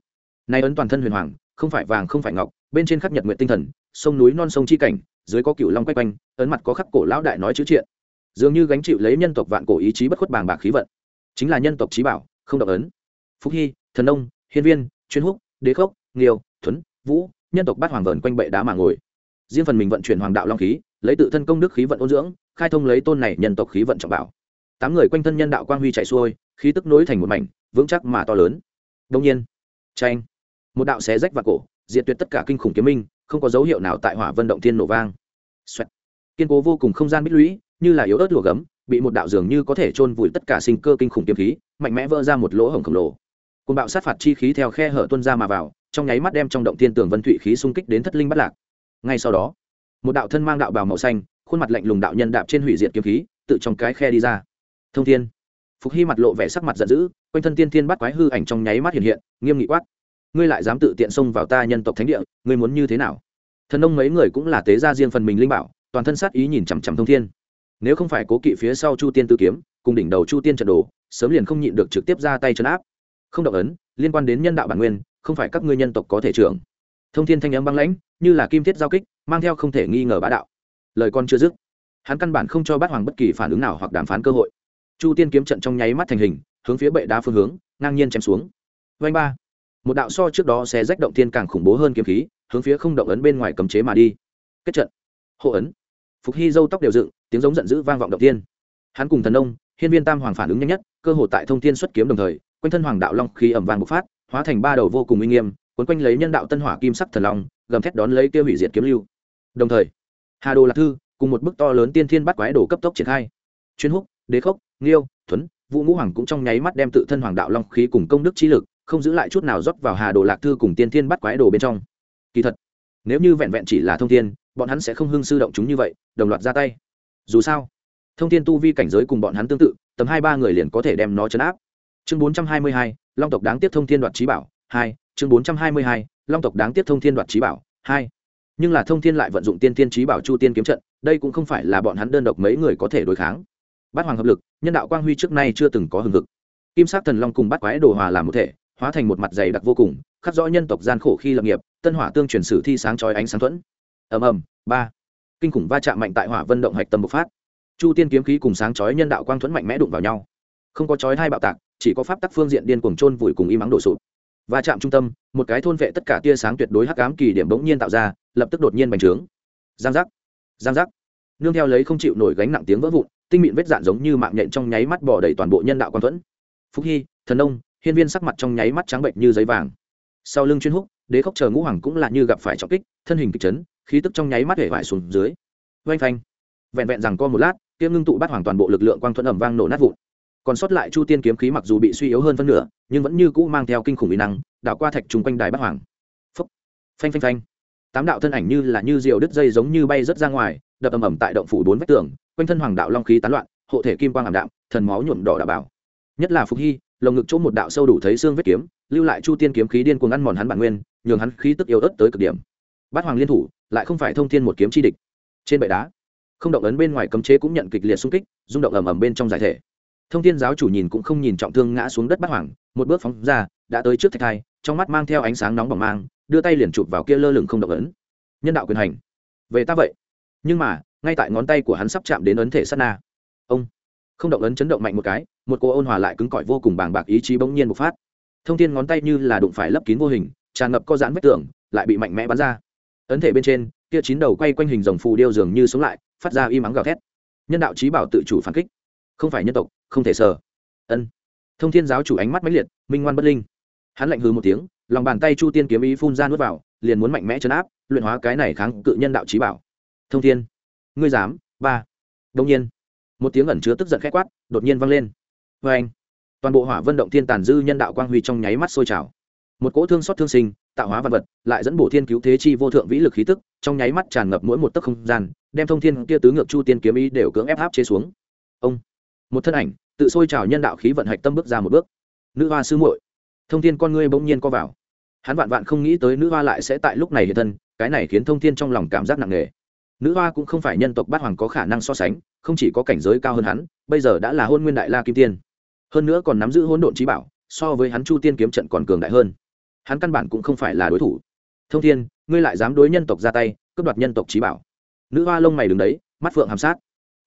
Nay ấn toàn thân huyền hoàng, không phải vàng không phải ngọc, bên trên khắc nhật nguyện tinh thần, sông núi non sông chi cảnh, dưới có cựu long quách quanh, ấn mặt có khắc cổ lão đại nói chữ triện. Dường như gánh chịu lấy nhân tộc vạn cổ ý chí bất khuất bàng bạc khí vận. Chính là nhân tộc trí bảo, không động ấn. Phúc hy, thần nông hiên viên, chuyên húc, đế khốc, nghiêu, thuấn, vũ, nhân tộc bát hoàng vờn quanh bệ đá mà ngồi. Riêng phần mình vận chuyển hoàng đạo long khí, lấy tự thân công đức khí vận ôn dưỡng, khai thông lấy tôn này nhân tộc khí vận trọng bảo. Tám người quanh thân nhân đạo quang huy chạy xuôi, khí tức nối thành một mảnh, vững chắc mà to lớn. Đông nhiên tranh một đạo xé rách và cổ, diệt tuyệt tất cả kinh khủng kiếm minh, không có dấu hiệu nào tại hỏa vân động thiên nổ vang. Xoẹt. kiên cố vô cùng không gian bích lũy, như là yếu ớt lùa gấm, bị một đạo dường như có thể chôn vùi tất cả sinh cơ kinh khủng kiếm khí, mạnh mẽ vỡ ra một lỗ hổng khổng lồ cùng bạo sát phạt chi khí theo khe hở tuôn ra mà vào, trong nháy mắt đem trong động thiên tường vân thụy khí xung kích đến thất linh bắt lạc. Ngay sau đó, một đạo thân mang đạo bào màu xanh, khuôn mặt lạnh lùng đạo nhân đạp trên hủy diệt kiếm khí, tự trong cái khe đi ra. Thông thiên, phục hy mặt lộ vẻ sắc mặt giận dữ, quanh thân tiên thiên bắt quái hư ảnh trong nháy mắt hiện hiện, nghiêm nghị quát. Ngươi lại dám tự tiện xông vào ta nhân tộc thánh địa, ngươi muốn như thế nào? Thần ông mấy người cũng là tế gia riêng phần mình linh bảo, toàn thân sát ý nhìn chằm chằm thông thiên. Nếu không phải cố kỵ phía sau chu tiên tư kiếm, cùng đỉnh đầu chu tiên trận đồ, sớm liền không nhịn được trực tiếp ra tay chấn áp không động ấn, liên quan đến nhân đạo bản nguyên, không phải các ngươi nhân tộc có thể trưởng. Thông thiên thanh âm băng lãnh, như là kim thiết giao kích, mang theo không thể nghi ngờ bá đạo. Lời con chưa dứt, hắn căn bản không cho bát hoàng bất kỳ phản ứng nào hoặc đàm phán cơ hội. Chu tiên kiếm trận trong nháy mắt thành hình, hướng phía bệ đá phương hướng, ngang nhiên chém xuống. Vanh ba. Một đạo so trước đó sẽ rách động thiên càng khủng bố hơn kiếm khí, hướng phía không động ấn bên ngoài cấm chế mà đi. Kết trận. Hộ ấn. Phục hy dâu tóc đều dựng, tiếng giống giận dữ vang vọng động tiên hắn cùng thần nông, hiên viên tam hoàng phản ứng nhanh nhất, cơ hội tại thông thiên xuất kiếm đồng thời quanh thân hoàng đạo long khí ẩm vàng bộc phát, hóa thành ba đầu vô cùng uy nghiêm quấn quanh lấy nhân đạo tân hỏa kim sắc thần long, gầm thét đón lấy tiêu hủy diệt kiếm lưu. Đồng thời, hà đồ lạc thư cùng một bức to lớn tiên thiên bắt quái đồ cấp tốc triển khai. Chuyên húc, đế khốc, nghiêu, thuấn, vũ ngũ hoàng cũng trong nháy mắt đem tự thân hoàng đạo long khí cùng công đức trí lực, không giữ lại chút nào rót vào hà đồ lạc thư cùng tiên thiên bắt quái đồ bên trong. Kỳ thật, nếu như vẹn vẹn chỉ là thông thiên, bọn hắn sẽ không hưng sư động chúng như vậy, đồng loạt ra tay. Dù sao, thông thiên tu vi cảnh giới cùng bọn hắn tương tự, tầm hai ba người liền có thể đem nó chấn áp chương bốn trăm hai mươi hai, long tộc đáng tiếp thông thiên đoạt trí bảo, hai, chương bốn trăm hai mươi hai, long tộc đáng tiếp thông thiên đoạt trí bảo, hai. Nhưng là thông thiên lại vận dụng tiên tiên trí bảo chu tiên kiếm trận, đây cũng không phải là bọn hắn đơn độc mấy người có thể đối kháng. Bát hoàng hợp lực, nhân đạo quang huy trước nay chưa từng có hừng hực. Kim sắc thần long cùng bát quái đồ hòa làm một thể, hóa thành một mặt dày đặc vô cùng, khắc rõ nhân tộc gian khổ khi lập nghiệp, tân hỏa tương truyền sử thi sáng chói ánh sáng thuẫn. Ầm ầm, ba. Kinh khủng va chạm mạnh tại hỏa vân động hạch tâm bộc phát. Chu tiên kiếm khí cùng sáng chói nhân đạo quang thuẫn mạnh mẽ đụng vào nhau. Không có chói hai bạo tạc chỉ có pháp tắc phương diện điên cuồng chôn vùi cùng im ắng đổ sụp. Và chạm trung tâm, một cái thôn vệ tất cả tia sáng tuyệt đối hắc ám kỳ điểm bỗng nhiên tạo ra, lập tức đột nhiên bành trướng. Giang giác giang giác. Nương theo lấy không chịu nổi gánh nặng tiếng vỡ vụn, tinh mịn vết dạn giống như mạng nhện trong nháy mắt bỏ đầy toàn bộ nhân đạo quan thuẫn. Phúc hy, thần ông hiên viên sắc mặt trong nháy mắt trắng bệnh như giấy vàng. Sau lưng chuyên húc, đế khốc chờ ngũ hoàng cũng là như gặp phải trọng kích, thân hình kịch chấn, khí tức trong nháy mắt hể vải xuống dưới. Oanh phanh. Vẹn vẹn rằng co một lát kiếm ngưng tụ bắt hoàn toàn bộ lực lượng quang thuẫn ẩm vang nổ nát vụn còn sót lại chu tiên kiếm khí mặc dù bị suy yếu hơn phân nửa, nhưng vẫn như cũ mang theo kinh khủng uy năng, đảo qua thạch trùng quanh đài bắc hoàng. Phấp phanh phanh phanh. Tám đạo thân ảnh như là như diều đứt dây giống như bay rớt ra ngoài, đập ầm ầm tại động phủ bốn vách tường, quanh thân hoàng đạo long khí tán loạn, hộ thể kim quang ảm đạm, thần máu nhuộm đỏ đạo bảo nhất là phục hy, lồng ngực chỗ một đạo sâu đủ thấy xương vết kiếm, lưu lại chu tiên kiếm khí điên cuồng ăn mòn hắn bản nguyên, nhường hắn khí tức yếu ớt tới cực điểm. Bát hoàng liên thủ, lại không phải thông thiên một kiếm chi địch. Trên bệ đá, không động ấn bên ngoài cấm chế cũng nhận kịch liệt xung kích, rung động ầm ầm bên trong giải thể thông thiên giáo chủ nhìn cũng không nhìn trọng thương ngã xuống đất bắt hoàng, một bước phóng ra, đã tới trước thạch thai, trong mắt mang theo ánh sáng nóng bỏng mang, đưa tay liền chụp vào kia lơ lửng không động ấn. Nhân đạo quyền hành. Về ta vậy. Nhưng mà, ngay tại ngón tay của hắn sắp chạm đến ấn thể sát na. Ông. Không động ấn chấn động mạnh một cái, một cô ôn hòa lại cứng cỏi vô cùng bàng bạc ý chí bỗng nhiên bộc phát. Thông thiên ngón tay như là đụng phải lấp kín vô hình, tràn ngập có giãn vết tường, lại bị mạnh mẽ bắn ra. Ấn thể bên trên, kia chín đầu quay quanh hình dòng phù điêu dường như sống lại, phát ra y mắng gào thét. Nhân đạo trí bảo tự chủ phản kích. Không phải nhân tộc không thể sờ. Ân. Thông thiên giáo chủ ánh mắt mãnh liệt, minh ngoan bất linh. Hắn lạnh hừ một tiếng, lòng bàn tay chu tiên kiếm ý phun ra nuốt vào, liền muốn mạnh mẽ chấn áp, luyện hóa cái này kháng cự nhân đạo trí bảo. Thông thiên. Ngươi dám? Ba. Đông nhiên, một tiếng ẩn chứa tức giận khẽ quát, đột nhiên vang lên. Vê anh, toàn bộ hỏa vân động thiên tàn dư nhân đạo quang huy trong nháy mắt sôi trào. Một cỗ thương xót thương sinh, tạo hóa văn vật, lại dẫn bổ thiên cứu thế chi vô thượng vĩ lực khí tức, trong nháy mắt tràn ngập mỗi một tấc không gian, đem thông thiên kia tứ ngược chu tiên kiếm ý đều cưỡng ép áp chế xuống. Ông, một thân ảnh tự sôi trào nhân đạo khí vận hạch tâm bước ra một bước. Nữ hoa sư muội, thông thiên con ngươi bỗng nhiên co vào. Hắn vạn vạn không nghĩ tới nữ hoa lại sẽ tại lúc này hiện thân, cái này khiến thông thiên trong lòng cảm giác nặng nề. Nữ hoa cũng không phải nhân tộc bát hoàng có khả năng so sánh, không chỉ có cảnh giới cao hơn hắn, bây giờ đã là hôn nguyên đại la kim tiên. Hơn nữa còn nắm giữ hỗn độn trí bảo, so với hắn chu tiên kiếm trận còn cường đại hơn. Hắn căn bản cũng không phải là đối thủ. Thông thiên, ngươi lại dám đối nhân tộc ra tay, cướp đoạt nhân tộc trí bảo. Nữ hoa lông mày đứng đấy, mắt phượng hàm sát.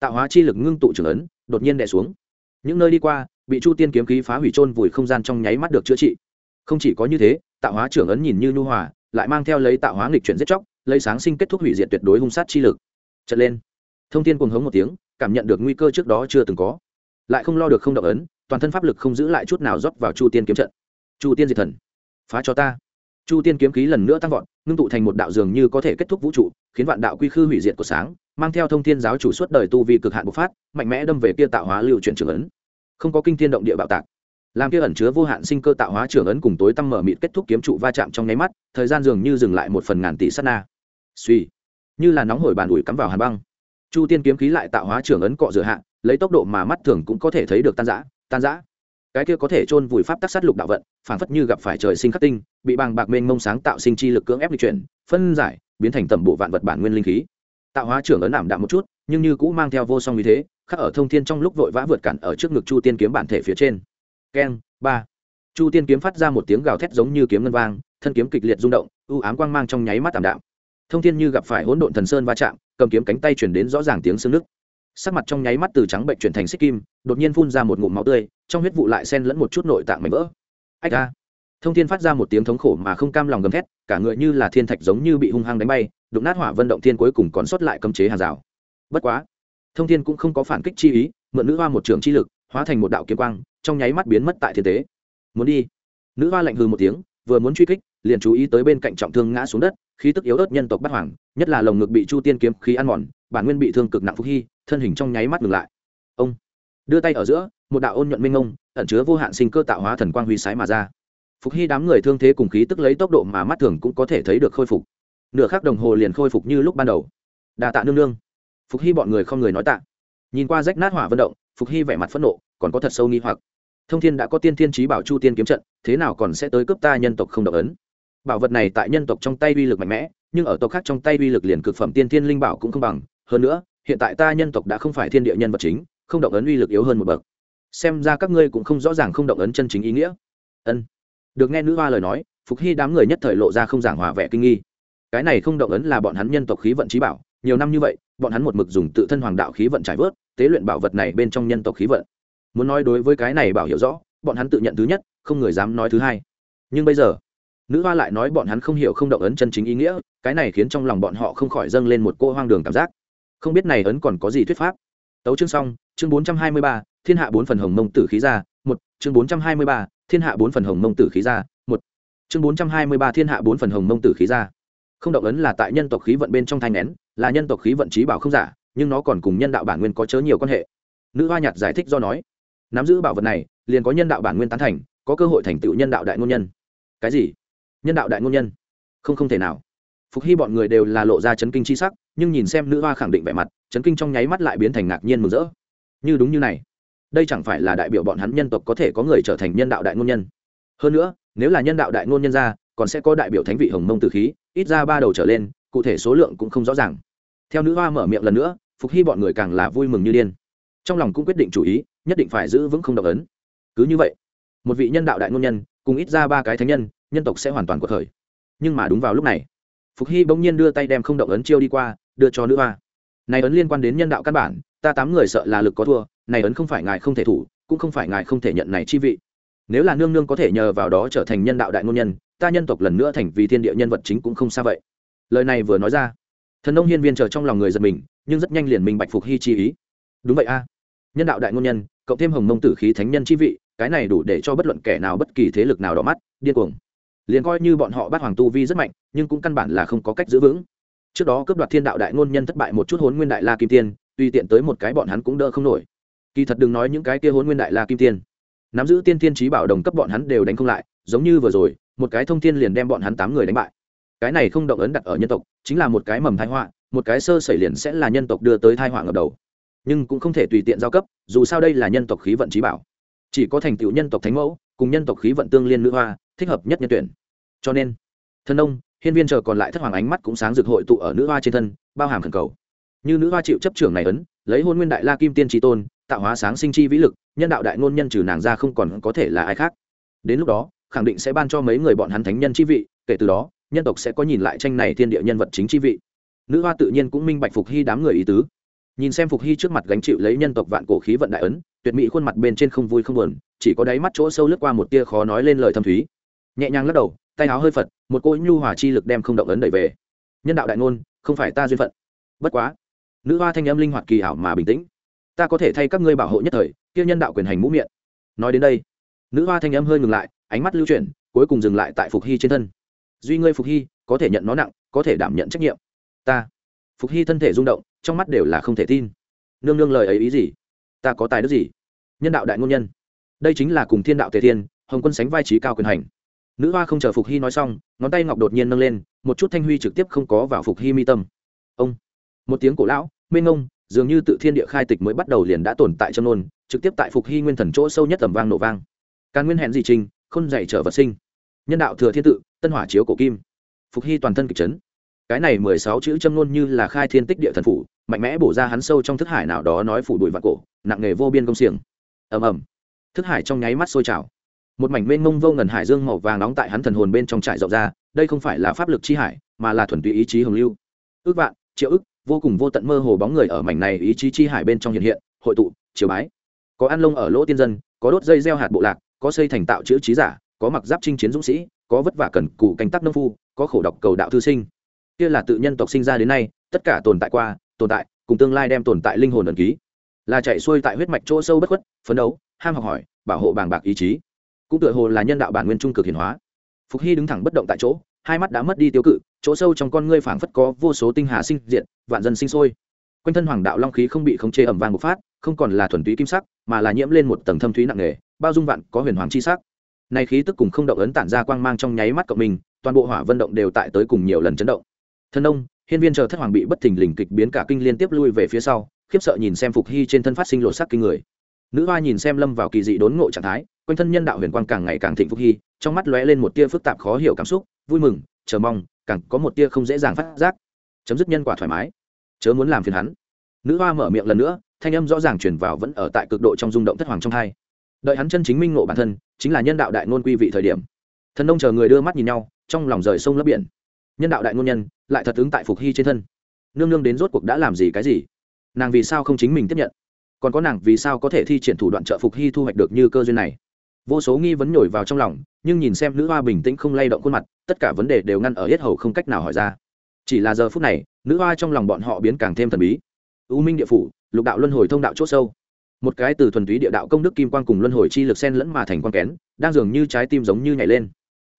Tạo hóa chi lực ngưng tụ trưởng ấn, đột nhiên đè xuống những nơi đi qua, bị chu tiên kiếm khí phá hủy trôn vùi không gian trong nháy mắt được chữa trị. Không chỉ có như thế, tạo hóa trưởng ấn nhìn như nhu hòa, lại mang theo lấy tạo hóa nghịch chuyển giết chóc, lấy sáng sinh kết thúc hủy diệt tuyệt đối hung sát chi lực. Trận lên. Thông tin cuồng hống một tiếng, cảm nhận được nguy cơ trước đó chưa từng có. Lại không lo được không động ấn, toàn thân pháp lực không giữ lại chút nào rót vào chu tiên kiếm trận. Chu tiên diệt thần. Phá cho ta. Chu tiên kiếm khí lần nữa tăng vọt, ngưng tụ thành một đạo dường như có thể kết thúc vũ trụ, khiến vạn đạo quy khư hủy diệt của sáng, mang theo thông thiên giáo chủ suốt đời tu vi cực hạn bộc phát, mạnh mẽ đâm về kia tạo hóa lưu chuyển trường ấn không có kinh thiên động địa bạo tạc. Làm kia ẩn chứa vô hạn sinh cơ tạo hóa trường ấn cùng tối tăm mở mịt kết thúc kiếm trụ va chạm trong nháy mắt, thời gian dường như dừng lại một phần ngàn tỷ sát na. Suy, như là nóng hổi bàn ủi cắm vào hàn băng. Chu tiên kiếm khí lại tạo hóa trường ấn cọ rửa hạ, lấy tốc độ mà mắt thường cũng có thể thấy được tan giã tan giã cái kia có thể chôn vùi pháp tắc sát lục đạo vận phản phất như gặp phải trời sinh khắc tinh, bị bàng bạc mênh mông sáng tạo sinh chi lực cưỡng ép lịch chuyển, phân giải, biến thành tầm bộ vạn vật bản nguyên linh khí. Tạo hóa trưởng ấn ảm đạm một chút, nhưng như cũng mang theo vô song như thế khắc ở thông thiên trong lúc vội vã vượt cản ở trước ngực chu tiên kiếm bản thể phía trên. Keng, ba. Chu tiên kiếm phát ra một tiếng gào thét giống như kiếm ngân vang, thân kiếm kịch liệt rung động, u ám quang mang trong nháy mắt tảm đạm. Thông thiên như gặp phải hỗn độn thần sơn va chạm, cầm kiếm cánh tay chuyển đến rõ ràng tiếng xương nứt sắc mặt trong nháy mắt từ trắng bệnh chuyển thành xích kim, đột nhiên phun ra một ngụm máu tươi, trong huyết vụ lại xen lẫn một chút nội tạng mảnh vỡ. Ách ra thông thiên phát ra một tiếng thống khổ mà không cam lòng gầm thét, cả người như là thiên thạch giống như bị hung hăng đánh bay, đụng nát hỏa vân động thiên cuối cùng còn sót lại cấm chế hàng rào. Bất quá thông thiên cũng không có phản kích chi ý, mượn nữ hoa một trường chi lực, hóa thành một đạo kiếm quang, trong nháy mắt biến mất tại thiên tế. Muốn đi. Nữ hoa lạnh hừ một tiếng, vừa muốn truy kích, liền chú ý tới bên cạnh trọng thương ngã xuống đất, khí tức yếu ớt nhân tộc bắt hoàng, nhất là lồng ngực bị chu tiên kiếm khí ăn mòn, bản nguyên bị thương cực nặng phúc hy, thân hình trong nháy mắt ngừng lại. Ông. Đưa tay ở giữa, một đạo ôn nhuận minh ông ẩn chứa vô hạn sinh cơ tạo hóa thần quang huy sái mà ra. Phục hy đám người thương thế cùng khí tức lấy tốc độ mà mắt thường cũng có thể thấy được khôi phục. Nửa khắc đồng hồ liền khôi phục như lúc ban đầu. Đà tạ nương nương phục hy bọn người không người nói tạ. Nhìn qua rách nát hỏa vận động, phục hy vẻ mặt phẫn nộ, còn có thật sâu nghi hoặc. Thông thiên đã có tiên thiên trí bảo chu tiên kiếm trận, thế nào còn sẽ tới cướp ta nhân tộc không độc ấn? Bảo vật này tại nhân tộc trong tay uy lực mạnh mẽ, nhưng ở tộc khác trong tay uy lực liền cực phẩm tiên thiên linh bảo cũng không bằng. Hơn nữa, hiện tại ta nhân tộc đã không phải thiên địa nhân vật chính, không động ấn uy lực yếu hơn một bậc. Xem ra các ngươi cũng không rõ ràng không động ấn chân chính ý nghĩa. Ân. Được nghe nữ hoa lời nói, phục hy đám người nhất thời lộ ra không giảng hòa vẻ kinh nghi. Cái này không động ấn là bọn hắn nhân tộc khí vận trí bảo nhiều năm như vậy, bọn hắn một mực dùng tự thân hoàng đạo khí vận trải vớt, tế luyện bảo vật này bên trong nhân tộc khí vận. Muốn nói đối với cái này bảo hiểu rõ, bọn hắn tự nhận thứ nhất, không người dám nói thứ hai. Nhưng bây giờ, nữ hoa lại nói bọn hắn không hiểu không động ấn chân chính ý nghĩa, cái này khiến trong lòng bọn họ không khỏi dâng lên một cô hoang đường cảm giác. Không biết này ấn còn có gì thuyết pháp. Tấu chương xong, chương bốn trăm hai mươi ba, thiên hạ bốn phần hồng mông tử khí ra, một, chương bốn trăm hai mươi ba, thiên hạ bốn phần hồng mông tử khí ra, một, chương bốn trăm hai mươi ba, thiên hạ bốn phần hồng mông tử khí ra. Không động ấn là tại nhân tộc khí vận bên trong thanh nén là nhân tộc khí vận trí bảo không giả, nhưng nó còn cùng nhân đạo bản nguyên có chớ nhiều quan hệ. Nữ hoa nhạt giải thích do nói, nắm giữ bảo vật này, liền có nhân đạo bản nguyên tán thành, có cơ hội thành tựu nhân đạo đại ngôn nhân. Cái gì? Nhân đạo đại ngôn nhân? Không không thể nào. Phục hy bọn người đều là lộ ra chấn kinh c h i sắc, nhưng nhìn xem nữ hoa khẳng định vẻ mặt, chấn kinh trong nháy mắt lại biến thành ngạc nhiên mừng rỡ. Như đúng như này, đây chẳng phải là đại biểu bọn hắn nhân tộc có thể có người trở thành nhân đạo đại ngôn nhân? Hơn nữa, nếu là nhân đạo đại ngôn nhân ra, còn sẽ có đại biểu thánh vị hồng mông từ khí, ít ra ba đầu trở lên, cụ thể số lượng cũng không rõ ràng theo nữ hoa mở miệng lần nữa, phục hy bọn người càng là vui mừng như điên. Trong lòng cũng quyết định chủ ý, nhất định phải giữ vững không động ấn. Cứ như vậy, một vị nhân đạo đại ngôn nhân, cùng ít ra ba cái thánh nhân nhân tộc sẽ hoàn toàn cuộc khởi. Nhưng mà đúng vào lúc này, phục hy bỗng nhiên đưa tay đem không động ấn chiêu đi qua, đưa cho nữ hoa. Này ấn liên quan đến nhân đạo căn bản, ta tám người sợ là lực có thua, này ấn không phải ngài không thể thủ, cũng không phải ngài không thể nhận này chi vị. Nếu là nương nương có thể nhờ vào đó trở thành nhân đạo đại ngôn nhân, ta nhân tộc lần nữa thành vì thiên địa nhân vật chính cũng không xa vậy. Lời này vừa nói ra thần nông hiên viên chờ trong lòng người giật mình, nhưng rất nhanh liền mình bạch phục hy chi ý. Đúng vậy a. Nhân đạo đại ngôn nhân, cộng thêm hồng mông tử khí thánh nhân chi vị, cái này đủ để cho bất luận kẻ nào bất kỳ thế lực nào đỏ mắt, điên cuồng. Liền coi như bọn họ bắt hoàng tu vi rất mạnh, nhưng cũng căn bản là không có cách giữ vững. Trước đó cướp đoạt thiên đạo đại ngôn nhân thất bại một chút hốn nguyên đại la kim tiên tùy tiện tới một cái bọn hắn cũng đỡ không nổi. Kỳ thật đừng nói những cái kia hốn nguyên đại la kim tiên. Nắm giữ tiên tiên trí bảo đồng cấp bọn hắn đều đánh không lại, giống như vừa rồi, một cái thông tiên liền đem bọn hắn tám người đánh bại cái này không động ấn đặt ở nhân tộc, chính là một cái mầm thai họa, một cái sơ xảy liền sẽ là nhân tộc đưa tới thai họa ngập đầu. Nhưng cũng không thể tùy tiện giao cấp, dù sao đây là nhân tộc khí vận trí bảo. Chỉ có thành tựu nhân tộc thánh mẫu, cùng nhân tộc khí vận tương liên nữ hoa, thích hợp nhất nhân tuyển. Cho nên, thân ông, hiên viên chờ còn lại thất hoàng ánh mắt cũng sáng rực hội tụ ở nữ hoa trên thân, bao hàm khẩn cầu. Như nữ hoa chịu chấp trưởng này ấn, lấy hôn nguyên đại la kim tiên trí tôn, tạo hóa sáng sinh chi vĩ lực, nhân đạo đại ngôn nhân trừ nàng ra không còn có thể là ai khác. Đến lúc đó, khẳng định sẽ ban cho mấy người bọn hắn thánh nhân chi vị kể từ đó, nhân tộc sẽ có nhìn lại tranh này thiên địa nhân vật chính chi vị. Nữ hoa tự nhiên cũng minh bạch phục hy đám người ý tứ. Nhìn xem phục hy trước mặt gánh chịu lấy nhân tộc vạn cổ khí vận đại ấn, tuyệt mỹ khuôn mặt bên trên không vui không buồn, chỉ có đáy mắt chỗ sâu lướt qua một tia khó nói lên lời thâm thúy. Nhẹ nhàng lắc đầu, tay áo hơi phật, một cô nhu hòa chi lực đem không động ấn đẩy về. Nhân đạo đại ngôn, không phải ta duyên phận. Bất quá, nữ hoa thanh âm linh hoạt kỳ ảo mà bình tĩnh. Ta có thể thay các ngươi bảo hộ nhất thời, kia nhân đạo quyền hành mũ miệng. Nói đến đây, nữ hoa thanh âm hơi ngừng lại, ánh mắt lưu chuyển, cuối cùng dừng lại tại phục hy trên thân duy ngươi phục hy, có thể nhận nó nặng, có thể đảm nhận trách nhiệm. Ta. Phục hy thân thể rung động, trong mắt đều là không thể tin. Nương nương lời ấy ý gì? Ta có tài đức gì? Nhân đạo đại ngôn nhân. Đây chính là cùng thiên đạo tề thiên, hồng quân sánh vai trí cao quyền hành. Nữ hoa không chờ phục hy nói xong, ngón tay ngọc đột nhiên nâng lên, một chút thanh huy trực tiếp không có vào phục hy mi tâm. Ông. Một tiếng cổ lão, mênh ngông, dường như tự thiên địa khai tịch mới bắt đầu liền đã tồn tại trong nôn trực tiếp tại phục hy nguyên thần chỗ sâu nhất tầm vang nổ vang. Càn nguyên hẹn dị trình không dạy trở vật sinh nhân đạo thừa thiên tự, tân hỏa chiếu cổ kim, phục hy toàn thân kịch chấn. Cái này mười sáu chữ châm ngôn như là khai thiên tích địa thần phủ, mạnh mẽ bổ ra hắn sâu trong thức hải nào đó nói phủ đùi vạn cổ, nặng nghề vô biên công xiềng. Ầm ầm. Thức hải trong nháy mắt sôi trào. Một mảnh mênh mông vô ngần hải dương màu vàng nóng tại hắn thần hồn bên trong trại rộng ra, đây không phải là pháp lực chi hải, mà là thuần túy ý chí hồng lưu. Ước vạn, triệu ức, vô cùng vô tận mơ hồ bóng người ở mảnh này ý chí chi hải bên trong hiện hiện, hội tụ, chiều bái. Có ăn lông ở lỗ tiên dân, có đốt dây gieo hạt bộ lạc, có xây thành tạo chữ trí giả có mặc giáp chinh chiến dũng sĩ, có vất vả cần cù canh tác nông phu, có khổ độc cầu đạo thư sinh. Kia là tự nhân tộc sinh ra đến nay, tất cả tồn tại qua, tồn tại, cùng tương lai đem tồn tại linh hồn ẩn ký. Là chạy xuôi tại huyết mạch chỗ sâu bất khuất, phấn đấu, ham học hỏi, bảo hộ bàng bạc ý chí. Cũng tựa hồ là nhân đạo bản nguyên trung cực hiển hóa. Phục hy đứng thẳng bất động tại chỗ, hai mắt đã mất đi tiêu cự, chỗ sâu trong con ngươi phảng phất có vô số tinh hà sinh diện vạn dân sinh sôi. Quanh thân hoàng đạo long khí không bị khống chế ẩm vàng bộc phát, không còn là thuần túy kim sắc, mà là nhiễm lên một tầng thâm thúy nặng nề, bao dung vạn có huyền hoàng chi sắc này khí tức cùng không động ấn tản ra quang mang trong nháy mắt cộng mình, toàn bộ hỏa vận động đều tại tới cùng nhiều lần chấn động. Thân ông, hiên viên chờ thất hoàng bị bất thình lình kịch biến cả kinh liên tiếp lui về phía sau, khiếp sợ nhìn xem phục hy trên thân phát sinh lộ sắc kinh người. Nữ hoa nhìn xem lâm vào kỳ dị đốn ngộ trạng thái, quanh thân nhân đạo huyền quang càng ngày càng thịnh phục hy, trong mắt lóe lên một tia phức tạp khó hiểu cảm xúc, vui mừng, chờ mong, càng có một tia không dễ dàng phát giác. Chấm dứt nhân quả thoải mái. Chớ muốn làm phiền hắn. Nữ hoa mở miệng lần nữa, thanh âm rõ ràng chuyển vào vẫn ở tại cực độ trong rung động thất hoàng trong hai đợi hắn chân chính minh ngộ bản thân, chính là nhân đạo đại ngôn quy vị thời điểm. Thần nông chờ người đưa mắt nhìn nhau, trong lòng rời sông lấp biển. Nhân đạo đại ngôn nhân, lại thật ứng tại phục hy trên thân. Nương nương đến rốt cuộc đã làm gì cái gì? Nàng vì sao không chính mình tiếp nhận? Còn có nàng vì sao có thể thi triển thủ đoạn trợ phục hy thu hoạch được như cơ duyên này? Vô số nghi vấn nhồi vào trong lòng, nhưng nhìn xem nữ hoa bình tĩnh không lay động khuôn mặt, tất cả vấn đề đều ngăn ở hết hầu không cách nào hỏi ra. Chỉ là giờ phút này, nữ hoa trong lòng bọn họ biến càng thêm thần bí. U minh địa phủ, lục đạo luân hồi thông đạo c h ỗ sâu một cái từ thuần túy địa đạo công đức kim quang cùng luân hồi chi lực sen lẫn mà thành quang kén, đang dường như trái tim giống như nhảy lên.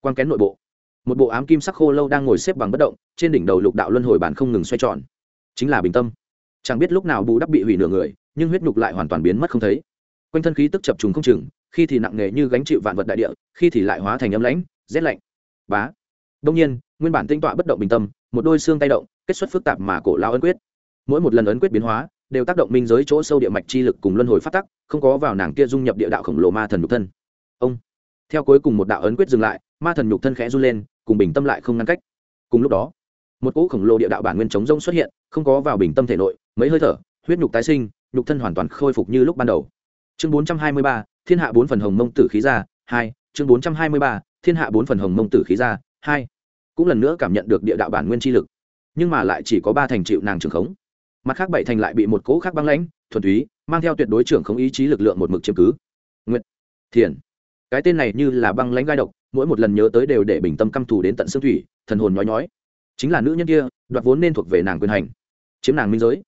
Quang kén nội bộ. Một bộ ám kim sắc khô lâu đang ngồi xếp bằng bất động, trên đỉnh đầu lục đạo luân hồi bản không ngừng xoay tròn. Chính là bình tâm. Chẳng biết lúc nào bù đắp bị hủy nửa người, nhưng huyết nhục lại hoàn toàn biến mất không thấy. Quanh thân khí tức chập trùng không chừng, khi thì nặng nề như gánh chịu vạn vật đại địa, khi thì lại hóa thành âm lãnh, rét lạnh. Bá. Đông nhiên, nguyên bản tinh tọa bất động bình tâm, một đôi xương tay động, kết xuất phức tạp mà cổ lao ấn quyết. Mỗi một lần ấn quyết biến hóa đều tác động minh giới chỗ sâu địa mạch chi lực cùng luân hồi phát tắc, không có vào nàng kia dung nhập địa đạo khổng lồ ma thần nhục thân. Ông, theo cuối cùng một đạo ấn quyết dừng lại, ma thần nhục thân khẽ run lên, cùng bình tâm lại không ngăn cách. Cùng lúc đó, một cỗ khổng lồ địa đạo bản nguyên chống rông xuất hiện, không có vào bình tâm thể nội, mấy hơi thở, huyết nhục tái sinh, nhục thân hoàn toàn khôi phục như lúc ban đầu. Chương bốn trăm hai mươi ba, thiên hạ bốn phần hồng mông tử khí ra, hai. Chương bốn trăm hai mươi ba, thiên hạ bốn phần hồng mông tử khí ra, hai. Cũng lần nữa cảm nhận được địa đạo bản nguyên chi lực, nhưng mà lại chỉ có ba thành chịu nàng trường khống mặt khác bảy thành lại bị một cỗ khác băng lãnh thuần túy mang theo tuyệt đối trưởng không ý chí lực lượng một mực chiếm cứ. Nguyện thiền. Cái tên này như là băng lãnh gai độc mỗi một lần nhớ tới đều để bình tâm căm thù đến tận xương thủy thần hồn nhói nhói. Chính là nữ nhân kia đoạt vốn nên thuộc về nàng quyền hành chiếm nàng minh giới.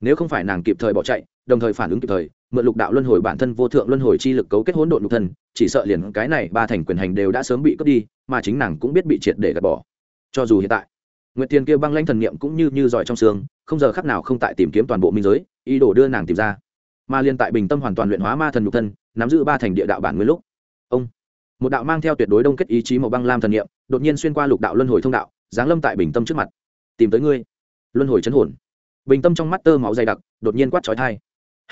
Nếu không phải nàng kịp thời bỏ chạy đồng thời phản ứng kịp thời mượn lục đạo luân hồi bản thân vô thượng luân hồi chi lực cấu kết hỗn độn lục thần, chỉ sợ liền cái này ba thành quyền hành đều đã sớm bị cướp đi mà chính nàng cũng biết bị triệt để gạt bỏ. Cho dù hiện tại nguyệt tiền kia băng lanh thần niệm cũng như như giỏi trong xương, không giờ khắc nào không tại tìm kiếm toàn bộ minh giới, ý đồ đưa nàng tìm ra. Mà liên tại bình tâm hoàn toàn luyện hóa ma thần nhục thân, nắm giữ ba thành địa đạo bản nguyên lúc. Ông, một đạo mang theo tuyệt đối đông kết ý chí màu băng lam thần niệm, đột nhiên xuyên qua lục đạo luân hồi thông đạo, giáng lâm tại bình tâm trước mặt. Tìm tới ngươi. Luân hồi chấn hồn. Bình tâm trong mắt tơ máu dày đặc, đột nhiên quát trói thai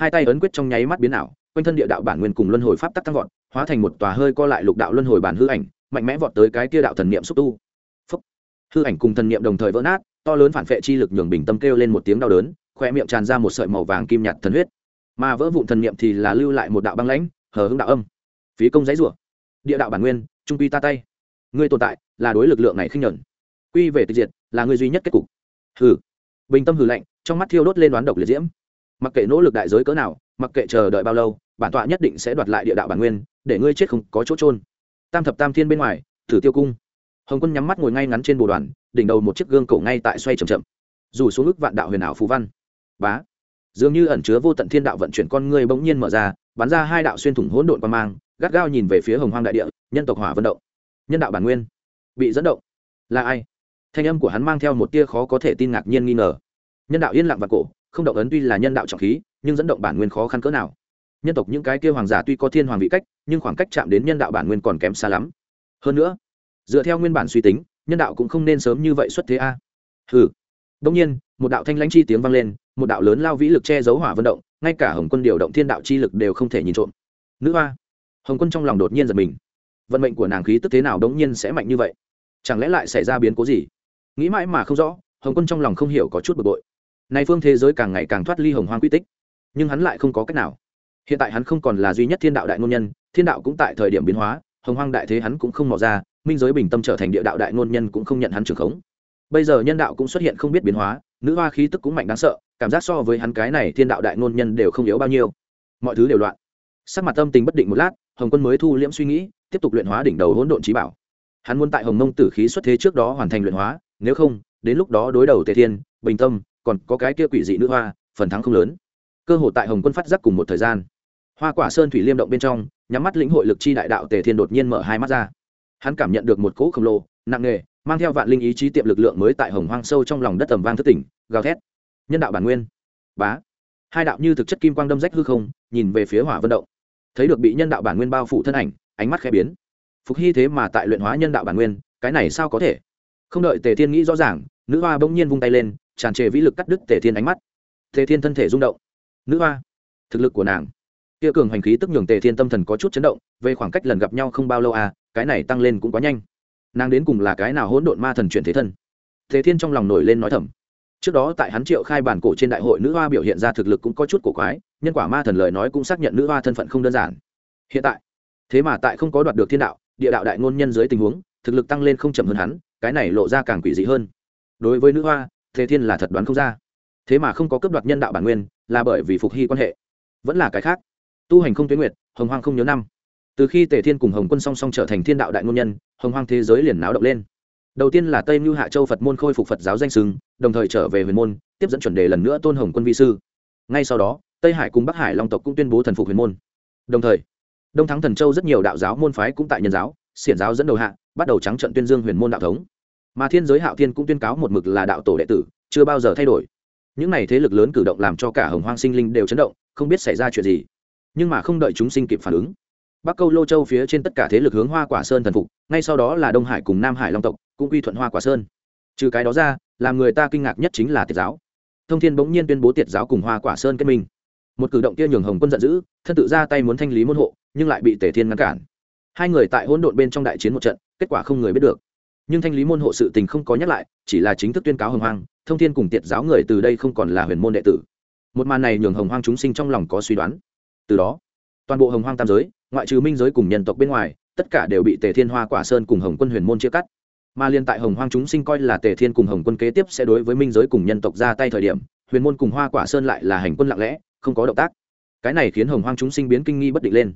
hai tay ấn quyết trong nháy mắt biến ảo, quanh thân địa đạo bản nguyên cùng luân hồi pháp tắc tăng vọt, hóa thành một tòa hơi co lại lục đạo luân hồi bản hư ảnh, mạnh mẽ vọt tới cái kia đạo thần niệm xúc tu hư ảnh cùng thần niệm đồng thời vỡ nát, to lớn phản vệ chi lực nhường bình tâm kêu lên một tiếng đau đớn khoe miệng tràn ra một sợi màu vàng kim nhạt thần huyết. Mà vỡ vụn thần niệm thì là lưu lại một đạo băng lãnh, hờ hững đạo âm. Phí công giấy rủa. Địa đạo bản nguyên, trung quy ta tay. Ngươi tồn tại, là đối lực lượng này khinh nhẫn. Quy về tịch diệt, là ngươi duy nhất kết cục. Hừ. Bình tâm hừ lạnh, trong mắt thiêu đốt lên đoán độc liệt diễm. Mặc kệ nỗ lực đại giới cỡ nào, mặc kệ chờ đợi bao lâu, bản tọa nhất định sẽ đoạt lại địa đạo bản nguyên, để ngươi chết không có chỗ trôn tam thập tam thiên bên ngoài, thử tiêu cung hồng quân nhắm mắt ngồi ngay ngắn trên bồ đoàn, đỉnh đầu một chiếc gương cổ ngay tại xoay c h ậ m chậm. Dù xuống ức vạn đạo huyền ảo phú văn. Bá. Dường như ẩn chứa vô tận thiên đạo vận chuyển con ngươi bỗng nhiên mở ra, bắn ra hai đạo xuyên thủng hỗn độn qua mang, gắt gao nhìn về phía hồng hoang đại địa, nhân tộc hỏa vận động. Nhân đạo bản nguyên. Bị dẫn động. Là ai? Thanh âm của hắn mang theo một tia khó có thể tin ngạc nhiên nghi ngờ. Nhân đạo yên lặng và cổ, không động ấn tuy là nhân đạo trọng khí, nhưng dẫn động bản nguyên khó khăn cỡ nào. Nhân tộc những cái kia hoàng giả tuy có thiên hoàng vị cách, nhưng khoảng cách chạm đến nhân đạo bản nguyên còn kém xa lắm. Hơn nữa dựa theo nguyên bản suy tính, nhân đạo cũng không nên sớm như vậy xuất thế a. Hừ. Đông nhiên, một đạo thanh lãnh chi tiếng vang lên, một đạo lớn lao vĩ lực che giấu hỏa vận động, ngay cả hồng quân điều động thiên đạo chi lực đều không thể nhìn trộm. Nữ hoa. Hồng quân trong lòng đột nhiên giật mình. Vận mệnh của nàng khí tức thế nào đống nhiên sẽ mạnh như vậy? Chẳng lẽ lại xảy ra biến cố gì? Nghĩ mãi mà không rõ, hồng quân trong lòng không hiểu có chút bực bội. Nay phương thế giới càng ngày càng thoát ly hồng hoang quy tích. Nhưng hắn lại không có cách nào. Hiện tại hắn không còn là duy nhất thiên đạo đại ngôn nhân, thiên đạo cũng tại thời điểm biến hóa, hồng hoang đại thế hắn cũng không mò ra minh giới bình tâm trở thành địa đạo đại ngôn nhân cũng không nhận hắn trường khống. Bây giờ nhân đạo cũng xuất hiện không biết biến hóa, nữ hoa khí tức cũng mạnh đáng sợ, cảm giác so với hắn cái này thiên đạo đại ngôn nhân đều không yếu bao nhiêu. Mọi thứ đều loạn. Sắc mặt tâm tình bất định một lát, hồng quân mới thu liễm suy nghĩ, tiếp tục luyện hóa đỉnh đầu hỗn độn trí bảo. Hắn muốn tại hồng mông tử khí xuất thế trước đó hoàn thành luyện hóa, nếu không, đến lúc đó đối đầu tề thiên, bình tâm, còn có cái kia quỷ dị nữ hoa, phần thắng không lớn. Cơ hội tại hồng quân phát giác cùng một thời gian. Hoa quả sơn thủy liêm động bên trong, nhắm mắt lĩnh hội lực chi đại đạo tề thiên đột nhiên mở hai mắt ra hắn cảm nhận được một cỗ khổng lồ, nặng nề, mang theo vạn linh ý chí tiệm lực lượng mới tại hồng hoang sâu trong lòng đất tầm vang thất tỉnh, gào thét. Nhân đạo bản nguyên. Bá. Hai đạo như thực chất kim quang đâm rách hư không, nhìn về phía hỏa vận động. Thấy được bị nhân đạo bản nguyên bao phủ thân ảnh, ánh mắt khẽ biến. Phục hy thế mà tại luyện hóa nhân đạo bản nguyên, cái này sao có thể? Không đợi tề thiên nghĩ rõ ràng, nữ hoa bỗng nhiên vung tay lên, tràn trề vĩ lực cắt đứt tề thiên ánh mắt. Tề thiên thân thể rung động. Nữ hoa, thực lực của nàng kia cường hành khí tức nhường tề thiên tâm thần có chút chấn động, về khoảng cách lần gặp nhau không bao lâu à cái này tăng lên cũng quá nhanh. Nàng đến cùng là cái nào hỗn độn ma thần chuyển thế thân? Tề thiên trong lòng nổi lên nói thầm. Trước đó tại hắn triệu khai bản cổ trên đại hội nữ hoa biểu hiện ra thực lực cũng có chút cổ quái, nhân quả ma thần lời nói cũng xác nhận nữ hoa thân phận không đơn giản. Hiện tại, thế mà tại không có đoạt được thiên đạo, địa đạo đại ngôn nhân dưới tình huống, thực lực tăng lên không chậm hơn hắn, cái này lộ ra càng quỷ dị hơn. Đối với nữ hoa thế thiên là thật đoán không ra. Thế mà không có cấp đoạt nhân đạo bản nguyên, là bởi vì phục hy quan hệ. Vẫn là cái khác tu hành không tuyến nguyệt, hồng hoang không nhớ năm. Từ khi tề thiên cùng hồng quân song song trở thành thiên đạo đại ngôn nhân, hồng hoang thế giới liền náo động lên. Đầu tiên là tây mưu hạ châu phật môn khôi phục phật giáo danh sừng đồng thời trở về huyền môn, tiếp dẫn chuẩn đề lần nữa tôn hồng quân vi sư. Ngay sau đó, tây hải cùng bắc hải long tộc cũng tuyên bố thần phục huyền môn. Đồng thời, đông thắng thần châu rất nhiều đạo giáo môn phái cũng tại nhân giáo, xiển giáo dẫn đầu hạ, bắt đầu trắng trận tuyên dương huyền môn đạo thống. Mà thiên giới hạo thiên cũng tuyên cáo một mực là đạo tổ đệ tử, chưa bao giờ thay đổi. Những n à y thế lực lớn cử động làm cho cả hồng hoang sinh linh đều chấn động, không biết xảy ra chuyện gì nhưng mà không đợi chúng sinh kịp phản ứng. Bắc câu lô châu phía trên tất cả thế lực hướng hoa quả sơn thần phục, ngay sau đó là đông hải cùng nam hải long tộc, cũng quy thuận hoa quả sơn. Trừ cái đó ra, làm người ta kinh ngạc nhất chính là tiệt giáo. Thông thiên bỗng nhiên tuyên bố tiệt giáo cùng hoa quả sơn kết minh. Một cử động kia nhường hồng quân giận dữ, thân tự ra tay muốn thanh lý môn hộ, nhưng lại bị tể thiên ngăn cản. Hai người tại hỗn độn bên trong đại chiến một trận, kết quả không người biết được. Nhưng thanh lý môn hộ sự tình không có nhắc lại, chỉ là chính thức tuyên cáo hồng hoang, thông thiên cùng tiệt giáo người từ đây không còn là huyền môn đệ tử. Một màn này nhường hồng hoang chúng sinh trong lòng có suy đoán từ đó, toàn bộ hồng hoang tam giới, ngoại trừ minh giới cùng nhân tộc bên ngoài, tất cả đều bị tề thiên hoa quả sơn cùng hồng quân huyền môn chia cắt. Mà liên tại hồng hoang chúng sinh coi là tề thiên cùng hồng quân kế tiếp sẽ đối với minh giới cùng nhân tộc ra tay thời điểm, huyền môn cùng hoa quả sơn lại là hành quân lặng lẽ, không có động tác. Cái này khiến hồng hoang chúng sinh biến kinh nghi bất định lên.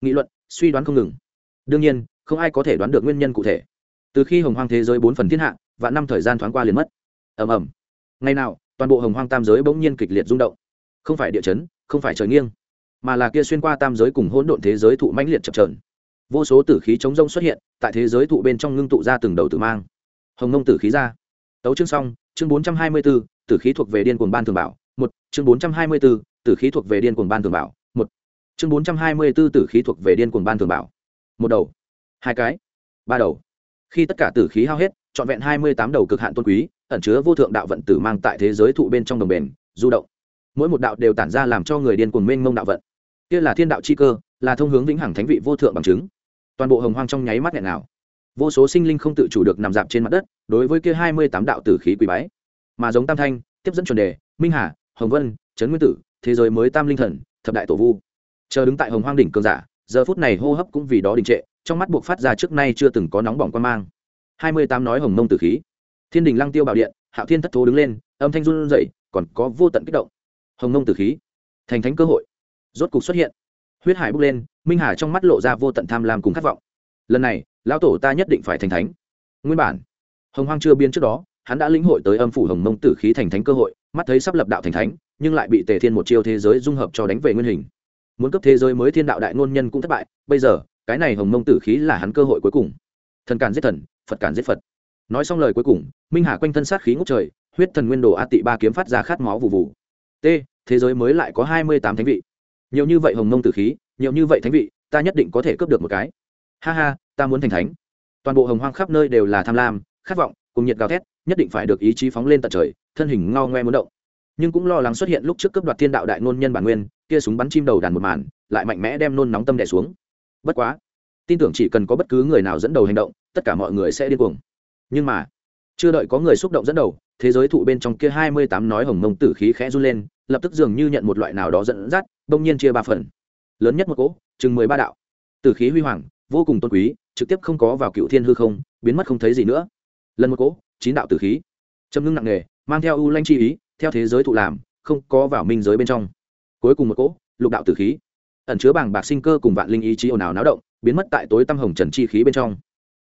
Nghị luận, suy đoán không ngừng. Đương nhiên, không ai có thể đoán được nguyên nhân cụ thể. Từ khi hồng hoang thế giới bốn phần thiên hạ và năm thời gian thoáng qua liền mất. Ầm ầm. Ngày nào, toàn bộ hồng hoang tam giới bỗng nhiên kịch liệt rung động. Không phải địa chấn, không phải trời nghiêng mà là kia xuyên qua tam giới cùng hỗn độn thế giới thụ mãnh liệt chập trờn vô số tử khí chống rông xuất hiện, tại thế giới thụ bên trong ngưng tụ ra từng đầu tử mang. Hồng nông tử khí ra. Tấu chương xong, chương bốn trăm hai mươi b ố tử khí thuộc về điên cuồng ban thường bảo, một, chương bốn trăm hai mươi b ố tử khí thuộc về điên cuồng ban thường bảo, một. Chương bốn trăm hai mươi b ố tử khí thuộc về điên cuồng ban thường bảo, một đầu. Hai cái. Ba đầu. Khi tất cả tử khí hao hết, trọn vẹn hai mươi tám đầu cực hạn tôn quý, ẩn chứa vô thượng đạo vận tử mang tại thế giới thụ bên trong đồng bền, du động. Mỗi một đạo đều tản ra làm cho người điên cuồng mênh mông đạo vận kia là thiên đạo chi cơ, là thông hướng vĩnh hằng thánh vị vô thượng bằng chứng. Toàn bộ hồng hoang trong nháy mắt nghẹn nào. Vô số sinh linh không tự chủ được nằm dạp trên mặt đất, đối với kia hai mươi tám đạo tử khí quý bái. Mà giống tam thanh, tiếp dẫn chuẩn đề, minh hà, hồng vân, trấn nguyên tử, thế giới mới tam linh thần, thập đại tổ vu. Chờ đứng tại hồng hoang đỉnh cường giả, giờ phút này hô hấp cũng vì đó đình trệ, trong mắt buộc phát ra trước nay chưa từng có nóng bỏng quan mang. hai mươi tám nói hồng mông tử khí. Thiên đình lăng tiêu bảo điện, hạo thiên thất thố đứng lên, âm thanh run dậy còn có vô tận kích động. Hồng mông tử khí, thành thánh cơ hội rốt cục xuất hiện. Huyết hải bốc lên, minh hà trong mắt lộ ra vô tận tham lam cùng khát vọng. Lần này, lão tổ ta nhất định phải thành thánh. Nguyên bản, hồng hoang chưa biên trước đó, hắn đã lĩnh hội tới âm phủ hồng mông tử khí thành thánh cơ hội, mắt thấy sắp lập đạo thành thánh, nhưng lại bị tề thiên một chiêu thế giới dung hợp cho đánh về nguyên hình. Muốn cấp thế giới mới thiên đạo đại ngôn nhân cũng thất bại, bây giờ, cái này hồng mông tử khí là hắn cơ hội cuối cùng. Thần càn giết thần, phật càn giết phật. Nói xong lời cuối cùng, minh hà quanh thân sát khí ngốc trời, huyết thần nguyên đồ a tị ba kiếm phát ra khát máu vụ vụ t, thế giới mới lại có hai mươi tám thánh vị nhiều như vậy hồng nông tử khí, nhiều như vậy thánh vị, ta nhất định có thể cướp được một cái. Ha ha, ta muốn thành thánh. Toàn bộ hồng hoang khắp nơi đều là tham lam, khát vọng, cùng nhiệt gào thét, nhất định phải được ý chí phóng lên tận trời, thân hình ngao ngoe muốn động. Nhưng cũng lo lắng xuất hiện lúc trước cướp đoạt thiên đạo đại nôn nhân bản nguyên, kia súng bắn chim đầu đàn một màn, lại mạnh mẽ đem nôn nóng tâm đẻ xuống. Bất quá, tin tưởng chỉ cần có bất cứ người nào dẫn đầu hành động, tất cả mọi người sẽ điên cuồng. Nhưng mà, chưa đợi có người xúc động dẫn đầu, thế giới thụ bên trong kia hai mươi tám nói hồng mông tử khí khẽ run lên lập tức dường như nhận một loại nào đó dẫn dắt bỗng nhiên chia ba phần. Lớn nhất một cỗ, chừng mười ba đạo. Tử khí huy hoàng, vô cùng tôn quý, trực tiếp không có vào cựu thiên hư không, biến mất không thấy gì nữa. Lần một cỗ, chín đạo tử khí. Châm ngưng nặng nề, mang theo ưu lanh chi ý, theo thế giới thụ làm, không có vào minh giới bên trong. Cuối cùng một cỗ, lục đạo tử khí. Ẩn chứa bảng bạc sinh cơ cùng vạn linh ý chí ồn ào náo động, biến mất tại tối tâm hồng trần chi khí bên trong.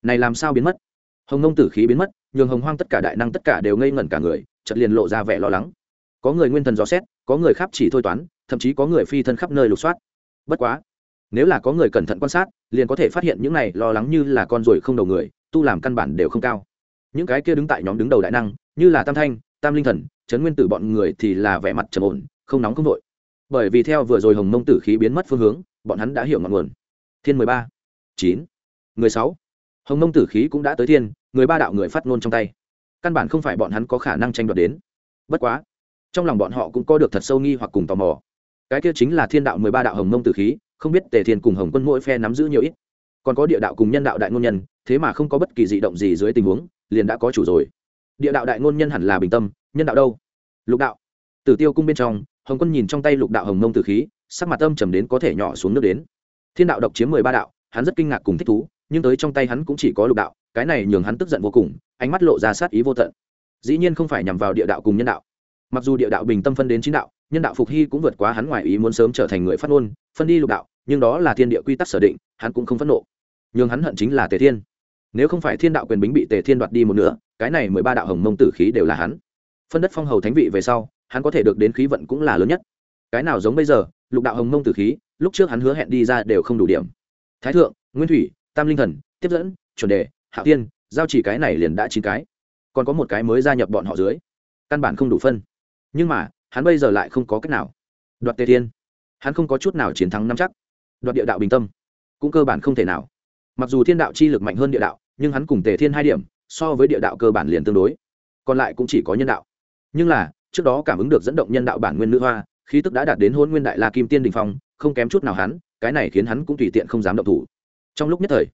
Này làm sao biến mất? Hồng nông tử khí biến mất, nhường hồng hoang tất cả đại năng tất cả đều ngây ngẩn cả người, chợt liền lộ ra vẻ lo lắng có người nguyên thần dò xét, có người khắp chỉ thôi toán, thậm chí có người phi thân khắp nơi lục soát. Bất quá, nếu là có người cẩn thận quan sát, liền có thể phát hiện những này lo lắng như là con ruồi không đầu người, tu làm căn bản đều không cao. Những cái kia đứng tại nhóm đứng đầu đại năng, như là tam thanh, tam linh thần, trấn nguyên tử bọn người thì là vẻ mặt trầm ổn, không nóng không vội. Bởi vì theo vừa rồi hồng mông tử khí biến mất phương hướng, bọn hắn đã hiểu ngọn nguồn. Thiên mười ba, chín, mười sáu. Hồng mông tử khí cũng đã tới thiên người ba đạo người phát ngôn trong tay. Căn bản không phải bọn hắn có khả năng tranh đoạt đến. Bất quá trong lòng bọn họ cũng có được thật sâu nghi hoặc cùng tò mò. Cái kia chính là thiên đạo mười ba đạo hồng mông tử khí, không biết tề thiên cùng hồng quân mỗi phe nắm giữ nhiều ít. Còn có địa đạo cùng nhân đạo đại ngôn nhân, thế mà không có bất kỳ dị động gì dưới tình huống, liền đã có chủ rồi. Địa đạo đại ngôn nhân hẳn là bình tâm, nhân đạo đâu? Lục đạo. Tử tiêu cung bên trong, hồng quân nhìn trong tay lục đạo hồng mông tử khí, sắc mặt âm trầm đến có thể nhỏ xuống nước đến. Thiên đạo độc chiếm mười ba đạo, hắn rất kinh ngạc cùng thích thú, nhưng tới trong tay hắn cũng chỉ có lục đạo, cái này nhường hắn tức giận vô cùng, ánh mắt lộ ra sát ý vô tận. Dĩ nhiên không phải nhằm vào địa đạo cùng nhân đạo mặc dù địa đạo bình tâm phân đến chín đạo, nhân đạo phục hy cũng vượt quá hắn ngoài ý muốn sớm trở thành người phát ngôn, phân đi lục đạo, nhưng đó là thiên địa quy tắc sở định, hắn cũng không phẫn nộ. Nhưng hắn hận chính là tề thiên. Nếu không phải thiên đạo quyền bính bị tề thiên đoạt đi một nửa, cái này mười ba đạo hồng mông tử khí đều là hắn. Phân đất phong hầu thánh vị về sau, hắn có thể được đến khí vận cũng là lớn nhất. Cái nào giống bây giờ, lục đạo hồng mông tử khí, lúc trước hắn hứa hẹn đi ra đều không đủ điểm. Thái thượng, nguyên thủy, tam linh thần, tiếp dẫn, chuẩn đề, hạ tiên, giao chỉ cái này liền đã chín cái. Còn có một cái mới gia nhập bọn họ dưới. Căn bản không đủ phân nhưng mà, hắn bây giờ lại không có cách nào. Đoạt tề thiên. Hắn không có chút nào chiến thắng nắm chắc. Đoạt địa đạo bình tâm. Cũng cơ bản không thể nào. Mặc dù thiên đạo chi lực mạnh hơn địa đạo, nhưng hắn cùng tề thiên hai điểm, so với địa đạo cơ bản liền tương đối. Còn lại cũng chỉ có nhân đạo. Nhưng là, trước đó cảm ứng được dẫn động nhân đạo bản nguyên nữ hoa, khí tức đã đạt đến hôn nguyên đại la kim tiên đình phong, không kém chút nào hắn, cái này khiến hắn cũng tùy tiện không dám động thủ. Trong lúc nhất thời,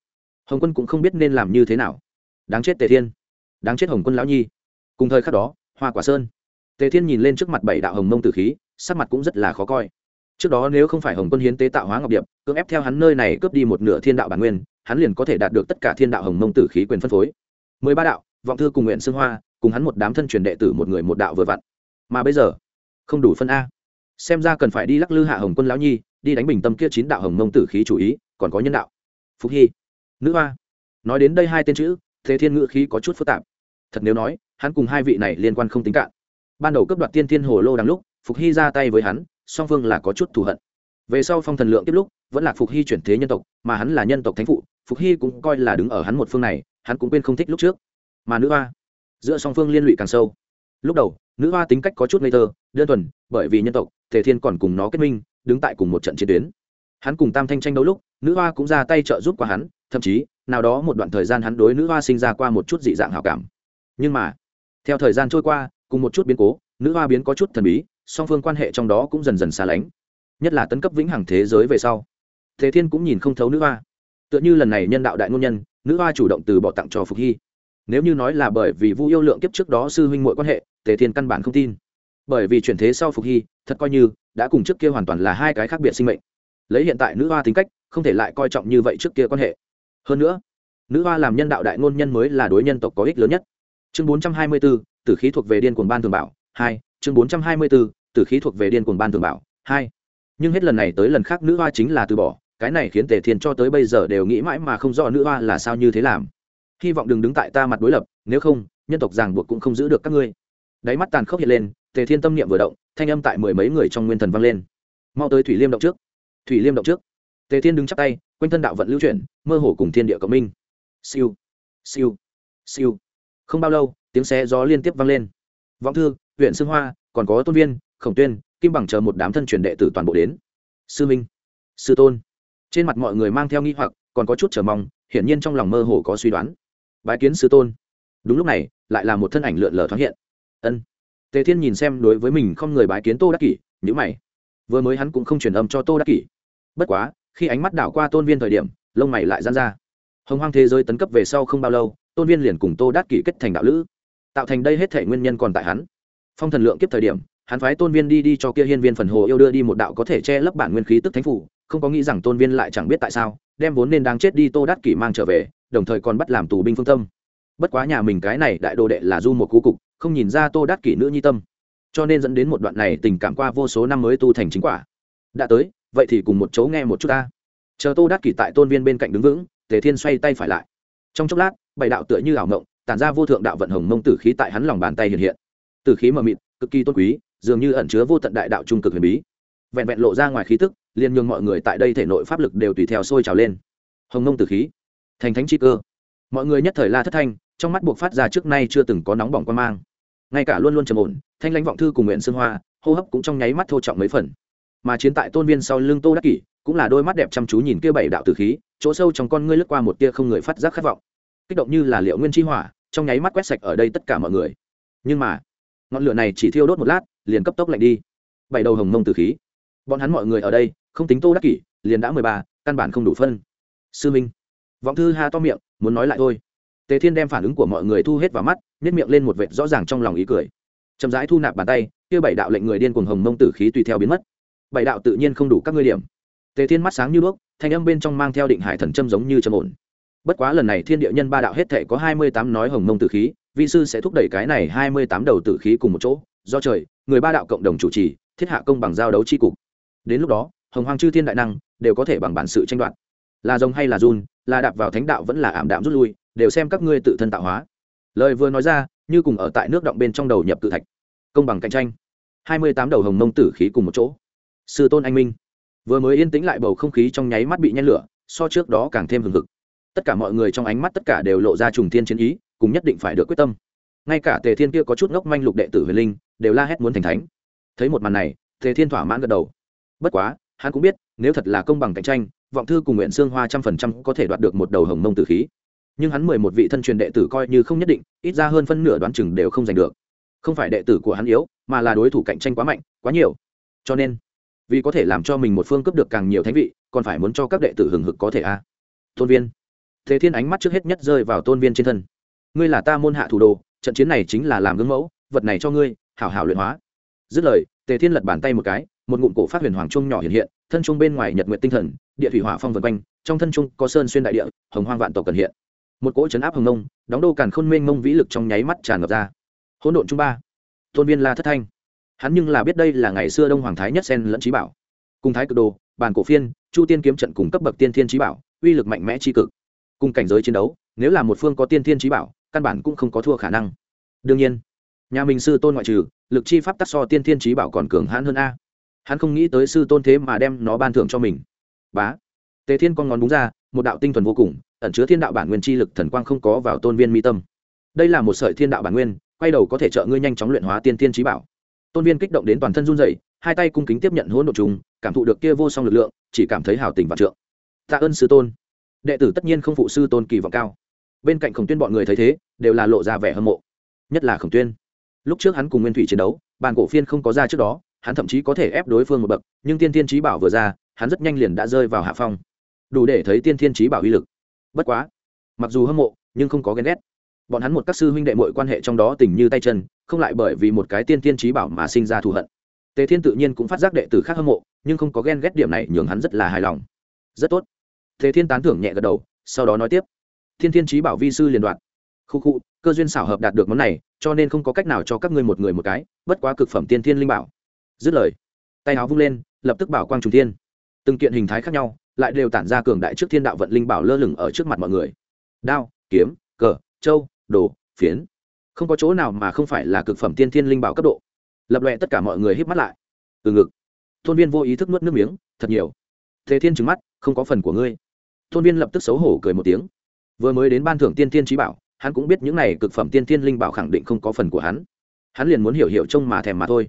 hồng quân cũng không biết nên làm như thế nào. Đáng chết tề thiên. Đáng chết hồng quân lão nhi. Cùng thời khắc đó, hoa quả sơn tề thiên nhìn lên trước mặt bảy đạo hồng mông tử khí, sắc mặt cũng rất là khó coi. Trước đó nếu không phải hồng quân hiến tế tạo hóa ngọc điệp, cưỡng ép theo hắn nơi này cướp đi một nửa thiên đạo bản nguyên, hắn liền có thể đạt được tất cả thiên đạo hồng mông tử khí quyền phân phối. Mười ba đạo, vọng thư cùng nguyện xương hoa, cùng hắn một đám thân truyền đệ tử một người một đạo vừa vặn. Mà bây giờ, không đủ phân a. Xem ra cần phải đi lắc lư hạ hồng quân lão nhi, đi đánh bình tâm kia chín đạo hồng mông tử khí chủ ý, còn có nhân đạo. Phúc hy, nữ hoa. Nói đến đây hai tên chữ thế thiên ngữ khí có chút phức tạp. Thật nếu nói, hắn cùng hai vị này liên quan không tính cạn ban đầu cấp đoạt tiên thiên hồ lô đằng lúc, phục hy ra tay với hắn, song phương là có chút thù hận. Về sau phong thần lượng tiếp lúc, vẫn là phục hy chuyển thế nhân tộc, mà hắn là nhân tộc thánh phụ, phục hy cũng coi là đứng ở hắn một phương này, hắn cũng quên không thích lúc trước. Mà nữ hoa, giữa song phương liên lụy càng sâu. Lúc đầu, nữ hoa tính cách có chút ngây thơ, đơn thuần, bởi vì nhân tộc thể thiên còn cùng nó kết minh, đứng tại cùng một trận chiến tuyến. Hắn cùng tam thanh tranh đấu lúc, nữ hoa cũng ra tay trợ giúp qua hắn, thậm chí, nào đó một đoạn thời gian hắn đối nữ hoa sinh ra qua một chút dị dạng hảo cảm. Nhưng mà, theo thời gian trôi qua cùng một chút biến cố, nữ hoa biến có chút thần bí, song phương quan hệ trong đó cũng dần dần xa lánh. Nhất là tấn cấp vĩnh hằng thế giới về sau, thế thiên cũng nhìn không thấu nữ hoa. Tựa như lần này nhân đạo đại ngôn nhân, nữ hoa chủ động từ bỏ tặng cho phục hy. Nếu như nói là bởi vì vu yêu lượng kiếp trước đó sư huynh mội quan hệ, tề thiên căn bản không tin. Bởi vì chuyển thế sau phục hy, thật coi như đã cùng trước kia hoàn toàn là hai cái khác biệt sinh mệnh. Lấy hiện tại nữ hoa tính cách, không thể lại coi trọng như vậy trước kia quan hệ. Hơn nữa, nữ hoa làm nhân đạo đại ngôn nhân mới là đối nhân tộc có ích lớn nhất chương bốn trăm hai mươi b ố tử khí thuộc về điên cuồng ban thường bảo, hai, chương bốn trăm hai mươi b ố tử khí thuộc về điên cuồng ban thường bảo, hai. Nhưng hết lần này tới lần khác nữ hoa chính là từ bỏ, cái này khiến tề thiên cho tới bây giờ đều nghĩ mãi mà không rõ nữ hoa là sao như thế làm. Hy vọng đừng đứng tại ta mặt đối lập, nếu không, nhân tộc ràng buộc cũng không giữ được các ngươi. Đáy mắt tàn khốc hiện lên, tề thiên tâm niệm vừa động, thanh âm tại mười mấy người trong nguyên thần vang lên. Mau tới thủy liêm động trước. Thủy liêm động trước. Tề thiên đứng chắp tay, quanh thân đạo vận lưu chuyển, mơ hồ cùng thiên địa cộng minh. Siêu. Siêu. Siêu không bao lâu, tiếng xe gió liên tiếp vang lên. Vọng thư, huyện sương hoa, còn có tôn viên, khổng tuyên, kim bằng chờ một đám thân truyền đệ tử toàn bộ đến. Sư minh, sư tôn. Trên mặt mọi người mang theo nghi hoặc, còn có chút chờ mong, hiển nhiên trong lòng mơ hồ có suy đoán. Bái kiến sư tôn. Đúng lúc này, lại là một thân ảnh lượn lờ thoáng hiện. Ân. Tề thiên nhìn xem đối với mình không người bái kiến tô đắc kỷ nhữ mày. Vừa mới hắn cũng không truyền âm cho tô đắc kỷ. Bất quá, khi ánh mắt đảo qua tôn viên thời điểm, lông mày lại dán ra. Hồng hoang thế giới tấn cấp về sau không bao lâu tôn viên liền cùng tô đát kỷ kết thành đạo lữ, tạo thành đây hết thể nguyên nhân còn tại hắn. Phong thần lượng kiếp thời điểm, hắn phái tôn viên đi đi cho kia hiên viên phần hồ yêu đưa đi một đạo có thể che lấp bản nguyên khí tức thánh phủ, không có nghĩ rằng tôn viên lại chẳng biết tại sao, đem vốn nên đang chết đi tô đát kỷ mang trở về, đồng thời còn bắt làm tù binh phương tâm. Bất quá nhà mình cái này đại đồ đệ là du một cú cục, không nhìn ra tô đát kỷ nữ nhi tâm. Cho nên dẫn đến một đoạn này tình cảm qua vô số năm mới tu thành chính quả. Đã tới, vậy thì cùng một chỗ nghe một chút ta. Chờ tô đát kỷ tại tôn viên bên cạnh đứng vững, tề thiên xoay tay phải lại. Trong chốc lát bảy đạo tựa như ảo ngộng tản ra vô thượng đạo vận hồng mông tử khí tại hắn lòng bàn tay hiện hiện. Tử khí mờ mịt, cực kỳ tôn quý, dường như ẩn chứa vô tận đại đạo trung cực huyền bí. Vẹn vẹn lộ ra ngoài khí tức, liền nhường mọi người tại đây thể nội pháp lực đều tùy theo sôi trào lên. Hồng mông tử khí, thành thánh chi cơ. Mọi người nhất thời la thất thanh, trong mắt buộc phát ra trước nay chưa từng có nóng bỏng quan mang. Ngay cả luôn luôn trầm ổn, thanh lãnh vọng thư cùng nguyện xương hoa, hô hấp cũng trong nháy mắt thô trọng mấy phần. Mà chiến tại tôn viên sau lưng tô đắc kỷ, cũng là đôi mắt đẹp chăm chú nhìn kia bảy đạo tử khí, chỗ sâu trong con ngươi lướt qua một tia không người phát giác khát vọng kích động như là liệu nguyên chi hỏa, trong nháy mắt quét sạch ở đây tất cả mọi người. Nhưng mà, ngọn lửa này chỉ thiêu đốt một lát, liền cấp tốc lạnh đi. Bảy đầu hồng mông tử khí. Bọn hắn mọi người ở đây, không tính tô đắc kỷ, liền đã mười ba, căn bản không đủ phân. Sư minh, vọng thư ha to miệng, muốn nói lại thôi. Tề thiên đem phản ứng của mọi người thu hết vào mắt nếp miệng lên một vệt rõ ràng trong lòng ý cười. Chậm rãi thu nạp bàn tay, kia bảy đạo lệnh người điên cuồng hồng mông tử khí tùy theo biến mất. Bảy đạo tự nhiên không đủ các ngươi điểm. Tề thiên mắt sáng như đuốc, thanh âm bên trong mang theo định hải thần châm giống như châm ổn bất quá lần này thiên địa nhân ba đạo hết thể có hai mươi tám nói hồng mông tử khí vi sư sẽ thúc đẩy cái này hai mươi tám đầu tử khí cùng một chỗ. Do trời, người ba đạo cộng đồng chủ trì, thiết hạ công bằng giao đấu chi cục. Đến lúc đó, hồng hoàng chư thiên đại năng đều có thể bằng bản sự tranh đoạt. Là rồng hay là run, là đạp vào thánh đạo vẫn là ảm đạm rút lui, đều xem các ngươi tự thân tạo hóa. Lời vừa nói ra, như cùng ở tại nước động bên trong đầu nhập tự thạch. Công bằng cạnh tranh. hai mươi tám đầu hồng mông tử khí cùng một chỗ. Sư tôn anh minh. Vừa mới yên tĩnh lại bầu không khí trong nháy mắt bị nhen lửa, so trước đó càng thêm hừng hực tất cả mọi người trong ánh mắt tất cả đều lộ ra trùng thiên chiến ý, cùng nhất định phải được quyết tâm. Ngay cả tề thiên kia có chút ngốc manh lục đệ tử huyền linh, đều la hét muốn thành thánh. Thấy một màn này, tề thiên thỏa mãn gật đầu. Bất quá, hắn cũng biết, nếu thật là công bằng cạnh tranh, vọng thư cùng nguyện xương hoa trăm phần trăm có thể đoạt được một đầu hồng mông tử khí. Nhưng hắn mười một vị thân truyền đệ tử coi như không nhất định, ít ra hơn phân nửa đoán chừng đều không giành được. Không phải đệ tử của hắn yếu, mà là đối thủ cạnh tranh quá mạnh, quá nhiều. Cho nên, vì có thể làm cho mình một phương cấp được càng nhiều thánh vị, còn phải muốn cho các đệ tử hừng hực có thể a. À. thôn viên thế thiên ánh mắt trước hết nhất rơi vào tôn viên trên thân. Ngươi là ta môn hạ thủ đồ, trận chiến này chính là làm gương mẫu, vật này cho ngươi, hảo hảo luyện hóa. Dứt lời, tề thiên lật bàn tay một cái, một ngụm cổ phát huyền hoàng trung nhỏ hiện hiện, thân trung bên ngoài nhật nguyện tinh thần, địa thủy hỏa phong vân quanh, trong thân trung có sơn xuyên đại địa, hồng hoang vạn tộc cần hiện. Một cỗ chấn áp hồng nông đóng đô càn khôn mênh mông vĩ lực trong nháy mắt tràn ngập ra. Hỗn độn trung ba. Tôn viên la thất thanh. Hắn nhưng là biết đây là ngày xưa đông hoàng thái nhất sen lẫn trí bảo. Cùng thái cực đồ, bàn cổ phiên, chu tiên kiếm trận cùng cấp bậc tiên thiên trí bảo, uy lực mạnh mẽ tri cực cùng cảnh giới chiến đấu, nếu là một phương có tiên thiên trí bảo, căn bản cũng không có thua khả năng. Đương nhiên, nhà mình sư tôn ngoại trừ, lực chi pháp tắc so tiên thiên trí bảo còn cường hãn hơn a. Hắn không nghĩ tới sư tôn thế mà đem nó ban thưởng cho mình. Bá. Tề thiên con ngón búng ra, một đạo tinh thuần vô cùng, ẩn chứa thiên đạo bản nguyên chi lực thần quang không có vào tôn viên mi tâm. Đây là một sợi thiên đạo bản nguyên, quay đầu có thể trợ ngươi nhanh chóng luyện hóa tiên thiên trí bảo. Tôn viên kích động đến toàn thân run dậy hai tay cung kính tiếp nhận hỗn độ trùng, cảm thụ được kia vô song lực lượng, chỉ cảm thấy hào tình và trượng. Tạ ơn sư tôn đệ tử tất nhiên không phụ sư tôn kỳ vọng cao. Bên cạnh khổng tuyên bọn người thấy thế, đều là lộ ra vẻ hâm mộ. Nhất là khổng tuyên. Lúc trước hắn cùng nguyên thủy chiến đấu, bàn cổ phiên không có ra trước đó, hắn thậm chí có thể ép đối phương một bậc, nhưng tiên thiên trí bảo vừa ra, hắn rất nhanh liền đã rơi vào hạ phong. Đủ để thấy tiên thiên trí bảo uy lực. Bất quá, mặc dù hâm mộ, nhưng không có ghen ghét. Bọn hắn một các sư huynh đệ mội quan hệ trong đó tình như tay chân, không lại bởi vì một cái tiên thiên trí bảo mà sinh ra thù hận. Tề thiên tự nhiên cũng phát giác đệ tử khác hâm mộ, nhưng không có ghen ghét điểm này nhường hắn rất là hài lòng. Rất tốt. Thế thiên tán thưởng nhẹ gật đầu, sau đó nói tiếp. Thiên thiên trí bảo vi sư liền đoạt khu khu, cơ duyên xảo hợp đạt được món này, cho nên không có cách nào cho các ngươi một người một cái, bất quá cực phẩm tiên thiên linh bảo. Dứt lời, tay áo vung lên, lập tức bảo quang trùng thiên. Từng kiện hình thái khác nhau, lại đều tản ra cường đại trước thiên đạo vận linh bảo lơ lửng ở trước mặt mọi người. Đao, kiếm, cờ, châu, đồ, phiến. Không có chỗ nào mà không phải là cực phẩm tiên thiên linh bảo cấp độ. Lập lệ tất cả mọi người hít mắt lại. Từ ngực thôn viên vô ý thức nuốt nước miếng, thật nhiều. Thế thiên trừng mắt, không có phần của ngươi thôn viên lập tức xấu hổ cười một tiếng. Vừa mới đến ban thưởng tiên tiên trí bảo, hắn cũng biết những này cực phẩm tiên tiên linh bảo khẳng định không có phần của hắn. Hắn liền muốn hiểu hiểu trông mà thèm mà thôi.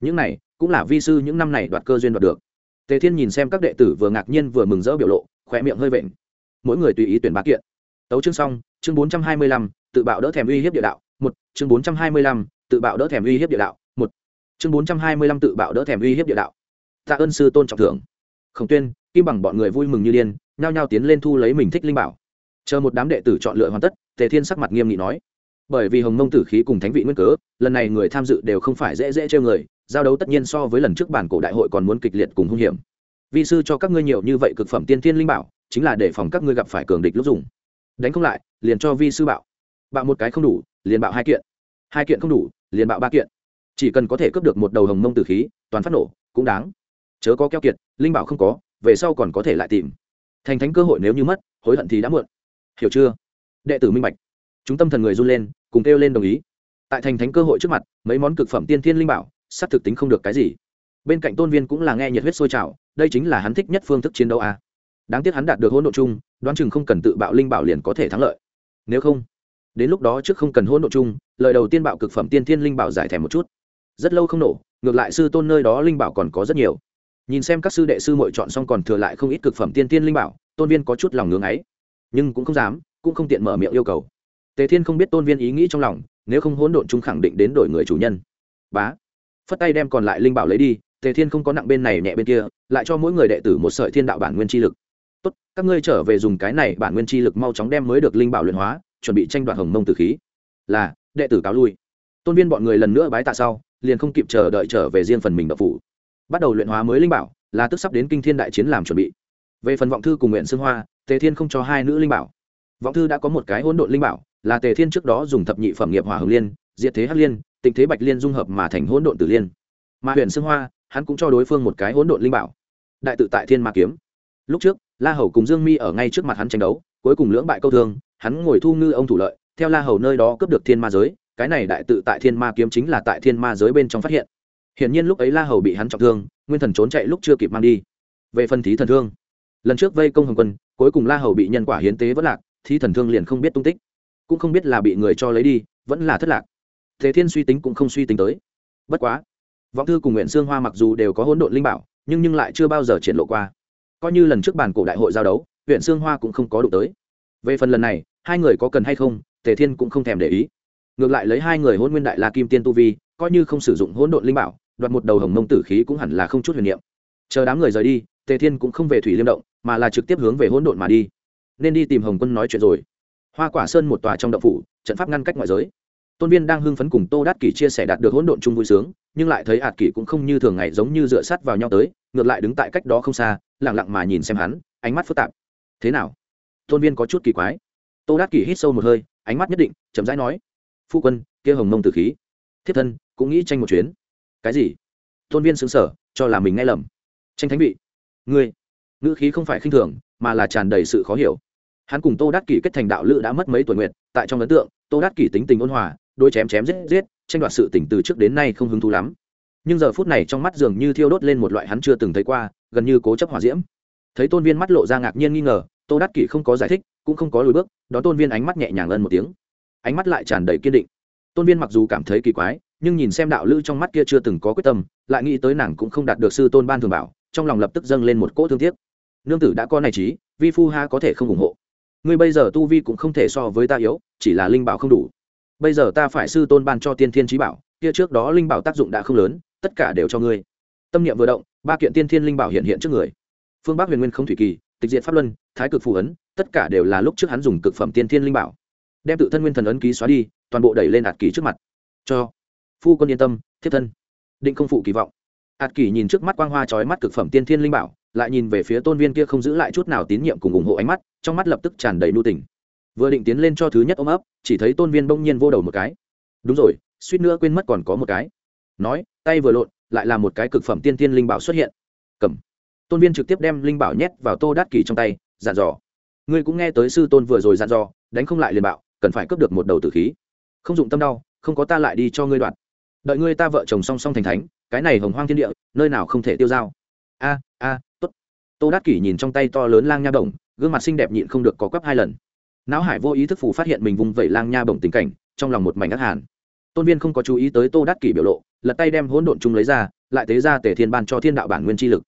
Những này cũng là vi sư những năm này đoạt cơ duyên đoạt được. Tề thiên nhìn xem các đệ tử vừa ngạc nhiên vừa mừng rỡ biểu lộ khỏe miệng hơi vện. Mỗi người tùy ý tuyển bá kiện. Tấu chương xong, chương bốn trăm hai mươi lăm, tự bạo đỡ thèm uy hiếp địa đạo, một. Chương bốn trăm hai mươi lăm, tự bạo đỡ thèm uy hiếp địa đạo, một. Chương bốn trăm hai mươi lăm, tự bạo đỡ thèm uy hiếp địa đạo. Tạ ơn sư tôn trọng thưởng. Khổng tuyên, kim bằng bọn người vui mừng như điên nhao nhao tiến lên thu lấy mình thích linh bảo. Chờ một đám đệ tử chọn lựa hoàn tất, tề thiên sắc mặt nghiêm nghị nói, bởi vì hồng mông tử khí cùng thánh vị nguyên cớ, lần này người tham dự đều không phải dễ dễ trêu người, giao đấu tất nhiên so với lần trước bản cổ đại hội còn muốn kịch liệt cùng hung hiểm. Vi sư cho các ngươi nhiều như vậy cực phẩm tiên thiên linh bảo, chính là để phòng các ngươi gặp phải cường địch lúc dùng. Đánh không lại, liền cho vi sư bạo. Bạo một cái không đủ, liền bạo hai kiện. Hai kiện không đủ, liền bạo ba kiện. Chỉ cần có thể cướp được một đầu hồng mông tử khí, toàn phát nổ, cũng đáng. Chớ có keo kiệt, linh bảo không có, về sau còn có thể lại tìm thành thánh cơ hội nếu như mất, hối hận thì đã muộn. Hiểu chưa? Đệ tử minh bạch. Chúng tâm thần người run lên, cùng kêu lên đồng ý. Tại thành thánh cơ hội trước mặt, mấy món cực phẩm tiên thiên linh bảo sắp thực tính không được cái gì. Bên cạnh tôn viên cũng là nghe nhiệt huyết sôi trào, đây chính là hắn thích nhất phương thức chiến đấu à. đáng tiếc hắn đạt được hỗn độ chung, đoán chừng không cần tự bạo linh bảo liền có thể thắng lợi. Nếu không, đến lúc đó trước không cần hỗn độ chung, lời đầu tiên bạo cực phẩm tiên thiên linh bảo giải thẻ một chút. Rất lâu không nổ, ngược lại sư tôn nơi đó linh bảo còn có rất nhiều nhìn xem các sư đệ sư mội chọn xong còn thừa lại không ít cực phẩm tiên thiên linh bảo, tôn viên có chút lòng ngưng ấy, nhưng cũng không dám, cũng không tiện mở miệng yêu cầu. Tề thiên không biết tôn viên ý nghĩ trong lòng, nếu không hỗn độn chúng khẳng định đến đổi người chủ nhân. Bá. Phất tay đem còn lại linh bảo lấy đi, tề thiên không có nặng bên này nhẹ bên kia, lại cho mỗi người đệ tử một sợi thiên đạo bản nguyên chi lực. Tốt, các ngươi trở về dùng cái này bản nguyên chi lực mau chóng đem mới được linh bảo luyện hóa, chuẩn bị tranh đoạt hồng mông tử khí. Là, đệ tử cáo lui. Tôn viên bọn người lần nữa bái tạ sau, liền không kịp chờ đợi trở về riêng phần mình đập phủ bắt đầu luyện hóa mới linh bảo, là tức sắp đến kinh thiên đại chiến làm chuẩn bị. Về phần vọng thư cùng nguyện xương hoa, tề thiên không cho hai nữ linh bảo. Vọng thư đã có một cái hỗn độn linh bảo, là tề thiên trước đó dùng thập nhị phẩm nghiệp hỏa hồng liên, diệt thế hắc liên, tịnh thế bạch liên dung hợp mà thành hỗn độn tử liên. Mà huyện xương hoa, hắn cũng cho đối phương một cái hỗn độn linh bảo. Đại tự tại thiên ma kiếm. Lúc trước, la hầu cùng dương mi ở ngay trước mặt hắn tranh đấu, cuối cùng lưỡng bại câu thương, hắn ngồi thu ngư ông thủ lợi, theo la hầu nơi đó cướp được thiên ma giới, cái này đại tự tại thiên ma kiếm chính là tại thiên ma giới bên trong phát hiện hiển nhiên lúc ấy la hầu bị hắn trọng thương, nguyên thần trốn chạy lúc chưa kịp mang đi. Về phần thí thần thương, lần trước vây công hồng quân, cuối cùng la hầu bị nhân quả hiến tế vẫn lạc, thí thần thương liền không biết tung tích. Cũng không biết là bị người cho lấy đi, vẫn là thất lạc. Thế thiên suy tính cũng không suy tính tới. Bất quá, vọng thư cùng nguyện Sương hoa mặc dù đều có hỗn độn linh bảo, nhưng nhưng lại chưa bao giờ triển lộ qua. Coi như lần trước bàn cổ đại hội giao đấu huyện Sương hoa cũng không có đụng tới. Về phần lần này, hai người có cần hay không, tề thiên cũng không thèm để ý. Ngược lại lấy hai người hôn nguyên đại la kim tiên tu vi, coi như không sử dụng hỗn độn linh bảo đoạt một đầu hồng mông tử khí cũng hẳn là không chút huyền niệm. Chờ đám người rời đi, tề thiên cũng không về thủy liêm động, mà là trực tiếp hướng về hỗn độn mà đi. Nên đi tìm hồng quân nói chuyện rồi. Hoa quả sơn một tòa trong động phủ, trận pháp ngăn cách ngoại giới. Tôn viên đang hưng phấn cùng tô đát kỷ chia sẻ đạt được hỗn độn chung vui sướng, nhưng lại thấy ạt kỷ cũng không như thường ngày giống như dựa sắt vào nhau tới, ngược lại đứng tại cách đó không xa lẳng lặng mà nhìn xem hắn, ánh mắt phức tạp. Thế nào? Tôn viên có chút kỳ quái. Tô đát kỷ hít sâu một hơi, ánh mắt nhất định, chậm rãi nói, phu quân, kia hồng mông tử khí. Thiếp thân, cũng nghĩ tranh một chuyến cái gì? Tôn viên xứng sở cho là mình nghe lầm. Tranh thánh vị, ngươi, ngữ khí không phải khinh thường, mà là tràn đầy sự khó hiểu. Hắn cùng tô đắc kỷ kết thành đạo lữ đã mất mấy tuổi nguyệt, tại trong ấn tượng, tô đắc kỷ tính tình ôn hòa đôi chém chém giết giết, tranh đoạt sự tỉnh từ trước đến nay không hứng thú lắm. Nhưng giờ phút này trong mắt dường như thiêu đốt lên một loại hắn chưa từng thấy qua, gần như cố chấp hỏa diễm. Thấy tôn viên mắt lộ ra ngạc nhiên nghi ngờ, tô đắc kỷ không có giải thích, cũng không có lùi bước đó tôn viên ánh mắt nhẹ nhàng ân một tiếng. Ánh mắt lại tràn đầy kiên định. Tôn viên mặc dù cảm thấy kỳ quái nhưng nhìn xem đạo lữ trong mắt kia chưa từng có quyết tâm, lại nghĩ tới nàng cũng không đạt được sư tôn ban thường bảo, trong lòng lập tức dâng lên một cỗ thương tiếc. Nương tử đã có này trí, vi phu ha có thể không ủng hộ. Ngươi bây giờ tu vi cũng không thể so với ta yếu, chỉ là linh bảo không đủ. Bây giờ ta phải sư tôn ban cho tiên thiên trí bảo, kia trước đó linh bảo tác dụng đã không lớn, tất cả đều cho ngươi. Tâm niệm vừa động, ba kiện tiên thiên linh bảo hiện hiện trước người. Phương bắc huyền nguyên không thủy kỳ, tịch diện pháp luân, thái cực phù ấn, tất cả đều là lúc trước hắn dùng cực phẩm tiên thiên linh bảo. Đem tự thân nguyên thần ấn ký xóa đi, toàn bộ đẩy lên đạt kỳ trước mặt. Cho phu quân yên tâm thiết thân. Định không phụ kỳ vọng. Ạt kỷ nhìn trước mắt quang hoa trói mắt cực phẩm tiên thiên linh bảo, lại nhìn về phía tôn viên kia không giữ lại chút nào tín nhiệm cùng ủng hộ ánh mắt, trong mắt lập tức tràn đầy nu tình. Vừa định tiến lên cho thứ nhất ôm ấp, chỉ thấy tôn viên bỗng nhiên vô đầu một cái. Đúng rồi, suýt nữa quên mất còn có một cái. Nói, tay vừa lộn, lại là một cái cực phẩm tiên thiên linh bảo xuất hiện. Cầm. Tôn viên trực tiếp đem linh bảo nhét vào tô đát kỳ trong tay, dặn dò. Ngươi cũng nghe tới sư tôn vừa rồi dặn dò, đánh không lại liền bạo, cần phải cướp được một đầu tử khí. Không dụng tâm đau, không có ta lại đi cho ngươi đoạt đợi ngươi ta vợ chồng song song thành thánh, cái này hồng hoang thiên địa, nơi nào không thể tiêu dao? A a, tốt. Tô đát kỷ nhìn trong tay to lớn lang nha bổng, gương mặt xinh đẹp nhịn không được có quắp hai lần. Não hải vô ý thức phủ phát hiện mình vùng vẩy lang nha bổng tình cảnh, trong lòng một mảnh ác hàn. Tôn viên không có chú ý tới tô đát kỷ biểu lộ, lật tay đem hỗn độn chung lấy ra, lại tế ra tể thiên ban cho thiên đạo bản nguyên chi lực.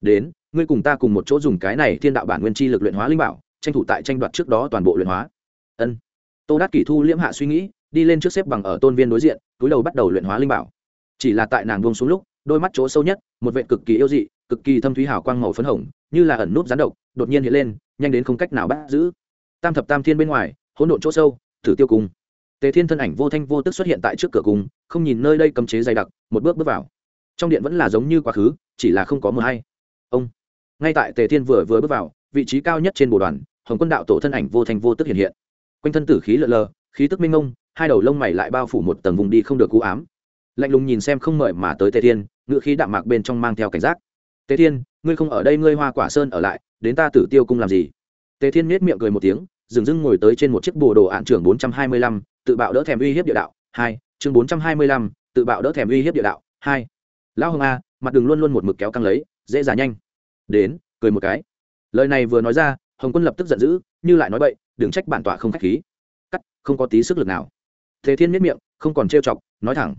Đến, ngươi cùng ta cùng một chỗ dùng cái này thiên đạo bản nguyên chi lực luyện hóa linh bảo, tranh thủ tại tranh đoạt trước đó toàn bộ luyện hóa. Ân. Tô đát kỷ thu liễm hạ suy nghĩ đi lên trước xếp bằng ở tôn viên đối diện, túi đầu bắt đầu luyện hóa linh bảo. Chỉ là tại nàng buông xuống lúc, đôi mắt chỗ sâu nhất, một vệ cực kỳ yêu dị, cực kỳ thâm thúy hào quang màu phấn hồng, như là ẩn nút rán độc, đột nhiên hiện lên, nhanh đến không cách nào bắt giữ. Tam thập tam thiên bên ngoài, hỗn độn chỗ sâu, thử tiêu cung. Tề thiên thân ảnh vô thanh vô tức xuất hiện tại trước cửa cung, không nhìn nơi đây cấm chế dày đặc, một bước bước vào. Trong điện vẫn là giống như quá khứ, chỉ là không có mờ hay. Ông. Ngay tại tề thiên vừa vừa bước vào, vị trí cao nhất trên bồ đoàn, hồng quân đạo tổ thân ảnh vô thanh vô tức hiện hiện. Quanh thân tử khí lợ lờ, khí tức minh ngông hai đầu lông mày lại bao phủ một tầng vùng đi không được cú ám. Lạnh lùng nhìn xem không mời mà tới tề thiên ngự khí đạm mạc bên trong mang theo cảnh giác. Tề thiên, ngươi không ở đây ngươi hoa quả sơn ở lại, đến ta tử tiêu cung làm gì? Tề thiên nết miệng cười một tiếng, dừng dưng ngồi tới trên một chiếc bồ đồ ạn trưởng bốn trăm hai mươi lăm, tự bạo đỡ thèm uy hiếp địa đạo. Hai, chương bốn trăm hai mươi lăm, tự bạo đỡ thèm uy hiếp địa đạo. Hai, lão hồng a, mặt đường luôn luôn một mực kéo căng lấy, dễ dàng nhanh. Đến, cười một cái. Lời này vừa nói ra, hồng quân lập tức giận dữ, như lại nói bậy, đừng trách bản tọa không k h á c h khí. Cắt, không có tí sức lực nào thế thiên miết miệng, không còn trêu chọc, nói thẳng.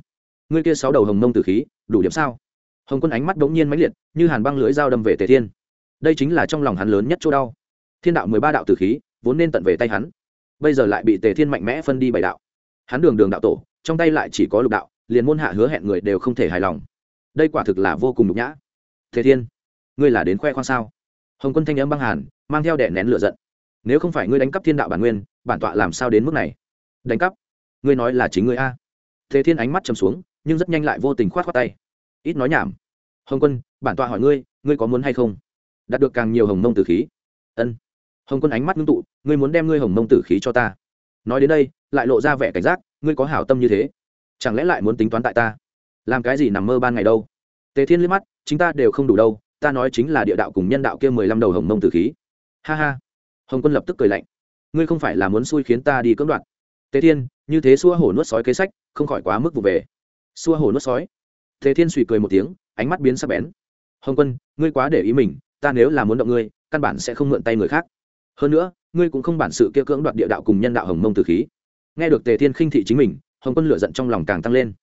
Ngươi kia sáu đầu hồng mông tử khí, đủ điểm sao? Hồng quân ánh mắt đ ố n g nhiên mãnh liệt, như hàn băng lưới dao đâm về tề thiên. Đây chính là trong lòng hắn lớn nhất chỗ đau. Thiên đạo mười ba đạo tử khí, vốn nên tận về tay hắn. Bây giờ lại bị tề thiên mạnh mẽ phân đi bảy đạo. Hắn đường đường đạo tổ, trong tay lại chỉ có lục đạo, liền môn hạ hứa hẹn người đều không thể hài lòng. Đây quả thực là vô cùng nhục nhã. Tề thiên, ngươi là đến khoe khoang sao? Hồng quân thanh âm băng hàn, mang theo đẻ nén lửa giận. Nếu không phải ngươi đánh cắp thiên đạo bản nguyên, bản tọa làm sao đến mức này? Đánh cắp? Ngươi nói là chính ngươi a. Thế thiên ánh mắt chầm xuống, nhưng rất nhanh lại vô tình khoát khoát tay. Ít nói nhảm. Hồng quân, bản tọa hỏi ngươi ngươi có muốn hay không? Đạt được càng nhiều hồng mông tử khí. Ân. Hồng quân ánh mắt ngưng tụ, ngươi muốn đem ngươi hồng mông tử khí cho ta. Nói đến đây, lại lộ ra vẻ cảnh giác, ngươi có hảo tâm như thế? Chẳng lẽ lại muốn tính toán tại ta? Làm cái gì nằm mơ ban ngày đâu? Tề thiên liếc mắt chúng ta đều không đủ đâu, ta nói chính là địa đạo cùng nhân đạo kia mười lăm đầu hồng mông tử khí. Ha ha. Hồng quân lập tức cười lạnh. Ngươi không phải là muốn xui khiến ta đi cưỡng đoạt. Tề thiên như thế xua hổ nuốt sói kế sách, không khỏi quá mức vụ về. Xua hổ nuốt sói. Thế thiên suy cười một tiếng, ánh mắt biến sắc bén. Hồng quân, ngươi quá để ý mình, ta nếu là muốn động ngươi, căn bản sẽ không mượn tay người khác. Hơn nữa, ngươi cũng không bản sự kia cưỡng đoạt địa đạo cùng nhân đạo hồng mông tử khí. Nghe được tề thiên khinh thị chính mình, hồng quân lửa giận trong lòng càng tăng lên.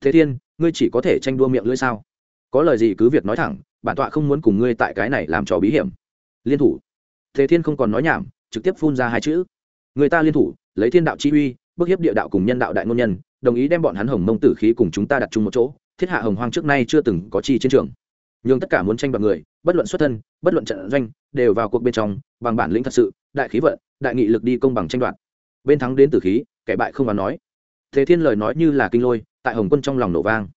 Thế thiên, ngươi chỉ có thể tranh đua miệng lưỡi sao? Có lời gì cứ việc nói thẳng, bản tọa không muốn cùng ngươi tại cái này làm trò bí hiểm. Liên thủ. Thế thiên không còn nói nhảm, trực tiếp phun ra hai chữ. Người ta liên thủ, lấy thiên đạo chi uy bức hiếp địa đạo cùng nhân đạo đại ngôn nhân, đồng ý đem bọn hắn hồng mông tử khí cùng chúng ta đặt chung một chỗ, thiết hạ hồng hoang trước nay chưa từng có chi chiến trường. Nhưng tất cả muốn tranh đoạt người, bất luận xuất thân, bất luận trận doanh, đều vào cuộc bên trong, bằng bản lĩnh thật sự, đại khí vận, đại nghị lực đi công bằng tranh đoạt. Bên thắng đến tử khí, kẻ bại không vào nói. Thế thiên lời nói như là kinh lôi, tại hồng quân trong lòng nổ vang.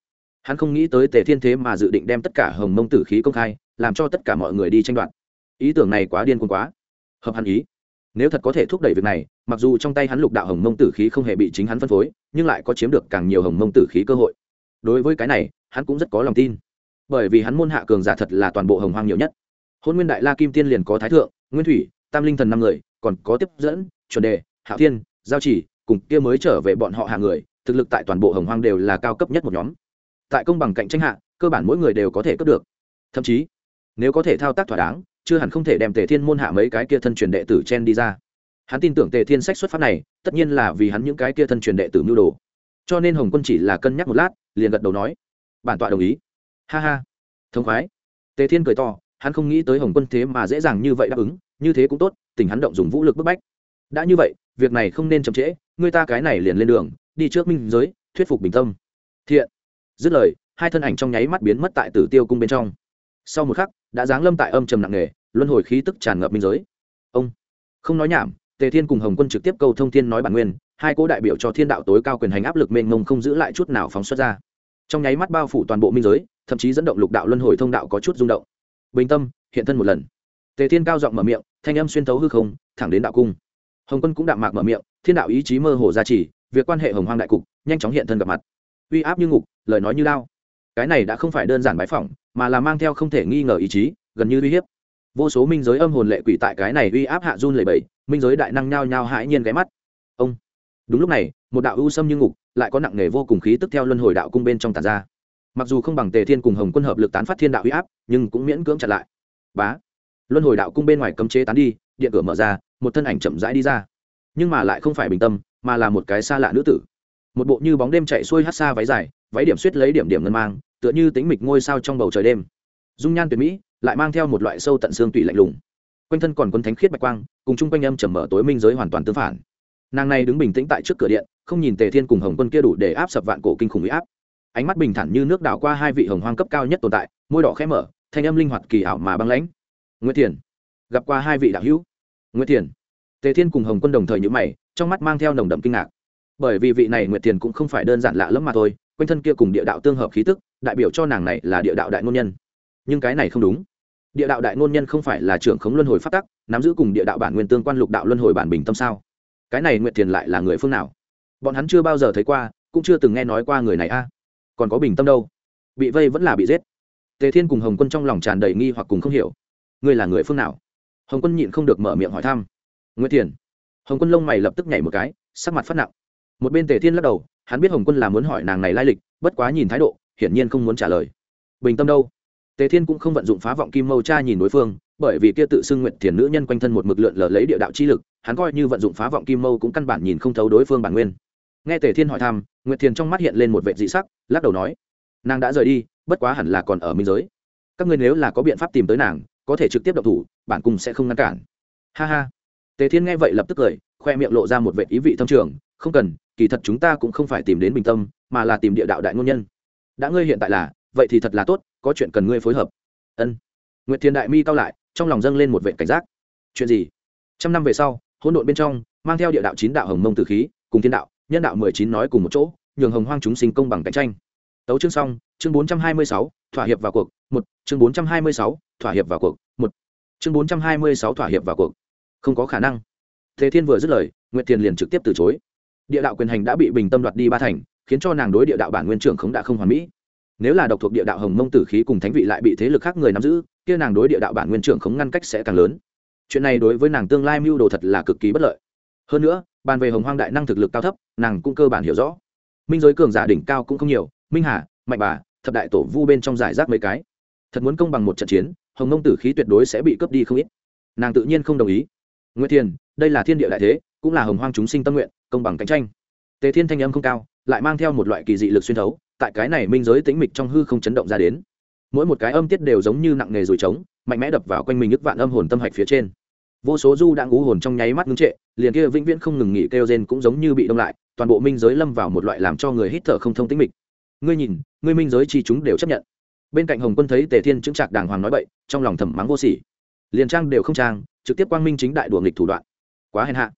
Hắn không nghĩ tới tề thiên thế mà dự định đem tất cả hồng mông tử khí công khai, làm cho tất cả mọi người đi tranh đoạt. Ý tưởng này quá điên cuồng quá. Hợp hắn ý. Nếu thật có thể thúc đẩy việc này mặc dù trong tay hắn lục đạo hồng mông tử khí không hề bị chính hắn phân phối, nhưng lại có chiếm được càng nhiều hồng mông tử khí cơ hội. Đối với cái này, hắn cũng rất có lòng tin. Bởi vì hắn môn hạ cường giả thật là toàn bộ hồng hoang nhiều nhất. Hôn nguyên đại la kim tiên liền có thái thượng, nguyên thủy, tam linh thần năm người, còn có tiếp dẫn, chuẩn đề hạ thiên, giao chỉ, cùng kia mới trở về bọn họ hạ người, thực lực tại toàn bộ hồng hoang đều là cao cấp nhất một nhóm. Tại công bằng cạnh tranh hạ, cơ bản mỗi người đều có thể cấp được. Thậm chí, nếu có thể thao tác thỏa đáng, chưa hẳn không thể đem tề thiên môn hạ mấy cái kia thân truyền đệ tử chen đi ra hắn tin tưởng tề thiên sách xuất phát này, tất nhiên là vì hắn những cái kia thân truyền đệ tử mưu đồ. Cho nên hồng quân chỉ là cân nhắc một lát, liền gật đầu nói, bản tọa đồng ý. Ha ha. Thống khoái. Tề thiên cười to, hắn không nghĩ tới hồng quân thế mà dễ dàng như vậy đáp ứng, như thế cũng tốt, tình hắn động dùng vũ lực bức bách. Đã như vậy, việc này không nên chậm trễ, người ta cái này liền lên đường, đi trước minh giới, thuyết phục bình tâm. Thiện. Dứt lời, hai thân ảnh trong nháy mắt biến mất tại tử tiêu cung bên trong. Sau một khắc, đã giáng lâm tại âm trầm nặng nề, luân hồi khí tức tràn ngập minh giới. Ông. Không nói nhảm tề thiên cùng hồng quân trực tiếp câu thông thiên nói bản nguyên hai cô đại biểu cho thiên đạo tối cao quyền hành áp lực mênh mông không giữ lại chút nào phóng xuất ra. Trong nháy mắt bao phủ toàn bộ minh giới thậm chí dẫn động lục đạo luân hồi thông đạo có chút rung động. Bình tâm hiện thân một lần. Tề thiên cao giọng mở miệng thanh âm xuyên thấu hư không thẳng đến đạo cung. Hồng quân cũng đạm mạc mở miệng thiên đạo ý chí mơ hồ ra chỉ, việc quan hệ hồng hoang đại cục nhanh chóng hiện thân gặp mặt. Uy áp như ngục lời nói như lao. Cái này đã không phải đơn giản bái phỏng mà là mang theo không thể nghi ngờ ý chí gần như uy hiếp. Vô số minh giới âm hồn lệ quỷ tại cái này uy áp hạ run lệ bẩy minh giới đại năng nhao nhao hãi nhiên ghé mắt. Ông. Đúng lúc này, một đạo ưu sâm như ngục lại có nặng nghề vô cùng khí tức theo luân hồi đạo cung bên trong tàn ra. Mặc dù không bằng tề thiên cùng hồng quân hợp lực tán phát thiên đạo uy áp, nhưng cũng miễn cưỡng chặn lại. Bá. Luân hồi đạo cung bên ngoài cấm chế tán đi, điện cửa mở ra, một thân ảnh chậm rãi đi ra. Nhưng mà lại không phải bình tâm, mà là một cái xa lạ nữ tử. Một bộ như bóng đêm chạy xuôi hát xa váy dài, váy điểm suýt lấy điểm điểm ngân mang, tựa như tính mịch ngôi sao trong bầu trời đêm. Dung nhan tuyệt mỹ, lại mang theo một loại sâu tận xương tủy lạnh lùng quanh thân còn quân thánh khiết bạch quang, cùng chung quanh âm trầm mở tối minh giới hoàn toàn tương phản. Nàng này đứng bình tĩnh tại trước cửa điện, không nhìn tề thiên cùng hồng quân kia đủ để áp sập vạn cổ kinh khủng huy áp. Ánh mắt bình thản như nước đảo qua hai vị hồng hoang cấp cao nhất tồn tại, môi đỏ khẽ mở, thanh âm linh hoạt kỳ ảo mà băng lãnh. Nguyễn thiền, gặp qua hai vị đạo hữu. Nguyễn thiền, tề thiên cùng hồng quân đồng thời nhữ mày, trong mắt mang theo nồng đậm kinh ngạc. Bởi vì vị này nguyệt thiền cũng không phải đơn giản lạ lẫm mà thôi, quanh thân kia cùng địa đạo tương hợp khí tức, đại biểu cho nàng này là địa đạo đại ngôn nhân. Nhưng cái này không đúng địa đạo đại ngôn nhân không phải là trưởng khống luân hồi phát tắc, nắm giữ cùng địa đạo bản nguyên tương quan lục đạo luân hồi bản bình tâm sao? Cái này nguyệt thiền lại là người phương nào? Bọn hắn chưa bao giờ thấy qua, cũng chưa từng nghe nói qua người này a. Còn có bình tâm đâu? Bị vây vẫn là bị giết. Tề thiên cùng hồng quân trong lòng tràn đầy nghi hoặc cùng không hiểu. Ngươi là người phương nào? Hồng quân nhịn không được mở miệng hỏi thăm. Nguyễn thiền. Hồng quân lông mày lập tức nhảy một cái, sắc mặt phát nặng. Một bên tề thiên lắc đầu, hắn biết hồng quân là muốn hỏi nàng này lai lịch, bất quá nhìn thái độ, hiển nhiên không muốn trả lời. Bình tâm đâu? Tề thiên cũng không vận dụng phá vọng kim mâu cha nhìn đối phương, bởi vì kia tự xưng nguyện thiền nữ nhân quanh thân một mực lượn lờ lấy địa đạo chi lực, hắn coi như vận dụng phá vọng kim mâu cũng căn bản nhìn không thấu đối phương bản nguyên. Nghe tề thiên hỏi thăm, nguyệt thiền trong mắt hiện lên một vệ dị sắc, lắc đầu nói, nàng đã rời đi, bất quá hẳn là còn ở minh giới. Các ngươi nếu là có biện pháp tìm tới nàng, có thể trực tiếp độc thủ, bản cung sẽ không ngăn cản. Ha ha. Tề thiên nghe vậy lập tức cười, khoe miệng lộ ra một vệ ý vị thâm trường, không cần, kỳ thật chúng ta cũng không phải tìm đến bình tâm, mà là tìm địa đạo đại ngôn nhân. Đã ngươi hiện tại là vậy thì thật là tốt, có chuyện cần ngươi phối hợp. Ân. Nguyệt thiên đại mi cao lại, trong lòng dâng lên một vệ cảnh giác. Chuyện gì? Trăm năm về sau, hỗn độn bên trong, mang theo địa đạo chín đạo hồng mông tử khí, cùng thiên đạo, nhân đạo mười chín nói cùng một chỗ, nhường hồng hoang chúng sinh công bằng cạnh tranh. Tấu chương xong, chương bốn trăm hai mươi sáu, thỏa hiệp vào cuộc, một, chương bốn trăm hai mươi sáu, thỏa hiệp vào cuộc, một, chương bốn trăm hai mươi sáu, thỏa hiệp vào cuộc. Không có khả năng. Thế thiên vừa dứt lời, nguyệt thiền liền trực tiếp từ chối. Địa đạo quyền hành đã bị bình tâm đoạt đi ba thành, khiến cho nàng đối địa đạo bản nguyên trưởng không đã không hoàn mỹ nếu là độc thuộc địa đạo hồng mông tử khí cùng thánh vị lại bị thế lực khác người nắm giữ, kia nàng đối địa đạo bản nguyên trưởng không ngăn cách sẽ càng lớn. Chuyện này đối với nàng tương lai mưu đồ thật là cực kỳ bất lợi. Hơn nữa, bàn về hồng hoang đại năng thực lực cao thấp, nàng cũng cơ bản hiểu rõ. Minh giới cường giả đỉnh cao cũng không nhiều, minh hà, mạnh bà, thập đại tổ vu bên trong giải rác mấy cái. Thật muốn công bằng một trận chiến, hồng mông tử khí tuyệt đối sẽ bị cướp đi không ít. Nàng tự nhiên không đồng ý. Nguyễn thiền, đây là thiên địa đại thế, cũng là hồng hoang chúng sinh tâm nguyện, công bằng cạnh tranh. Tề thiên thanh âm không cao, lại mang theo một loại kỳ dị lực xuyên thấu tại cái này minh giới tĩnh mịch trong hư không chấn động ra đến. Mỗi một cái âm tiết đều giống như nặng nghề rồi trống, mạnh mẽ đập vào quanh mình ức vạn âm hồn tâm hạch phía trên. Vô số du đang ngũ hồn trong nháy mắt ngưng trệ, liền kia vĩnh viễn không ngừng nghỉ kêu rên cũng giống như bị đông lại, toàn bộ minh giới lâm vào một loại làm cho người hít thở không thông tĩnh mịch. Ngươi nhìn, ngươi minh giới chi chúng đều chấp nhận. Bên cạnh hồng quân thấy tề thiên chứng trạc đàng hoàng nói bậy, trong lòng thầm mắng vô sỉ. Liền trang đều không trang, trực tiếp quang minh chính đại đùa nghịch thủ đoạn. Quá hèn hạ.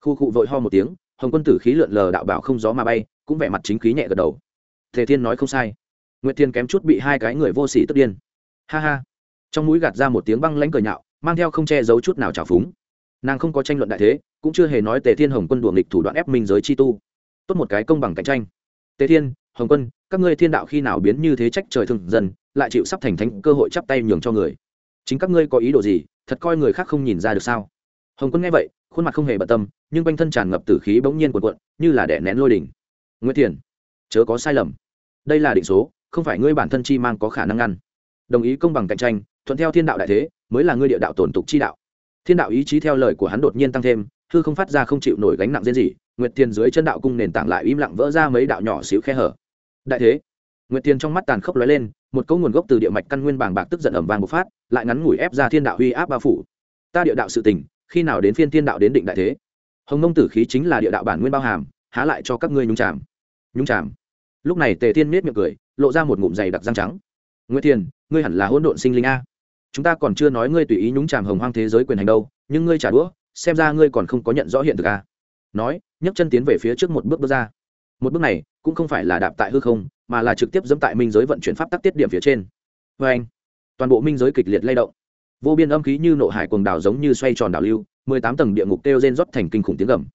Khu cụ vội ho một tiếng, hồng quân tử khí lượn lờ đạo bảo không gió mà bay, cũng vẻ mặt chính khí nhẹ gật đầu tề thiên nói không sai. Nguyệt thiên kém chút bị hai cái người vô sỉ tức điên. Ha ha. Trong mũi gạt ra một tiếng băng lãnh cười nhạo, mang theo không che giấu chút nào trào phúng. Nàng không có tranh luận đại thế, cũng chưa hề nói tề thiên hồng quân đùa nghịch thủ đoạn ép minh giới chi tu. Tốt một cái công bằng cạnh tranh. Tề thiên, hồng quân, các ngươi thiên đạo khi nào biến như thế trách trời thường dần lại chịu sắp thành thánh cơ hội chắp tay nhường cho người. Chính các ngươi có ý đồ gì, thật coi người khác không nhìn ra được sao? Hồng quân nghe vậy, khuôn mặt không hề bận tâm, nhưng quanh thân tràn ngập tử khí bỗng nhiên cuộn cuộn, như là đẻ nén lôi đỉnh nguyễn thiền chớ có sai lầm đây là định số, không phải ngươi bản thân chi mang có khả năng ngăn. Đồng ý công bằng cạnh tranh, thuận theo thiên đạo đại thế, mới là ngươi địa đạo tổn tục chi đạo. Thiên đạo ý chí theo lời của hắn đột nhiên tăng thêm thư không phát ra không chịu nổi gánh nặng diễn gì, nguyệt tiền dưới chân đạo cung nền tảng lại im lặng vỡ ra mấy đạo nhỏ xíu khe hở. Đại thế, nguyệt tiền trong mắt tàn khốc lóe lên, một câu nguồn gốc từ địa mạch căn nguyên bàng bạc tức giận ẩm vàng bộc phát, lại ngắn ngủi ép ra thiên đạo huy áp bao phủ. Ta địa đạo sự tình, khi nào đến phiên thiên đạo đến định đại thế? Hồng nông tử khí chính là địa đạo bản nguyên bao hàm, há lại cho các ngươi nhúng chàm. Nhúng chàm lúc này tề thiên miết miệng cười, lộ ra một ngụm dày đặc răng trắng. Nguyễn thiền, ngươi hẳn là hỗn độn sinh linh a. Chúng ta còn chưa nói ngươi tùy ý nhúng chàm hồng hoang thế giới quyền hành đâu, nhưng ngươi trả đũa, xem ra ngươi còn không có nhận rõ hiện thực a. Nói, nhấc chân tiến về phía trước một bước bước ra. Một bước này, cũng không phải là đạp tại hư không, mà là trực tiếp dẫm tại minh giới vận chuyển pháp tắc tiết điểm phía trên. Vê anh, toàn bộ minh giới kịch liệt lay động. Vô biên âm khí như nộ hải quần đảo giống như xoay tròn đảo lưu, mười tám tầng địa ngục kêu rên rót thành kinh khủng tiếng gầm.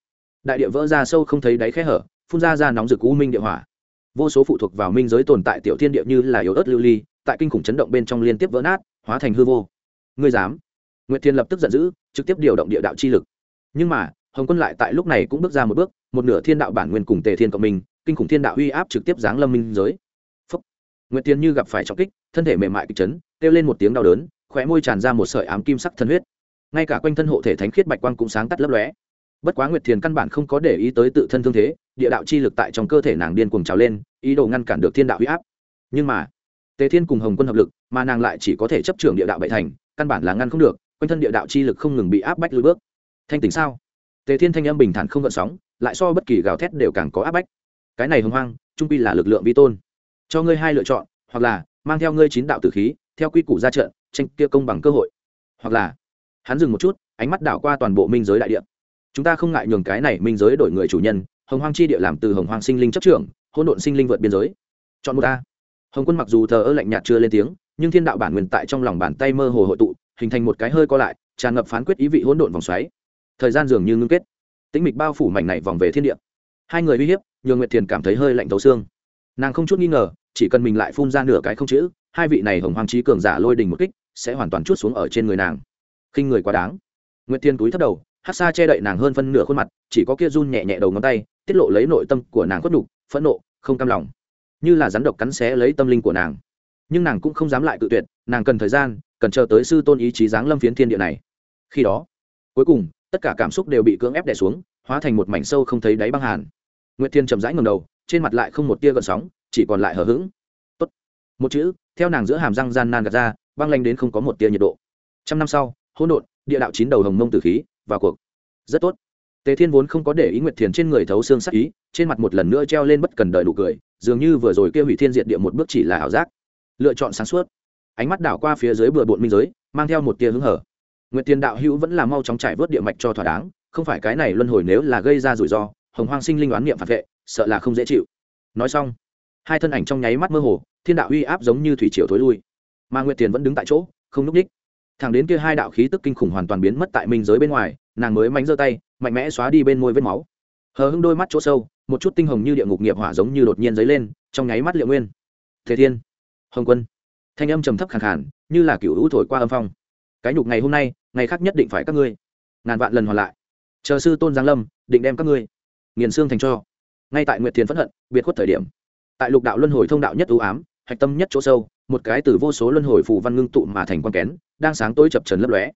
Đại địa vỡ ra sâu không thấy đáy khe hở, phun ra ra nóng rực u minh địa hỏa vô số phụ thuộc vào minh giới tồn tại tiểu thiên địa như là yếu ớt lưu ly, tại kinh khủng chấn động bên trong liên tiếp vỡ nát, hóa thành hư vô. Ngươi dám? Nguyệt thiên lập tức giận dữ, trực tiếp điều động địa đạo chi lực. Nhưng mà, hồng quân lại tại lúc này cũng bước ra một bước, một nửa thiên đạo bản nguyên cùng tề thiên cộng minh, kinh khủng thiên đạo uy áp trực tiếp giáng lâm minh giới. Phúc. nguyệt thiên như gặp phải trọng kích, thân thể mềm mại kịch chấn, kêu lên một tiếng đau đớn, khóe môi tràn ra một sợi ám kim sắc thân huyết. Ngay cả quanh thân hộ thể thánh khiết bạch quang cũng sáng tắt lấp lóe. Bất quá nguyệt thiền căn bản không có để ý tới tự thân thương thế địa đạo chi lực tại trong cơ thể nàng điên cuồng trào lên, ý đồ ngăn cản được thiên đạo huy áp. Nhưng mà, tề thiên cùng hồng quân hợp lực, mà nàng lại chỉ có thể chấp trường địa đạo bệ thành, căn bản là ngăn không được, quanh thân địa đạo chi lực không ngừng bị áp bách lùi bước. Thanh tính sao? Tề thiên thanh âm bình thản không gợn sóng, lại so bất kỳ gào thét đều càng có áp bách. Cái này hưng hoang trung pi là lực lượng vi tôn. Cho ngươi hai lựa chọn, hoặc là mang theo ngươi chín đạo tử khí, theo quy củ ra trận, tranh kia công bằng cơ hội. Hoặc là, hắn dừng một chút, ánh mắt đảo qua toàn bộ minh giới đại địa. Chúng ta không ngại nhường cái này minh giới đổi người chủ nhân hồng hoang chi địa làm từ hồng hoang sinh linh chấp trưởng, hỗn độn sinh linh vượt biên giới. Chọn một a. Hồng quân mặc dù thờ ơ lạnh nhạt chưa lên tiếng, nhưng thiên đạo bản nguyên tại trong lòng bàn tay mơ hồ hội tụ, hình thành một cái hơi co lại, tràn ngập phán quyết ý vị hỗn độn vòng xoáy. Thời gian dường như ngưng kết. Tĩnh mịch bao phủ mảnh này vòng về thiên địa. Hai người uy hiếp nhường nguyệt thiền cảm thấy hơi lạnh thấu xương. Nàng không chút nghi ngờ, chỉ cần mình lại phun ra nửa cái không chữ, hai vị này hồng hoàng trí cường giả lôi đình một kích, sẽ hoàn toàn chút xuống ở trên người nàng. Khinh người quá đáng. Nguyệt thiên túi thấp đầu hát xa che đậy nàng hơn phân nửa khuôn mặt, chỉ có kia run nhẹ nhẹ đầu ngón tay tiết lộ lấy nội tâm của nàng khuất đục phẫn nộ, không cam lòng. Như là rắn độc cắn xé lấy tâm linh của nàng. Nhưng nàng cũng không dám lại tự tuyệt, nàng cần thời gian, cần chờ tới sư tôn ý chí giáng lâm phiến thiên địa này. Khi đó, cuối cùng, tất cả cảm xúc đều bị cưỡng ép đè xuống, hóa thành một mảnh sâu không thấy đáy băng hàn. Nguyệt thiên chậm rãi ngầm đầu, trên mặt lại không một tia gợn sóng, chỉ còn lại hờ hững. Tốt. Một chữ, theo nàng giữa hàm răng gian nan gạt ra, băng lanh đến không có một tia nhiệt độ. Trăm năm sau, hỗn độn, địa đạo chín đầu hồng mông tử khí, vào cuộc. Rất tốt tề thiên vốn không có để ý nguyệt thiền trên người thấu xương sắc ý, trên mặt một lần nữa treo lên bất cần đợi đủ cười, dường như vừa rồi kia hủy thiên diệt địa một bước chỉ là ảo giác. Lựa chọn sáng suốt. Ánh mắt đảo qua phía dưới bừa bộn minh giới, mang theo một tia hứng hở. Nguyệt tiền đạo hữu vẫn là mau chóng trải vớt địa mạch cho thỏa đáng, không phải cái này luân hồi nếu là gây ra rủi ro, hồng hoang sinh linh oán niệm phản vệ, sợ là không dễ chịu. Nói xong, hai thân ảnh trong nháy mắt mơ hồ, thiên đạo uy áp giống như thủy triều thối lui. Mà nguyệt tiền vẫn đứng tại chỗ, không núp đích thẳng đến kia hai đạo khí tức kinh khủng hoàn toàn biến mất tại minh giới bên ngoài, nàng mới mánh giơ tay mạnh mẽ xóa đi bên môi vết máu. Hờ hưng đôi mắt chỗ sâu một chút tinh hồng như địa ngục nghiệp hỏa giống như đột nhiên dấy lên trong nháy mắt liệu nguyên. Thế thiên hồng quân. Thanh âm trầm thấp khàn khàn như là cựu hữu thổi qua âm phong. Cái nhục ngày hôm nay ngày khác nhất định phải các ngươi. Ngàn vạn lần hoàn lại. Chờ sư tôn giang lâm định đem các ngươi. Nghiền xương thành cho. Ngay tại nguyệt thiền phẫn hận biệt khuất thời điểm. Tại lục đạo luân hồi thông đạo nhất ưu ám hạch tâm nhất chỗ sâu một cái từ vô số luân hồi phù văn ngưng tụ mà thành quan kén đang sáng tối chập trần lấp lóe.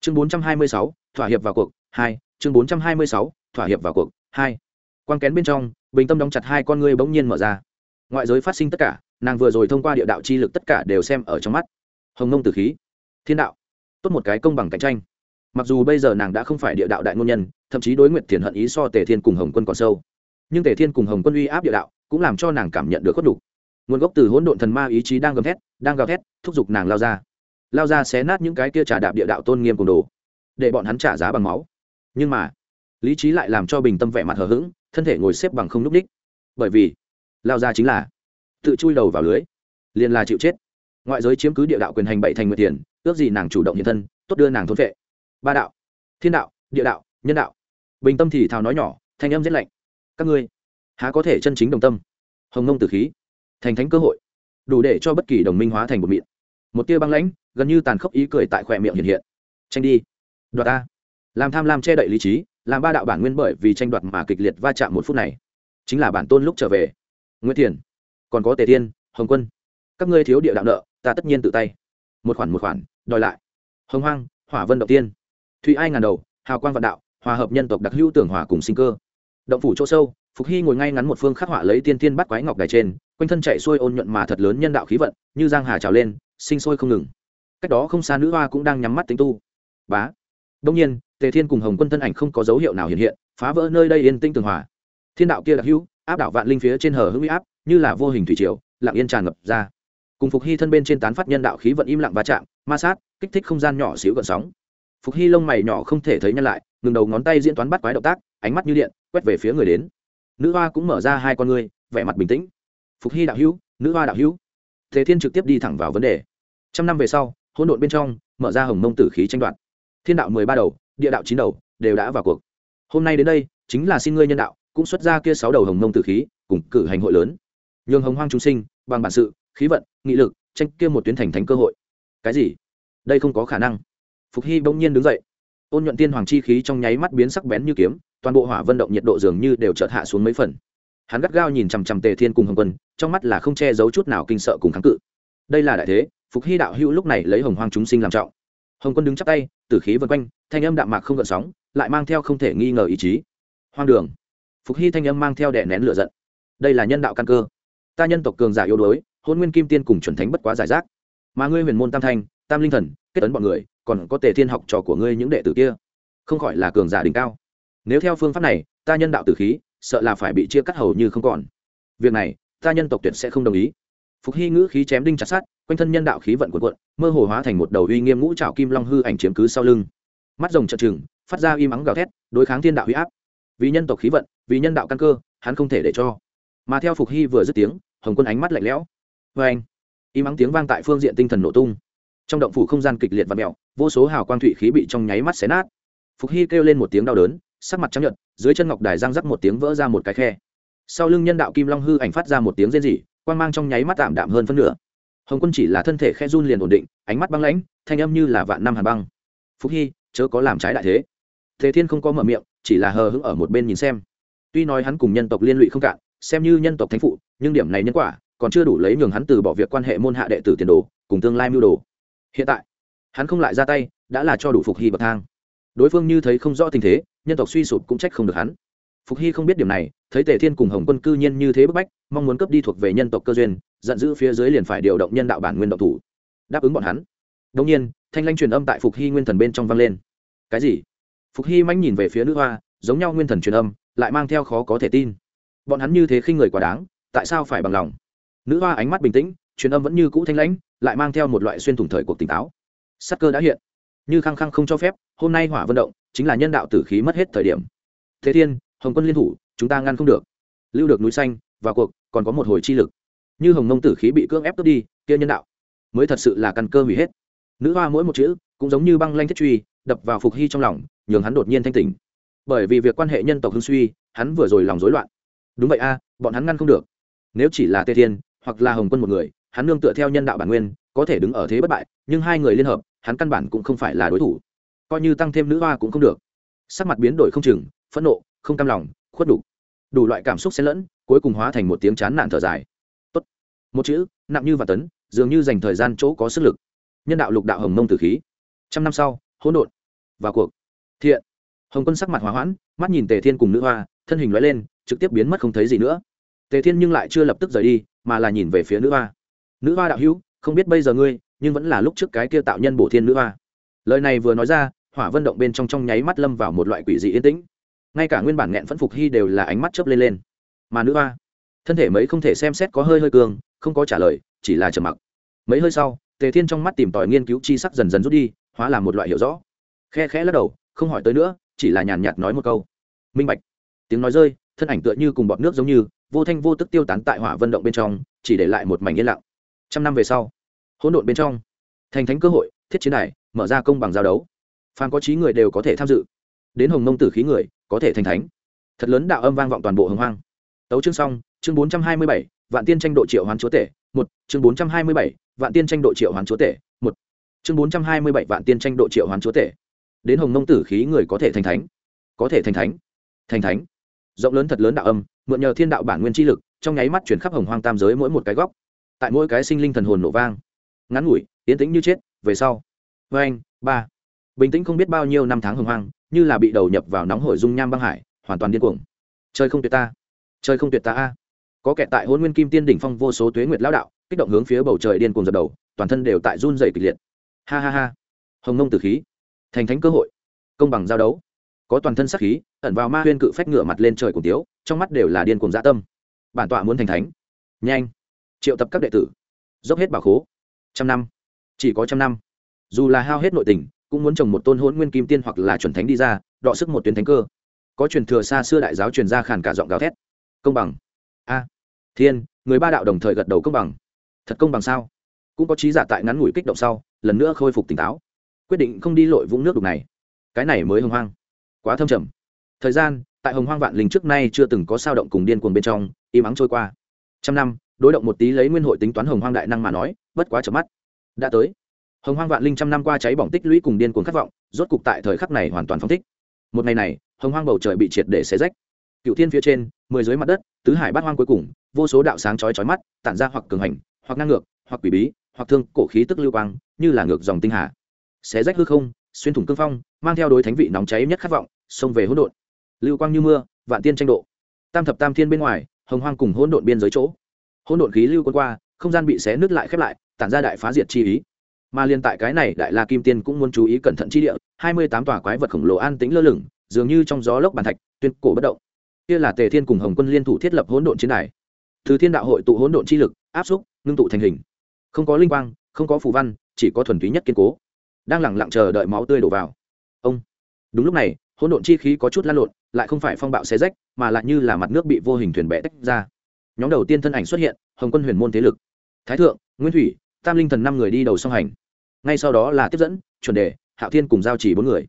Chương 426, thỏa hiệp vào cuộc hai chương 426, thỏa hiệp vào cuộc. Hai quan kén bên trong bình tâm đóng chặt hai con ngươi bỗng nhiên mở ra. Ngoại giới phát sinh tất cả nàng vừa rồi thông qua địa đạo chi lực tất cả đều xem ở trong mắt. Hồng nông tử khí. Thiên đạo. Tốt một cái công bằng cạnh tranh. Mặc dù bây giờ nàng đã không phải địa đạo đại ngôn nhân thậm chí đối nguyện thiền hận ý so tề thiên cùng hồng quân còn sâu. Nhưng tề thiên cùng hồng quân uy áp địa đạo cũng làm cho nàng cảm nhận được khuất đủ. nguồn gốc từ hỗn độn thần ma ý chí đang gầm thét đang gào thét thúc giục nàng lao ra. Lao ra xé nát những cái kia trà đạp địa đạo tôn nghiêm cùng đồ để bọn hắn trả giá bằng máu nhưng mà, lý trí lại làm cho bình tâm vẻ mặt hờ hững, thân thể ngồi xếp bằng không núp đích. Bởi vì, lao ra chính là, tự chui đầu vào lưới, liền là chịu chết. Ngoại giới chiếm cứ địa đạo quyền hành bảy thành nguyện tiền, ước gì nàng chủ động hiện thân, tốt đưa nàng thốn vệ. Ba đạo, thiên đạo, địa đạo, nhân đạo. Bình tâm thì thào nói nhỏ, thanh âm rét lạnh. Các ngươi, há có thể chân chính đồng tâm? Hồng nông tử khí, thành thánh cơ hội, đủ để cho bất kỳ đồng minh hóa thành một miệng. Một tia băng lãnh, gần như tàn khốc ý cười tại khỏe miệng hiện hiện. Tranh đi, đoạt ta làm tham lam che đậy lý trí, làm ba đạo bản nguyên bởi vì tranh đoạt mà kịch liệt va chạm một phút này. Chính là bản tôn lúc trở về. Nguyễn thiền, còn có tề thiên, hồng quân. Các ngươi thiếu địa đạo nợ, ta tất nhiên tự tay. Một khoản một khoản, đòi lại. Hồng hoang, hỏa vân động tiên. Thụy ai ngàn đầu, hào quang vạn đạo, hòa hợp nhân tộc đặc hữu tưởng hòa cùng sinh cơ. Động phủ chỗ sâu, phục hy ngồi ngay ngắn một phương khắc họa lấy tiên tiên bắt quái ngọc đài trên, quanh thân chạy xuôi ôn nhuận mà thật lớn nhân đạo khí vận, như giang hà trào lên, sinh sôi không ngừng. Cách đó không xa nữ hoa cũng đang nhắm mắt tính tu. Bá đông nhiên, tề thiên cùng hồng quân thân ảnh không có dấu hiệu nào hiện hiện, phá vỡ nơi đây yên tinh tường hòa. Thiên đạo kia đặc hữu, áp đảo vạn linh phía trên hờ hữu áp, như là vô hình thủy triều, lặng yên tràn ngập ra. Cùng phục hy thân bên trên tán phát nhân đạo khí vận im lặng va chạm, ma sát, kích thích không gian nhỏ xíu gợn sóng. Phục hy lông mày nhỏ không thể thấy nhân lại, ngừng đầu ngón tay diễn toán bắt quái động tác, ánh mắt như điện, quét về phía người đến. Nữ hoa cũng mở ra hai con ngươi, vẻ mặt bình tĩnh. Phục hy đạo hữu, nữ hoa đạo hữu. Thế thiên trực tiếp đi thẳng vào vấn đề. Trăm năm về sau, hỗn độn bên trong, mở ra hồng mông tử khí tranh đoạt thiên đạo mười ba đầu, địa đạo chín đầu, đều đã vào cuộc. Hôm nay đến đây, chính là xin ngươi nhân đạo, cũng xuất ra kia sáu đầu hồng mông tử khí, cùng cử hành hội lớn. Nhường hồng hoang chúng sinh, bằng bản sự, khí vận, nghị lực, tranh kia một tuyến thành thánh cơ hội. Cái gì? Đây không có khả năng. Phục hy bỗng nhiên đứng dậy. Ôn nhuận tiên hoàng chi khí trong nháy mắt biến sắc bén như kiếm, toàn bộ hỏa vận động nhiệt độ dường như đều chợt hạ xuống mấy phần. Hắn gắt gao nhìn chằm chằm tề thiên cùng hồng quân, trong mắt là không che giấu chút nào kinh sợ cùng kháng cự. Đây là đại thế, phục hy đạo hữu lúc này lấy hồng hoang chúng sinh làm trọng hồng quân đứng chắp tay, tử khí vân quanh, thanh âm đạm mạc không gợn sóng, lại mang theo không thể nghi ngờ ý chí. Hoang đường. Phục hy thanh âm mang theo đè nén lửa giận. Đây là nhân đạo căn cơ. Ta nhân tộc cường giả yếu đuối hôn nguyên kim tiên cùng chuẩn thánh bất quá giải rác. Mà ngươi huyền môn tam thanh, tam linh thần, kết ấn bọn người, còn có tề thiên học trò của ngươi những đệ tử kia. Không khỏi là cường giả đỉnh cao. Nếu theo phương pháp này, ta nhân đạo tử khí, sợ là phải bị chia cắt hầu như không còn. Việc này, ta nhân tộc tuyệt sẽ không đồng ý phục hy ngữ khí chém đinh chặt sát quanh thân nhân đạo khí vận cuộn cuộn, mơ hồ hóa thành một đầu uy nghiêm ngũ trảo kim long hư ảnh chiếm cứ sau lưng. Mắt rồng trợn trừng, phát ra im mắng gào thét, đối kháng thiên đạo huy áp. Vì nhân tộc khí vận, vì nhân đạo căn cơ, hắn không thể để cho. Mà theo phục hy vừa dứt tiếng, hồng quân ánh mắt lạnh lẽo. Vê anh y mắng tiếng vang tại phương diện tinh thần nổ tung. Trong động phủ không gian kịch liệt và mẹo, vô số hào quang thủy khí bị trong nháy mắt xé nát. Phục hy kêu lên một tiếng đau đớn, sắc mặt trắng nhợt, dưới chân ngọc đài giang rắc một tiếng vỡ ra một cái khe. Sau lưng nhân đạo kim long hư ảnh phát ra một tiếng rên rỉ quang mang trong nháy mắt tạm đạm hơn phân nửa. Hồng quân chỉ là thân thể khe run liền ổn định, ánh mắt băng lãnh, thanh âm như là vạn năm hàn băng. Phúc hy, chớ có làm trái đại thế. Thế thiên không có mở miệng, chỉ là hờ hững ở một bên nhìn xem. Tuy nói hắn cùng nhân tộc liên lụy không cạn, xem như nhân tộc thánh phụ, nhưng điểm này nhân quả còn chưa đủ lấy nhường hắn từ bỏ việc quan hệ môn hạ đệ tử tiền đồ, cùng tương lai mưu đồ. Hiện tại, hắn không lại ra tay, đã là cho đủ phục hy bậc thang. Đối phương như thấy không rõ tình thế, nhân tộc suy sụp cũng trách không được hắn phục hy không biết điểm này, thấy tề thiên cùng hồng quân cư nhiên như thế bức bách, mong muốn cướp đi thuộc về nhân tộc cơ duyên, giận dữ phía dưới liền phải điều động nhân đạo bản nguyên động thủ. Đáp ứng bọn hắn. Đông nhiên, thanh lanh truyền âm tại phục hy nguyên thần bên trong vang lên. Cái gì? Phục hy manh nhìn về phía nữ hoa, giống nhau nguyên thần truyền âm, lại mang theo khó có thể tin. Bọn hắn như thế khinh người quá đáng, tại sao phải bằng lòng? Nữ hoa ánh mắt bình tĩnh, truyền âm vẫn như cũ thanh lãnh, lại mang theo một loại xuyên thủng thời cuộc tỉnh táo. Sắc cơ đã hiện. Như khăng khăng không cho phép, hôm nay hỏa vận động, chính là nhân đạo tử khí mất hết thời điểm. Thế thiên hồng quân liên thủ, chúng ta ngăn không được. Lưu được núi xanh và cuộc, còn có một hồi chi lực. Như hồng nông tử khí bị cưỡng ép cướp đi, kia nhân đạo mới thật sự là căn cơ hủy hết. Nữ hoa mỗi một chữ cũng giống như băng lanh thiết truy, đập vào phục hy trong lòng, nhường hắn đột nhiên thanh tỉnh. Bởi vì việc quan hệ nhân tộc hưng suy, hắn vừa rồi lòng rối loạn. Đúng vậy a, bọn hắn ngăn không được. Nếu chỉ là tề thiên, hoặc là hồng quân một người, hắn nương tựa theo nhân đạo bản nguyên, có thể đứng ở thế bất bại, nhưng hai người liên hợp, hắn căn bản cũng không phải là đối thủ. Coi như tăng thêm nữ hoa cũng không được. Sắc mặt biến đổi không chừng, phẫn nộ không cam lòng, khuất đủ. Đủ loại cảm xúc xen lẫn, cuối cùng hóa thành một tiếng chán nản thở dài. Tốt. một chữ, nặng như và tấn, dường như dành thời gian chỗ có sức lực. Nhân đạo lục đạo hồng mông tử khí. Trăm năm sau, hỗn độn. Vào cuộc. Thiện. Hồng quân sắc mặt hòa hoãn, mắt nhìn tề thiên cùng nữ hoa, thân hình loại lên, trực tiếp biến mất không thấy gì nữa. Tề thiên nhưng lại chưa lập tức rời đi, mà là nhìn về phía nữ hoa. Nữ hoa đạo hữu, không biết bây giờ ngươi, nhưng vẫn là lúc trước cái kia tạo nhân bổ thiên nữ hoa. Lời này vừa nói ra, hỏa vân động bên trong trong nháy mắt lâm vào một loại quỷ dị yên tĩnh ngay cả nguyên bản nghẹn phẫn phục hy đều là ánh mắt chớp lên lên. Mà nữ hoa, thân thể mấy không thể xem xét có hơi hơi cường, không có trả lời, chỉ là trầm mặc. Mấy hơi sau, tề thiên trong mắt tìm tòi nghiên cứu chi sắc dần dần rút đi, hóa là một loại hiểu rõ. Khe khẽ lắc đầu, không hỏi tới nữa, chỉ là nhàn nhạt nói một câu. Minh bạch. Tiếng nói rơi, thân ảnh tựa như cùng bọt nước giống như, vô thanh vô tức tiêu tán tại hỏa vân động bên trong, chỉ để lại một mảnh yên lặng. Trăm năm về sau, hỗn độn bên trong, thành thánh cơ hội, thiết chiến này mở ra công bằng giao đấu. Phan có trí người đều có thể tham dự. Đến hồng mông tử khí người có thể thành thánh. Thật lớn đạo âm vang vọng toàn bộ hồng hoang. Tấu chương xong, chương bốn trăm hai mươi bảy, vạn tiên tranh độ triệu hoán chúa tể, một. Chương bốn trăm hai mươi bảy, vạn tiên tranh độ triệu hoán chúa tể, một. Chương bốn trăm hai mươi bảy, vạn tiên tranh độ triệu hoán chúa tể. Đến hồng mông tử khí người có thể thành thánh. Có thể thành thánh. Thành thánh. Rộng lớn thật lớn đạo âm, mượn nhờ thiên đạo bản nguyên chi lực, trong nháy mắt chuyển khắp hồng hoang tam giới mỗi một cái góc. Tại mỗi cái sinh linh thần hồn nổ vang. Ngắn ngủi yến tĩnh như chết, về sau. Vê anh ba. Bình tĩnh không biết bao nhiêu năm tháng hồng hoang như là bị đầu nhập vào nóng hổi dung nham băng hải, hoàn toàn điên cuồng. Chơi không tuyệt ta. Chơi không tuyệt ta a. Có kẻ tại hôn nguyên kim tiên đỉnh phong vô số tuế nguyệt lao đạo, kích động hướng phía bầu trời điên cuồng dập đầu, toàn thân đều tại run dày kịch liệt. Ha ha ha. Hồng nông tử khí. Thành thánh cơ hội. Công bằng giao đấu. Có toàn thân sắc khí, ẩn vào ma huyên cự phách ngựa mặt lên trời cùng tiếu, trong mắt đều là điên cuồng dã tâm. Bản tọa muốn thành thánh. Nhanh. Triệu tập các đệ tử. Dốc hết bảo khố. Trăm năm. Chỉ có trăm năm. Dù là hao hết nội tình cũng muốn trồng một tôn hỗn nguyên kim tiên hoặc là chuẩn thánh đi ra, đọ sức một tuyến thánh cơ. Có truyền thừa xa xưa đại giáo truyền ra khàn cả giọng gào thét. Công bằng. A. Thiên, người ba đạo đồng thời gật đầu công bằng. Thật công bằng sao? Cũng có trí giả tại ngắn ngủi kích động sau, lần nữa khôi phục tỉnh táo. Quyết định không đi lội vũng nước đục này. Cái này mới hồng hoang. Quá thâm trầm. Thời gian, tại hồng hoang vạn linh trước nay chưa từng có sao động cùng điên cuồng bên trong, im ắng trôi qua. Trăm năm, đối động một tí lấy nguyên hội tính toán hồng hoang đại năng mà nói, bất quá chớp mắt. Đã tới hồng hoang vạn linh trăm năm qua cháy bỏng tích lũy cùng điên cuồng khát vọng, rốt cục tại thời khắc này hoàn toàn phong thích. Một ngày này, hồng hoang bầu trời bị triệt để xé rách. Cựu thiên phía trên, mười dưới mặt đất, tứ hải bát hoang cuối cùng, vô số đạo sáng chói chói mắt, tản ra hoặc cường hành, hoặc ngang ngược, hoặc quỷ bí, hoặc thương, cổ khí tức lưu quang, như là ngược dòng tinh hà. Xé rách hư không, xuyên thủng cương phong, mang theo đối thánh vị nóng cháy nhất khát vọng, xông về hỗn độn. Lưu quang như mưa, vạn tiên tranh độ. Tam thập tam thiên bên ngoài, hồng hoang cùng hỗn độn biên giới chỗ. Hỗn độn khí lưu quân qua, không gian bị xé nứt lại khép lại, tản ra đại phá diệt chi ý mà liên tại cái này, đại la kim tiên cũng muốn chú ý cẩn thận chi địa, hai mươi tám tòa quái vật khổng lồ an tĩnh lơ lửng, dường như trong gió lốc bàn thạch, tuyên cổ bất động. Kia là tề thiên cùng hồng quân liên thủ thiết lập hỗn độn chiến đài. Từ thiên đạo hội tụ hỗn độn chi lực, áp xúc, ngưng tụ thành hình. Không có linh quang, không có phù văn, chỉ có thuần túy nhất kiên cố. Đang lẳng lặng chờ đợi máu tươi đổ vào. Ông. Đúng lúc này, hỗn độn chi khí có chút lan lộn, lại không phải phong bạo xé rách, mà lại như là mặt nước bị vô hình thuyền bẻ tách ra. Nhóm đầu tiên thân ảnh xuất hiện, hồng quân huyền môn thế lực. Thái thượng, nguyên thủy tam linh thần năm người đi đầu song hành. Ngay sau đó là tiếp dẫn, chuẩn đề, hạo thiên cùng giao chỉ bốn người.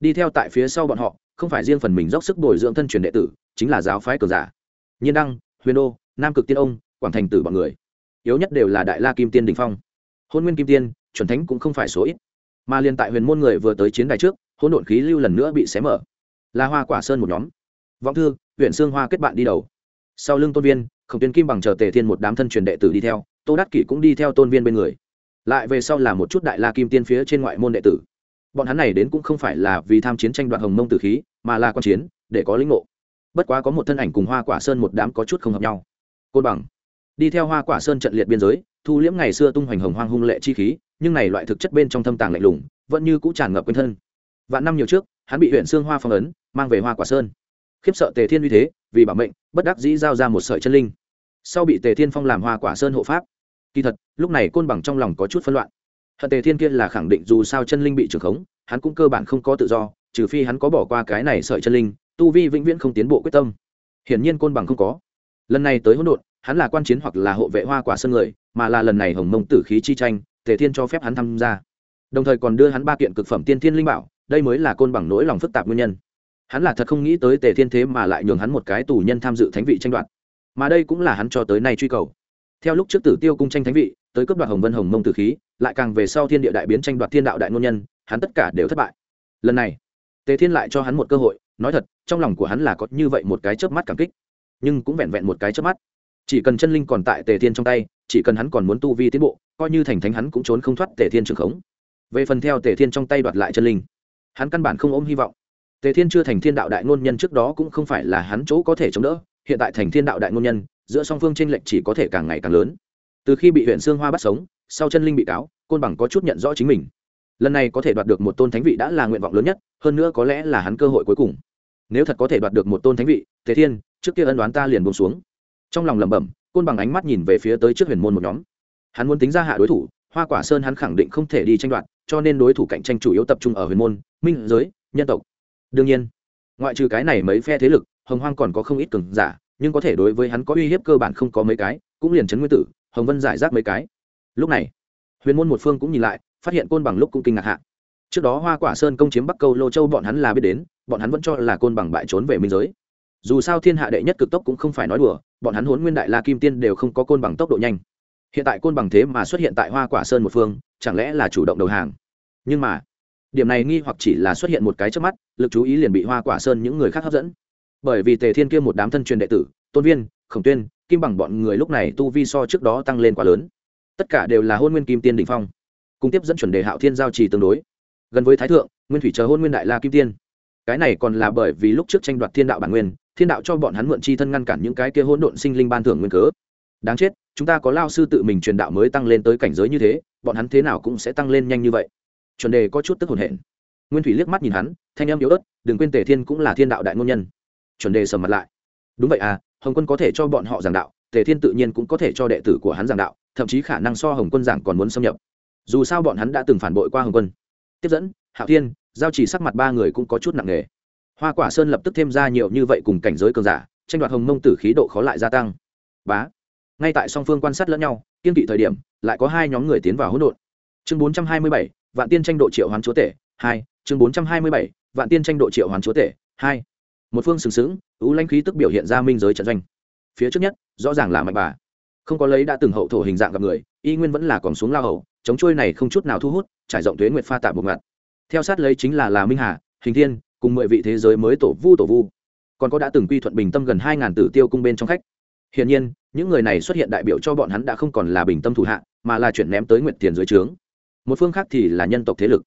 Đi theo tại phía sau bọn họ, không phải riêng phần mình dốc sức bồi dưỡng thân truyền đệ tử, chính là giáo phái cờ giả. Nhiên đăng, huyền đô, nam cực tiên ông, quảng thành tử bọn người. Yếu nhất đều là đại la kim tiên đình phong. Hôn nguyên kim tiên, chuẩn thánh cũng không phải số ít. Mà liên tại huyền môn người vừa tới chiến đài trước hôn độn khí lưu lần nữa bị xé mở. Là hoa quả sơn một nhóm. Vọng thư huyện sương hoa kết bạn đi đầu. Sau lưng tôn viên, khổng tuyến kim bằng chờ tề thiên một đám thân truyền đệ tử đi theo tô đắc kỷ cũng đi theo tôn viên bên người. Lại về sau là một chút đại la kim tiên phía trên ngoại môn đệ tử. Bọn hắn này đến cũng không phải là vì tham chiến tranh đoạt hồng mông tử khí, mà là quan chiến, để có lĩnh ngộ. Bất quá có một thân ảnh cùng hoa quả sơn một đám có chút không hợp nhau. Côn bằng. Đi theo hoa quả sơn trận liệt biên giới, thu liễm ngày xưa tung hoành hồng hoang hung lệ chi khí, nhưng này loại thực chất bên trong thâm tàng lạnh lùng, vẫn như cũ tràn ngập quên thân. Vạn năm nhiều trước, hắn bị huyện xương hoa phong ấn, mang về hoa quả sơn. Khiếp sợ tề thiên uy thế, vì bảo mệnh, bất đắc dĩ giao ra một sợi chân linh. Sau bị tề thiên phong làm hoa quả sơn hộ pháp kỳ thật, lúc này côn bằng trong lòng có chút phân loạn. Hận tề thiên kia là khẳng định dù sao chân linh bị trưởng khống, hắn cũng cơ bản không có tự do, trừ phi hắn có bỏ qua cái này sợi chân linh, tu vi vĩnh viễn không tiến bộ quyết tâm. Hiển nhiên côn bằng không có. Lần này tới hỗn độn, hắn là quan chiến hoặc là hộ vệ hoa quả sân người, mà là lần này hồng mông tử khí chi tranh, tề thiên cho phép hắn tham gia. Đồng thời còn đưa hắn ba kiện cực phẩm tiên thiên linh bảo, đây mới là côn bằng nỗi lòng phức tạp nguyên nhân. Hắn là thật không nghĩ tới tề thiên thế mà lại nhường hắn một cái tù nhân tham dự thánh vị tranh đoạt. Mà đây cũng là hắn cho tới nay truy cầu theo lúc trước tử tiêu cung tranh thánh vị, tới cướp đoạt hồng vân hồng mông tử khí, lại càng về sau thiên địa đại biến tranh đoạt thiên đạo đại ngôn nhân, hắn tất cả đều thất bại. Lần này, tề thiên lại cho hắn một cơ hội, nói thật, trong lòng của hắn là có như vậy một cái chớp mắt cảm kích, nhưng cũng vẹn vẹn một cái chớp mắt. Chỉ cần chân linh còn tại tề thiên trong tay, chỉ cần hắn còn muốn tu vi tiến bộ, coi như thành thánh hắn cũng trốn không thoát tề thiên trường khống. Về phần theo tề thiên trong tay đoạt lại chân linh, hắn căn bản không ôm hy vọng. Tề thiên chưa thành thiên đạo đại ngôn nhân trước đó cũng không phải là hắn chỗ có thể chống đỡ, hiện tại thành thiên đạo đại ngôn nhân giữa song phương tranh lệch chỉ có thể càng ngày càng lớn. Từ khi bị huyện sương hoa bắt sống, sau chân linh bị cáo, côn bằng có chút nhận rõ chính mình. Lần này có thể đoạt được một tôn thánh vị đã là nguyện vọng lớn nhất, hơn nữa có lẽ là hắn cơ hội cuối cùng. Nếu thật có thể đoạt được một tôn thánh vị thế thiên, trước kia ân đoán ta liền buông xuống. Trong lòng lẩm bẩm, côn bằng ánh mắt nhìn về phía tới trước huyền môn một nhóm. Hắn muốn tính ra hạ đối thủ, hoa quả sơn hắn khẳng định không thể đi tranh đoạt, cho nên đối thủ cạnh tranh chủ yếu tập trung ở huyền môn, minh giới, nhân tộc. Đương nhiên, ngoại trừ cái này mấy phe thế lực, hồng hoang còn có không ít cường giả nhưng có thể đối với hắn có uy hiếp cơ bản không có mấy cái, cũng liền chấn nguyên tử, hồng vân giải rác mấy cái. Lúc này, huyền môn một phương cũng nhìn lại, phát hiện côn bằng lúc cũng kinh ngạc hạ. Trước đó hoa quả sơn công chiếm bắc câu lô châu bọn hắn là biết đến, bọn hắn vẫn cho là côn bằng bại trốn về minh giới. Dù sao thiên hạ đệ nhất cực tốc cũng không phải nói đùa, bọn hắn huấn nguyên đại la kim tiên đều không có côn bằng tốc độ nhanh. Hiện tại côn bằng thế mà xuất hiện tại hoa quả sơn một phương, chẳng lẽ là chủ động đầu hàng? Nhưng mà, điểm này nghi hoặc chỉ là xuất hiện một cái trước mắt, lực chú ý liền bị hoa quả sơn những người khác hấp dẫn bởi vì tề thiên kia một đám thân truyền đệ tử, tôn viên, khổng tuyên, kim bằng bọn người lúc này tu vi so trước đó tăng lên quá lớn. Tất cả đều là hôn nguyên kim tiên đ ỉ n h phong, cùng tiếp dẫn chuẩn đề hạo thiên giao trì tương đối. Gần với thái thượng, nguyên thủy chờ hôn nguyên đại la kim tiên. Cái này còn là bởi vì lúc trước tranh đoạt thiên đạo bản nguyên, thiên đạo cho bọn hắn mượn chi thân ngăn cản những cái kia hỗn độn sinh linh ban thưởng nguyên cớ. Đáng chết, chúng ta có lao sư tự mình truyền đạo mới tăng lên tới cảnh giới như thế, bọn hắn thế nào cũng sẽ tăng lên nhanh như vậy. Chuẩn đề có chút tức hồn hển. Nguyên thủy liếc mắt nhìn hắn, thanh em yếu ớt, đừng quên tề thiên cũng là thiên đạo đại ngôn nhân chuẩn đề sầm mặt lại. Đúng vậy à hồng quân có thể cho bọn họ giảng đạo, tề thiên tự nhiên cũng có thể cho đệ tử của hắn giảng đạo, thậm chí khả năng so hồng quân giảng còn muốn xâm nhập. Dù sao bọn hắn đã từng phản bội qua hồng quân. Tiếp dẫn, hạo thiên, giao chỉ sắc mặt ba người cũng có chút nặng nề. Hoa quả sơn lập tức thêm ra nhiều như vậy cùng cảnh giới cường giả, tranh đoạt hồng mông tử khí độ khó lại gia tăng. Bá. Ngay tại song phương quan sát lẫn nhau, kiên kỵ thời điểm, lại có hai nhóm người tiến vào hỗn độn. Chương bốn trăm hai mươi bảy, vạn tiên tranh độ triệu hoán chúa tể, hai. Chương bốn trăm hai mươi bảy, vạn tiên tranh độ triệu hoán chúa tể, hai một phương sừng sững, ưu lãnh khí tức biểu hiện ra minh giới trận doanh. Phía trước nhất, rõ ràng là mạnh bà. Không có lấy đã từng hậu thổ hình dạng gặp người, y nguyên vẫn là còn xuống lao hậu chống trôi này không chút nào thu hút, trải rộng thuế nguyệt pha tạp một ngặt theo sát lấy chính là là minh hà, hình thiên, cùng mười vị thế giới mới tổ vu tổ vu. Còn có đã từng quy thuận bình tâm gần hai ngàn tử tiêu cung bên trong khách. Hiển nhiên, những người này xuất hiện đại biểu cho bọn hắn đã không còn là bình tâm thủ hạ, mà là chuyển ném tới nguyện tiền dưới trướng. Một phương khác thì là nhân tộc thế lực.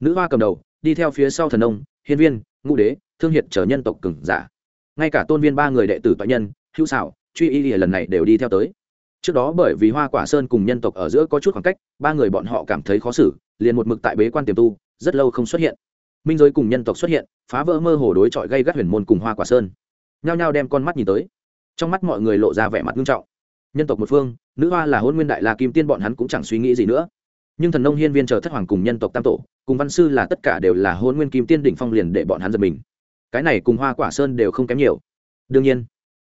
Nữ hoa cầm đầu, đi theo phía sau thần ông, hiên viên, ngũ đế thương hiệt chờ nhân tộc cừng giả. Ngay cả tôn viên ba người đệ tử toại nhân, hữu xảo, truy y lần này đều đi theo tới. Trước đó bởi vì hoa quả sơn cùng nhân tộc ở giữa có chút khoảng cách, ba người bọn họ cảm thấy khó xử, liền một mực tại bế quan tiềm tu, rất lâu không xuất hiện. Minh giới cùng nhân tộc xuất hiện, phá vỡ mơ hồ đối chọi gây gắt huyền môn cùng hoa quả sơn. Nhao nhao đem con mắt nhìn tới. Trong mắt mọi người lộ ra vẻ mặt nghiêm trọng. Nhân tộc một phương, nữ hoa là hôn nguyên đại la kim tiên bọn hắn cũng chẳng suy nghĩ gì nữa. Nhưng thần nông hiên viên chờ thất hoàng cùng nhân tộc tam tổ, cùng văn sư là tất cả đều là hôn nguyên kim tiên đỉnh phong liền để bọn hắn giật mình cái này cùng hoa quả sơn đều không kém nhiều. Đương nhiên,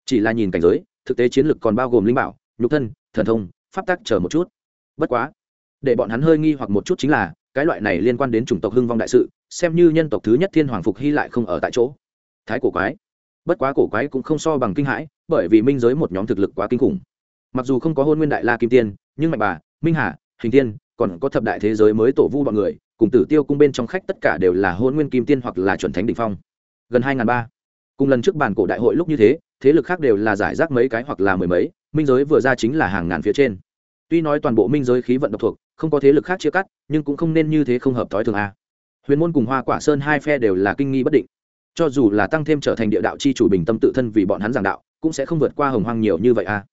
chỉ là nhìn cảnh giới, thực tế chiến lược còn bao gồm linh bảo, nhục thân, thần thông, pháp tắc chờ một chút. Bất quá, để bọn hắn hơi nghi hoặc một chút chính là, cái loại này liên quan đến chủng tộc hưng vong đại sự, xem như nhân tộc thứ nhất thiên hoàng phục hy lại không ở tại chỗ. Thái cổ quái. Bất quá cổ quái cũng không so bằng kinh hãi, bởi vì minh giới một nhóm thực lực quá kinh khủng. Mặc dù không có hôn nguyên đại la kim tiên, nhưng mạnh bà, minh hà, hình tiên còn có thập đại thế giới mới tổ vu bọn người, cùng tử tiêu cung bên trong khách tất cả đều là hôn nguyên kim tiên hoặc là chuẩn thánh đ ỉ n h phong gần hai ngàn ba. Cùng lần trước bàn cổ đại hội lúc như thế thế lực khác đều là giải rác mấy cái hoặc là mười mấy, minh giới vừa ra chính là hàng ngàn phía trên. Tuy nói toàn bộ minh giới khí vận độc thuộc, không có thế lực khác chia cắt, nhưng cũng không nên như thế không hợp thói thường a. Huyền môn cùng hoa quả sơn hai phe đều là kinh nghi bất định. Cho dù là tăng thêm trở thành địa đạo c h i chủ bình tâm tự thân vì bọn hắn giảng đạo, cũng sẽ không vượt qua hồng hoang nhiều như vậy a.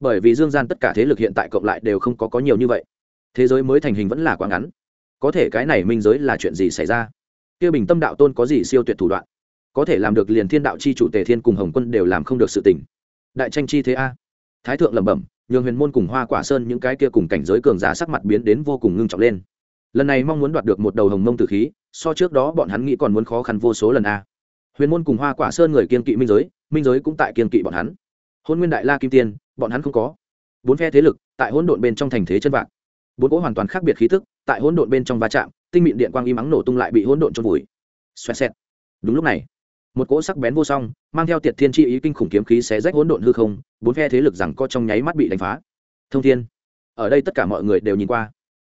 Bởi vì dương gian tất cả thế lực hiện tại cộng lại đều không có có nhiều như vậy. Thế giới mới thành hình vẫn là quá ngắn. Có thể cái này minh giới là chuyện gì xảy ra? Kia bình tâm đạo tôn có gì siêu tuyệt thủ đoạn? Có thể làm được liền thiên đạo chi chủ tề thiên cùng hồng quân đều làm không được sự tình. Đại tranh chi thế a. Thái thượng lẩm bẩm, nhường huyền môn cùng hoa quả sơn những cái kia cùng cảnh giới cường giả sắc mặt biến đến vô cùng ngưng trọng lên. Lần này mong muốn đoạt được một đầu hồng mông tử khí, so trước đó bọn hắn nghĩ còn muốn khó khăn vô số lần a. Huyền môn cùng hoa quả sơn người kiên kỵ minh giới minh giới cũng tại kiên kỵ bọn hắn. Hôn nguyên đại la kim tiên, bọn hắn không có. Bốn phe thế lực, tại hỗn độn bên trong thành thế chân vạc bốn cỗ hoàn toàn khác biệt khí tức, tại hỗn độn bên trong va chạm, tinh mịn điện quang y mắng nổ tung lại bị hỗn độn trôn vùi. Xoẹt xẹt. Đúng lúc này một cỗ sắc bén vô song, mang theo tiệt thiên chi ý kinh khủng kiếm khí xé rách hỗn độn hư không, bốn phe thế lực rằng co trong nháy mắt bị đánh phá. Thông thiên. Ở đây tất cả mọi người đều nhìn qua.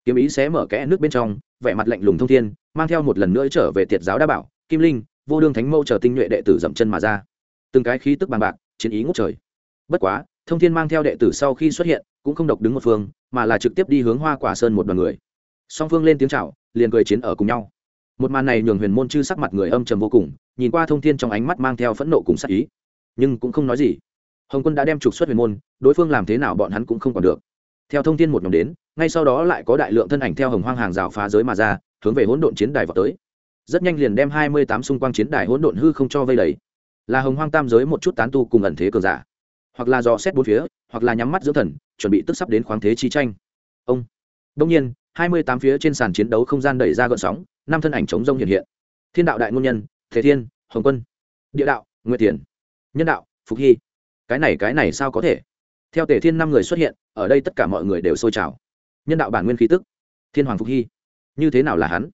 Kiếm ý xé mở kẽ nước bên trong, vẻ mặt lạnh lùng thông thiên, mang theo một lần nữa trở về tiệt giáo đa bảo, kim linh, vô đương thánh mâu chờ tinh nhuệ đệ tử dậm chân mà ra. Từng cái khí tức bàn bạc, chiến ý ngút trời. Bất quá, thông thiên mang theo đệ tử sau khi xuất hiện, cũng không độc đứng một phương, mà là trực tiếp đi hướng hoa quả sơn một đoàn người. Song phương lên tiếng chào, liền cười chiến ở cùng nhau. Một màn này nhường huyền môn chư sắc mặt người âm trầm vô cùng nhìn qua thông thiên trong ánh mắt mang theo phẫn nộ cùng sắc ý. Nhưng cũng không nói gì. Hồng quân đã đem trục xuất huyền môn, đối phương làm thế nào bọn hắn cũng không còn được. Theo thông thiên một nhóm đến, ngay sau đó lại có đại lượng thân ảnh theo hồng hoang hàng rào phá giới mà ra, hướng về hỗn độn chiến đài vào tới. Rất nhanh liền đem hai mươi tám xung quanh chiến đài hỗn độn hư không cho vây đầy. Là hồng hoang tam giới một chút tán tu cùng ẩn thế cường giả. Hoặc là dò xét bốn phía, hoặc là nhắm mắt dưỡng thần, chuẩn bị tức sắp đến khoáng thế chi tranh. Ông. Đông nhiên, hai mươi tám phía trên sàn chiến đấu không gian đẩy ra gợn sóng, năm thân ảnh chống rông hiện hiện. Thiên đạo đại ngôn nhân thế thiên, hồng quân, địa đạo, nguyệt tiền nhân đạo, phục hy. Cái này cái này sao có thể? Theo tề thiên năm người xuất hiện, ở đây tất cả mọi người đều sôi trào. Nhân đạo bản nguyên khí tức, thiên hoàng phục hy. Như thế nào là hắn?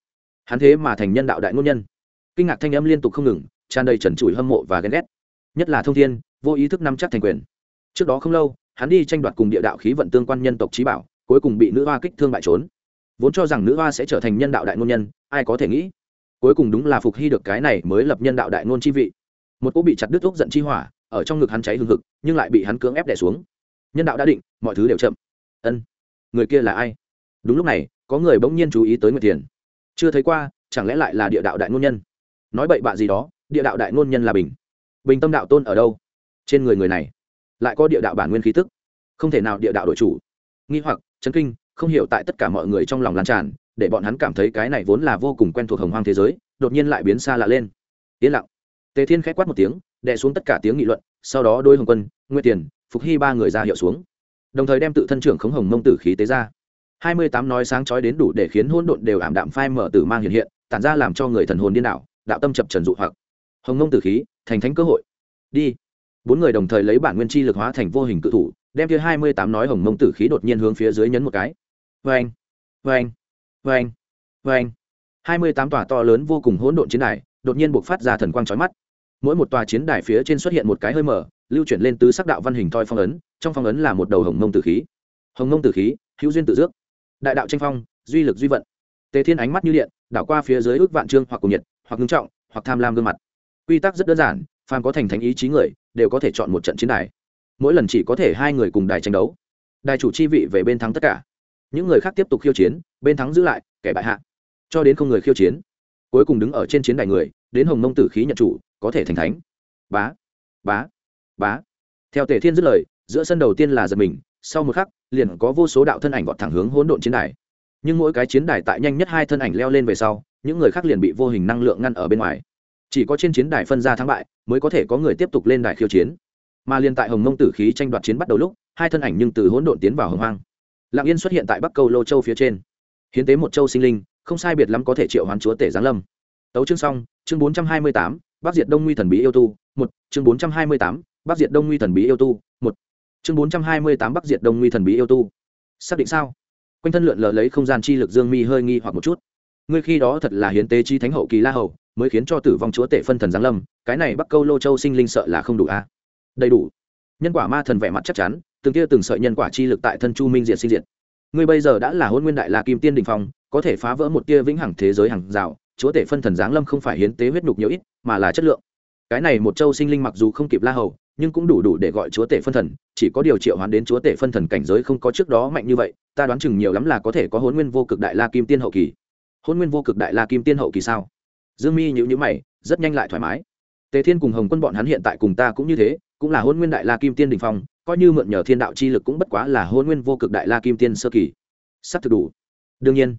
Hắn thế mà thành nhân đạo đại ngôn nhân. Kinh ngạc thanh âm liên tục không ngừng, tràn đầy trần trụi hâm mộ và ghen ghét. Nhất là thông thiên, vô ý thức nắm chắc thành quyền. Trước đó không lâu, hắn đi tranh đoạt cùng địa đạo khí vận tương quan nhân tộc trí bảo, cuối cùng bị nữ hoa kích thương bại trốn. Vốn cho rằng nữ hoa sẽ trở thành nhân đạo đại ngôn nhân, ai có thể nghĩ? Cuối cùng đúng là phục hy được cái này mới lập nhân đạo đại ngôn chi vị. Một cô bị chặt đứt thuốc giận chi hỏa, ở trong ngực hắn cháy hừng hực, nhưng lại bị hắn cưỡng ép đẻ xuống. Nhân đạo đã định, mọi thứ đều chậm. Ân, người kia là ai? Đúng lúc này, có người bỗng nhiên chú ý tới nguyệt thiền. Chưa thấy qua, chẳng lẽ lại là địa đạo đại ngôn nhân? Nói bậy bạ gì đó, địa đạo đại ngôn nhân là bình. Bình tâm đạo tôn ở đâu? Trên người người này, lại có địa đạo bản nguyên khí tức. Không thể nào địa đạo đội chủ. Nghi hoặc, chấn kinh, không hiểu tại tất cả mọi người trong lòng lan tràn để bọn hắn cảm thấy cái này vốn là vô cùng quen thuộc hồng hoang thế giới, đột nhiên lại biến xa lạ lên. Yên lặng. Tề thiên k h á c quát một tiếng, đè xuống tất cả tiếng nghị luận, sau đó đôi hồng quân nguyên tiền, phục hy ba người ra hiệu xuống. Đồng thời đem tự thân trưởng khống hồng mông tử khí tế ra. Hai mươi tám nói sáng trói đến đủ để khiến hôn độn đều ảm đạm phai mở tử mang hiện hiện, tản ra làm cho người thần hồn điên đảo, đạo tâm chập trần dụ hoặc. Hồng mông tử khí, thành thánh cơ hội. Đi. Bốn người đồng thời lấy bản nguyên chi lực hóa thành vô hình cự thủ, đem kia hai mươi tám nói hồng mông tử khí đột nhiên hướng phía dưới nhấn một cái. Vê anh vê anh vê anh. Vê anh. Hai mươi tám tòa to lớn vô cùng hỗn độn chiến đài, đột nhiên buộc phát ra thần quang trói mắt. Mỗi một tòa chiến đài phía trên xuất hiện một cái hơi mở, lưu chuyển lên tứ sắc đạo văn hình thoi phong ấn, trong phong ấn là một đầu hồng mông tử khí. Hồng mông tử khí, hữu duyên tự dước. Đại đạo tranh phong, duy lực duy vận. Tề thiên ánh mắt như điện, đảo qua phía dưới ước vạn trương hoặc cùng nhiệt, hoặc ngưng trọng, hoặc tham lam gương mặt. Quy tắc rất đơn giản, phàm có thành thánh ý chí người, đều có thể chọn một trận chiến đài. Mỗi lần chỉ có thể hai người cùng đài tranh đấu. Đài chủ chi vị về bên thắng tất cả những người khác tiếp tục khiêu chiến, bên thắng giữ lại, kẻ bại hạ. Cho đến không người khiêu chiến, cuối cùng đứng ở trên chiến đài người, đến hồng mông tử khí nhận chủ, có thể thành thánh. Bá bá bá. Theo tề thiên dứt lời, giữa sân đầu tiên là giật mình, sau một khắc, liền có vô số đạo thân ảnh vọt thẳng hướng hỗn độn chiến đài. Nhưng mỗi cái chiến đài tại nhanh nhất hai thân ảnh leo lên về sau, những người khác liền bị vô hình năng lượng ngăn ở bên ngoài. Chỉ có trên chiến đài phân ra thắng bại, mới có thể có người tiếp tục lên đài khiêu chiến. Mà liền tại hồng mông tử khí tranh đoạt chiến bắt đầu lúc, hai thân ảnh nhưng từ hỗn độn tiến vào hồng hoang lạng yên xuất hiện tại bắc câu lô châu phía trên. Hiến tế một châu sinh linh, không sai biệt lắm có thể triệu hoán chúa tể giáng lâm. Tấu chương xong, chương bốn trăm hai mươi tám, bắc diệt đông nguy thần bí yêu tu, một, chương bốn trăm hai mươi tám, bắc diệt đông nguy thần bí yêu tu, một, chương bốn trăm hai mươi tám, bắc diệt đông nguy thần bí yêu tu. Xác định sao? Quanh thân lượn lờ lấy không gian chi lực dương mi hơi nghi hoặc một chút. Ngươi khi đó thật là hiến tế chi thánh hậu kỳ la hầu, mới khiến cho tử vong chúa tể phân thần giáng lâm. Cái này bắc câu lô châu sinh linh sợ là không đủ a. À? đầy đủ. Nhân quả ma thần vẻ mặt chắc chắn từng kia từng sợi nhân quả chi lực tại thân chu minh diệt sinh diệt. Ngươi bây giờ đã là hôn nguyên đại la kim tiên đình phong, có thể phá vỡ một tia vĩnh hằng thế giới hàng rào, chúa tể phân thần giáng lâm không phải hiến tế huyết nhục nhiều ít, mà là chất lượng. Cái này một châu sinh linh mặc dù không kịp la hầu, nhưng cũng đủ đủ để gọi chúa tể phân thần, chỉ có điều triệu hoán đến chúa tể phân thần cảnh giới không có trước đó mạnh như vậy, ta đoán chừng nhiều lắm là có thể có hôn nguyên vô cực đại la kim tiên hậu kỳ. Hôn nguyên vô cực đại la kim tiên hậu kỳ sao? Dương mi nhữ nhữ mày, rất nhanh lại thoải mái. Tề thiên cùng hồng quân bọn hắn hiện tại cùng ta cũng như thế, cũng là hôn nguyên đại la kim tiên đình phong coi như mượn nhờ thiên đạo chi lực cũng bất quá là hôn nguyên vô cực đại la kim tiên sơ kỳ. Sắp thực đủ. Đương nhiên.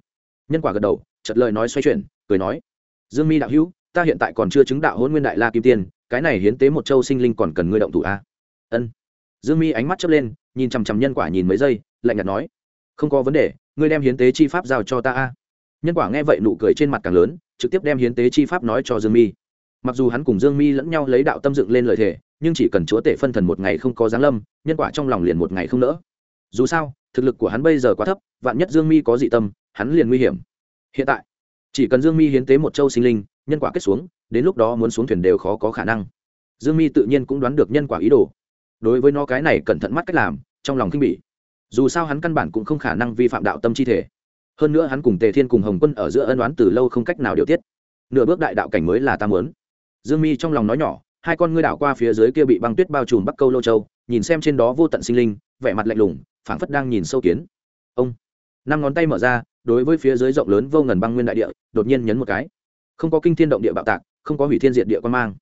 Nhân quả gật đầu chật lời nói xoay chuyển, cười nói, dương mi đạo hữu, ta hiện tại còn chưa chứng đạo hôn nguyên đại la kim tiên, cái này hiến tế một châu sinh linh còn cần ngươi động thủ a ân. Dương mi ánh mắt chớp lên, nhìn chằm chằm nhân quả nhìn mấy giây, lạnh nhạt nói, không có vấn đề, ngươi đem hiến tế chi pháp giao cho ta a. Nhân quả nghe vậy nụ cười trên mặt càng lớn, trực tiếp đem hiến tế chi pháp nói cho dương mi mặc dù hắn cùng dương mi lẫn nhau lấy đạo tâm dựng lên lời thề, nhưng chỉ cần chúa tể phân thần một ngày không có giáng lâm, nhân quả trong lòng liền một ngày không nỡ. Dù sao, thực lực của hắn bây giờ quá thấp, vạn nhất dương mi có dị tâm, hắn liền nguy hiểm. Hiện tại, chỉ cần dương mi hiến tế một châu sinh linh, nhân quả kết xuống, đến lúc đó muốn xuống thuyền đều khó có khả năng. Dương mi tự nhiên cũng đoán được nhân quả ý đồ. Đối với nó cái này cẩn thận mắt cách làm, trong lòng khinh bỉ. Dù sao hắn căn bản cũng không khả năng vi phạm đạo tâm chi thể. Hơn nữa hắn cùng tề thiên cùng hồng quân ở giữa ân đoán từ lâu không cách nào điều tiết. Nửa bước đại đạo cảnh mới là ta muốn dương mi trong lòng nói nhỏ, hai con ngươi đảo qua phía dưới kia bị băng tuyết bao trùm bắc câu lô châu, nhìn xem trên đó vô tận sinh linh, vẻ mặt lạnh lùng, phảng phất đang nhìn sâu kiến. Ông, năm ngón tay mở ra, đối với phía dưới rộng lớn vô ngần băng nguyên đại địa, đột nhiên nhấn một cái. Không có kinh thiên động địa bạo tạc, không có hủy thiên diệt địa quan mang.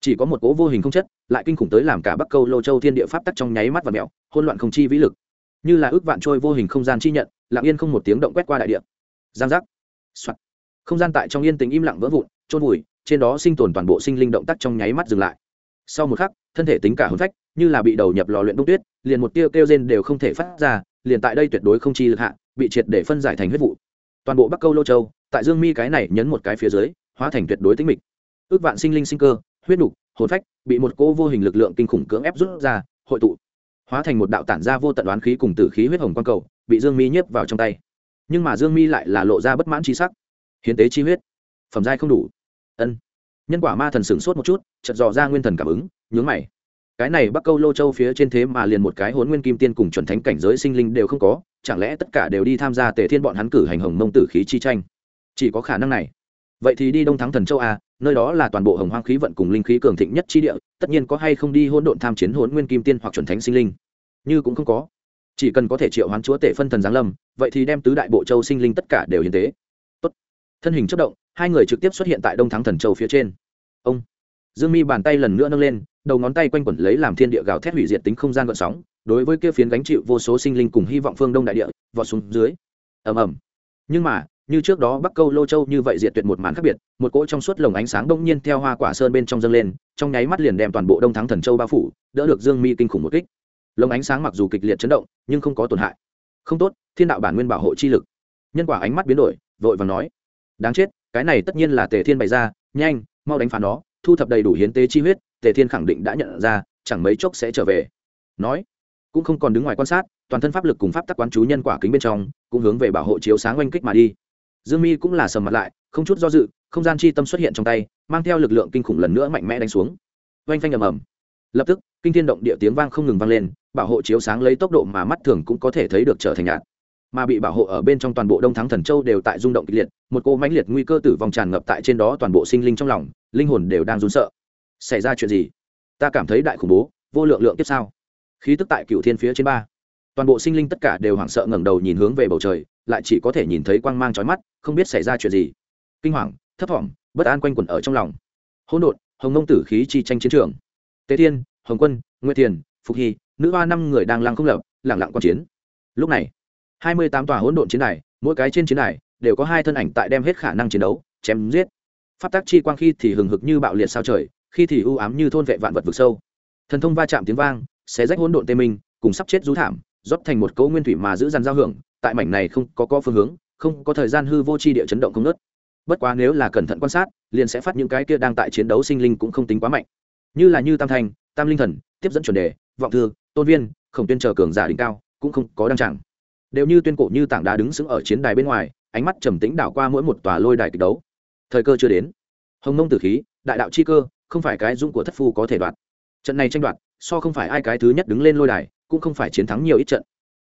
Chỉ có một cố vô hình không chất, lại kinh khủng tới làm cả bắc câu lô châu thiên địa pháp tắc trong nháy mắt và mẹo hôn loạn không chi vĩ lực. Như là ước vạn trôi vô hình không gian chi nhận, lặng yên không một tiếng động quét qua đại địa. Giang giác. Soạn. không gian tại trong yên tình im lặng vỡ vụn trôn vùi trên đó sinh tồn toàn bộ sinh linh động tác trong nháy mắt dừng lại. Sau một khắc, thân thể tính cả hồn phách, như là bị đầu nhập lò luyện đông tuyết, liền một tiêu kêu rên đều không thể phát ra, liền tại đây tuyệt đối không chi lực hạ, bị triệt để phân giải thành huyết vụ. Toàn bộ bắc câu lô châu, tại dương mi cái này nhấn một cái phía dưới, hóa thành tuyệt đối tính mịch. Ước vạn sinh linh sinh cơ, huyết nục, hồn phách, bị một cô vô hình lực lượng kinh khủng cưỡng ép rút ra, hội tụ. Hóa thành một đạo tản ra vô tận đoán khí cùng tử khí huyết hồng quang cầu, bị dương mi nhếp vào trong tay. Nhưng mà dương mi lại là lộ ra bất mãn chi sắc. Hiến tế chi huyết. Phẩm giai không đủ ân. Nhân quả ma thần sửng sốt một chút chật dò ra nguyên thần cảm ứng, nhướng mày. Cái này bắc câu lô châu phía trên thế mà liền một cái hốn nguyên kim tiên cùng chuẩn thánh cảnh giới sinh linh đều không có, chẳng lẽ tất cả đều đi tham gia tề thiên bọn hắn cử hành hồng mông tử khí chi tranh? Chỉ có khả năng này. Vậy thì đi đông thắng thần châu a nơi đó là toàn bộ hồng hoang khí vận cùng linh khí cường thịnh nhất chi địa, tất nhiên có hay không đi hỗn độn tham chiến hỗn nguyên kim tiên hoặc chuẩn thánh sinh linh? Như cũng không có. Chỉ cần có thể triệu hoán chúa tể phân thần giáng lâm, vậy thì đem tứ đại bộ châu sinh linh tất cả đều hiến tế. Tốt. thân hình chất động hai người trực tiếp xuất hiện tại đông thắng thần châu phía trên ông dương mi bàn tay lần nữa nâng lên đầu ngón tay quanh quẩn lấy làm thiên địa gào thét hủy diệt tính không gian gợn sóng đối với kia phiến gánh chịu vô số sinh linh cùng hy vọng phương đông đại địa vọt xuống dưới ầm ầm nhưng mà như trước đó bắc câu lô châu như vậy diệt tuyệt một màn khác biệt một cỗ trong suốt lồng ánh sáng đông nhiên theo hoa quả sơn bên trong dâng lên trong nháy mắt liền đem toàn bộ đông thắng thần châu bao phủ đỡ được dương mi kinh khủng một kích lồng ánh sáng mặc dù kịch liệt chấn động nhưng không có tổn hại không tốt thiên đạo bản nguyên bảo hộ chi lực nhân quả ánh mắt biến đổi vội và nói đáng chết cái này tất nhiên là tề thiên bày ra, nhanh, mau đánh phá nó, thu thập đầy đủ hiến tế chi huyết, tề thiên khẳng định đã nhận ra, chẳng mấy chốc sẽ trở về. Nói, cũng không còn đứng ngoài quan sát, toàn thân pháp lực cùng pháp tắc quán chú nhân quả kính bên trong, cũng hướng về bảo hộ chiếu sáng oanh kích mà đi. Dương mi cũng là sầm mặt lại, không chút do dự, không gian chi tâm xuất hiện trong tay, mang theo lực lượng kinh khủng lần nữa mạnh mẽ đánh xuống. Oanh phanh ầm ầm. Lập tức, kinh thiên động địa tiếng vang không ngừng vang lên, bảo hộ chiếu sáng lấy tốc độ mà mắt thường cũng có thể thấy được trở thành nhạt mà bị bảo hộ ở bên trong toàn bộ đông thắng thần châu đều tại rung động kịch liệt, một cô mãnh liệt nguy cơ tử vong tràn ngập tại trên đó toàn bộ sinh linh trong lòng, linh hồn đều đang run sợ. Xảy ra chuyện gì? Ta cảm thấy đại khủng bố, vô lượng lượng tiếp sao? Khí tức tại cựu thiên phía trên ba. Toàn bộ sinh linh tất cả đều hoảng sợ ngẩng đầu nhìn hướng về bầu trời, lại chỉ có thể nhìn thấy quang mang trói mắt, không biết xảy ra chuyện gì. Kinh hoàng, thấp thỏm, bất an quanh quẩn ở trong lòng. Hỗn độn, hồng nông tử khí chi tranh chiến trường. Tế thiên, hồng quân nguyễn thiền, phục hy, nữ hoa năm người đang lăng không lập lẳng lặng quan chiến. Lúc này hai mươi tám tòa hỗn độn chiến đài, mỗi cái trên chiến đài đều có hai thân ảnh tại đem hết khả năng chiến đấu, chém giết. Pháp tác chi quang khi thì hừng hực như bạo liệt sao trời, khi thì u ám như thôn vệ vạn vật vực sâu. Thần thông va chạm tiếng vang, xé rách hỗn độn tê minh, cùng sắp chết rú thảm, rót thành một cấu nguyên thủy mà giữ dàn giao hưởng, tại mảnh này không có có phương hướng, không có thời gian hư vô chi địa chấn động không nớt bất quá nếu là cẩn thận quan sát, liền sẽ phát những cái kia đang tại chiến đấu sinh linh cũng không tính quá mạnh. Như là như tam thanh, tam linh thần, tiếp dẫn chuẩn đề, vọng thư, tôn viên, khổng tuyên chờ cường giả đỉnh cao, cũng không có đăng chẳng đều như tuyên cổ như tảng đá đứng sững ở chiến đài bên ngoài, ánh mắt trầm tĩnh đảo qua mỗi một tòa lôi đài kịch đấu. Thời cơ chưa đến. Hồng mông tử khí, đại đạo chi cơ, không phải cái dũng của thất phu có thể đoạt. Trận này tranh đoạt, so không phải ai cái thứ nhất đứng lên lôi đài, cũng không phải chiến thắng nhiều ít trận,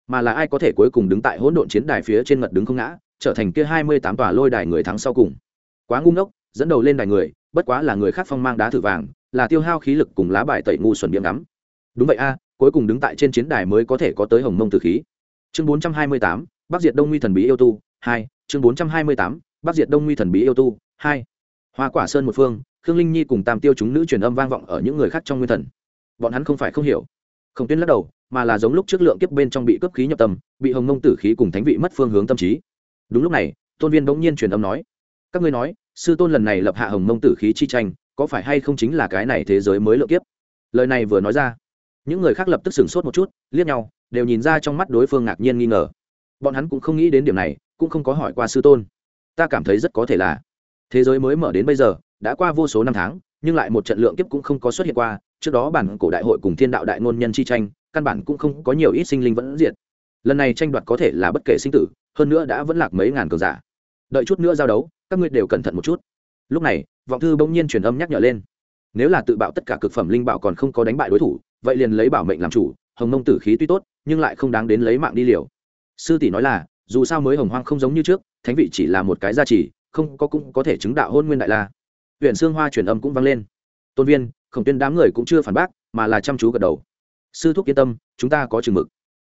mà là ai có thể cuối cùng đứng tại hỗn độn chiến đài phía trên ngật đứng không ngã, trở thành kia hai mươi tám tòa lôi đài người thắng sau cùng. Quá ngu ngốc, dẫn đầu lên đài người, bất quá là người khác phong mang đá thử vàng, là tiêu hao khí lực cùng lá bài tẩy ngu xuẩn miệng ngắm. Đúng vậy a, cuối cùng đứng tại trên chiến đài mới có thể có tới hồng mông tử khí chương bốn trăm hai mươi tám, bắc diệt đông nguy thần bí yêu tu hai, chương bốn trăm hai mươi tám, bắc diệt đông nguy thần bí yêu tu hai. Hoa quả sơn một phương, khương linh nhi cùng tam tiêu chúng nữ truyền âm vang vọng ở những người khác trong nguyên thần. Bọn hắn không phải không hiểu. Không tuyên lắc đầu, mà là giống lúc trước lượng kiếp bên trong bị cấp khí nhập tâm, bị hồng mông tử khí cùng thánh vị mất phương hướng tâm trí. Đúng lúc này, tôn viên bỗng nhiên truyền âm nói, các ngươi nói, sư tôn lần này lập hạ hồng mông tử khí chi tranh, có phải hay không chính là cái này thế giới mới lượng kiếp? Lời này vừa nói ra, những người khác lập tức sửng sốt một chút, liếc nhau đều nhìn ra trong mắt đối phương ngạc nhiên nghi ngờ. Bọn hắn cũng không nghĩ đến điểm này, cũng không có hỏi qua sư tôn. Ta cảm thấy rất có thể là. Thế giới mới mở đến bây giờ, đã qua vô số năm tháng, nhưng lại một trận lượng kiếp cũng không có xuất hiện qua, trước đó bản cổ đại hội cùng thiên đạo đại ngôn nhân chi tranh, căn bản cũng không có nhiều ít sinh linh vẫn diệt. Lần này tranh đoạt có thể là bất kể sinh tử, hơn nữa đã vẫn lạc mấy ngàn cường giả. Đợi chút nữa giao đấu, các ngươi đều cẩn thận một chút. Lúc này, vọng thư bỗng nhiên truyền âm nhắc nhở lên. Nếu là tự bạo tất cả cực phẩm linh bảo còn không có đánh bại đối thủ, vậy liền lấy bảo mệnh làm chủ hồng mông tử khí tuy tốt, nhưng lại không đáng đến lấy mạng đi liều. Sư tỷ nói là, dù sao mới hồng hoang không giống như trước, thánh vị chỉ là một cái gia trì, không có cũng có thể chứng đạo hôn nguyên đại la. Huyện sương hoa truyền âm cũng vang lên. Tôn viên, khổng tuyên đám người cũng chưa phản bác, mà là chăm chú gật đầu. Sư thúc yên tâm, chúng ta có chừng mực.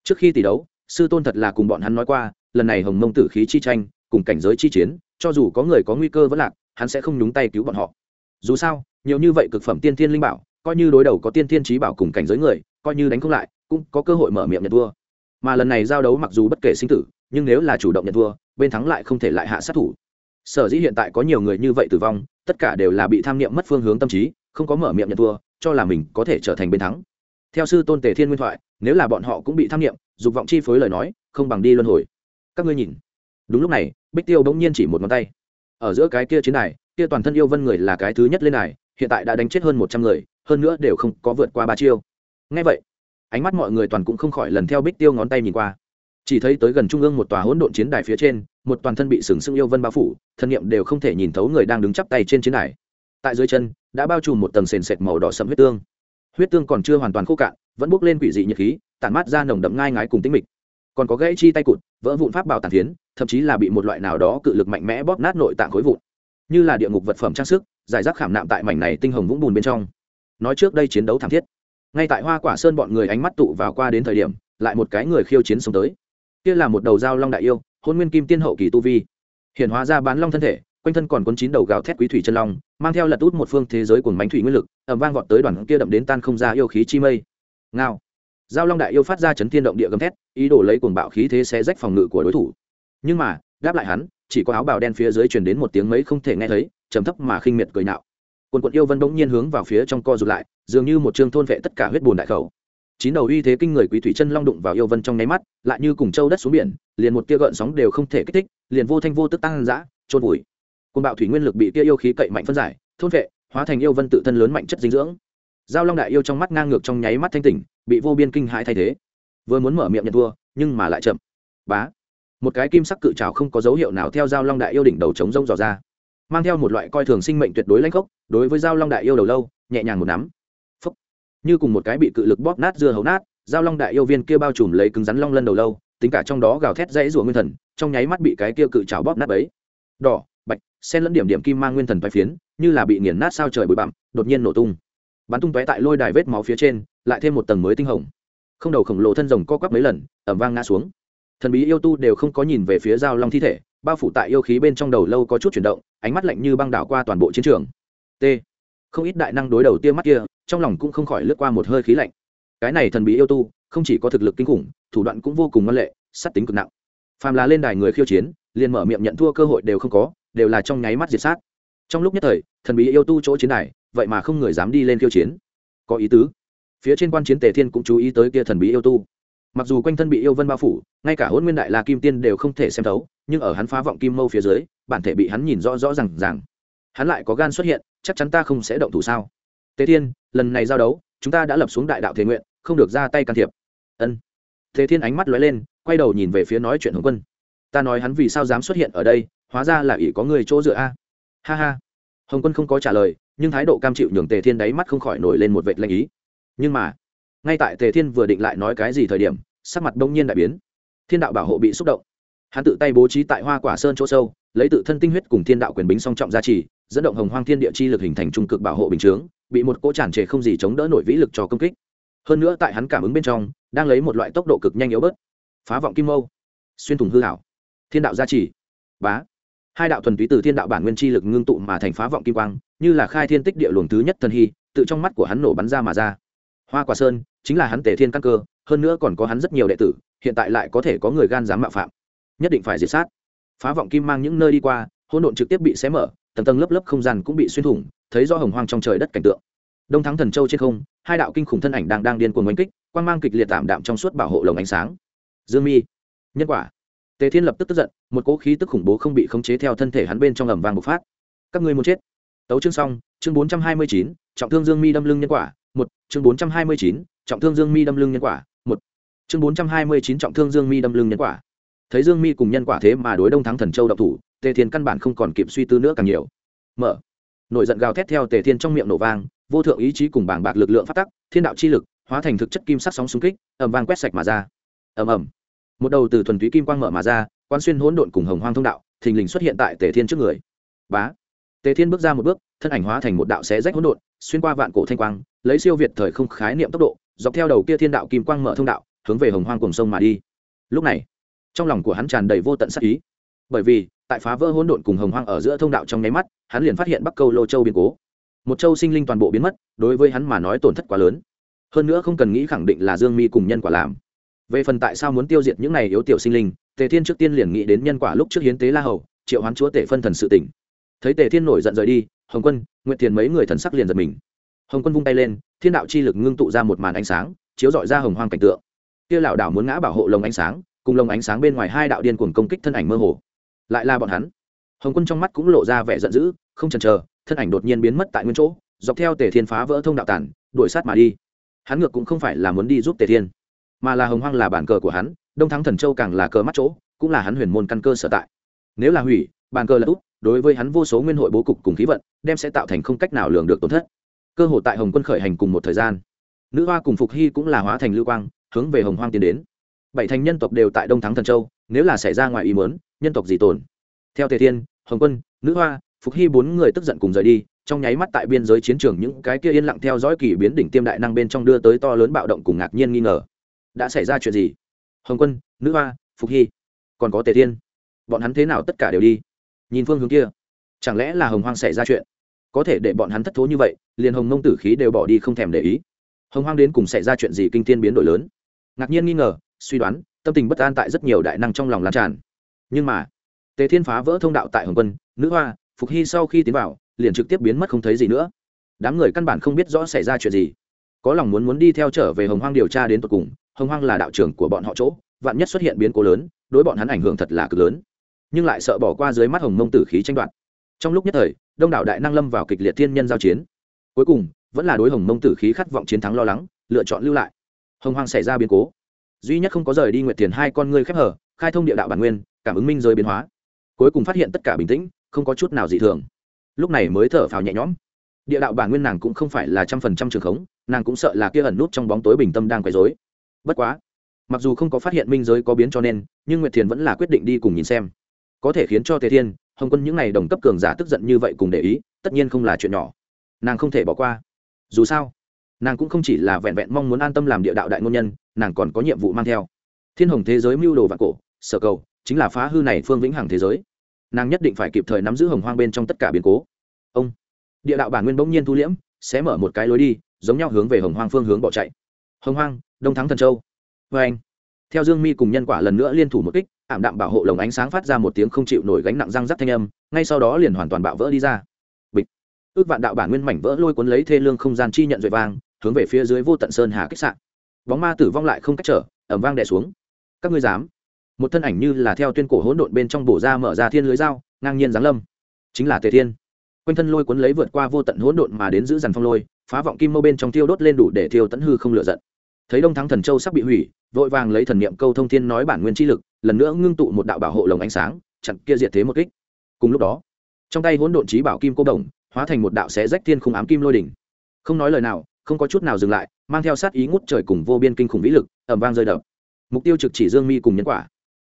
Trước khi tỷ đấu, sư tôn thật là cùng bọn hắn nói qua, lần này hồng mông tử khí chi tranh, cùng cảnh giới chi chiến, cho dù có người có nguy cơ vẫn lạc, hắn sẽ không nhúng tay cứu bọn họ. Dù sao, nhiều như vậy cực phẩm tiên thiên linh bảo, coi như đối đầu có tiên thiên trí bảo cùng cảnh giới người, coi như đánh không lại cũng có cơ hội mở miệng nhận thua. Mà lần này giao đấu mặc dù bất kể sinh tử, nhưng nếu là chủ động nhận thua, bên thắng lại không thể lại hạ sát thủ. Sở dĩ hiện tại có nhiều người như vậy tử vong, tất cả đều là bị tham niệm mất phương hướng tâm trí, không có mở miệng nhận thua, cho là mình có thể trở thành bên thắng. Theo sư tôn tề thiên nguyên thoại, nếu là bọn họ cũng bị tham niệm, dục vọng chi phối lời nói, không bằng đi luân hồi. Các ngươi nhìn. Đúng lúc này, bích tiêu bỗng nhiên chỉ một ngón tay. Ở giữa cái kia chiến đài, kia toàn thân yêu vân người là cái thứ nhất lên đài, hiện tại đã đánh chết hơn một trăm người, hơn nữa đều không có vượt qua ba chiêu. Ngay vậy ánh mắt mọi người toàn cũng không khỏi lần theo bích tiêu ngón tay nhìn qua. Chỉ thấy tới gần trung ương một tòa hỗn độn chiến đài phía trên, một toàn thân bị sừng sững yêu vân bao phủ, thân nhiệm đều không thể nhìn thấu người đang đứng chắp tay trên chiến đài. Tại dưới chân, đã bao trùm một tầng sền sệt màu đỏ sẫm huyết tương. Huyết tương còn chưa hoàn toàn khô cạn, vẫn bốc lên quỷ dị nhiệt khí, tản mát ra nồng đậm ngai ngái cùng tĩnh mịch. Còn có gãy chi tay cụt, vỡ vụn pháp bảo tàn phiến, thậm chí là bị một loại nào đó cự lực mạnh mẽ bóp nát nội tạng khối vụn. Như là địa ngục vật phẩm trang sức, giải rác khảm nạm tại mảnh này tinh hồng vũng bùn bên trong. Nói trước đây chiến đấu thảm thiết ngay tại hoa quả sơn bọn người ánh mắt tụ vào qua đến thời điểm, lại một cái người khiêu chiến sống tới. Kia là một đầu dao long đại yêu, hôn nguyên kim tiên hậu kỳ tu vi. Hiện hóa ra bán long thân thể, quanh thân còn cuốn chín đầu gào thét quý thủy chân long, mang theo lật út một phương thế giới cùng bánh thủy nguyên lực ẩm vang vọt tới đoàn kia đậm đến tan không ra yêu khí chi mây. Ngao. Giao long đại yêu phát ra chấn thiên động địa gầm thét, ý đồ lấy cuồng bạo khí thế sẽ rách phòng ngự của đối thủ. Nhưng mà, đáp lại hắn, chỉ có áo bào đen phía dưới truyền đến một tiếng mấy không thể nghe thấy, trầm thấp mà khinh miệt cười nạo quần quận yêu vân bỗng nhiên hướng vào phía trong co rụt lại, dường như một trường thôn vệ tất cả huyết bùn đại khẩu. Chín đầu uy thế kinh người quý thủy chân long đụng vào yêu vân trong nháy mắt, lại như cùng châu đất xuống biển, liền một tia gợn sóng đều không thể kích thích, liền vô thanh vô tức tăng giã trôn vùi. Côn bạo thủy nguyên lực bị tia yêu khí cậy mạnh phân giải, thôn vệ, hóa thành yêu vân tự thân lớn mạnh chất dinh dưỡng. Giao long đại yêu trong mắt ngang ngược trong nháy mắt thanh tỉnh, bị vô biên kinh hãi thay thế. Vừa muốn mở miệng nhận thua, nhưng mà lại chậm. Bá. Một cái kim sắc cự trào không có dấu hiệu nào theo giao long đại yêu đỉnh đầu trống rông dò ra mang theo một loại coi thường sinh mệnh tuyệt đối lãnh khốc, đối với giao long đại yêu đầu lâu, nhẹ nhàng một nắm. Phúc. như cùng một cái bị cự lực bóp nát dưa hấu nát, giao long đại yêu viên kia bao trùm lấy cứng rắn long lân đầu lâu, tính cả trong đó gào thét dãy rủa nguyên thần, trong nháy mắt bị cái kia cự chảo bóp nát ấy đỏ, bạch xen lẫn điểm điểm kim mang nguyên thần bay phiến, như là bị nghiền nát sao trời bụi bặm, đột nhiên nổ tung. Bắn tung tóe tại lôi đài vết máu phía trên, lại thêm một tầng mới tinh hồng. Không đầu khổng lồ thân rồng co quắp mấy lần ẩm vang ngã xuống. Thần bí yêu tu đều không có nhìn về phía giao long thi thể bao phủ tại yêu khí bên trong đầu lâu có chút chuyển động, ánh mắt lạnh như băng đảo qua toàn bộ chiến trường. T. Không ít đại năng đối đầu tia mắt kia, trong lòng cũng không khỏi lướt qua một hơi khí lạnh. Cái này thần bí yêu tu, không chỉ có thực lực kinh khủng, thủ đoạn cũng vô cùng ngoan lệ sắt tính cực nặng. Phàm là lên đài người khiêu chiến, liền mở miệng nhận thua cơ hội đều không có, đều là trong nháy mắt diệt sát. Trong lúc nhất thời, thần bí yêu tu chỗ chiến đài, vậy mà không người dám đi lên khiêu chiến. Có ý tứ. Phía trên quan chiến tề thiên cũng chú ý tới kia thần bí yêu tu mặc dù quanh thân bị yêu vân bao phủ, ngay cả hôn nguyên đại la kim tiên đều không thể xem thấu, nhưng ở hắn phá vọng kim mâu phía dưới, bản thể bị hắn nhìn rõ rõ r à n g rằng hắn lại có gan xuất hiện, chắc chắn ta không sẽ động thủ sao? Tề thiên, lần này giao đấu, chúng ta đã lập xuống đại đạo thế nguyện, không được ra tay can thiệp. Ân. Tề thiên ánh mắt lóe lên, quay đầu nhìn về phía nói chuyện hồng quân. Ta nói hắn vì sao dám xuất hiện ở đây, hóa ra là ỷ có người chỗ dựa a. Ha ha. Hồng quân không có trả lời, nhưng thái độ cam chịu nhường tề thiên đáy mắt không khỏi nổi lên một vệt lanh ý. Nhưng mà ngay tại tề thiên vừa định lại nói cái gì thời điểm, sắc mặt đông nhiên đại biến. Thiên đạo bảo hộ bị xúc động. Hắn tự tay bố trí tại hoa quả sơn chỗ sâu, lấy tự thân tinh huyết cùng thiên đạo quyền bính song trọng gia trì, dẫn động hồng hoang thiên địa chi lực hình thành trung cực bảo hộ bình chướng, bị một cỗ tràn trề không gì chống đỡ nổi vĩ lực cho công kích. Hơn nữa tại hắn cảm ứng bên trong, đang lấy một loại tốc độ cực nhanh yếu bớt. Phá vọng kim mâu, xuyên thủng hư hảo thiên đạo gia trì. Bá. Hai đạo thuần túy từ thiên đạo bản nguyên chi lực ngưng tụ mà thành phá vọng kim quang, như là khai thiên tích địa luồng thứ nhất thần hy, tự trong mắt của hắn nổ bắn ra mà ra. Hoa quả sơn chính là hắn tề thiên căn cơ, hơn nữa còn có hắn rất nhiều đệ tử, hiện tại lại có thể có người gan dám mạo phạm. Nhất định phải diệt sát. Phá vọng kim mang những nơi đi qua, hỗn độn trực tiếp bị xé mở, tầng tầng lớp lớp không gian cũng bị xuyên thủng, thấy rõ hồng hoang trong trời đất cảnh tượng. Đông thắng thần châu trên không, hai đạo kinh khủng thân ảnh đang đang điên cuồng oanh kích, quang mang kịch liệt tạm đạm trong suốt bảo hộ lồng ánh sáng. Dương mi, nhân quả. Tề thiên lập tức tức giận, một cỗ khí tức khủng bố không bị khống chế theo thân thể hắn bên trong ẩm vàng bộc phát. Các ngươi muốn chết. Tấu chương xong, chương bốn trăm hai mươi chín, trọng thương dương mi đâm lưng nhân quả, một, chương bốn trăm hai mươi chín trọng thương dương mi đâm lưng nhân quả, một. Chương bốn trăm hai mươi chín trọng thương dương mi đâm lưng nhân quả. Thấy dương mi cùng nhân quả thế mà đối đông thắng thần châu độc thủ, tề thiên căn bản không còn kịp suy tư nữa càng nhiều. Mở. Nổi giận gào thét theo tề thiên trong miệng nổ vang, vô thượng ý chí cùng bảng bạc lực lượng phát tắc, thiên đạo chi lực, hóa thành thực chất kim sắc sóng xung kích, ầm vang quét sạch mà ra. Ầm ầm. Một đầu từ thuần túy kim quang mở mà ra quan xuyên hỗn độn cùng hồng hoang thông đạo, thình lình xuất hiện tại tề thiên trước người. Bá. Tề thiên bước ra một bước, thân ảnh hóa thành một đạo xé rách hỗn độn, xuyên qua vạn cổ thanh quang, lấy siêu việt thời không khái niệm tốc độ dọc theo đầu kia thiên đạo kim quang mở thông đạo, hướng về hồng hoang cùng sông mà đi. Lúc này, trong lòng của hắn tràn đầy vô tận sắc ý. Bởi vì, tại phá vỡ hỗn độn cùng hồng hoang ở giữa thông đạo trong nháy mắt, hắn liền phát hiện bắc câu lô châu biến cố. Một châu sinh linh toàn bộ biến mất, đối với hắn mà nói tổn thất quá lớn. Hơn nữa không cần nghĩ khẳng định là dương mi cùng nhân quả làm. Về phần tại sao muốn tiêu diệt những này yếu tiểu sinh linh, tề thiên trước tiên liền nghĩ đến nhân quả lúc trước hiến tế la hầu, triệu hoán chúa tể phân thần sự tỉnh. Thấy tề thiên nổi giận rời đi, hồng quân nguyện thiền mấy người thần sắc liền giật mình. Hồng quân vung tay lên thiên đạo chi lực ngưng tụ ra một màn ánh sáng, chiếu dọi ra hồng hoang cảnh tượng. Kia lảo đảo muốn ngã bảo hộ lồng ánh sáng, cùng lồng ánh sáng bên ngoài hai đạo điên cuồng công kích thân ảnh mơ hồ. Lại là bọn hắn. Hồng quân trong mắt cũng lộ ra vẻ giận dữ, không chần chờ, thân ảnh đột nhiên biến mất tại nguyên chỗ, dọc theo tề thiên phá vỡ thông đạo tản, đuổi sát mà đi. Hắn ngược cũng không phải là muốn đi giúp tề thiên, mà là hồng hoang là bản cờ của hắn, đông thắng thần châu càng là cờ mắt chỗ, cũng là hắn huyền môn căn cơ sở tại. Nếu là hủy, bàn cờ là út đối với hắn vô số nguyên hội bố cục cùng khí vận, đem sẽ tạo thành không cách nào lường được tổn thất cơ hội tại hồng quân khởi hành cùng một thời gian. Nữ hoa cùng phục hy cũng là hóa thành lưu quang, hướng về hồng hoang tiến đến. Bảy thành nhân tộc đều tại đông thắng thần châu, nếu là xảy ra ngoài ý mớn nhân tộc gì tồn? Theo tề thiên, hồng quân, nữ hoa, phục hy bốn người tức giận cùng rời đi, trong nháy mắt tại biên giới chiến trường những cái kia yên lặng theo dõi kỳ biến đỉnh tiêm đại năng bên trong đưa tới to lớn bạo động cùng ngạc nhiên nghi ngờ. Đã xảy ra chuyện gì? Hồng quân, nữ hoa, phục hy, còn có tề thiên, bọn hắn thế nào tất cả đều đi? Nhìn phương hướng kia, chẳng lẽ là hồng hoang xảy ra chuyện? Có thể để bọn hắn thất thố như vậy, liền hồng mông tử khí đều bỏ đi không thèm để ý. Hồng hoang đến cùng xảy ra chuyện gì kinh thiên biến đổi lớn? Ngạc nhiên nghi ngờ, suy đoán, tâm tình bất an tại rất nhiều đại năng trong lòng lan tràn. Nhưng mà, tề thiên phá vỡ thông đạo tại hồng quân, nữ hoa, phục hy sau khi tiến vào, liền trực tiếp biến mất không thấy gì nữa. Đám người căn bản không biết rõ xảy ra chuyện gì. Có lòng muốn muốn đi theo trở về hồng hoang điều tra đến tột cùng, hồng hoang là đạo trưởng của bọn họ chỗ, vạn nhất xuất hiện biến cố lớn, đối bọn hắn ảnh hưởng thật là cực lớn. Nhưng lại sợ bỏ qua dưới mắt hồng mông tử khí tranh đoạt trong lúc nhất thời, đông đảo đại năng lâm vào kịch liệt thiên nhân giao chiến. Cuối cùng, vẫn là đối hồng mông tử khí khát vọng chiến thắng lo lắng, lựa chọn lưu lại. Hồng hoang xảy ra biến cố. Duy nhất không có rời đi nguyệt tiền hai con ngươi khép hở, khai thông địa đạo bản nguyên, cảm ứng minh rơi biến hóa. Cuối cùng phát hiện tất cả bình tĩnh, không có chút nào dị thường. Lúc này mới thở phào nhẹ nhõm. Địa đạo bản nguyên nàng cũng không phải là trăm phần trăm trường khống, nàng cũng sợ là kia ẩn nút trong bóng tối bình tâm đang quấy dối bất quá, mặc dù không có phát hiện minh giới có biến cho nên, nhưng nguyệt thiền vẫn là quyết định đi cùng nhìn xem. Có thể khiến cho tề thiên hồng quân những n à y đồng cấp cường giả tức giận như vậy cùng để ý, tất nhiên không là chuyện nhỏ. Nàng không thể bỏ qua. Dù sao, nàng cũng không chỉ là vẹn vẹn mong muốn an tâm làm địa đạo đại ngôn nhân, nàng còn có nhiệm vụ mang theo. Thiên hồng thế giới mưu đồ vạn cổ, sở cầu, chính là phá hư này phương vĩnh hằng thế giới. Nàng nhất định phải kịp thời nắm giữ hồng hoang bên trong tất cả biến cố. Ông, địa đạo bản nguyên bỗng nhiên thu liễm, sẽ mở một cái lối đi, giống nhau hướng về hồng hoang phương hướng bỏ chạy. Hồng hoang, đông thắng thần châu. Vê anh theo dương mi cùng nhân quả lần nữa liên thủ một kích ảm đạm bảo hộ lồng ánh sáng phát ra một tiếng không chịu nổi gánh nặng răng rắc thanh âm, ngay sau đó liền hoàn toàn bạo vỡ đi ra. Bịch. Ước vạn đạo bản nguyên mảnh vỡ lôi cuốn lấy thê lương không gian chi nhận rồi vang, hướng về phía dưới vô tận sơn hà kích sạn. Bóng ma tử vong lại không cách trở ẩm vang đè xuống. Các ngươi dám. Một thân ảnh như là theo tuyên cổ hỗn độn bên trong bổ ra mở ra thiên lưới dao, ngang nhiên giáng lâm. Chính là tề thiên. Quanh thân lôi cuốn lấy vượt qua vô tận hỗn độn mà đến giữ dằn phong lôi, phá vọng kim mâu bên trong tiêu đốt lên đủ để thiêu tẫn hư không lựa giận. Thấy đông thắng thần châu sắp bị hủy, vội vàng lấy thần niệm câu thông thiên nói bản nguyên chi lực lần nữa ngưng tụ một đạo bảo hộ lồng ánh sáng, chặn kia diệt thế một kích. Cùng lúc đó, trong tay hỗn độn trí bảo kim cô đồng hóa thành một đạo xé rách thiên khung ám kim lôi đỉnh. Không nói lời nào, không có chút nào dừng lại, mang theo sát ý ngút trời cùng vô biên kinh khủng vĩ lực ẩm vang rơi đập. Mục tiêu trực chỉ dương mi cùng nhân quả.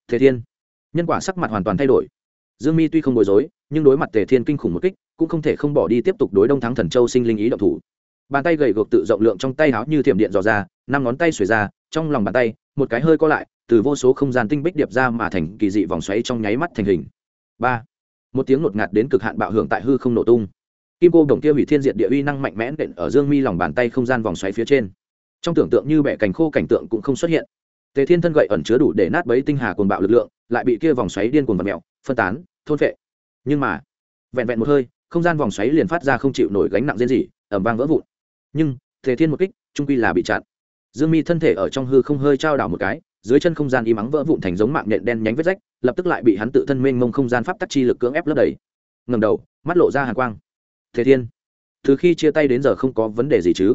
Thế thiên. Nhân quả sắc mặt hoàn toàn thay đổi. Dương mi tuy không bối rối, nhưng đối mặt tề thiên kinh khủng một kích, cũng không thể không bỏ đi tiếp tục đối đông thắng thần châu sinh linh ý động thủ. Bàn tay gầy gộc tự rộng lượng trong tay háo như thiểm điện dò ra, năm ngón tay xuề ra, trong lòng bàn tay, một cái hơi co lại từ vô số không gian tinh bích điệp ra mà thành kỳ dị vòng xoáy trong nháy mắt thành hình. Ba, một tiếng ngột ngạt đến cực hạn bạo hưởng tại hư không nổ tung. Kim cô đồng kia hủy thiên diệt địa uy năng mạnh mẽ nện ở dương mi lòng bàn tay không gian vòng xoáy phía trên. Trong tưởng tượng như bẻ cành khô cảnh tượng cũng không xuất hiện. Tề thiên thân gậy ẩn chứa đủ để nát bấy tinh hà cồn bạo lực lượng, lại bị kia vòng xoáy điên cuồng vật mẹo phân tán, thôn vệ nhưng mà, vẹn vẹn một hơi, không gian vòng xoáy liền phát ra không chịu nổi gánh nặng riêng gì ẩm vang vỡ vụn. Nhưng, tề thiên một kích, trung quy là bị chặn. Dương mi thân thể ở trong hư không hơi trao đảo một cái dưới chân không gian im ắng vỡ vụn thành giống mạng nhện đen nhánh vết rách, lập tức lại bị hắn tự thân mênh mông không gian pháp tắc chi lực cưỡng ép lấp đầy. Ngầm đầu, mắt lộ ra hàn quang. Thế thiên, từ khi chia tay đến giờ không có vấn đề gì chứ?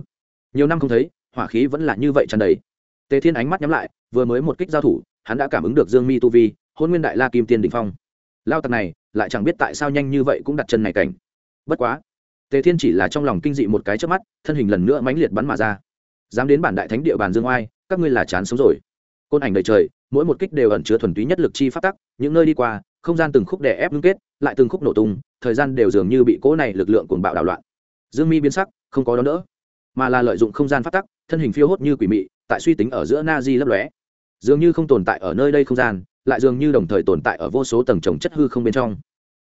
Nhiều năm không thấy, hỏa khí vẫn là như vậy tràn đầy. Tề thiên ánh mắt nhắm lại, vừa mới một kích giao thủ, hắn đã cảm ứng được dương mi tu vi, hôn nguyên đại la kim tiên đình phong. Lao tặc này, lại chẳng biết tại sao nhanh như vậy cũng đặt chân này cảnh. Bất quá, tề thiên chỉ là trong lòng kinh dị một cái trước mắt, thân hình lần nữa mãnh liệt bắn mà ra. Dám đến bản đại thánh địa bàn dương oai, các ngươi là chán sống rồi côn ảnh đầy trời, mỗi một kích đều ẩn chứa thuần túy nhất lực chi phát tắc, những nơi đi qua, không gian từng khúc đè ép ngưng kết, lại từng khúc nổ tung, thời gian đều dường như bị cỗ này lực lượng cuồng bạo đảo loạn. Dương mi biến sắc, không có đón đỡ, mà là lợi dụng không gian phát tắc, thân hình phiêu hốt như quỷ mị, tại suy tính ở giữa na di lấp lóe. Dường như không tồn tại ở nơi đây không gian, lại dường như đồng thời tồn tại ở vô số tầng trồng chất hư không bên trong.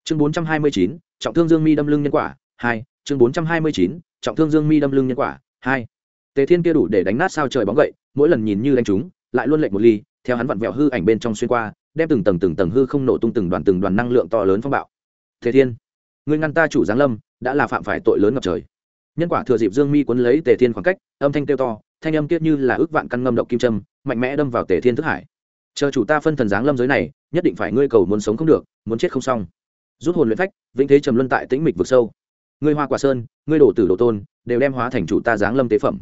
Chương bốn trăm hai mươi chín, trọng thương dương mi đâm lưng nhân quả, hai, chương bốn trăm hai mươi chín, trọng thương dương mi đâm lưng nhân quả, hai. Tề thiên kia đủ để đánh nát sao trời bóng gậy, mỗi lần nhìn như đánh chúng lại luôn lệch một ly, theo hắn vặn vẹo hư ảnh bên trong xuyên qua, đem từng tầng từng tầng hư không nổ tung từng đoàn từng đoàn năng lượng to lớn phong bạo. Thế thiên, người ngăn ta chủ giáng lâm, đã là phạm phải tội lớn ngập trời. Nhân quả thừa dịp dương mi quấn lấy tề thiên khoảng cách, âm thanh kêu to, thanh âm kiết như là ước vạn căn ngâm động kim trâm mạnh mẽ đâm vào tề thiên thức hải. Chờ chủ ta phân thần giáng lâm giới này, nhất định phải ngươi cầu muốn sống không được, muốn chết không xong. Rút hồn luyện phách, vĩnh thế trầm luân tại tĩnh mịch vực sâu. Ngươi hoa quả sơn, ngươi đổ tử đồ tôn, đều đem hóa thành chủ ta giáng lâm tế phẩm.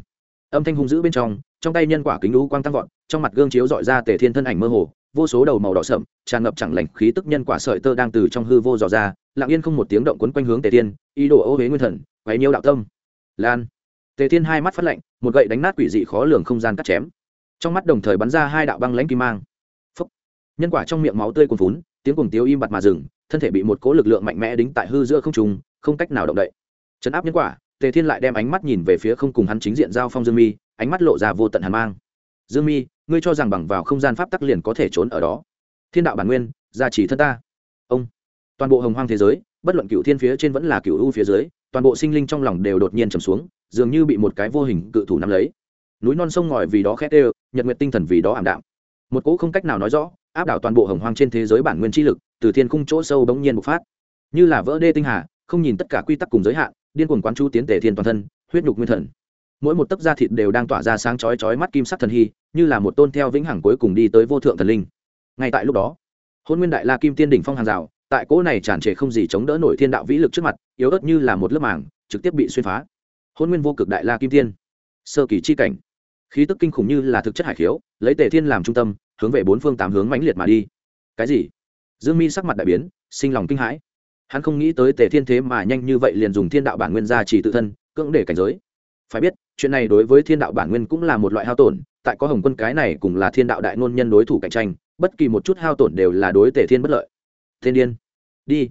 Âm thanh hung dữ bên trong trong tay nhân quả kính lũ quang tăng vọt trong mặt gương chiếu dọi ra tề thiên thân ảnh mơ hồ, vô số đầu màu đỏ sậm tràn ngập chẳng lành khí tức nhân quả sợi tơ đang từ trong hư vô dò ra, lặng yên không một tiếng động quấn quanh hướng tề thiên, ý đồ ô huế nguyên thần, quấy nhiêu đạo tâm. Lan. Tề thiên hai mắt phát lạnh, một gậy đánh nát quỷ dị khó lường không gian cắt chém. Trong mắt đồng thời bắn ra hai đạo băng lãnh kim mang. Phúc. nhân quả trong miệng máu tươi cuồn vốn tiếng cuồng tiếu im bặt mà dừng, thân thể bị một cỗ lực lượng mạnh mẽ đính tại hư giữa không trùng không cách nào động đậy. Chấn áp nhân quả, tề thiên lại đem ánh mắt nhìn về phía không cùng hắn chính diện giao phong dương mi, ánh mắt lộ ra vô tận hàn mang. Dương mi ngươi cho rằng bằng vào không gian pháp tắc liền có thể trốn ở đó. Thiên đạo bản nguyên, gia trì thân ta. Ông. Toàn bộ hồng hoang thế giới, bất luận cựu thiên phía trên vẫn là cựu u phía dưới, toàn bộ sinh linh trong lòng đều đột nhiên trầm xuống, dường như bị một cái vô hình cự thủ nắm lấy. Núi non sông ngòi vì đó khét ê nhật nguyệt tinh thần vì đó ảm đạm. Một cỗ không cách nào nói rõ, áp đảo toàn bộ hồng hoang trên thế giới bản nguyên chi lực, từ thiên khung chỗ sâu bỗng nhiên bộc phát. Như là vỡ đê tinh hà, không nhìn tất cả quy tắc cùng giới hạn, điên cuồng quán chu tiến tề thiên toàn thân, huyết nhục nguyên thần mỗi một tấc da thịt đều đang tỏa ra sáng chói chói mắt kim sắc thần hy, như là một tôn theo vĩnh hằng cuối cùng đi tới vô thượng thần linh. Ngay tại lúc đó hôn nguyên đại la kim tiên đỉnh phong hàng rào, tại cỗ này tràn trề không gì chống đỡ nổi thiên đạo vĩ lực trước mặt, yếu ớt như là một lớp màng, trực tiếp bị xuyên phá. Hôn nguyên vô cực đại la kim tiên, sơ kỳ chi cảnh. Khí tức kinh khủng như là thực chất hải khiếu, lấy tề thiên làm trung tâm, hướng về bốn phương tám hướng mãnh liệt mà đi. Cái gì? Dương mi sắc mặt đại biến, sinh lòng kinh hãi. Hắn không nghĩ tới tề thiên thế mà nhanh như vậy liền dùng thiên đạo bản nguyên ra chỉ tự thân, cưỡng để cảnh giới. Phải biết chuyện này đối với thiên đạo bản nguyên cũng là một loại hao tổn, tại có hồng quân cái này cũng là thiên đạo đại ngôn nhân đối thủ cạnh tranh, bất kỳ một chút hao tổn đều là đối tể thiên bất lợi. Thiên điên. Đi.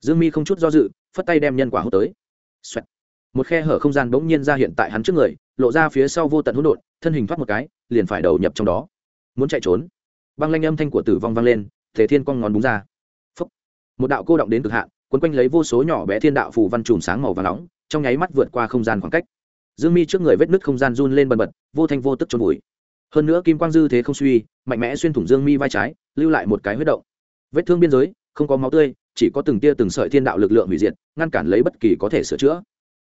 Dương mi không chút do dự, phất tay đem nhân quả hút tới、Xoẹt. một khe hở không gian bỗng nhiên ra hiện tại hắn trước người, lộ ra phía sau vô tận hỗn độn, thân hình thoát một cái, liền phải đầu nhập trong đó. Muốn chạy trốn. Băng lanh âm thanh của tử vong vang lên thể thiên cong ngón búng ra. Phúc. một đạo cô động đến cực hạn, quấn quanh lấy vô số nhỏ bé thiên đạo phù văn chùm sáng màu và nóng, trong nháy mắt vượt qua không gian khoảng cách dương mi trước người vết nứt không gian run lên bần bật, vô thanh vô tức trôn vùi. Hơn nữa kim quang dư thế không suy, mạnh mẽ xuyên thủng dương mi vai trái, lưu lại một cái huyết động. Vết thương biên giới, không có máu tươi, chỉ có từng tia từng sợi thiên đạo lực lượng hủy diệt, ngăn cản lấy bất kỳ có thể sửa chữa.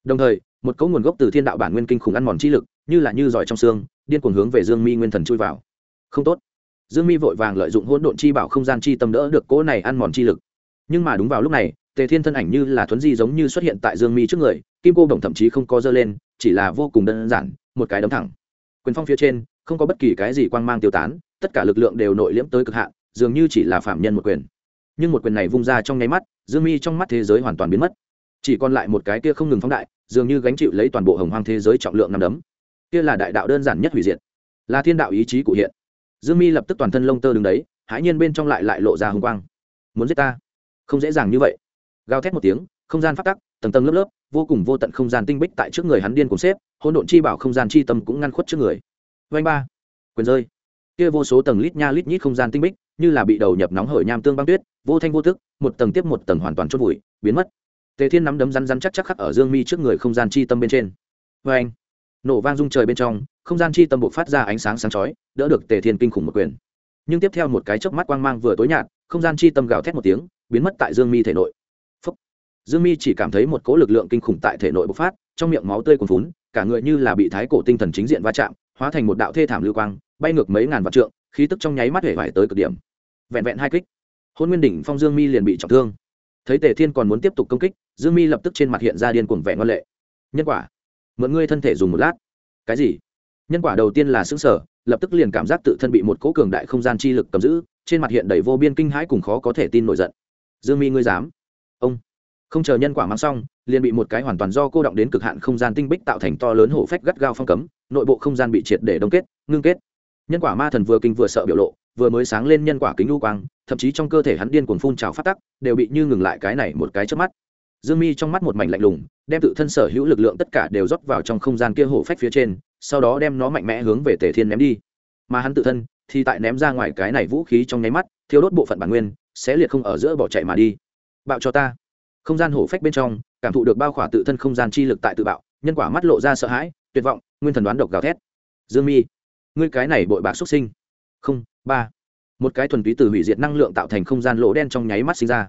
Đồng thời, một cấu nguồn gốc từ thiên đạo bản nguyên kinh khủng ăn mòn chi lực, như là như giỏi trong xương, điên cuồng hướng về dương mi nguyên thần chui vào. Không tốt. Dương mi vội vàng lợi dụng hỗn độn chi bảo không gian chi tâm đỡ được cỗ này ăn mòn chi lực. Nhưng mà đúng vào lúc này, tề thiên thân ảnh như là thuấn di giống như xuất hiện tại dương mi trước người, kim cô đồng thậm chí không có dơ lên chỉ là vô cùng đơn giản, một cái đấm thẳng. Quyền phong phía trên, không có bất kỳ cái gì quang mang tiêu tán, tất cả lực lượng đều nội liễm tới cực hạn, dường như chỉ là phạm nhân một quyền. Nhưng một quyền này vung ra trong nháy mắt, dương mi trong mắt thế giới hoàn toàn biến mất. Chỉ còn lại một cái kia không ngừng phóng đại, dường như gánh chịu lấy toàn bộ hồng hoang thế giới trọng lượng nằm đấm. Kia là đại đạo đơn giản nhất hủy diệt. Là thiên đạo ý chí cụ hiện. Dương mi lập tức toàn thân lông tơ đứng đấy, hãi nhiên bên trong lại lại lộ ra hồng quang. Muốn giết ta? Không dễ dàng như vậy. Gào thét một tiếng, không gian phát tắc, tầng tầng lớp lớp vô cùng vô tận không gian tinh bích tại trước người hắn điên cùng xếp, hỗn độn chi bảo không gian chi tâm cũng ngăn khuất trước người. Vanh ba. Quyền rơi. Kia vô số tầng lít nha lít nhít không gian tinh bích, như là bị đầu nhập nóng hởi nham tương băng tuyết, vô thanh vô tức, một tầng tiếp một tầng hoàn toàn chốt vùi, biến mất. Tề thiên nắm đấm rắn rắn chắc chắc khắc ở dương mi trước người không gian chi tâm bên trên. Vanh nổ vang rung trời bên trong, không gian chi tâm bộ phát ra ánh sáng sáng chói, đỡ được tề thiên kinh khủng một quyền. Nhưng tiếp theo một cái chớp mắt quang mang vừa tối nhạt, không gian chi tâm gào thét một tiếng, biến mất tại dương mi thể nội dương mi chỉ cảm thấy một cỗ lực lượng kinh khủng tại thể nội bộc phát, trong miệng máu tươi cuồn phún cả người như là bị thái cổ tinh thần chính diện va chạm, hóa thành một đạo thê thảm lưu quang, bay ngược mấy ngàn vạn trượng, khí tức trong nháy mắt hể vải tới cực điểm. Vẹn vẹn hai kích, hôn nguyên đỉnh phong dương mi liền bị trọng thương. Thấy tề thiên còn muốn tiếp tục công kích, dương mi lập tức trên mặt hiện ra điên cuồng vẻ ngoan lệ. Nhân quả, mượn ngươi thân thể dùng một lát. Cái gì? Nhân quả đầu tiên là xứng sở lập tức liền cảm giác tự thân bị một cỗ cường đại không gian chi lực cầm giữ, trên mặt hiện đầy vô biên kinh hãi cùng khó có thể tin nổi giận. Dương mi ngươi dám? Ông không chờ nhân quả mang xong, liền bị một cái hoàn toàn do cô động đến cực hạn không gian tinh bích tạo thành to lớn hổ phách gắt gao phong cấm, nội bộ không gian bị triệt để đông kết, ngưng kết. Nhân quả ma thần vừa kinh vừa sợ biểu lộ, vừa mới sáng lên nhân quả kính lưu quang, thậm chí trong cơ thể hắn điên cuồng phun trào phát tắc, đều bị như ngừng lại cái này một cái trước mắt. Dương mi trong mắt một mảnh lạnh lùng, đem tự thân sở hữu lực lượng tất cả đều rót vào trong không gian kia hổ phách phía trên, sau đó đem nó mạnh mẽ hướng về tề thiên ném đi. Mà hắn tự thân thì tại ném ra ngoài cái này vũ khí trong nháy mắt thiếu đốt bộ phận bản nguyên sẽ liệt không ở giữa bỏ chạy mà đi. Bạo cho ta không gian hổ phách bên trong, cảm thụ được bao khỏa tự thân không gian chi lực tại tự bạo, nhân quả mắt lộ ra sợ hãi, tuyệt vọng, nguyên thần đoán độc gào thét. Dương mi, ngươi cái này bội bạc xuất sinh. Không, ba. Một cái thuần túy từ hủy diệt năng lượng tạo thành không gian lỗ đen trong nháy mắt sinh ra.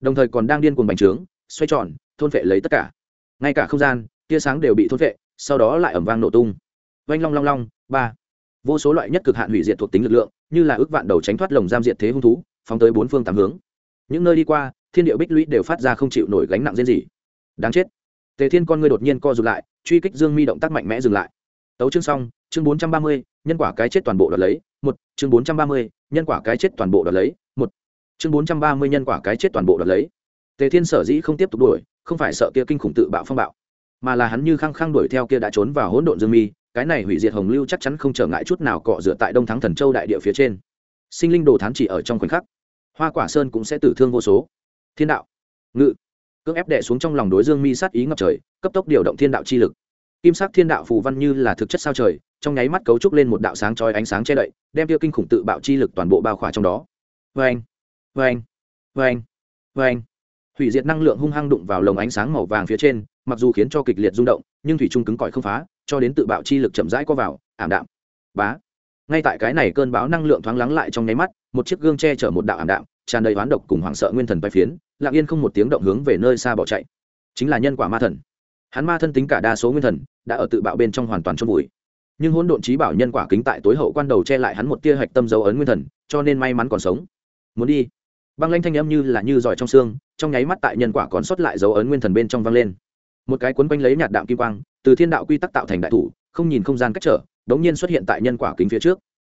Đồng thời còn đang điên cuồng bành trướng, xoay tròn, thôn vệ lấy tất cả. Ngay cả không gian, tia sáng đều bị thôn vệ sau đó lại ẩm vang nổ tung. Vanh long long long, ba. Vô số loại nhất cực hạn hủy diệt thuộc tính lực lượng, như là ước vạn đầu tránh thoát lồng giam diệt thế hung thú, phóng tới bốn phương tám hướng. Những nơi đi qua thiên địa bích lũy đều phát ra không chịu nổi gánh nặng riêng gì. Đáng chết. Tề thiên con ngươi đột nhiên co rụt lại, truy kích dương mi động tác mạnh mẽ dừng lại. Tấu chương xong, chương bốn trăm ba mươi, nhân quả cái chết toàn bộ đoạt lấy, một, chương bốn trăm ba mươi, nhân quả cái chết toàn bộ đoạt lấy, một, chương bốn trăm ba mươi, nhân quả cái chết toàn bộ đoạt lấy. Tề thiên sở dĩ không tiếp tục đuổi, không phải sợ kia kinh khủng tự bạo phong bạo, mà là hắn như khăng khăng đuổi theo kia đã trốn vào hỗn độn dương mi, cái này hủy diệt hồng lưu chắc chắn không trở ngại chút nào cọ dựa tại đông thắng thần châu đại địa phía trên. Sinh linh đồ thán chỉ ở trong khoảnh khắc, hoa quả sơn cũng sẽ tử thương vô số thiên đạo. Ngự. Cưỡng ép đệ xuống trong lòng đối dương mi sát ý ngập trời, cấp tốc điều động thiên đạo chi lực. Kim sắc thiên đạo phù văn như là thực chất sao trời, trong nháy mắt cấu trúc lên một đạo sáng trói ánh sáng che đậy, đem tiêu kinh khủng tự bạo chi lực toàn bộ bao khỏa trong đó. Vê anh vê anh vê anh vê anh hủy diệt năng lượng hung hăng đụng vào lồng ánh sáng màu vàng phía trên, mặc dù khiến cho kịch liệt rung động, nhưng thủy trung cứng cỏi không phá, cho đến tự bạo chi lực chậm rãi qua vào, ảm đạm. Bá. Ngay tại cái này cơn báo năng lượng thoáng lắng lại trong nháy mắt, một chiếc gương che chở một đạo ảm đạm, tràn đầy oán độc cùng hoảng sợ nguyên thần bay phiến lặng yên không một tiếng động hướng về nơi xa bỏ chạy. Chính là nhân quả ma thần. Hắn ma thân tính cả đa số nguyên thần đã ở tự bạo bên trong hoàn toàn chôn vùi. Nhưng hỗn độn trí bảo nhân quả kính tại tối hậu quan đầu che lại hắn một tia hạch tâm dấu ấn nguyên thần, cho nên may mắn còn sống. Muốn đi. Băng lanh thanh âm như là như giỏi trong xương, trong nháy mắt tại nhân quả còn sót lại dấu ấn nguyên thần bên trong vang lên. Một cái cuốn quanh lấy nhạt đạm kim quang, từ thiên đạo quy tắc tạo thành đại thủ, không nhìn không gian cách trở, đống nhiên xuất hiện tại nhân quả kính phía trước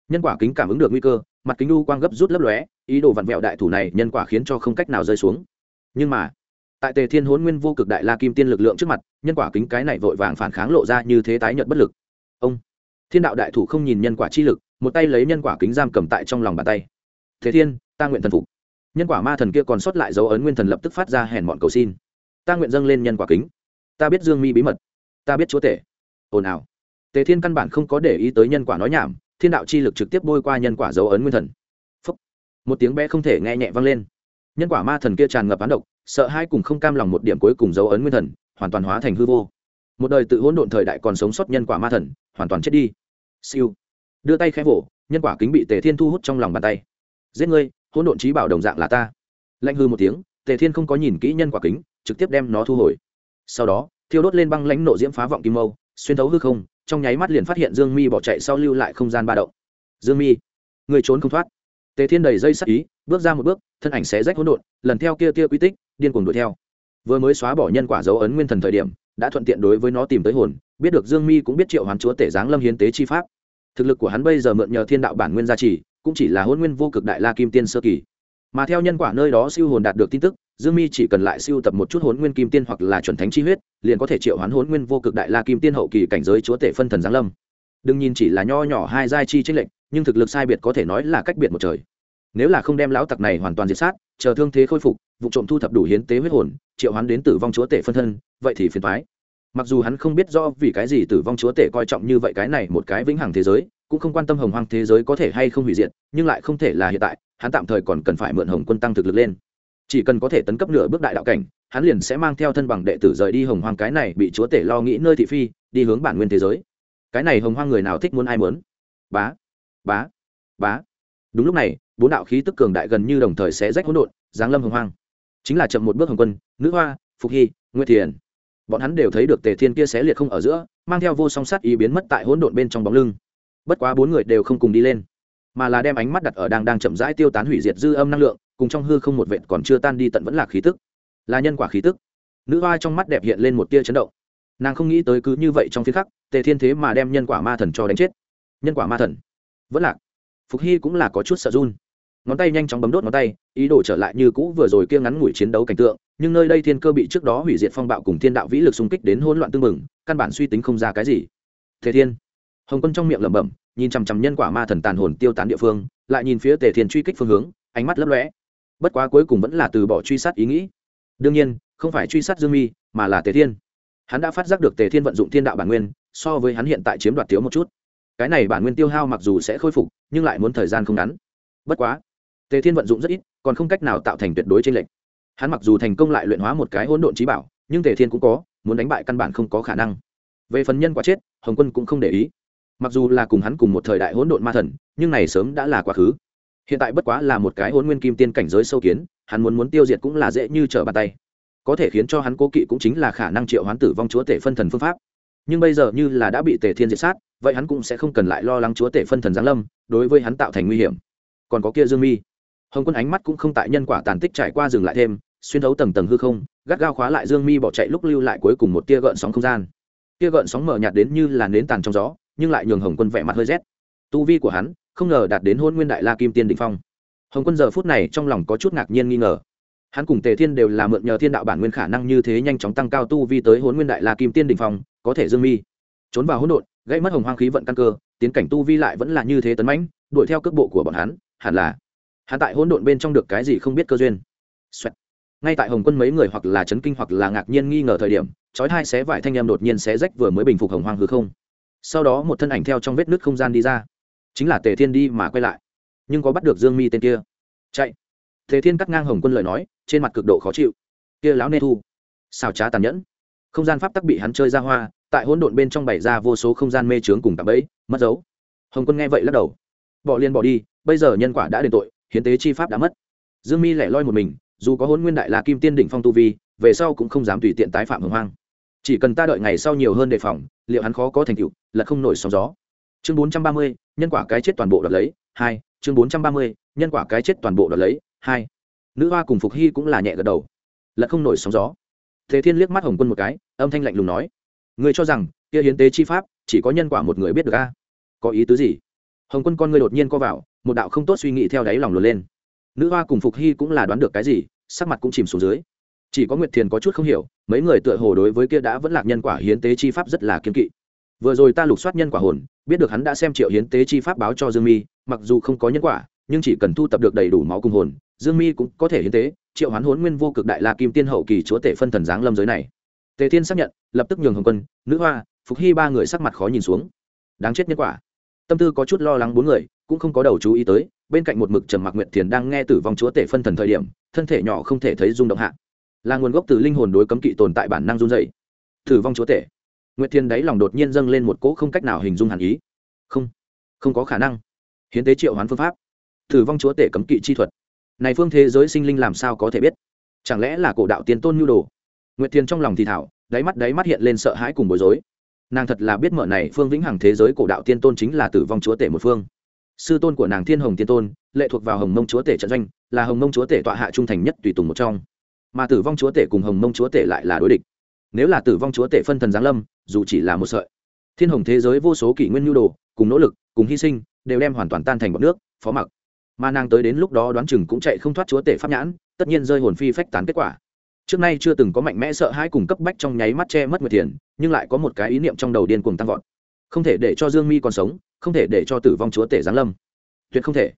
nhân quả kính cảm ứng được nguy cơ, mặt kính u quang gấp rút lấp lóe, ý đồ vặn vẹo đại thủ này nhân quả khiến cho không cách nào rơi xuống. Nhưng mà, tại tề thiên hốn nguyên vô cực đại la kim tiên lực lượng trước mặt, nhân quả kính cái này vội vàng phản kháng lộ ra như thế tái nhợt bất lực. Ông, thiên đạo đại thủ không nhìn nhân quả chi lực, một tay lấy nhân quả kính giam cầm tại trong lòng bàn tay. Thế thiên, ta nguyện thần phục. Nhân quả ma thần kia còn sót lại dấu ấn nguyên thần lập tức phát ra hèn mọn cầu xin. Ta nguyện dâng lên nhân quả kính. Ta biết dương mi bí mật. Ta biết chúa tể. Ồn ào. Tề thiên căn bản không có để ý tới nhân quả nói nhảm thiên đạo chi lực trực tiếp bôi qua nhân quả dấu ấn nguyên thần. Phúc. một tiếng bé không thể nghe nhẹ vang lên. Nhân quả ma thần kia tràn ngập án độc, sợ hai cùng không cam lòng một điểm cuối cùng dấu ấn nguyên thần, hoàn toàn hóa thành hư vô. Một đời tự hỗn độn thời đại còn sống sót nhân quả ma thần, hoàn toàn chết đi. Siêu. Đưa tay khẽ vỗ, nhân quả kính bị tề thiên thu hút trong lòng bàn tay. Giết ngươi, hỗn độn trí bảo đồng dạng là ta. Lạnh hư một tiếng, tề thiên không có nhìn kỹ nhân quả kính, trực tiếp đem nó thu hồi. Sau đó, thiêu đốt lên băng lãnh nộ diễm phá vọng kim mâu, xuyên thấu hư không trong nháy mắt liền phát hiện dương mi bỏ chạy sau lưu lại không gian ba động. Dương mi, người trốn không thoát. Tề thiên đầy dây sắc ý, bước ra một bước, thân ảnh xé rách hỗn độn, lần theo kia kia quy tích, điên cuồng đuổi theo. Vừa mới xóa bỏ nhân quả dấu ấn nguyên thần thời điểm, đã thuận tiện đối với nó tìm tới hồn, biết được dương mi cũng biết triệu hoán chúa tể giáng lâm hiến tế chi pháp. Thực lực của hắn bây giờ mượn nhờ thiên đạo bản nguyên gia trì, cũng chỉ là hôn nguyên vô cực đại la kim tiên sơ kỳ. Mà theo nhân quả nơi đó siêu hồn đạt được tin tức dương mi chỉ cần lại siêu tập một chút Hỗn nguyên kim tiên hoặc là chuẩn thánh chi huyết, liền có thể triệu hoán Hỗn nguyên vô cực đại la kim tiên hậu kỳ cảnh giới chúa tể phân thần giáng lâm. Đừng nhìn chỉ là nho nhỏ hai giai chi chênh lệch, nhưng thực lực sai biệt có thể nói là cách biệt một trời. Nếu là không đem lão tặc này hoàn toàn diệt sát, chờ thương thế khôi phục, vụ trộm thu thập đủ hiến tế huyết hồn, triệu hoán đến tử vong chúa tể phân thân, vậy thì phiền toái. mặc dù hắn không biết do vì cái gì tử vong chúa tể coi trọng như vậy cái này một cái vĩnh hằng thế giới, cũng không quan tâm hồng hoang thế giới có thể hay không hủy diệt, nhưng lại không thể là hiện tại, hắn tạm thời còn cần phải mượn hồng quân tăng thực lực lên chỉ cần có thể tấn cấp nửa bước đại đạo cảnh, hắn liền sẽ mang theo thân bằng đệ tử rời đi hồng hoang, cái này bị chúa tể lo nghĩ nơi thị phi, đi hướng bản nguyên thế giới. Cái này hồng hoang người nào thích muốn ai muốn? Bá bá bá. Đúng lúc này, bốn đạo khí tức cường đại gần như đồng thời sẽ rách hỗn độn, giáng lâm hồng hoang. Chính là chậm một bước hồng quân, nữ hoa, phục hy, nguyệt thiền. Bọn hắn đều thấy được tề thiên kia xé liệt không ở giữa, mang theo vô song sát ý biến mất tại hỗn độn bên trong bóng lưng. Bất quá bốn người đều không cùng đi lên, mà là đem ánh mắt đặt ở đang đang chậm rãi tiêu tán hủy diệt dư âm năng lượng cùng trong hư không một vệt còn chưa tan đi tận vẫn là khí tức. Là nhân quả khí tức. Nữ hoa trong mắt đẹp hiện lên một tia chấn động. Nàng không nghĩ tới cứ như vậy trong phía khắc, tề thiên thế mà đem nhân quả ma thần cho đánh chết. Nhân quả ma thần. Vẫn lạc. Phục hy cũng là có chút sợ run. Ngón tay nhanh chóng bấm đốt ngón tay, ý đồ trở lại như cũ vừa rồi kia ngắn ngủi chiến đấu cảnh tượng, nhưng nơi đây thiên cơ bị trước đó hủy diệt phong bạo cùng thiên đạo vĩ lực xung kích đến hỗn loạn tương mừng căn bản suy tính không ra cái gì. Thế thiên. Hồng quân trong miệng lẩm bẩm, nhìn chằm chằm nhân quả ma thần tàn hồn tiêu tán địa phương, lại nhìn phía tề thiên truy kích phương hướng, ánh mắt lấp lóe bất quá cuối cùng vẫn là từ bỏ truy sát ý nghĩ. Đương nhiên, không phải truy sát dương mi, mà là tề thiên. Hắn đã phát giác được tề thiên vận dụng thiên đạo bản nguyên, so với hắn hiện tại chiếm đoạt thiếu một chút. Cái này bản nguyên tiêu hao mặc dù sẽ khôi phục, nhưng lại muốn thời gian không ngắn. Bất quá, tề thiên vận dụng rất ít, còn không cách nào tạo thành tuyệt đối trên lệnh hắn mặc dù thành công lại luyện hóa một cái hỗn độn trí bảo, nhưng tề thiên cũng có, muốn đánh bại căn bản không có khả năng. Về phần nhân quả chết, hồng quân cũng không để ý. Mặc dù là cùng hắn cùng một thời đại hỗn độn ma thần, nhưng này sớm đã là quá khứ hiện tại bất quá là một cái hôn nguyên kim tiên cảnh giới sâu kiến, hắn muốn muốn tiêu diệt cũng là dễ như trở bàn tay. Có thể khiến cho hắn cố kỵ cũng chính là khả năng triệu hoán tử vong chúa tể phân thần phương pháp. Nhưng bây giờ như là đã bị tề thiên diệt sát, vậy hắn cũng sẽ không cần lại lo lắng chúa tể phân thần giáng lâm, đối với hắn tạo thành nguy hiểm. Còn có kia dương mi. Hồng quân ánh mắt cũng không tại nhân quả tàn tích trải qua dừng lại thêm, xuyên thấu tầng tầng hư không, gắt gao khóa lại dương mi bỏ chạy lúc lưu lại cuối cùng một tia gợn sóng không gian. Tia gợn sóng mở nhạt đến như là nến tàn trong gió, nhưng lại nhường hồng quân vẻ mặt hơi rét. Tu vi của hắn không ngờ đạt đến hôn nguyên đại la kim tiên đình phong. Hồng quân giờ phút này trong lòng có chút ngạc nhiên nghi ngờ. Hắn cùng tề thiên đều là mượn nhờ thiên đạo bản nguyên khả năng như thế nhanh chóng tăng cao tu vi tới hôn nguyên đại la kim tiên đình phong, có thể dương mi. Trốn vào hỗn độn gây mất hồng hoang khí vận căn cơ, tiến cảnh tu vi lại vẫn là như thế tấn mãnh, đuổi theo cước bộ của bọn hắn, hẳn là. Hắn tại hỗn độn bên trong được cái gì không biết cơ duyên. Xoẹt. ngay tại hồng quân mấy người hoặc là chấn kinh hoặc là ngạc nhiên nghi ngờ thời điểm, chói hai xé vải thanh em đột nhiên xé rách vừa mới bình phục hồng hoang hư không. Sau đó một thân ảnh theo trong vết nước không gian đi ra chính là tề thiên đi mà quay lại. Nhưng có bắt được dương mi tên kia. Chạy. Tề thiên cắt ngang hồng quân lời nói, trên mặt cực độ khó chịu. Kia lão nê thu. Xào trá tàn nhẫn. Không gian pháp tắc bị hắn chơi ra hoa, tại hỗn độn bên trong bày ra vô số không gian mê trướng cùng tạm bẫy, mất dấu. Hồng quân nghe vậy lắc đầu. Bỏ liền bỏ đi, bây giờ nhân quả đã đền tội, hiến tế chi pháp đã mất. Dương mi lẻ loi một mình, dù có hôn nguyên đại là kim tiên đỉnh phong tu vi, về sau cũng không dám tùy tiện tái phạm hồng hoang. Chỉ cần ta đợi ngày sau nhiều hơn đề phòng, liệu hắn khó có thành tựu là không nổi sóng gió chương bốn trăm ba mươi, nhân quả cái chết toàn bộ đoạt lấy, hai, chương bốn trăm ba mươi, nhân quả cái chết toàn bộ đoạt lấy, hai. Nữ hoa cùng phục hy cũng là nhẹ gật đầu. Lật không nổi sóng gió. Thế thiên liếc mắt hồng quân một cái, âm thanh lạnh lùng nói người cho rằng, kia hiến tế chi pháp, chỉ có nhân quả một người biết được a? Có ý tứ gì? Hồng quân con người đột nhiên co vào, một đạo không tốt suy nghĩ theo đáy lòng luồn lên. Nữ hoa cùng phục hy cũng là đoán được cái gì, sắc mặt cũng chìm xuống dưới. Chỉ có nguyệt thiền có chút không hiểu, mấy người tựa hồ đối với kia đã vẫn lạc nhân quả hiến tế chi pháp rất là kiên kỵ vừa rồi ta lục soát nhân quả hồn, biết được hắn đã xem triệu hiến tế chi pháp báo cho dương mi, mặc dù không có nhân quả, nhưng chỉ cần thu tập được đầy đủ máu cùng hồn, dương mi cũng có thể hiến tế, triệu hoán hốn nguyên vô cực đại la kim tiên hậu kỳ chúa tể phân thần giáng lâm giới này. Tề thiên xác nhận, lập tức nhường hồng quân, nữ hoa, phục hy ba người sắc mặt khó nhìn xuống. Đáng chết nhân quả. Tâm tư có chút lo lắng bốn người, cũng không có đầu chú ý tới, bên cạnh một mực trầm mặc nguyệt thiền đang nghe tử vong chúa tể phân thần thời điểm, thân thể nhỏ không thể thấy rung động hạ. Là nguồn gốc từ linh hồn đối cấm kỵ tồn tại bản năng run dày tử vong chúa tể nguyệt Thiên đáy lòng đột nhiên dâng lên một cỗ không cách nào hình dung hàn ý. Không không có khả năng. Hiến tế triệu hoán phương pháp. Tử vong chúa tể cấm kỵ chi thuật. Này phương thế giới sinh linh làm sao có thể biết? Chẳng lẽ là cổ đạo tiên tôn nhu đồ? Nguyệt Thiên trong lòng thì thảo, đáy mắt đáy mắt hiện lên sợ hãi cùng bối rối. Nàng thật là biết mở này phương vĩnh hằng thế giới cổ đạo tiên tôn chính là tử vong chúa tể một phương. Sư tôn của nàng thiên hồng tiên tôn, lệ thuộc vào hồng mông chúa tể trận doanh, là hồng mông chúa tể tọa hạ trung thành nhất tùy tùng một trong. Mà tử vong chúa tể cùng hồng mông chúa tể lại là đối địch nếu là tử vong chúa tể phân thần giáng lâm, dù chỉ là một sợi. Thiên hồng thế giới vô số kỷ nguyên nhu đồ, cùng nỗ lực, cùng hy sinh, đều đem hoàn toàn tan thành bọn nước, phó mặc. Mà nàng tới đến lúc đó đoán chừng cũng chạy không thoát chúa tể pháp nhãn, tất nhiên rơi hồn phi phách tán kết quả. Trước nay chưa từng có mạnh mẽ sợ hãi cùng cấp bách trong nháy mắt che mất người tiền nhưng lại có một cái ý niệm trong đầu điên cuồng tăng vọt. Không thể để cho dương mi còn sống, không thể để cho tử vong chúa tể giáng lâm. Tuyệt không thể.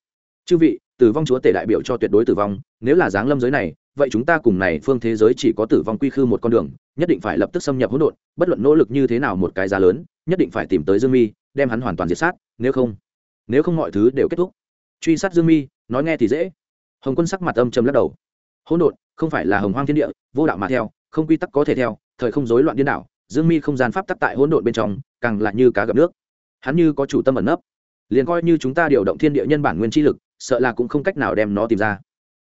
Chư vị, tử vong chúa tể đại biểu cho tuyệt đối tử vong, nếu là giáng lâm giới này vậy chúng ta cùng này phương thế giới chỉ có tử vong quy khư một con đường, nhất định phải lập tức xâm nhập hỗn độn, bất luận nỗ lực như thế nào một cái giá lớn, nhất định phải tìm tới dương mi, đem hắn hoàn toàn diệt sát, nếu không nếu không mọi thứ đều kết thúc. Truy sát dương mi, nói nghe thì dễ. Hồng quân sắc mặt âm trầm lắc đầu. Hỗn độn, không phải là hồng hoang thiên địa, vô đạo mà theo, không quy tắc có thể theo, thời không rối loạn điên đảo, dương mi không gian pháp tắc tại hỗn độn bên trong, càng là như cá gặp nước. Hắn như có chủ tâm ẩn nấp. Liền coi như chúng ta điều động thiên địa nhân bản nguyên chi lực, sợ là cũng không cách nào đem nó tìm ra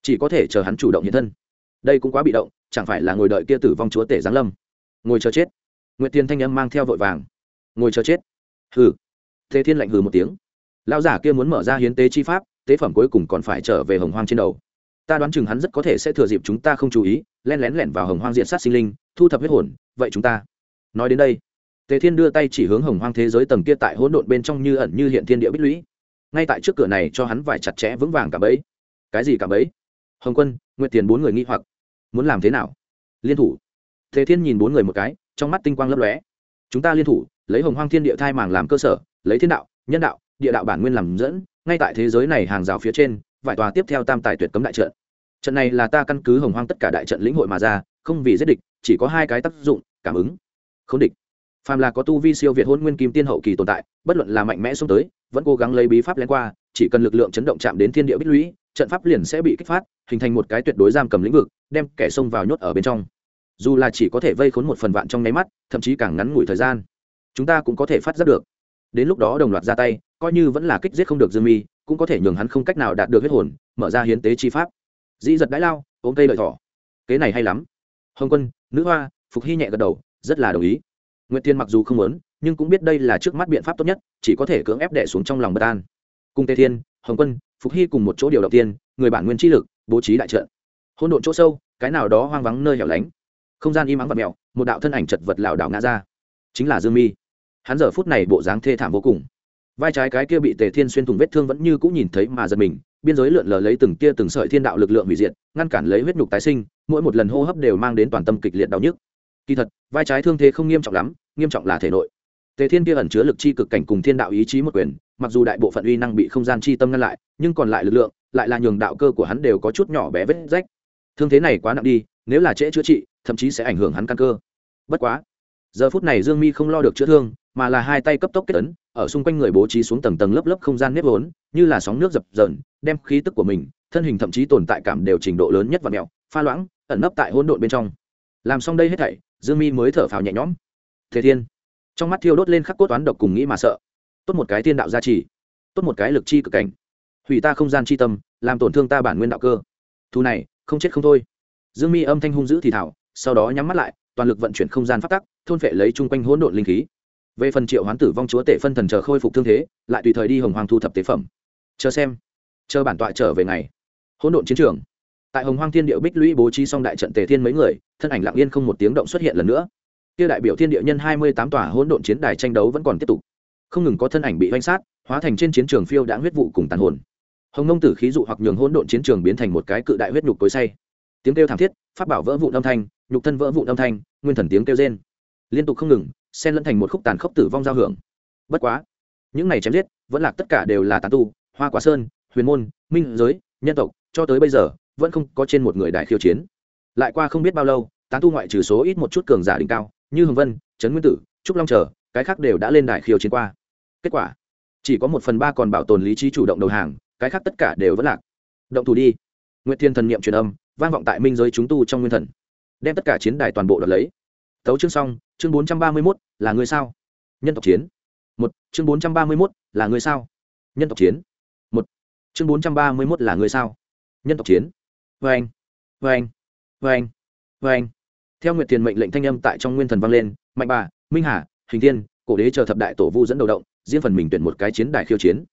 chỉ có thể chờ hắn chủ động hiện thân. Đây cũng quá bị động, chẳng phải là ngồi đợi kia tử vong chúa tể giáng lâm. Ngồi chờ chết. Nguyệt tiên thanh âm mang theo vội vàng. Ngồi chờ chết. Hừ. Thế thiên lạnh hừ một tiếng. Lão giả kia muốn mở ra hiến tế chi pháp, tế phẩm cuối cùng còn phải trở về hồng hoang trên đầu. Ta đoán chừng hắn rất có thể sẽ thừa dịp chúng ta không chú ý len lén lẻn vào hồng hoang diện sát sinh linh, thu thập huyết hồn, vậy chúng ta. Nói đến đây, tề thiên đưa tay chỉ hướng hồng hoang thế giới tầng kia tại hỗn độn bên trong như ẩn như hiện thiên địa bích lũy. Ngay tại trước cửa này cho hắn vải chặt chẽ vững vàng cả bấy cái gì cả bấy hồng quân nguyện tiền bốn người nghi hoặc muốn làm thế nào liên thủ Thế thiên nhìn bốn người một cái trong mắt tinh quang lấp lóe chúng ta liên thủ lấy hồng hoang thiên địa thai màng làm cơ sở lấy thiên đạo nhân đạo địa đạo bản nguyên làm dẫn ngay tại thế giới này hàng rào phía trên vài tòa tiếp theo tam tài tuyệt cấm đại trận trận này là ta căn cứ hồng hoang tất cả đại trận lĩnh hội mà ra không vì giết địch chỉ có hai cái tác dụng cảm ứng k h ố n địch phàm là có tu vi siêu việt hôn nguyên kim tiên hậu kỳ tồn tại bất luận là mạnh mẽ xuống tới vẫn cố gắng lấy bí pháp lén qua chỉ cần lực lượng chấn động chạm đến thiên địa bích lũy trận pháp liền sẽ bị kích phát, hình thành một cái tuyệt đối giam cầm lĩnh vực, đem kẻ xông vào nhốt ở bên trong. Dù là chỉ có thể vây khốn một phần vạn trong nháy mắt, thậm chí càng ngắn ngủi thời gian, chúng ta cũng có thể phát giác được. Đến lúc đó đồng loạt ra tay, coi như vẫn là kích giết không được dương mi, cũng có thể nhường hắn không cách nào đạt được huyết hồn, mở ra hiến tế chi pháp. Dĩ giật đãi lao, ôm cây lợi thỏ. Kế này hay lắm. Hồng quân, nữ hoa, phục hy nhẹ gật đầu, rất là đồng ý. Nguyệt tiên mặc dù không muốn, nhưng cũng biết đây là trước mắt biện pháp tốt nhất, chỉ có thể cưỡng ép đẻ xuống trong lòng bất an. Cung tề thiên, hồng quân phục hy cùng một chỗ điều đầu tiên, người bản nguyên chi lực, bố trí đại trận. Hôn độn chỗ sâu, cái nào đó hoang vắng nơi hẻo lánh. Không gian im ắng và mèo, một đạo thân ảnh chật vật lảo đảo ngã ra. Chính là dương mi. Hắn giờ phút này bộ dáng thê thảm vô cùng. Vai trái cái kia bị tề thiên xuyên thủng vết thương vẫn như cũng nhìn thấy mà giật mình, biên giới lượn lờ lấy từng tia từng sợi thiên đạo lực lượng hủy diệt, ngăn cản lấy huyết nhục tái sinh, mỗi một lần hô hấp đều mang đến toàn tâm kịch liệt đau nhức. Kỳ thật, vai trái thương thế không nghiêm trọng lắm, nghiêm trọng là thể nội. Tề thiên kia ẩn chứa lực chi cực cảnh cùng thiên đạo ý chí một quyền mặc dù đại bộ phận uy năng bị không gian chi tâm ngăn lại, nhưng còn lại lực lượng, lại là nhường đạo cơ của hắn đều có chút nhỏ bé vết rách. Thương thế này quá nặng đi, nếu là trễ chữa trị, thậm chí sẽ ảnh hưởng hắn căn cơ. Bất quá, giờ phút này dương mi không lo được chữa thương, mà là hai tay cấp tốc kết ấn, ở xung quanh người bố trí xuống tầng tầng lớp lớp không gian nếp vốn, như là sóng nước dập dờn, đem khí tức của mình, thân hình thậm chí tồn tại cảm đều trình độ lớn nhất và mẹo, pha loãng, ẩn nấp tại hỗn độn bên trong. Làm xong đây hết thảy, dương mi mới thở phào nhẹ nhõm. Thế thiên. Trong mắt thiêu đốt lên khắc cốt toán độc cùng nghĩ mà sợ tốt một cái thiên đạo gia trì, tốt một cái lực chi cực cảnh. Hủy ta không gian chi tâm, làm tổn thương ta bản nguyên đạo cơ. Thu này, không chết không thôi. Dương mi âm thanh hung dữ thì thảo, sau đó nhắm mắt lại, toàn lực vận chuyển không gian phát tắc, thôn phệ lấy chung quanh hỗn độn linh khí. Về phần triệu hoán tử vong chúa tể phân thần chờ khôi phục thương thế, lại tùy thời đi hồng hoàng thu thập tế phẩm. Chờ xem. Chờ bản tọa trở về ngày. Hỗn độn chiến trường. Tại hồng hoàng thiên địa bích lũy bố trí xong đại trận tề thiên mấy người, thân ảnh lặng yên không một tiếng động xuất hiện lần nữa. Kia đại biểu thiên địa nhân hai mươi tám tòa hỗn độn chiến đài tranh đấu vẫn còn tiếp tục không ngừng có thân ảnh bị oanh sát, hóa thành trên chiến trường phiêu đã huyết vụ cùng tàn hồn. Hồng nông tử khí dụ hoặc nhường hỗn độn chiến trường biến thành một cái cự đại huyết nhục cối say. Tiếng kêu thảm thiết phát bảo vỡ vụ âm thanh, nhục thân vỡ vụ âm thanh, nguyên thần tiếng kêu rên. Liên tục không ngừng, xen lẫn thành một khúc tàn khốc tử vong giao hưởng. Bất quá, những này chém giết, vẫn là tất cả đều là tàn tu, hoa quả sơn, huyền môn, minh giới, nhân tộc, cho tới bây giờ, vẫn không có trên một người đại khiêu chiến. Lại qua không biết bao lâu, tán tu ngoại trừ số ít một chút cường giả đỉnh cao, như hồng vân, trấn nguyên tử, trúc long trở, cái khác đều đã lên đại khiêu chiến qua kết quả, chỉ có một phần ba còn bảo tồn lý trí chủ động đầu hàng, cái khác tất cả đều vẫn lạc. Động thủ đi. Nguyệt thiên thần niệm truyền âm, vang vọng tại minh giới chúng tu trong nguyên thần. Đem tất cả chiến đài toàn bộ đoạt lấy. Tấu chương xong, chương bốn trăm ba mươi mốt, là người sao? Nhân tộc chiến. Một, chương bốn trăm ba mươi mốt, là người sao? Nhân tộc chiến. Một, chương bốn trăm ba mươi mốt, là người sao? Nhân tộc chiến. Vê anh vê anh vê anh vê anh theo nguyệt thiên mệnh lệnh thanh âm tại trong nguyên thần vang lên, mạnh bà, minh hà, hình tiên cổ đế chờ thập đại tổ vu dẫn đầu động riêng phần mình tuyển một cái chiến đài khiêu chiến.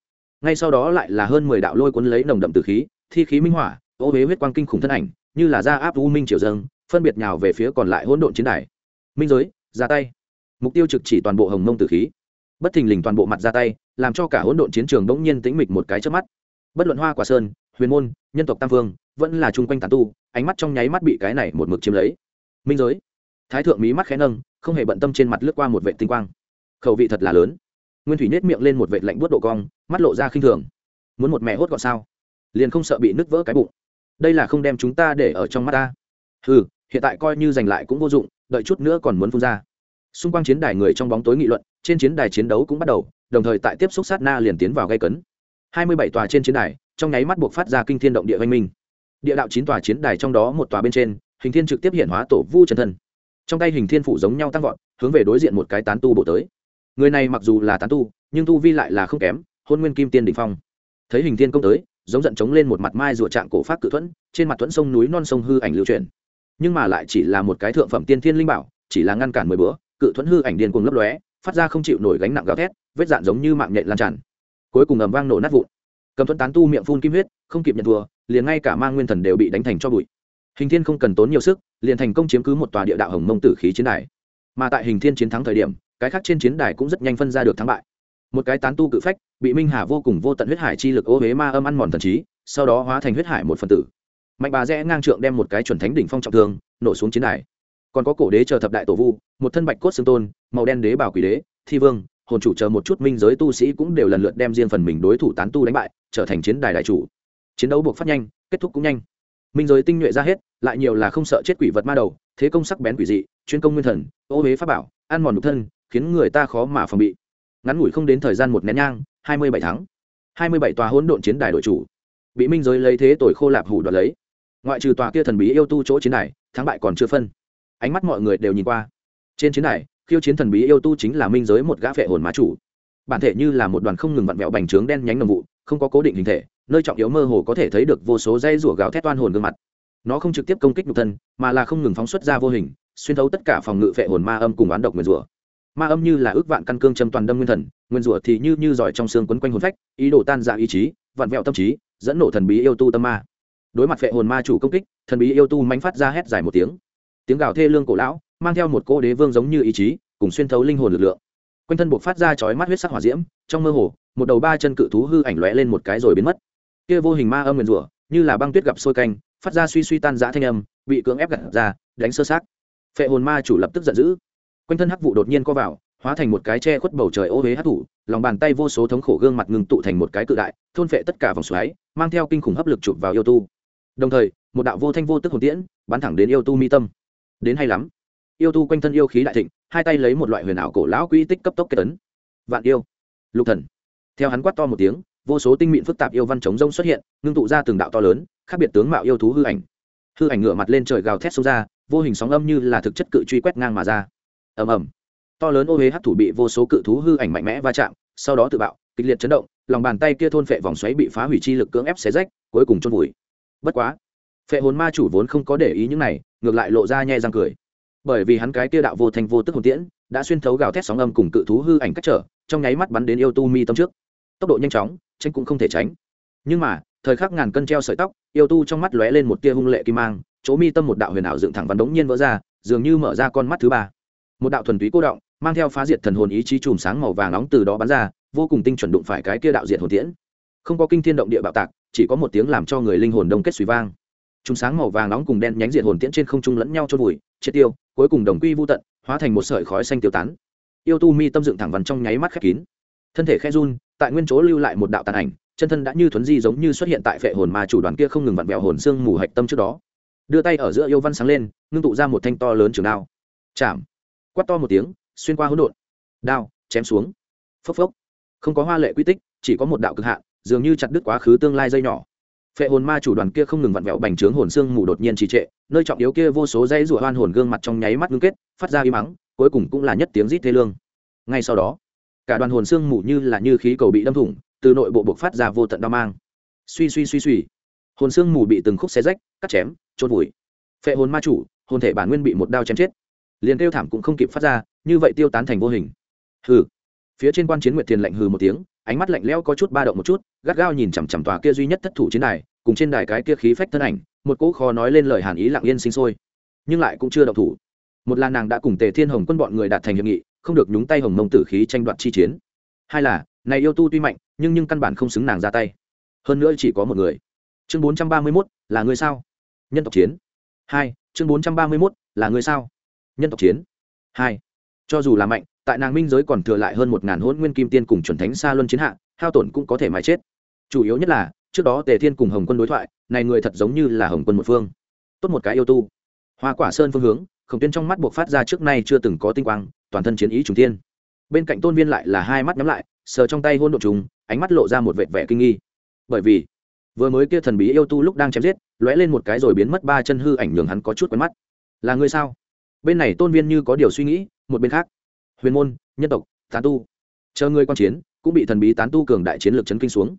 Ngay sau đó lại là hơn mười đạo lôi cuốn lấy nồng đậm từ khí, thi khí minh hỏa, ô huế huyết quang kinh khủng thân ảnh, như là ra áp u minh triều dâng, phân biệt nhào về phía còn lại hỗn độn chiến đài. Minh giới, ra tay. Mục tiêu trực chỉ toàn bộ hồng mông tử khí. Bất thình lình toàn bộ mặt ra tay, làm cho cả hỗn độn chiến trường bỗng nhiên tĩnh mịch một cái trước mắt. Bất luận hoa quả sơn, huyền môn, nhân tộc tam vương, vẫn là chung quanh tàn tu, ánh mắt trong nháy mắt bị cái này một mực chiếm lấy. Minh giới. Thái thượng mí mắt khẽ nâng, không hề bận tâm trên mặt lướt qua một vệ tinh quang. Khẩu vị thật là lớn nguyên thủy nết miệng lên một vệt lạnh buốt độ cong, mắt lộ ra khinh thường. Muốn một mẹ hốt gọn sao? Liền không sợ bị nứt vỡ cái bụng. Đây là không đem chúng ta để ở trong mắt ta. Ừ hiện tại coi như giành lại cũng vô dụng, đợi chút nữa còn muốn phun ra. Xung quanh chiến đài người trong bóng tối nghị luận, trên chiến đài chiến đấu cũng bắt đầu, đồng thời tại tiếp xúc sát na liền tiến vào gây cấn. Hai mươi bảy tòa trên chiến đài, trong nháy mắt buộc phát ra kinh thiên động địa văn minh. Địa đạo chín tòa chiến đài trong đó một tòa bên trên, hình thiên trực tiếp hiện hóa tổ vu chân thân. Trong tay hình thiên phụ giống nhau tăng vọt, hướng về đối diện một cái tán tu bộ tới người này mặc dù là tán tu, nhưng tu vi lại là không kém, hôn nguyên kim tiên đ phong. Thấy hình thiên công tới, giống giận chống lên một mặt mai rùa trạng cổ phát cự thuẫn, trên mặt thuẫn sông núi non sông hư ảnh lưu truyền nhưng mà lại chỉ là một cái thượng phẩm tiên thiên linh bảo, chỉ là ngăn cản mười bữa, cự thuẫn hư ảnh điên cuồng lấp lóe, phát ra không chịu nổi gánh nặng gào thét, vết dạn giống như mạng nhện lan tràn. Cuối cùng ầm vang nổ nát vụn. Cầm thuẫn tán tu miệng phun kim huyết, không kịp nhận thua, liền ngay cả mang nguyên thần đều bị đánh thành cho bụi. Hình thiên không cần tốn nhiều sức, liền thành công chiếm cứ một tòa địa đạo hồng mông tử khí chiến đài. Mà tại hình thiên chiến thắng thời điểm cái khác trên chiến đài cũng rất nhanh phân ra được thắng bại. Một cái tán tu cự phách, bị minh hà vô cùng vô tận huyết hải chi lực ô huế ma âm ăn mòn thần trí, sau đó hóa thành huyết hải một phần tử. Mạnh bà rẽ ngang trượng đem một cái chuẩn thánh đỉnh phong trọng thương, nổ xuống chiến đài. Còn có cổ đế chờ thập đại tổ vu, một thân bạch cốt xương tôn, màu đen đế bảo quỷ đế, thi vương, hồn chủ chờ một chút minh giới tu sĩ cũng đều lần lượt đem riêng phần mình đối thủ tán tu đánh bại, trở thành chiến đài đại chủ. Chiến đấu buộc phát nhanh, kết thúc cũng nhanh. Minh giới tinh nhuệ ra hết, lại nhiều là không sợ chết quỷ vật ma đầu, thế công sắc bén quỷ dị, chuyên công nguyên thần, ô huế pháp bảo, ăn mòn nhục thân khiến người ta khó mà phòng bị. Ngắn ngủi không đến thời gian một nén nhang, hai mươi bảy tháng. hai mươi bảy tòa hỗn độn chiến đài đội chủ. Bị minh giới lấy thế tội khô lạp hủ đoạt lấy. Ngoại trừ tòa kia thần bí yêu tu chỗ chiến đài, thắng bại còn chưa phân. Ánh mắt mọi người đều nhìn qua. Trên chiến đài, khiêu chiến thần bí yêu tu chính là minh giới một gã vệ hồn má chủ. Bản thể như là một đoàn không ngừng vặn vẹo bành trướng đen nhánh nồng vụ, không có cố định hình thể, nơi trọng yếu mơ hồ có thể thấy được vô số dây rủa gào thét toan hồn gương mặt. Nó không trực tiếp công kích nhục thân, mà là không ngừng phóng xuất ra vô hình, xuyên thấu tất cả phòng ngự vệ hồn ma âm cùng oán độc nguyền rủa ma âm như là ước vạn căn cương châm toàn đâm nguyên thần, nguyên rủa thì như như giỏi trong xương quấn quanh hồn phách, ý đồ tan ra ý chí, vặn vẹo tâm trí, dẫn nổ thần bí yêu tu tâm ma. Đối mặt vệ hồn ma chủ công kích, thần bí yêu tu mánh phát ra hét dài một tiếng. Tiếng gào thê lương cổ lão, mang theo một cô đế vương giống như ý chí, cùng xuyên thấu linh hồn lực lượng. Quanh thân buộc phát ra chói mắt huyết sắc hỏa diễm, trong mơ hồ, một đầu ba chân cự thú hư ảnh lóe lên một cái rồi biến mất. Kia vô hình ma âm nguyền rủa, như là băng tuyết gặp sôi canh, phát ra suy suy tan dã thanh âm, bị cưỡng ép gặt ra, đánh sơ sát phệ hồn ma chủ lập tức giận dữ quanh thân hắc vụ đột nhiên co vào, hóa thành một cái che khuất bầu trời ô huế hắc thủ, lòng bàn tay vô số thống khổ gương mặt ngừng tụ thành một cái cự đại, thôn phệ tất cả vòng xoáy, mang theo kinh khủng hấp lực chụp vào yêu tu. Đồng thời, một đạo vô thanh vô tức hồn tiễn bắn thẳng đến yêu tu mi tâm. Đến hay lắm. Yêu tu quanh thân yêu khí đại thịnh, hai tay lấy một loại huyền ảo cổ lão quỹ tích cấp tốc kết tấn. Vạn yêu. Lục thần. Theo hắn quát to một tiếng, vô số tinh mịn phức tạp yêu văn chống rông xuất hiện, ngưng tụ ra từng đạo to lớn, khác biệt tướng mạo yêu thú hư ảnh. Hư ảnh ngửa mặt lên trời gào thét xông ra, vô hình sóng âm như là thực chất cự truy quét ngang mà ra ầm ầm. To lớn ô huế hấp thủ bị vô số cự thú hư ảnh mạnh mẽ va chạm, sau đó tự bạo, kịch liệt chấn động, lòng bàn tay kia thôn phệ vòng xoáy bị phá hủy chi lực cưỡng ép xé rách, cuối cùng chôn vùi. Bất quá, phệ hồn ma chủ vốn không có để ý những này, ngược lại lộ ra nhe răng cười. Bởi vì hắn cái kia đạo vô thành vô tức hồn tiễn, đã xuyên thấu gào thét sóng âm cùng cự thú hư ảnh cách trở, trong nháy mắt bắn đến yêu tu mi tâm trước. Tốc độ nhanh chóng tranh cũng không thể tránh. Nhưng mà, thời khắc ngàn cân treo sợi tóc, yêu tu trong mắt lóe lên một tia hung lệ kim mang, chỗ mi tâm một đạo huyền ảo dựng thẳng văn đống nhiên vỡ ra, dường như mở ra con mắt thứ ba một đạo thuần túy cô động, mang theo phá diệt thần hồn ý chí chùm sáng màu vàng nóng từ đó bắn ra, vô cùng tinh chuẩn đụng phải cái kia đạo diệt hồn tiễn. Không có kinh thiên động địa bạo tạc, chỉ có một tiếng làm cho người linh hồn đông kết suy vang. Chùm sáng màu vàng nóng cùng đen nhánh diệt hồn tiễn trên không trung lẫn nhau chôn vùi, triệt tiêu, cuối cùng đồng quy vô tận, hóa thành một sợi khói xanh tiêu tán. Yêu tu mi tâm dựng thẳng vằn trong nháy mắt khép kín. Thân thể khe run, tại nguyên chỗ lưu lại một đạo tàn ảnh, chân thân đã như thuấn di giống như xuất hiện tại phệ hồn mà chủ đoàn kia không ngừng vặn vẹo hồn xương mù hạch tâm trước đó. Đưa tay ở giữa yêu văn sáng lên, ngưng tụ ra một thanh to lớn trường đao. Chạm quát to một tiếng, xuyên qua hỗn độn. Đao, chém xuống. Phốc phốc. Không có hoa lệ quy tích, chỉ có một đạo cực hạn, dường như chặt đứt quá khứ tương lai dây nhỏ. Phệ hồn ma chủ đoàn kia không ngừng vặn vẹo bành trướng hồn xương mù đột nhiên trì trệ, nơi trọng yếu kia vô số dây rủa hoan hồn gương mặt trong nháy mắt ngưng kết, phát ra im mắng cuối cùng cũng là nhất tiếng rít thê lương. Ngay sau đó, cả đoàn hồn xương mù như là như khí cầu bị đâm thủng, từ nội bộ buộc phát ra vô tận đau mang. Suy suy suy suy. Hồn xương mù bị từng khúc xé rách, cắt chém trôn vùi. Phệ hồn ma chủ, hồn thể bản nguyên bị một đao chém chết liền kêu thảm cũng không kịp phát ra, như vậy tiêu tán thành vô hình. Hừ. Phía trên quan chiến nguyệt thiền lạnh hừ một tiếng, ánh mắt lạnh lẽo có chút ba động một chút, gắt gao nhìn chằm chằm tòa kia duy nhất thất thủ chiến đài, cùng trên đài cái kia khí phách thân ảnh, một cỗ kho nói lên lời hàn ý lặng yên sinh sôi. Nhưng lại cũng chưa động thủ. Một là nàng đã cùng tề thiên hồng quân bọn người đạt thành hiệp nghị, không được nhúng tay hồng mông tử khí tranh đoạt chi chiến. Hai là, này yêu tu tuy mạnh, nhưng nhưng căn bản không xứng nàng ra tay. Hơn nữa chỉ có một người. Chương bốn trăm ba mươi mốt, là người sao? Nhân tộc chiến. Hai, chương bốn trăm ba mươi mốt, là người sao? Nhân tộc chiến. Hai, cho dù là mạnh, tại nàng minh giới còn thừa lại hơn một ngàn hôn nguyên kim tiên cùng chuẩn thánh xa luân chiến hạ, hao tổn cũng có thể mà chết. Chủ yếu nhất là, trước đó tề thiên cùng hồng quân đối thoại, này người thật giống như là hồng quân một phương. Tốt một cái yêu tu. Hoa quả sơn phương hướng, khổng tiên trong mắt buộc phát ra trước nay chưa từng có tinh quang, toàn thân chiến ý trùng tiên bên cạnh tôn viên lại là hai mắt nhắm lại, sờ trong tay hôn đ ộ trùng, ánh mắt lộ ra một vệt vẻ kinh nghi. Bởi vì, vừa mới kia thần bí yêu tu lúc đang chém giết, lóe lên một cái rồi biến mất ba chân hư ảnh nhường hắn có chút quen mắt. Là ngươi sao? Bên này tôn viên như có điều suy nghĩ, một bên khác. Huyền môn, nhân tộc, tán tu. Chờ ngươi quan chiến, cũng bị thần bí tán tu cường đại chiến lược chấn kinh xuống.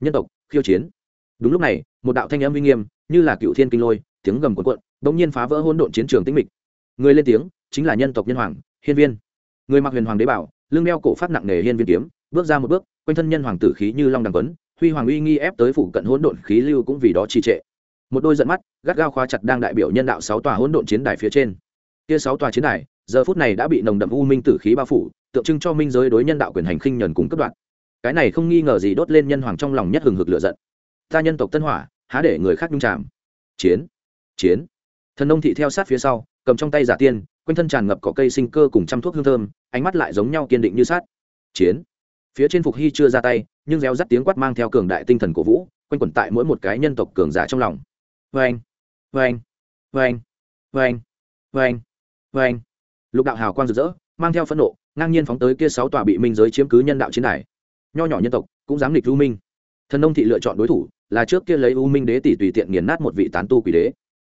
Nhân tộc, khiêu chiến. Đúng lúc này, một đạo thanh âm uy nghiêm, như là cựu thiên kinh lôi, tiếng gầm cuộn cuộn, bỗng nhiên phá vỡ hôn độn chiến trường tĩnh mịch. Người lên tiếng, chính là nhân tộc nhân hoàng, hiên viên. Người mặc huyền hoàng đế bảo, lưng đeo cổ phát nặng nề hiên viên kiếm, bước ra một bước, quanh thân nhân hoàng tử khí như long đằng quấn, huy hoàng uy nghi ép tới phủ cận hỗn độn khí lưu cũng vì đó trì trệ. Một đôi giận mắt, gắt gao khóa chặt đang đại biểu nhân đạo sáu tòa hỗn độn chiến đài phía trên kia sáu tòa chiến đài, giờ phút này đã bị nồng đậm u minh tử khí bao phủ, tượng trưng cho minh giới đối nhân đạo quyền hành khinh nhẫn cùng cấp đoạn cái này không nghi ngờ gì đốt lên nhân hoàng trong lòng nhất hừng hực lửa giận. Ta nhân tộc tân hỏa, há để người khác nhung chạm chiến chiến. Thần nông thị theo sát phía sau, cầm trong tay giả tiên, quanh thân tràn ngập cỏ cây sinh cơ cùng trăm thuốc hương thơm, ánh mắt lại giống nhau kiên định như sát chiến. Phía trên phục hy chưa ra tay, nhưng réo rắt tiếng quát mang theo cường đại tinh thần cổ vũ, quanh quẩn tại mỗi một cái nhân tộc cường giả trong lòng. Vê anh vê anh vê anh lục đạo hào quang rực rỡ, mang theo phẫn nộ, ngang nhiên phóng tới kia sáu tòa bị minh giới chiếm cứ nhân đạo chiến đài. Nho nhỏ nhân tộc, cũng dám nghịch u minh. Thần nông thị lựa chọn đối thủ, là trước kia lấy u minh đế tỷ tùy tiện nghiền nát một vị tán tu quỷ đế.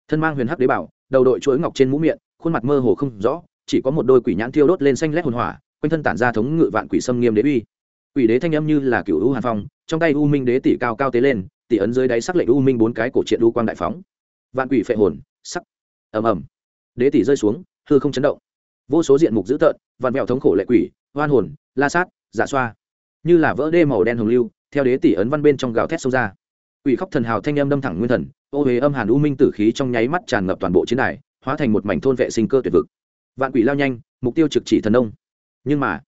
Thân mang huyền hắc đế bảo, đầu đội chuỗi ngọc trên mũ miệng, khuôn mặt mơ hồ không rõ, chỉ có một đôi quỷ nhãn thiêu đốt lên xanh lét hồn hỏa, quanh thân tản ra thống ngự vạn quỷ sâm nghiêm đế uy. Quỷ đế thanh âm như là cựu u hàn phong, trong tay u minh đế tỷ cao cao tế lên, tỷ ấn dưới đáy sắc lệnh u minh bốn cái cổ truyện u quang đại phóng. Vạn quỷ phệ hồn, sắc. Ầm ầm. Đế tỷ rơi xuống hư không chấn động. Vô số diện mục dữ tợn, vạn mẹo thống khổ lệ quỷ hoan hồn, la sát dạ xoa. Như là vỡ đê màu đen hồng lưu, theo đế tỷ ấn văn bên trong gào thét sâu ra. Quỷ khóc thần hào thanh âm đâm thẳng nguyên thần, ô huế âm hàn u minh tử khí trong nháy mắt tràn ngập toàn bộ chiến đài, hóa thành một mảnh thôn vệ sinh cơ tuyệt vực. Vạn quỷ lao nhanh, mục tiêu trực chỉ thần nông. Nhưng mà,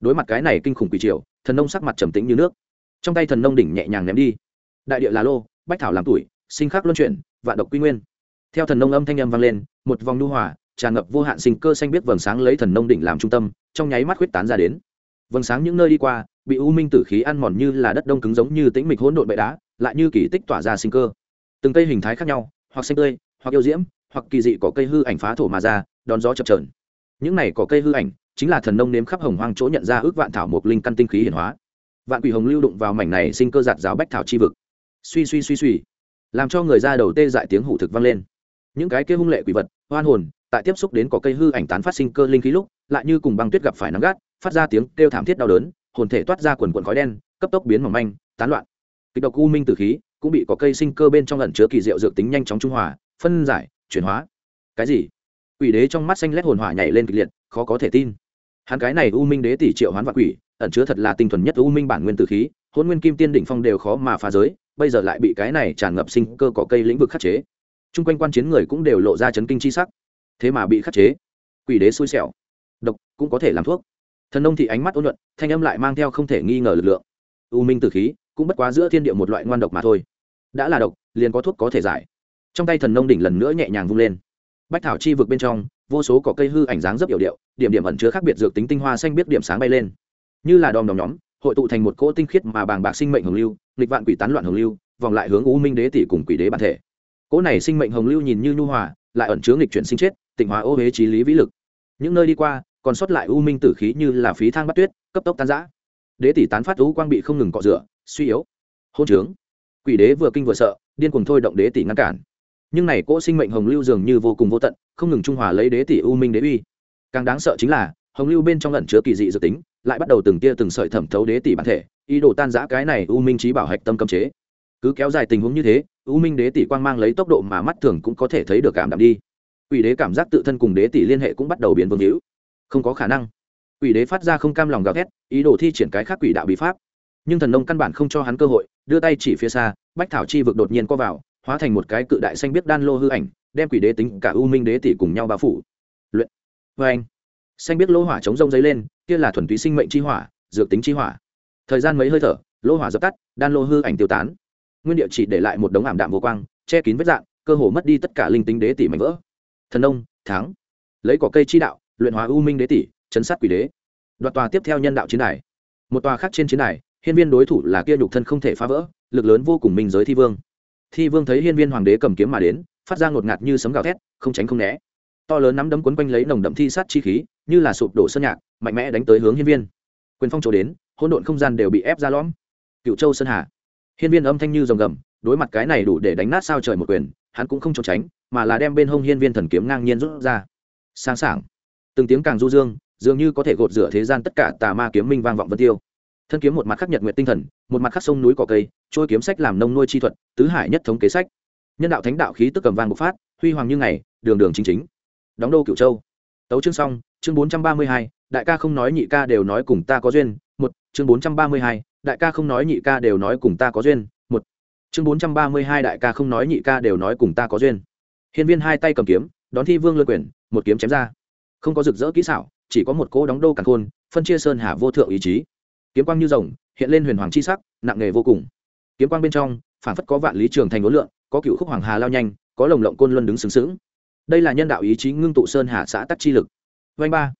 đối mặt cái này kinh khủng quỷ triều, thần nông sắc mặt trầm tĩnh như nước. Trong tay thần nông đỉnh nhẹ nhàng ném đi. Đại địa là lô, bách thảo làm tuổi, sinh khắc luân chuyển, vạn độc quy nguyên. Theo thần nông âm thanh âm vang lên, một vòng nu hòa tràn ngập vô hạn sinh cơ xanh biết vầng sáng lấy thần nông đỉnh làm trung tâm, trong nháy mắt huyết tán ra đến. Vầng sáng những nơi đi qua, bị u minh tử khí ăn mòn như là đất đông cứng giống như tĩnh mịch hỗn độn bệ đá, lại như kỳ tích tỏa ra sinh cơ. Từng cây hình thái khác nhau, hoặc xanh tươi, hoặc yêu diễm, hoặc kỳ dị có cây hư ảnh phá thổ mà ra, đón gió chập trờn những này có cây hư ảnh, chính là thần nông nếm khắp hồng hoang chỗ nhận ra ước vạn thảo một linh căn tinh khí hiển hóa. Vạn quỷ hồng lưu đụng vào mảnh này sinh cơ giạt giáo bách thảo chi vực. Suy suy suy suy. Làm cho người ra đầu tê dại tiếng hủ thực vang lên. Những cái kia hung lệ quỷ vật hoan hồn tại tiếp xúc đến có cây hư ảnh tán phát sinh cơ linh khí lúc, lại như cùng băng tuyết gặp phải nắng gắt, phát ra tiếng kêu thảm thiết đau đớn, hồn thể toát ra quần quần khói đen, cấp tốc biến mỏng manh, tán loạn. Kịch độc u minh tử khí cũng bị có cây sinh cơ bên trong ẩn chứa kỳ diệu dược tính nhanh chóng trung hòa, phân giải, chuyển hóa. Cái gì? Quỷ đế trong mắt xanh lét hồn hỏa nhảy lên kịch liệt, khó có thể tin. Hắn cái này u minh đế tỷ triệu hoán vạn quỷ, ẩn chứa thật là tinh thuần nhất u minh bản nguyên tử khí, hôn nguyên kim tiên đỉnh phong đều khó mà phá giới, bây giờ lại bị cái này tràn ngập sinh cơ có cây lĩnh vực khắc chế. Chung quanh quan chiến người cũng đều lộ ra chấn kinh chi sắc thế mà bị khắc chế. Quỷ đế xui xẻo. Độc, cũng có thể làm thuốc. Thần nông thị ánh mắt ôn nhuận, thanh âm lại mang theo không thể nghi ngờ lực lượng. U minh tử khí, cũng bất quá giữa thiên địa một loại ngoan độc mà thôi. Đã là độc, liền có thuốc có thể giải. Trong tay thần nông đỉnh lần nữa nhẹ nhàng vung lên. Bách thảo chi vực bên trong, vô số cỏ cây hư ảnh dáng rất hiệu điệu, điểm điểm ẩn chứa khác biệt dược tính tinh hoa xanh biết điểm sáng bay lên. Như là đom đóm nhóm, hội tụ thành một cỗ tinh khiết mà bàng bạc sinh mệnh hồng lưu, nghịch vạn quỷ tán loạn hồng lưu, vòng lại hướng u minh đế tỷ cùng quỷ đế bản thể. Cỗ này sinh mệnh hồng lưu nhìn như nhu hòa lại ẩn chứa nghịch chuyển sinh chết, tịnh hóa ô huế trí lý vĩ lực. Những nơi đi qua, còn sót lại u minh tử khí như là phí thang bắt tuyết, cấp tốc tan giã đế tỷ tán phát u quang bị không ngừng cọ rửa, suy yếu. Hôn trướng. Quỷ đế vừa kinh vừa sợ, điên cuồng thôi động đế tỷ ngăn cản. Nhưng này cỗ sinh mệnh hồng lưu dường như vô cùng vô tận, không ngừng trung hòa lấy đế tỷ u minh đế uy. Càng đáng sợ chính là, hồng lưu bên trong lẩn chứa kỳ dị dự tính, lại bắt đầu từng tia từng sợi thẩm thấu đế tỷ bản thể, ý đồ tan giã cái này u minh trí bảo hạch tâm cấm chế cứ kéo dài tình huống như thế, u minh đế tỷ quang mang lấy tốc độ mà mắt thường cũng có thể thấy được cảm đạm đi. Quỷ đế cảm giác tự thân cùng đế tỷ liên hệ cũng bắt đầu biến vương hữu. Không có khả năng. Quỷ đế phát ra không cam lòng gào thét, ý đồ thi triển cái khác quỷ đạo bí pháp. Nhưng thần nông căn bản không cho hắn cơ hội, đưa tay chỉ phía xa, bách thảo chi vực đột nhiên co vào, hóa thành một cái cự đại xanh biết đan lô hư ảnh, đem quỷ đế tính cả u minh đế tỷ cùng nhau bao phủ. Luyện. Vê anh. Xanh biết lỗ hỏa chống rông dấy lên, kia là thuần túy sinh mệnh chi hỏa, dược tính chi hỏa. Thời gian mấy hơi thở, lỗ hỏa dập tắt, đan lô hư ảnh tiêu tán nguyên địa chỉ để lại một đống ảm đạm vô quang, che kín vết dạng, cơ hồ mất đi tất cả linh tính đế tỷ mạnh vỡ. Thần ông thắng lấy cỏ cây chi đạo, luyện hóa u minh đế tỷ, chấn sát quỷ đế. Đoạt tòa tiếp theo nhân đạo chiến đài. Một tòa khác trên chiến đài, hiên viên đối thủ là kia nhục thân không thể phá vỡ, lực lớn vô cùng minh giới thi vương. Thi vương thấy hiên viên hoàng đế cầm kiếm mà đến, phát ra ngột ngạt như sấm gào thét, không tránh không né. To lớn nắm đấm quấn quanh lấy nồng đậm thi sát chi khí, như là sụp đổ sơn nhạc, mạnh mẽ đánh tới hướng hiên viên. Quyền phong chỗ đến, hỗn độn không gian đều bị ép ra lõm. Cựu châu sơn hà hiên viên âm thanh như rồng gầm, đối mặt cái này đủ để đánh nát sao trời một quyền, hắn cũng không trốn tránh, mà là đem bên hông hiên viên thần kiếm ngang nhiên rút ra. Sáng sảng. Từng tiếng càng du dương, dường như có thể gột rửa thế gian tất cả tà ma kiếm minh vang vọng vân tiêu. Thân kiếm một mặt khắc nhật nguyện tinh thần, một mặt khắc sông núi cỏ cây, trôi kiếm sách làm nông nuôi chi thuật, tứ hải nhất thống kế sách. Nhân đạo thánh đạo khí tức cầm vang bộc phát, huy hoàng như ngày, đường đường chính chính. Đóng đô cửu châu. Tấu chương xong, chương bốn trăm ba mươi hai, đại ca không nói nhị ca đều nói cùng ta có duyên, một, chương bốn trăm ba mươi hai đại ca không nói nhị ca đều nói cùng ta có duyên, một. Chương bốn trăm ba mươi hai đại ca không nói nhị ca đều nói cùng ta có duyên. Hiên viên hai tay cầm kiếm, đón thi vương lân quyền, một kiếm chém ra. Không có rực rỡ kỹ xảo, chỉ có một cỗ đóng đô càng khôn, phân chia sơn hà vô thượng ý chí. Kiếm quang như rồng, hiện lên huyền hoàng chi sắc, nặng nề vô cùng. Kiếm quang bên trong phản phất có vạn lý trường thành đối lượng, có cựu khúc hoàng hà lao nhanh, có lồng lộng côn luân đứng sướng sướng đây là nhân đạo ý chí ngưng tụ sơn hà xã tắc chi lực. Vanh ba.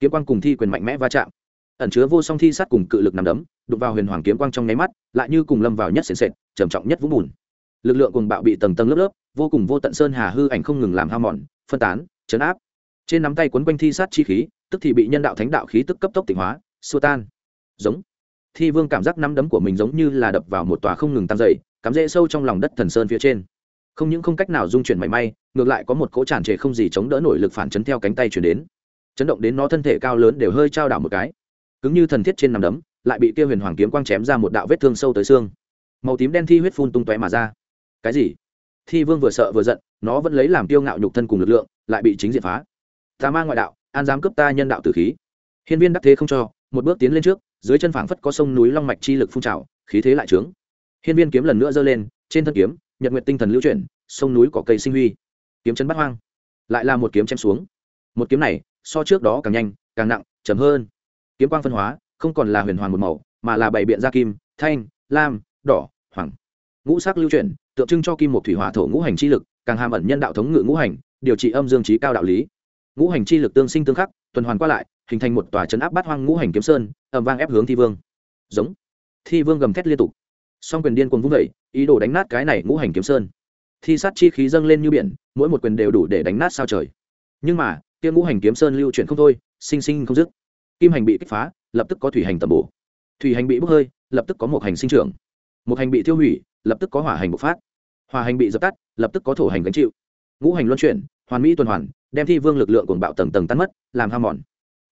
Kiếm quang cùng thi quyền mạnh mẽ va chạm ẩn chứa vô song thi sát cùng cự lực nằm đấm, đụng vào huyền hoàng kiếm quang trong nháy mắt, lại như cùng lâm vào nhất sền sệt, trầm trọng nhất vũng bùn. Lực lượng cùng bạo bị tầng tầng lớp lớp, vô cùng vô tận sơn hà hư ảnh không ngừng làm hao mòn, phân tán, chấn áp. Trên nắm tay quấn quanh thi sát chi khí, tức thì bị nhân đạo thánh đạo khí tức cấp tốc tỉnh hóa, xua tan. Giống. Thi vương cảm giác nắm đấm của mình giống như là đập vào một tòa không ngừng tăng dày cắm rễ sâu trong lòng đất thần sơn phía trên. Không những không cách nào dung chuyển mảy may, ngược lại có một cỗ tràn trề không gì chống đỡ nổi lực phản chấn theo cánh tay chuyển đến. Chấn động đến nó thân thể cao lớn đều hơi trao đảo một cái cứng như thần thiết trên nằm đấm, lại bị kia huyền hoàng kiếm quang chém ra một đạo vết thương sâu tới xương. Màu tím đen thi huyết phun tung tóe mà ra. Cái gì? Thi vương vừa sợ vừa giận, nó vẫn lấy làm tiêu ngạo nhục thân cùng lực lượng, lại bị chính diện phá. Tà ma ngoại đạo, an dám cướp ta nhân đạo tử khí. Hiên viên đắc thế không cho, một bước tiến lên trước, dưới chân phảng phất có sông núi long mạch chi lực phun trào, khí thế lại trướng. Hiên viên kiếm lần nữa giơ lên, trên thân kiếm, nhật nguyện tinh thần lưu chuyển, sông núi có cây sinh huy. Kiếm chân bắt hoang. Lại là một kiếm chém xuống. Một kiếm này, so trước đó càng nhanh, càng nặng chấm hơn kiếm quang phân hóa, không còn là huyền hoàng một màu, mà là bảy biện gia kim, thanh, lam, đỏ, hoàng. Ngũ sắc lưu chuyển, tượng trưng cho kim một thủy hỏa thổ ngũ hành chi lực, càng hàm ẩn nhân đạo thống ngự ngũ hành, điều trị âm dương trí cao đạo lý. Ngũ hành chi lực tương sinh tương khắc, tuần hoàn qua lại, hình thành một tòa chấn áp bát hoang ngũ hành kiếm sơn, ầm vang ép hướng thi vương. Giống. Thi vương gầm thét liên tục. Song quyền điên cuồng vung vẩy ý đồ đánh nát cái này ngũ hành kiếm sơn. Thi sát chi khí dâng lên như biển, mỗi một quyền đều đủ để đánh nát sao trời. Nhưng mà, kia ngũ hành kiếm sơn lưu chuyển không thôi, sinh sinh không dứt kim hành bị kích phá, lập tức có thủy hành tầm bổ. Thủy hành bị bốc hơi, lập tức có một hành sinh trưởng. Một hành bị tiêu hủy, lập tức có hỏa hành bộc phát. Hỏa hành bị dập tắt, lập tức có thổ hành gánh chịu. Ngũ hành luân chuyển, hoàn mỹ tuần hoàn, đem thi vương lực lượng cuồng bạo tầng tầng tan mất, làm ham mòn.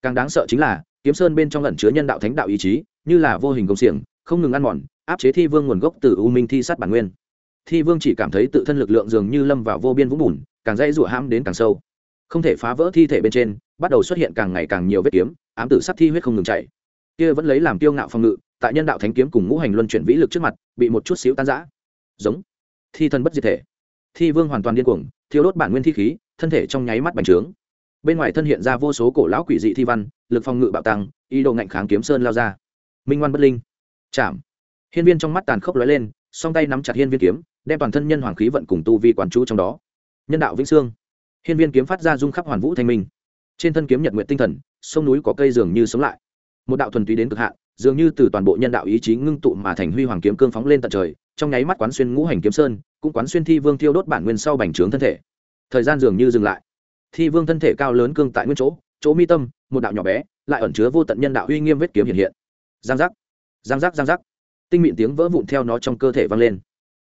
Càng đáng sợ chính là, kiếm sơn bên trong lẩn chứa nhân đạo thánh đạo ý chí, như là vô hình công xiềng, không ngừng ăn mòn, áp chế thi vương nguồn gốc từ u minh thi sát bản nguyên. Thi vương chỉ cảm thấy tự thân lực lượng dường như lâm vào vô biên vũng bùn, càng dây rủa ham đến càng sâu. Không thể phá vỡ thi thể bên trên, bắt đầu xuất hiện càng ngày càng nhiều vết kiếm ám tử sát thi huyết không ngừng chạy kia vẫn lấy làm tiêu ngạo phòng ngự, tại nhân đạo thánh kiếm cùng ngũ hành luân chuyển vĩ lực trước mặt, bị một chút xíu tan rã. Giống. Thi thân bất diệt thể. Thi vương hoàn toàn điên cuồng, thiêu đốt bản nguyên thi khí, thân thể trong nháy mắt bành trướng. Bên ngoài thân hiện ra vô số cổ lão quỷ dị thi văn, lực phòng ngự bạo tăng, ý đồ ngạnh kháng kiếm sơn lao ra. Minh ngoan bất linh. Chạm. Hiên viên trong mắt tàn khốc lóe lên, song tay nắm chặt hiên viên kiếm, đem toàn thân nhân hoàng khí vận cùng tu vi quản chú trong đó. Nhân đạo vĩnh sương hiên viên kiếm phát ra dung khắp hoàn vũ thanh minh. Trên thân kiếm nhật nguyện tinh thần sông núi có cây dường như sống lại. Một đạo thuần túy đến cực hạn, dường như từ toàn bộ nhân đạo ý chí ngưng tụ mà thành huy hoàng kiếm cương phóng lên tận trời, trong nháy mắt quán xuyên ngũ hành kiếm sơn, cũng quán xuyên thi vương thiêu đốt bản nguyên sau bành trướng thân thể. Thời gian dường như dừng lại. Thi vương thân thể cao lớn cương tại nguyên chỗ chỗ mi tâm, một đạo nhỏ bé, lại ẩn chứa vô tận nhân đạo uy nghiêm vết kiếm hiện hiện. Giang giác giang giác giang giác. Tinh mịn tiếng vỡ vụn theo nó trong cơ thể vang lên.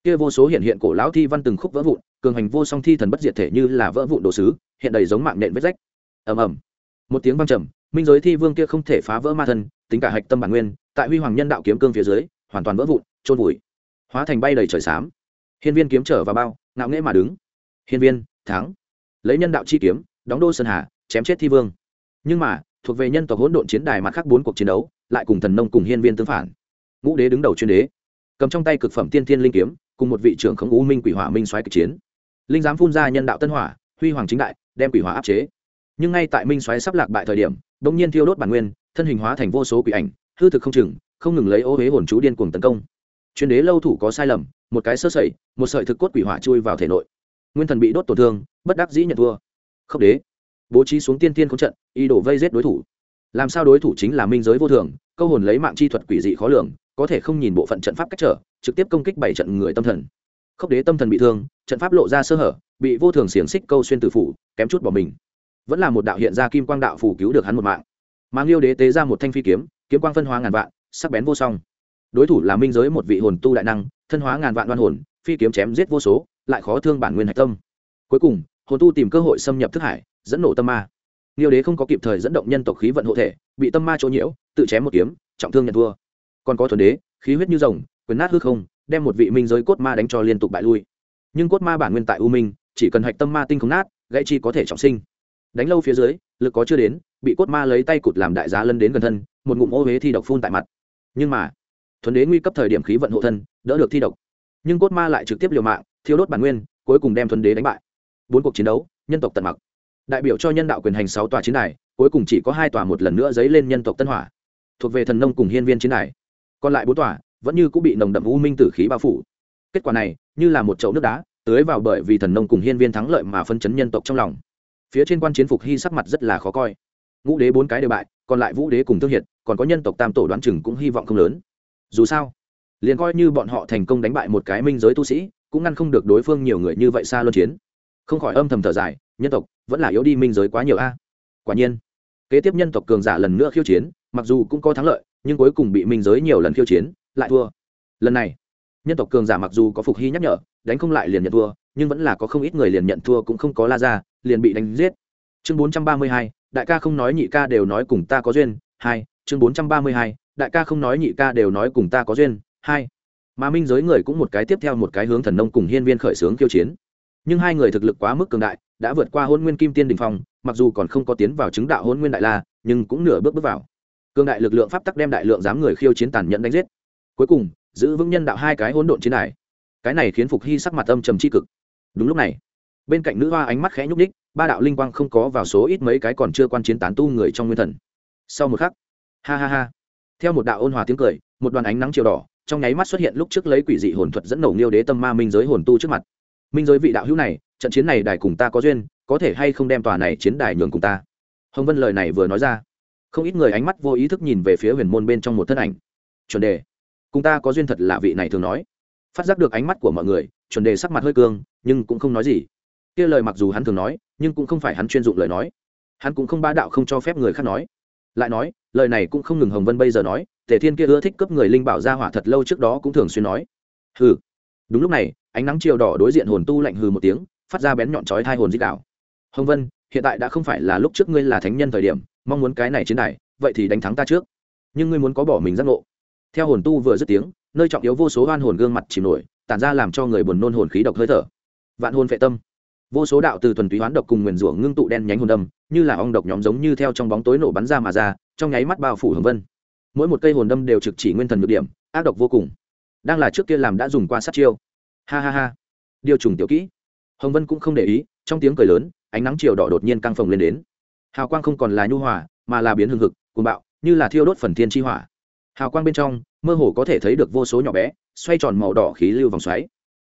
Kia vô số hiện hiện cổ lão thi văn từng khúc vỡ vụn, cường hành vô song thi thần bất diệt thể như là vỡ vụn đồ sứ, hiện đầy giống mạng nện vết rách. Ầm ầm một tiếng vang trầm, minh giới thi vương kia không thể phá vỡ ma thân, tính cả hạch tâm bản nguyên, tại huy hoàng nhân đạo kiếm cương phía dưới, hoàn toàn vỡ vụn trôn vùi. Hóa thành bay đầy trời xám. Hiên viên kiếm trở vào bao, ngạo nghễ mà đứng. Hiên viên, thắng. Lấy nhân đạo chi kiếm, đóng đô sơn hà, chém chết thi vương. Nhưng mà, thuộc về nhân tộc hỗn độn chiến đài mặt khác bốn cuộc chiến đấu, lại cùng thần nông cùng hiên viên tương phản. Ngũ đế đứng đầu chuyên đế. Cầm trong tay cực phẩm tiên thiên linh kiếm, cùng một vị trưởng khống u minh quỷ hỏa minh xoáy kịch chiến. Linh giám phun ra nhân đạo tân hỏa, huy hoàng chính đại, đem quỷ hỏa áp chế nhưng ngay tại minh xoáy sắp lạc bại thời điểm đ ỗ n g nhiên thiêu đốt bản nguyên, thân hình hóa thành vô số quỷ ảnh, hư thực không chừng, không ngừng lấy ô huế hồn chú điên cuồng tấn công. Chuyên đế lâu thủ có sai lầm, một cái sơ sẩy, một sợi thực cốt quỷ hỏa chui vào thể nội. Nguyên thần bị đốt tổn thương, bất đắc dĩ nhận thua. Khốc đế, bố trí xuống tiên tiên không trận y đổ vây giết đối thủ. Làm sao đối thủ chính là minh giới vô thường, câu hồn lấy mạng chi thuật quỷ dị khó lường, có thể không nhìn bộ phận trận pháp cách trở, trực tiếp công kích bảy trận người tâm thần. Khốc đế tâm thần bị thương, trận pháp lộ ra sơ hở, bị vô thường xiềng xích câu xuyên tử phủ, kém chút bỏ mình vẫn là một đạo hiện ra kim quang đạo phủ cứu được hắn một mạng. Mang nghiêu đế tế ra một thanh phi kiếm kiếm quang phân hóa ngàn vạn, sắc bén vô song. Đối thủ là minh giới một vị hồn tu đại năng, thân hóa ngàn vạn đoan hồn, phi kiếm chém giết vô số, lại khó thương bản nguyên hạch tâm. Cuối cùng, hồn tu tìm cơ hội xâm nhập thức hải, dẫn nổ tâm ma. Nghiêu đế không có kịp thời dẫn động nhân tộc khí vận hộ thể, bị tâm ma chỗ nhiễu, tự chém một kiếm, trọng thương nhận thua. Còn có thuần đế, khí huyết như rồng, quyền nát hư không, đem một vị minh giới cốt ma đánh cho liên tục bại lui. Nhưng cốt ma bản nguyên tại u minh, chỉ cần hạch tâm ma tinh không nát, gãy chi có thể trọng sinh đánh lâu phía dưới, lực có chưa đến, bị cốt ma lấy tay cụt làm đại giá lân đến gần thân, một ngụm ô huế thi độc phun tại mặt. Nhưng mà, thuần đế nguy cấp thời điểm khí vận hộ thân, đỡ được thi độc. Nhưng cốt ma lại trực tiếp liều mạng thiếu đốt bản nguyên, cuối cùng đem thuần đế đánh bại. Bốn cuộc chiến đấu, nhân tộc tận mặc. Đại biểu cho nhân đạo quyền hành sáu tòa chiến đài, cuối cùng chỉ có hai tòa một lần nữa dấy lên nhân tộc tân hỏa. Thuộc về thần nông cùng hiên viên chiến đài. Còn lại bốn tòa, vẫn như cũng bị nồng đậm u minh tử khí bao phủ. Kết quả này, như là một chậu nước đá, tưới vào bởi vì thần nông cùng hiên viên thắng lợi mà phân chấn nhân tộc trong lòng phía trên quan chiến phục hy sắc mặt rất là khó coi. Ngũ đế bốn cái đều bại, còn lại vũ đế cùng thương hiệt, còn có nhân tộc tam tổ đoán chừng cũng hy vọng không lớn. Dù sao, liền coi như bọn họ thành công đánh bại một cái minh giới tu sĩ, cũng ngăn không được đối phương nhiều người như vậy xa luân chiến. Không khỏi âm thầm thở dài, nhân tộc, vẫn là yếu đi minh giới quá nhiều a. Quả nhiên, kế tiếp nhân tộc cường giả lần nữa khiêu chiến, mặc dù cũng có thắng lợi, nhưng cuối cùng bị minh giới nhiều lần khiêu chiến, lại thua. Lần này, nhân tộc cường giả mặc dù có phục hy nhắc nhở, đánh không lại liền nhận thua nhưng vẫn là có không ít người liền nhận thua cũng không có la ra, liền bị đánh giết. Chương bốn trăm ba mươi hai, đại ca không nói nhị ca đều nói cùng ta có duyên. Hai, chương bốn trăm ba mươi hai, đại ca không nói nhị ca đều nói cùng ta có duyên. Hai, mà minh giới người cũng một cái tiếp theo một cái hướng thần nông cùng hiên viên khởi xướng khiêu chiến. Nhưng hai người thực lực quá mức cường đại, đã vượt qua hôn nguyên kim tiên đình phong, mặc dù còn không có tiến vào chứng đạo hôn nguyên đại la, nhưng cũng nửa bước bước vào. Cường đại lực lượng pháp tắc đem đại lượng dám người khiêu chiến tàn nhẫn đánh giết. Cuối cùng, giữ vững nhân đạo hai cái hỗn độn chiến đài. Cái này khiến phục hy sắc mặt âm trầm tri cực đúng lúc này, bên cạnh nữ hoa ánh mắt khẽ nhúc ních ba đạo linh quang không có vào số ít mấy cái còn chưa quan chiến tán tu người trong nguyên thần. Sau một khắc, ha ha ha, theo một đạo ôn hòa tiếng cười, một đoàn ánh nắng chiều đỏ, trong nháy mắt xuất hiện lúc trước lấy quỷ dị hồn thuật dẫn nổ nghiêu đế tâm ma minh giới hồn tu trước mặt. Minh giới vị đạo hữu này, trận chiến này đài cùng ta có duyên, có thể hay không đem tòa này chiến đài nhường cùng ta? Hồng vân lời này vừa nói ra, không ít người ánh mắt vô ý thức nhìn về phía huyền môn bên trong một thân ảnh. Chuẩn đề, cùng ta có duyên thật là vị này thường nói. Phát giác được ánh mắt của mọi người chuẩn đề sắc mặt hơi cương, nhưng cũng không nói gì. Kia lời mặc dù hắn thường nói, nhưng cũng không phải hắn chuyên dụng lời nói. Hắn cũng không ba đạo không cho phép người khác nói. Lại nói, lời này cũng không ngừng hồng vân bây giờ nói, tề thiên kia ưa thích cấp người linh bảo ra hỏa thật lâu trước đó cũng thường xuyên nói. Hừ. Đúng lúc này, ánh nắng chiều đỏ đối diện hồn tu lạnh hừ một tiếng, phát ra bén nhọn chói thai hồn dích đạo. Hồng vân, hiện tại đã không phải là lúc trước ngươi là thánh nhân thời điểm, mong muốn cái này chiến này vậy thì đánh thắng ta trước. Nhưng ngươi muốn có bỏ mình giác ngộ. Theo hồn tu vừa dứt tiếng, nơi trọng yếu vô số hoan hồn gương mặt chìm nổi tản ra làm cho người buồn nôn hồn khí độc hơi thở. Vạn hồn phệ tâm. Vô số đạo từ thuần túy hoán độc cùng nguyền rủa ngưng tụ đen nhánh hồn đâm như là ong độc nhóm giống như theo trong bóng tối nổ bắn ra mà ra, trong nháy mắt bao phủ hồng vân. Mỗi một cây hồn đâm đều trực chỉ nguyên thần được điểm, ác độc vô cùng. Đang là trước kia làm đã dùng qua sát chiêu. Ha ha ha. Điều trùng tiểu kỹ. Hồng vân cũng không để ý, trong tiếng cười lớn, ánh nắng chiều đỏ đột nhiên căng phồng lên đến. Hào quang không còn là nhu hòa, mà là biến hưng hực, cuồng bạo, như là thiêu đốt phần thiên chi hỏa. Hào quang bên trong, mơ hồ có thể thấy được vô số nhỏ bé xoay tròn màu đỏ khí lưu vòng xoáy.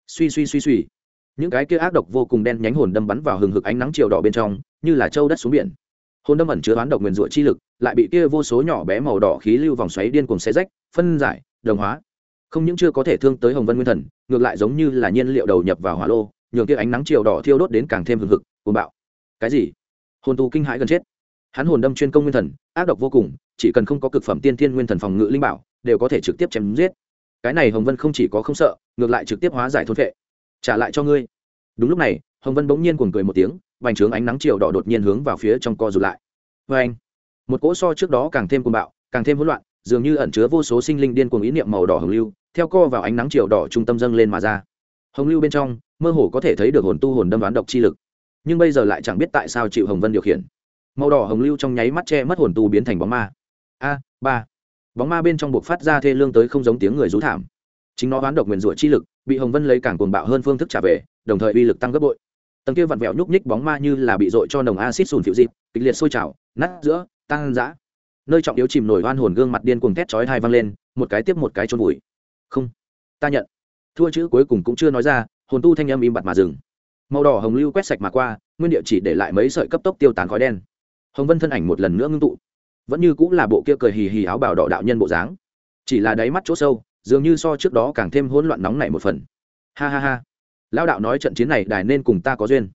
Suy suy suy suy. Những cái kia ác độc vô cùng đen nhánh hồn đâm bắn vào hừng hực ánh nắng chiều đỏ bên trong, như là châu đất xuống biển. Hồn đâm ẩn chứa oán độc nguyền rủa chi lực, lại bị kia vô số nhỏ bé màu đỏ khí lưu vòng xoáy điên cùng xé rách, phân giải, đồng hóa. Không những chưa có thể thương tới hồng vân nguyên thần, ngược lại giống như là nhiên liệu đầu nhập vào hỏa lô, nhường kia ánh nắng chiều đỏ thiêu đốt đến càng thêm hừng hực, cuồng bạo. Cái gì? Hồn tu kinh hãi gần chết. Hắn hồn đâm chuyên công nguyên thần, ác độc vô cùng, chỉ cần không có cực phẩm tiên thiên nguyên thần phòng ngự linh bảo, đều có thể trực tiếp chém giết cái này hồng vân không chỉ có không sợ, ngược lại trực tiếp hóa giải thôn vệ trả lại cho ngươi. Đúng lúc này, hồng vân bỗng nhiên cuồng cười một tiếng, vành trướng ánh nắng chiều đỏ đột nhiên hướng vào phía trong co rụt lại. Vê anh một cỗ so trước đó càng thêm cuồng bạo, càng thêm hỗn loạn, dường như ẩn chứa vô số sinh linh điên cuồng ý niệm màu đỏ hồng lưu, theo co vào ánh nắng chiều đỏ trung tâm dâng lên mà ra. Hồng lưu bên trong, mơ hồ có thể thấy được hồn tu hồn đâm đoán độc chi lực. Nhưng bây giờ lại chẳng biết tại sao chịu hồng vân điều khiển. Màu đỏ hồng lưu trong nháy mắt che mất hồn tu biến thành bóng ma. A, ba bóng ma bên trong buộc phát ra thê lương tới không giống tiếng người rú thảm. Chính nó oán độc nguyền rủa chi lực, bị hồng vân lấy càng cuồng bạo hơn phương thức trả về, đồng thời uy lực tăng gấp bội. Tầng kia vặn vẹo nhúc nhích bóng ma như là bị dội cho nồng acid sùn phiệu dịp, kịch liệt sôi trào, nát giữa tăng dã nơi trọng yếu chìm nổi oan hồn gương mặt điên cuồng thét chói hai văng lên, một cái tiếp một cái trôn vùi. Không, ta nhận. Thua chữ cuối cùng cũng chưa nói ra, hồn tu thanh âm im bặt mà dừng. Màu đỏ hồng lưu quét sạch mà qua, nguyên địa chỉ để lại mấy sợi cấp tốc tiêu tán khói đen. Hồng vân thân ảnh một lần nữa ngưng tụ vẫn như cũng là bộ kia cười hì hì áo bào đỏ đạo nhân bộ dáng. Chỉ là đáy mắt chỗ sâu, dường như so trước đó càng thêm hỗn loạn nóng nảy một phần. Ha ha ha. Lao đạo nói trận chiến này đài nên cùng ta có duyên.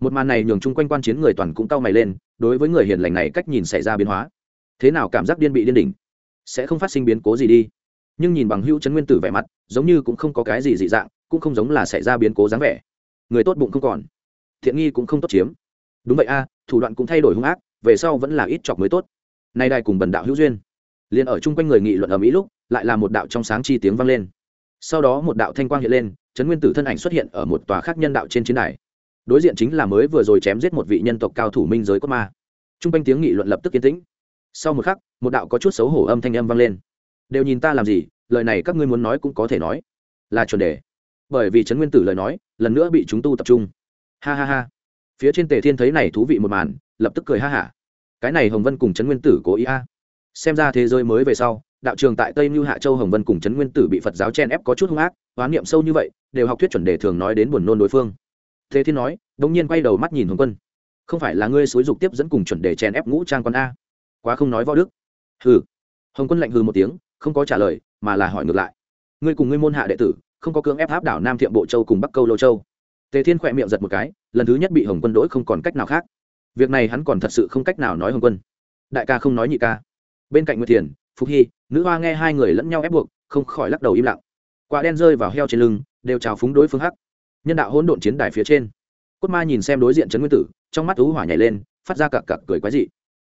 Một màn này nhường chung quanh quan chiến người toàn cũng cau mày lên, đối với người hiền lành này cách nhìn xảy ra biến hóa. Thế nào cảm giác điên bị điên đỉnh? Sẽ không phát sinh biến cố gì đi. Nhưng nhìn bằng hữu chấn nguyên tử vẻ mặt, giống như cũng không có cái gì dị dạng, cũng không giống là xảy ra biến cố dáng vẻ. Người tốt bụng không còn, thiện nghi cũng không tốt chiếm. Đúng vậy a, thủ đoạn cũng thay đổi hung ác, về sau vẫn là ít chọc mới tốt nay đài cùng bần đạo hữu duyên. Liền ở chung quanh người nghị luận ở mỹ lúc, lại là một đạo trong sáng chi tiếng vang lên. Sau đó một đạo thanh quang hiện lên, trấn nguyên tử thân ảnh xuất hiện ở một tòa khác nhân đạo trên chiến đài. Đối diện chính là mới vừa rồi chém giết một vị nhân tộc cao thủ minh giới cốt ma. Chung quanh tiếng nghị luận lập tức yên tĩnh. Sau một khắc, một đạo có chút xấu hổ âm thanh âm vang lên. Đều nhìn ta làm gì, lời này các ngươi muốn nói cũng có thể nói. Là chuẩn đề. Bởi vì trấn nguyên tử lời nói, lần nữa bị chúng tu tập trung. Ha ha ha. Phía trên tề thiên thấy này thú vị một màn, lập tức cười ha hả cái này hồng vân cùng trấn nguyên tử cố ý a. Xem ra thế giới mới về sau, đạo trường tại tây mưu hạ châu hồng vân cùng trấn nguyên tử bị phật giáo chen ép có chút hung ác hoán niệm sâu như vậy, đều học thuyết chuẩn đề thường nói đến buồn nôn đối phương. Thế thiên nói đ ỗ n g nhiên quay đầu mắt nhìn hồng quân. Không phải là ngươi xúi dục tiếp dẫn cùng chuẩn đề chen ép ngũ trang con a. Quá không nói võ đức. Hừ. Hồng quân lạnh hừ một tiếng, không có trả lời, mà là hỏi ngược lại. Ngươi cùng ngươi môn hạ đệ tử, không có cưỡng ép áp đảo nam thiệm bộ châu cùng bắc câu lô châu. Tề thiên khỏe miệng giật một cái, lần thứ nhất bị hồng quân đỗi không còn cách nào khác việc này hắn còn thật sự không cách nào nói hồng quân. Đại ca không nói nhị ca. Bên cạnh nguyệt thiền phúc hy, nữ hoa nghe hai người lẫn nhau ép buộc, không khỏi lắc đầu im lặng. Quả đen rơi vào heo trên lưng, đều trào phúng đối phương hắc. Nhân đạo hỗn độn chiến đài phía trên. Cốt ma nhìn xem đối diện trấn nguyên tử, trong mắt thú hỏa nhảy lên, phát ra cặc cặc cười quái dị.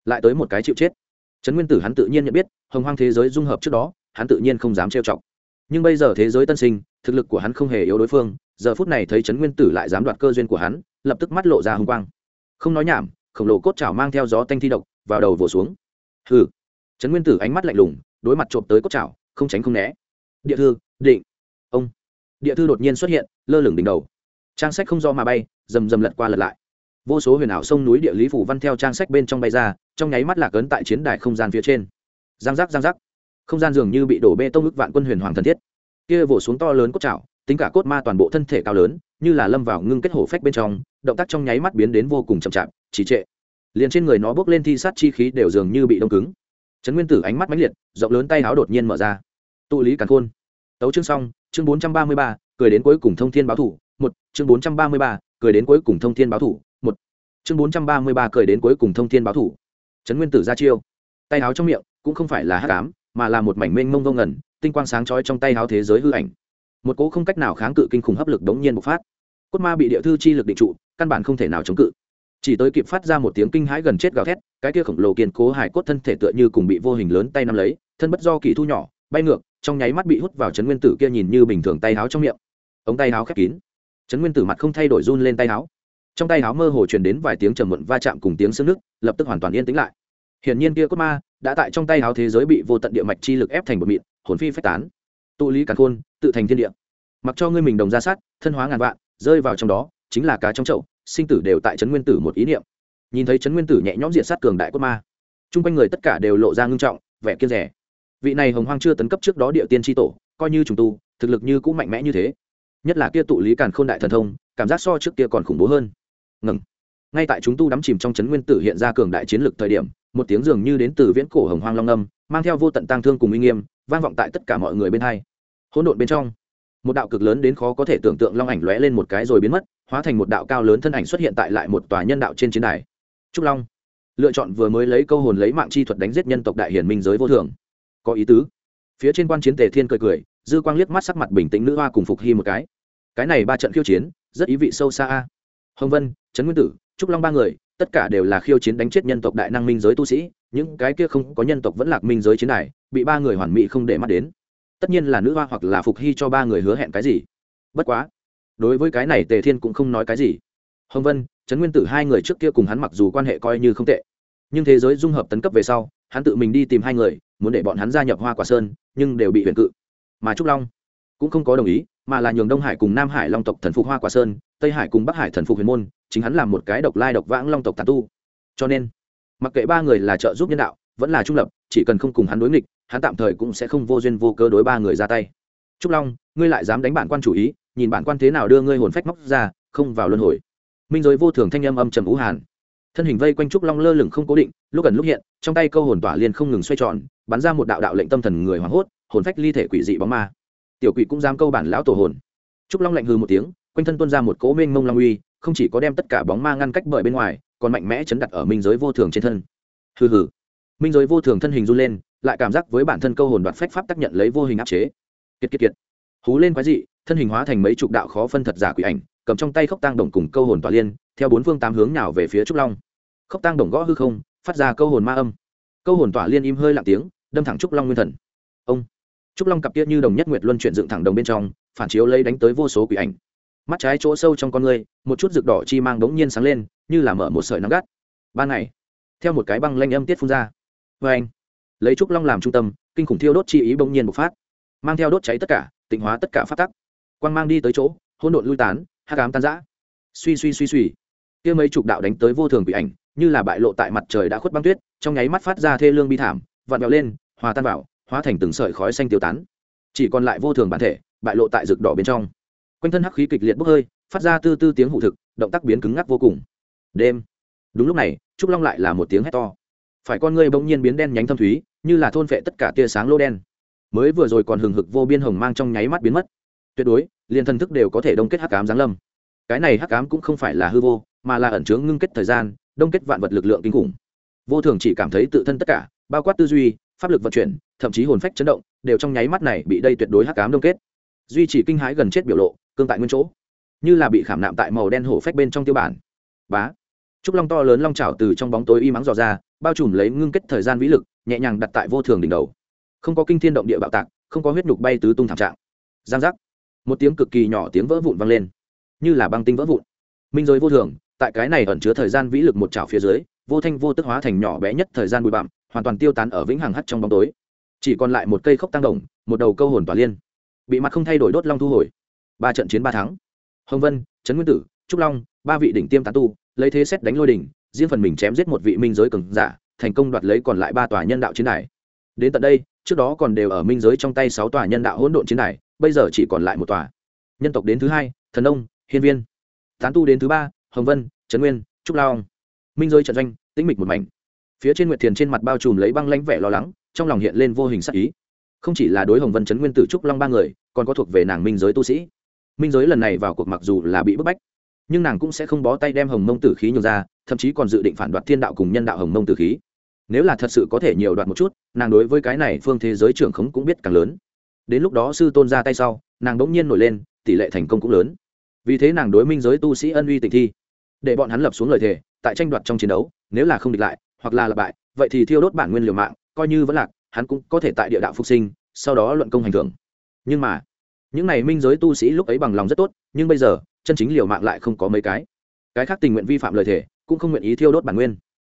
Lại tới một cái chịu chết. Trấn nguyên tử hắn tự nhiên nhận biết, hồng hoang thế giới dung hợp trước đó, hắn tự nhiên không dám trêu chọc. Nhưng bây giờ thế giới tân sinh, thực lực của hắn không hề yếu đối phương, giờ phút này thấy trấn nguyên tử lại dám đoạt cơ duyên của hắn, lập tức mắt lộ ra hung quang không nói nhảm, khổng lồ cốt chảo mang theo gió tanh thi độc, vào đầu vỗ xuống. Hừ. Trấn nguyên tử ánh mắt lạnh lùng, đối mặt trộm tới cốt chảo, không tránh không né. Địa thư, định. Ông. Địa thư đột nhiên xuất hiện, lơ lửng đỉnh đầu. Trang sách không do mà bay, rầm rầm lật qua lật lại. Vô số huyền ảo sông núi địa lý phủ văn theo trang sách bên trong bay ra, trong nháy mắt lạc ấn tại chiến đài không gian phía trên. Giang giác giang giác. Không gian dường như bị đổ bê tông ức vạn quân huyền hoàng thần thiết. Kia vỗ xuống to lớn cốt chảo, tính cả cốt ma toàn bộ thân thể cao lớn, như là lâm vào ngưng kết hổ phách bên trong động tác trong nháy mắt biến đến vô cùng chậm chạp, trì trệ. Liền trên người nó bước lên thi sát chi khí đều dường như bị đông cứng. Trấn nguyên tử ánh mắt mãnh liệt, rộng lớn tay áo đột nhiên mở ra. Tụ lý càn khôn. Tấu chương xong, chương bốn trăm ba mươi ba, cười đến cuối cùng thông thiên báo thủ, một, chương bốn trăm ba mươi ba, cười đến cuối cùng thông thiên báo thủ, một, chương bốn trăm ba mươi ba, cười đến cuối cùng thông thiên báo thủ. Trấn nguyên tử ra chiêu. Tay áo trong miệng cũng không phải là hát cám mà là một mảnh mênh mông vô ngẩn tinh quang sáng chói trong tay áo thế giới hư ảnh. Một cỗ không cách nào kháng cự kinh khủng hấp lực đống nhiên bộc phát cốt ma bị địa thư chi lực định trụ căn bản không thể nào chống cự. Chỉ tới kịp phát ra một tiếng kinh hãi gần chết gào thét cái kia khổng lồ kiên cố hải cốt thân thể tựa như cùng bị vô hình lớn tay nắm lấy thân bất do kỳ thu nhỏ bay ngược trong nháy mắt bị hút vào chấn nguyên tử kia nhìn như bình thường tay háo trong miệng. Ống tay háo khép kín. Chấn nguyên tử mặt không thay đổi run lên tay háo, trong tay háo mơ hồ truyền đến vài tiếng trầm muộn va chạm cùng tiếng sương nước lập tức hoàn toàn yên tĩnh lại. Hiển nhiên kia cốt ma đã tại trong tay háo thế giới bị vô tận địa mạch chi lực ép thành một mịn hồn phi phách tán. Tụ lý càn khôn tự thành thiên địa. Mặc cho ngươi mình đồng ra sát thân hóa ngàn vạn rơi vào trong đó, chính là cá trong chậu, sinh tử đều tại trấn nguyên tử một ý niệm. Nhìn thấy trấn nguyên tử nhẹ nhõm diện sát cường đại cốt ma t r u n g quanh người tất cả đều lộ ra ngưng trọng, vẻ kiên rẻ. Vị này hồng hoang chưa tấn cấp trước đó địa tiên tri tổ, coi như trùng tu, thực lực như cũng mạnh mẽ như thế. Nhất là kia tụ lý càn k h ô n đại thần thông, cảm giác so trước kia còn khủng bố hơn. Ngừng. Ngay tại chúng tu đắm chìm trong trấn nguyên tử hiện ra cường đại chiến lực thời điểm, một tiếng dường như đến từ viễn cổ hồng hoang long âm, mang theo vô tận tang thương cùng uy nghiêm, vang vọng tại tất cả mọi người bên hai. Hỗn độn bên trong một đạo cực lớn đến khó có thể tưởng tượng long ảnh lóe lên một cái rồi biến mất, hóa thành một đạo cao lớn thân ảnh xuất hiện tại lại một tòa nhân đạo trên chiến đài. Trúc long, lựa chọn vừa mới lấy câu hồn lấy mạng chi thuật đánh giết nhân tộc đại hiển minh giới vô thường. Có ý tứ. Phía trên quan chiến tề thiên cười cười, dư quang liếc mắt sắc mặt bình tĩnh nữ hoa cùng phục hy một cái. Cái này ba trận khiêu chiến, rất ý vị sâu xa a. Hồng vân, trấn nguyên tử, trúc long ba người, tất cả đều là khiêu chiến đánh chết nhân tộc đại năng minh giới tu sĩ, những cái kia không có nhân tộc vẫn lạc minh giới chiến đài, bị ba người hoàn mỹ không để mắt đến tất nhiên là nữ hoa hoặc là phục hy cho ba người hứa hẹn cái gì. Bất quá, đối với cái này tề thiên cũng không nói cái gì. Hồng vân, trấn nguyên tử hai người trước kia cùng hắn mặc dù quan hệ coi như không tệ, nhưng thế giới dung hợp tấn cấp về sau, hắn tự mình đi tìm hai người, muốn để bọn hắn gia nhập hoa quả sơn, nhưng đều bị huyền cự. Mà trúc long cũng không có đồng ý, mà là nhường đông hải cùng nam hải long tộc thần phục hoa quả sơn, tây hải cùng bắc hải thần phục huyền môn, chính hắn làm một cái độc lai độc vãng long tộc tàn tu. Cho nên, mặc kệ ba người là trợ giúp nhân đạo, vẫn là trung lập, chỉ cần không cùng hắn đối nghịch hắn tạm thời cũng sẽ không vô duyên vô cơ đối ba người ra tay. Trúc long, ngươi lại dám đánh bản quan chủ ý, nhìn bản quan thế nào đưa ngươi hồn phách móc ra, không vào luân hồi. Minh giới vô thường thanh âm âm trầm ú hàn. Thân hình vây quanh trúc long lơ lửng không cố định, lúc gần lúc hiện, trong tay câu hồn tỏa liên không ngừng xoay tròn, bắn ra một đạo đạo lệnh tâm thần người hoảng hốt, hồn phách ly thể quỷ dị bóng ma. Tiểu quỷ cũng dám câu bản lão tổ hồn. Trúc long lạnh hư một tiếng, quanh thân tuôn ra một cố mênh mông long uy, không chỉ có đem tất cả bóng ma ngăn cách bởi bên ngoài, còn mạnh mẽ chấn đặt ở minh giới vô thường trên thân. Hừ hừ. Minh giới vô thường thân hình run lên lại cảm giác với bản thân câu hồn đoạt phách pháp tác nhận lấy vô hình áp chế. Kiệt kiệt kiệt. Hú lên quái dị, thân hình hóa thành mấy chục đạo khó phân thật giả quỷ ảnh, cầm trong tay khốc tang đồng cùng câu hồn tỏa liên, theo bốn phương tám hướng nào về phía trúc long. Khốc tang đồng gõ hư không, phát ra câu hồn ma âm. Câu hồn tỏa liên im hơi lặng tiếng, đâm thẳng trúc long nguyên thần. Ông. Trúc long cặp kia như đồng nhất nguyệt luân chuyển dựng thẳng đồng bên trong, phản chiếu lấy đánh tới vô số quỷ ảnh. Mắt trái chỗ sâu trong con người, một chút rực đỏ chi mang đống nhiên sáng lên, như là mở một sợi nắng gắt. Ban ngày, theo một cái băng lanh âm tiết phun ra. Vê anh lấy trúc long làm trung tâm, kinh khủng thiêu đốt chi ý bỗng nhiên bộc phát, mang theo đốt cháy tất cả, tịnh hóa tất cả phát tắc. Quang mang đi tới chỗ hôn độn lui tán hát cám tan giã suy suy suy suy. Kia mấy chục đạo đánh tới vô thường bị ảnh, như là bại lộ tại mặt trời đã khuất băng tuyết, trong nháy mắt phát ra thê lương bi thảm, vặn vẹo lên, hòa tan vào, hóa thành từng sợi khói xanh tiêu tán. Chỉ còn lại vô thường bản thể, bại lộ tại rực đỏ bên trong. Quanh thân hắc khí kịch liệt bốc hơi, phát ra tư tư tiếng hụ thực, động tác biến cứng ngắc vô cùng. Đêm. Đúng lúc này, trúc long lại là một tiếng hét to phải con ngươi bỗng nhiên biến đen nhánh thâm thúy, như là thôn phệ tất cả tia sáng lô đen. Mới vừa rồi còn hừng hực vô biên hồng mang trong nháy mắt biến mất. Tuyệt đối, liền thần thức đều có thể đông kết hắc ám giáng lâm. Cái này hắc ám cũng không phải là hư vô, mà là ẩn chứa ngưng kết thời gian, đông kết vạn vật lực lượng kinh khủng. Vô thường chỉ cảm thấy tự thân tất cả, bao quát tư duy, pháp lực vận chuyển, thậm chí hồn phách chấn động, đều trong nháy mắt này bị đây tuyệt đối hắc ám đông kết. Duy chỉ kinh hãi gần chết biểu lộ, cương tại nguyên chỗ. Như là bị khảm nạm tại màu đen hổ phách bên trong tiêu bản. Bá trúc long to lớn long trào từ trong bóng tối y mắng dò ra, bao trùm lấy ngưng kết thời gian vĩ lực, nhẹ nhàng đặt tại vô thường đỉnh đầu. Không có kinh thiên động địa bạo tạc, không có huyết nhục bay tứ tung thảm trạng. Giang giác. Một tiếng cực kỳ nhỏ tiếng vỡ vụn vang lên. Như là băng tinh vỡ vụn. Minh giới vô thường, tại cái này ẩn chứa thời gian vĩ lực một chảo phía dưới, vô thanh vô tức hóa thành nhỏ bé nhất thời gian bụi bặm, hoàn toàn tiêu tán ở vĩnh hằng hắt trong bóng tối. Chỉ còn lại một cây khốc tăng đồng, một đầu câu hồn tỏa liên. Bị mặt không thay đổi đốt long thu hồi. Ba trận chiến ba thắng. Hồng vân, trấn nguyên tử, trúc long, ba vị đỉnh tiêm tán tu lấy thế xét đánh lôi đỉnh, riêng phần mình chém giết một vị minh giới cường giả, thành công đoạt lấy còn lại ba tòa nhân đạo chiến đài. Đến tận đây, trước đó còn đều ở minh giới trong tay sáu tòa nhân đạo hỗn độn chiến đài, bây giờ chỉ còn lại một tòa. Nhân tộc đến thứ hai, thần ông hiên viên. Tán tu đến thứ ba, hồng vân, trấn nguyên, trúc lao minh giới trận doanh, tĩnh mịch một mảnh. Phía trên nguyệt thiền trên mặt bao trùm lấy băng lãnh vẻ lo lắng, trong lòng hiện lên vô hình sắc ý. Không chỉ là đối hồng vân, trấn nguyên tử trúc long ba người, còn có thuộc về nàng minh giới tu sĩ. Minh giới lần này vào cuộc mặc dù là bị bức bách nhưng nàng cũng sẽ không bó tay đem hồng mông tử khí nhường ra, thậm chí còn dự định phản đoạt thiên đạo cùng nhân đạo hồng mông tử khí. Nếu là thật sự có thể nhiều đoạt một chút, nàng đối với cái này phương thế giới trưởng khống cũng biết càng lớn. Đến lúc đó sư tôn ra tay sau, nàng đ ỗ n g nhiên nổi lên, tỷ lệ thành công cũng lớn. Vì thế nàng đối minh giới tu sĩ ân uy tịch thi. Để bọn hắn lập xuống lời thề, tại tranh đoạt trong chiến đấu, nếu là không địch lại, hoặc là lập bại, vậy thì thiêu đốt bản nguyên liều mạng, coi như vẫn lạc, hắn cũng có thể tại địa đạo phục sinh, sau đó luận công hành thưởng. Nhưng mà, những n à y minh giới tu sĩ lúc ấy bằng lòng rất tốt, nhưng bây giờ chân chính liều mạng lại không có mấy cái. Cái khác tình nguyện vi phạm lời thề, cũng không nguyện ý thiêu đốt bản nguyên.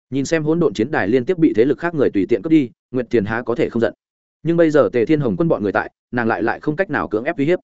Nhìn xem hỗn độn chiến đài liên tiếp bị thế lực khác người tùy tiện cướp đi, nguyệt tiền há có thể không giận. Nhưng bây giờ tề thiên hồng quân bọn người tại, nàng lại lại không cách nào cưỡng ép uy hiếp.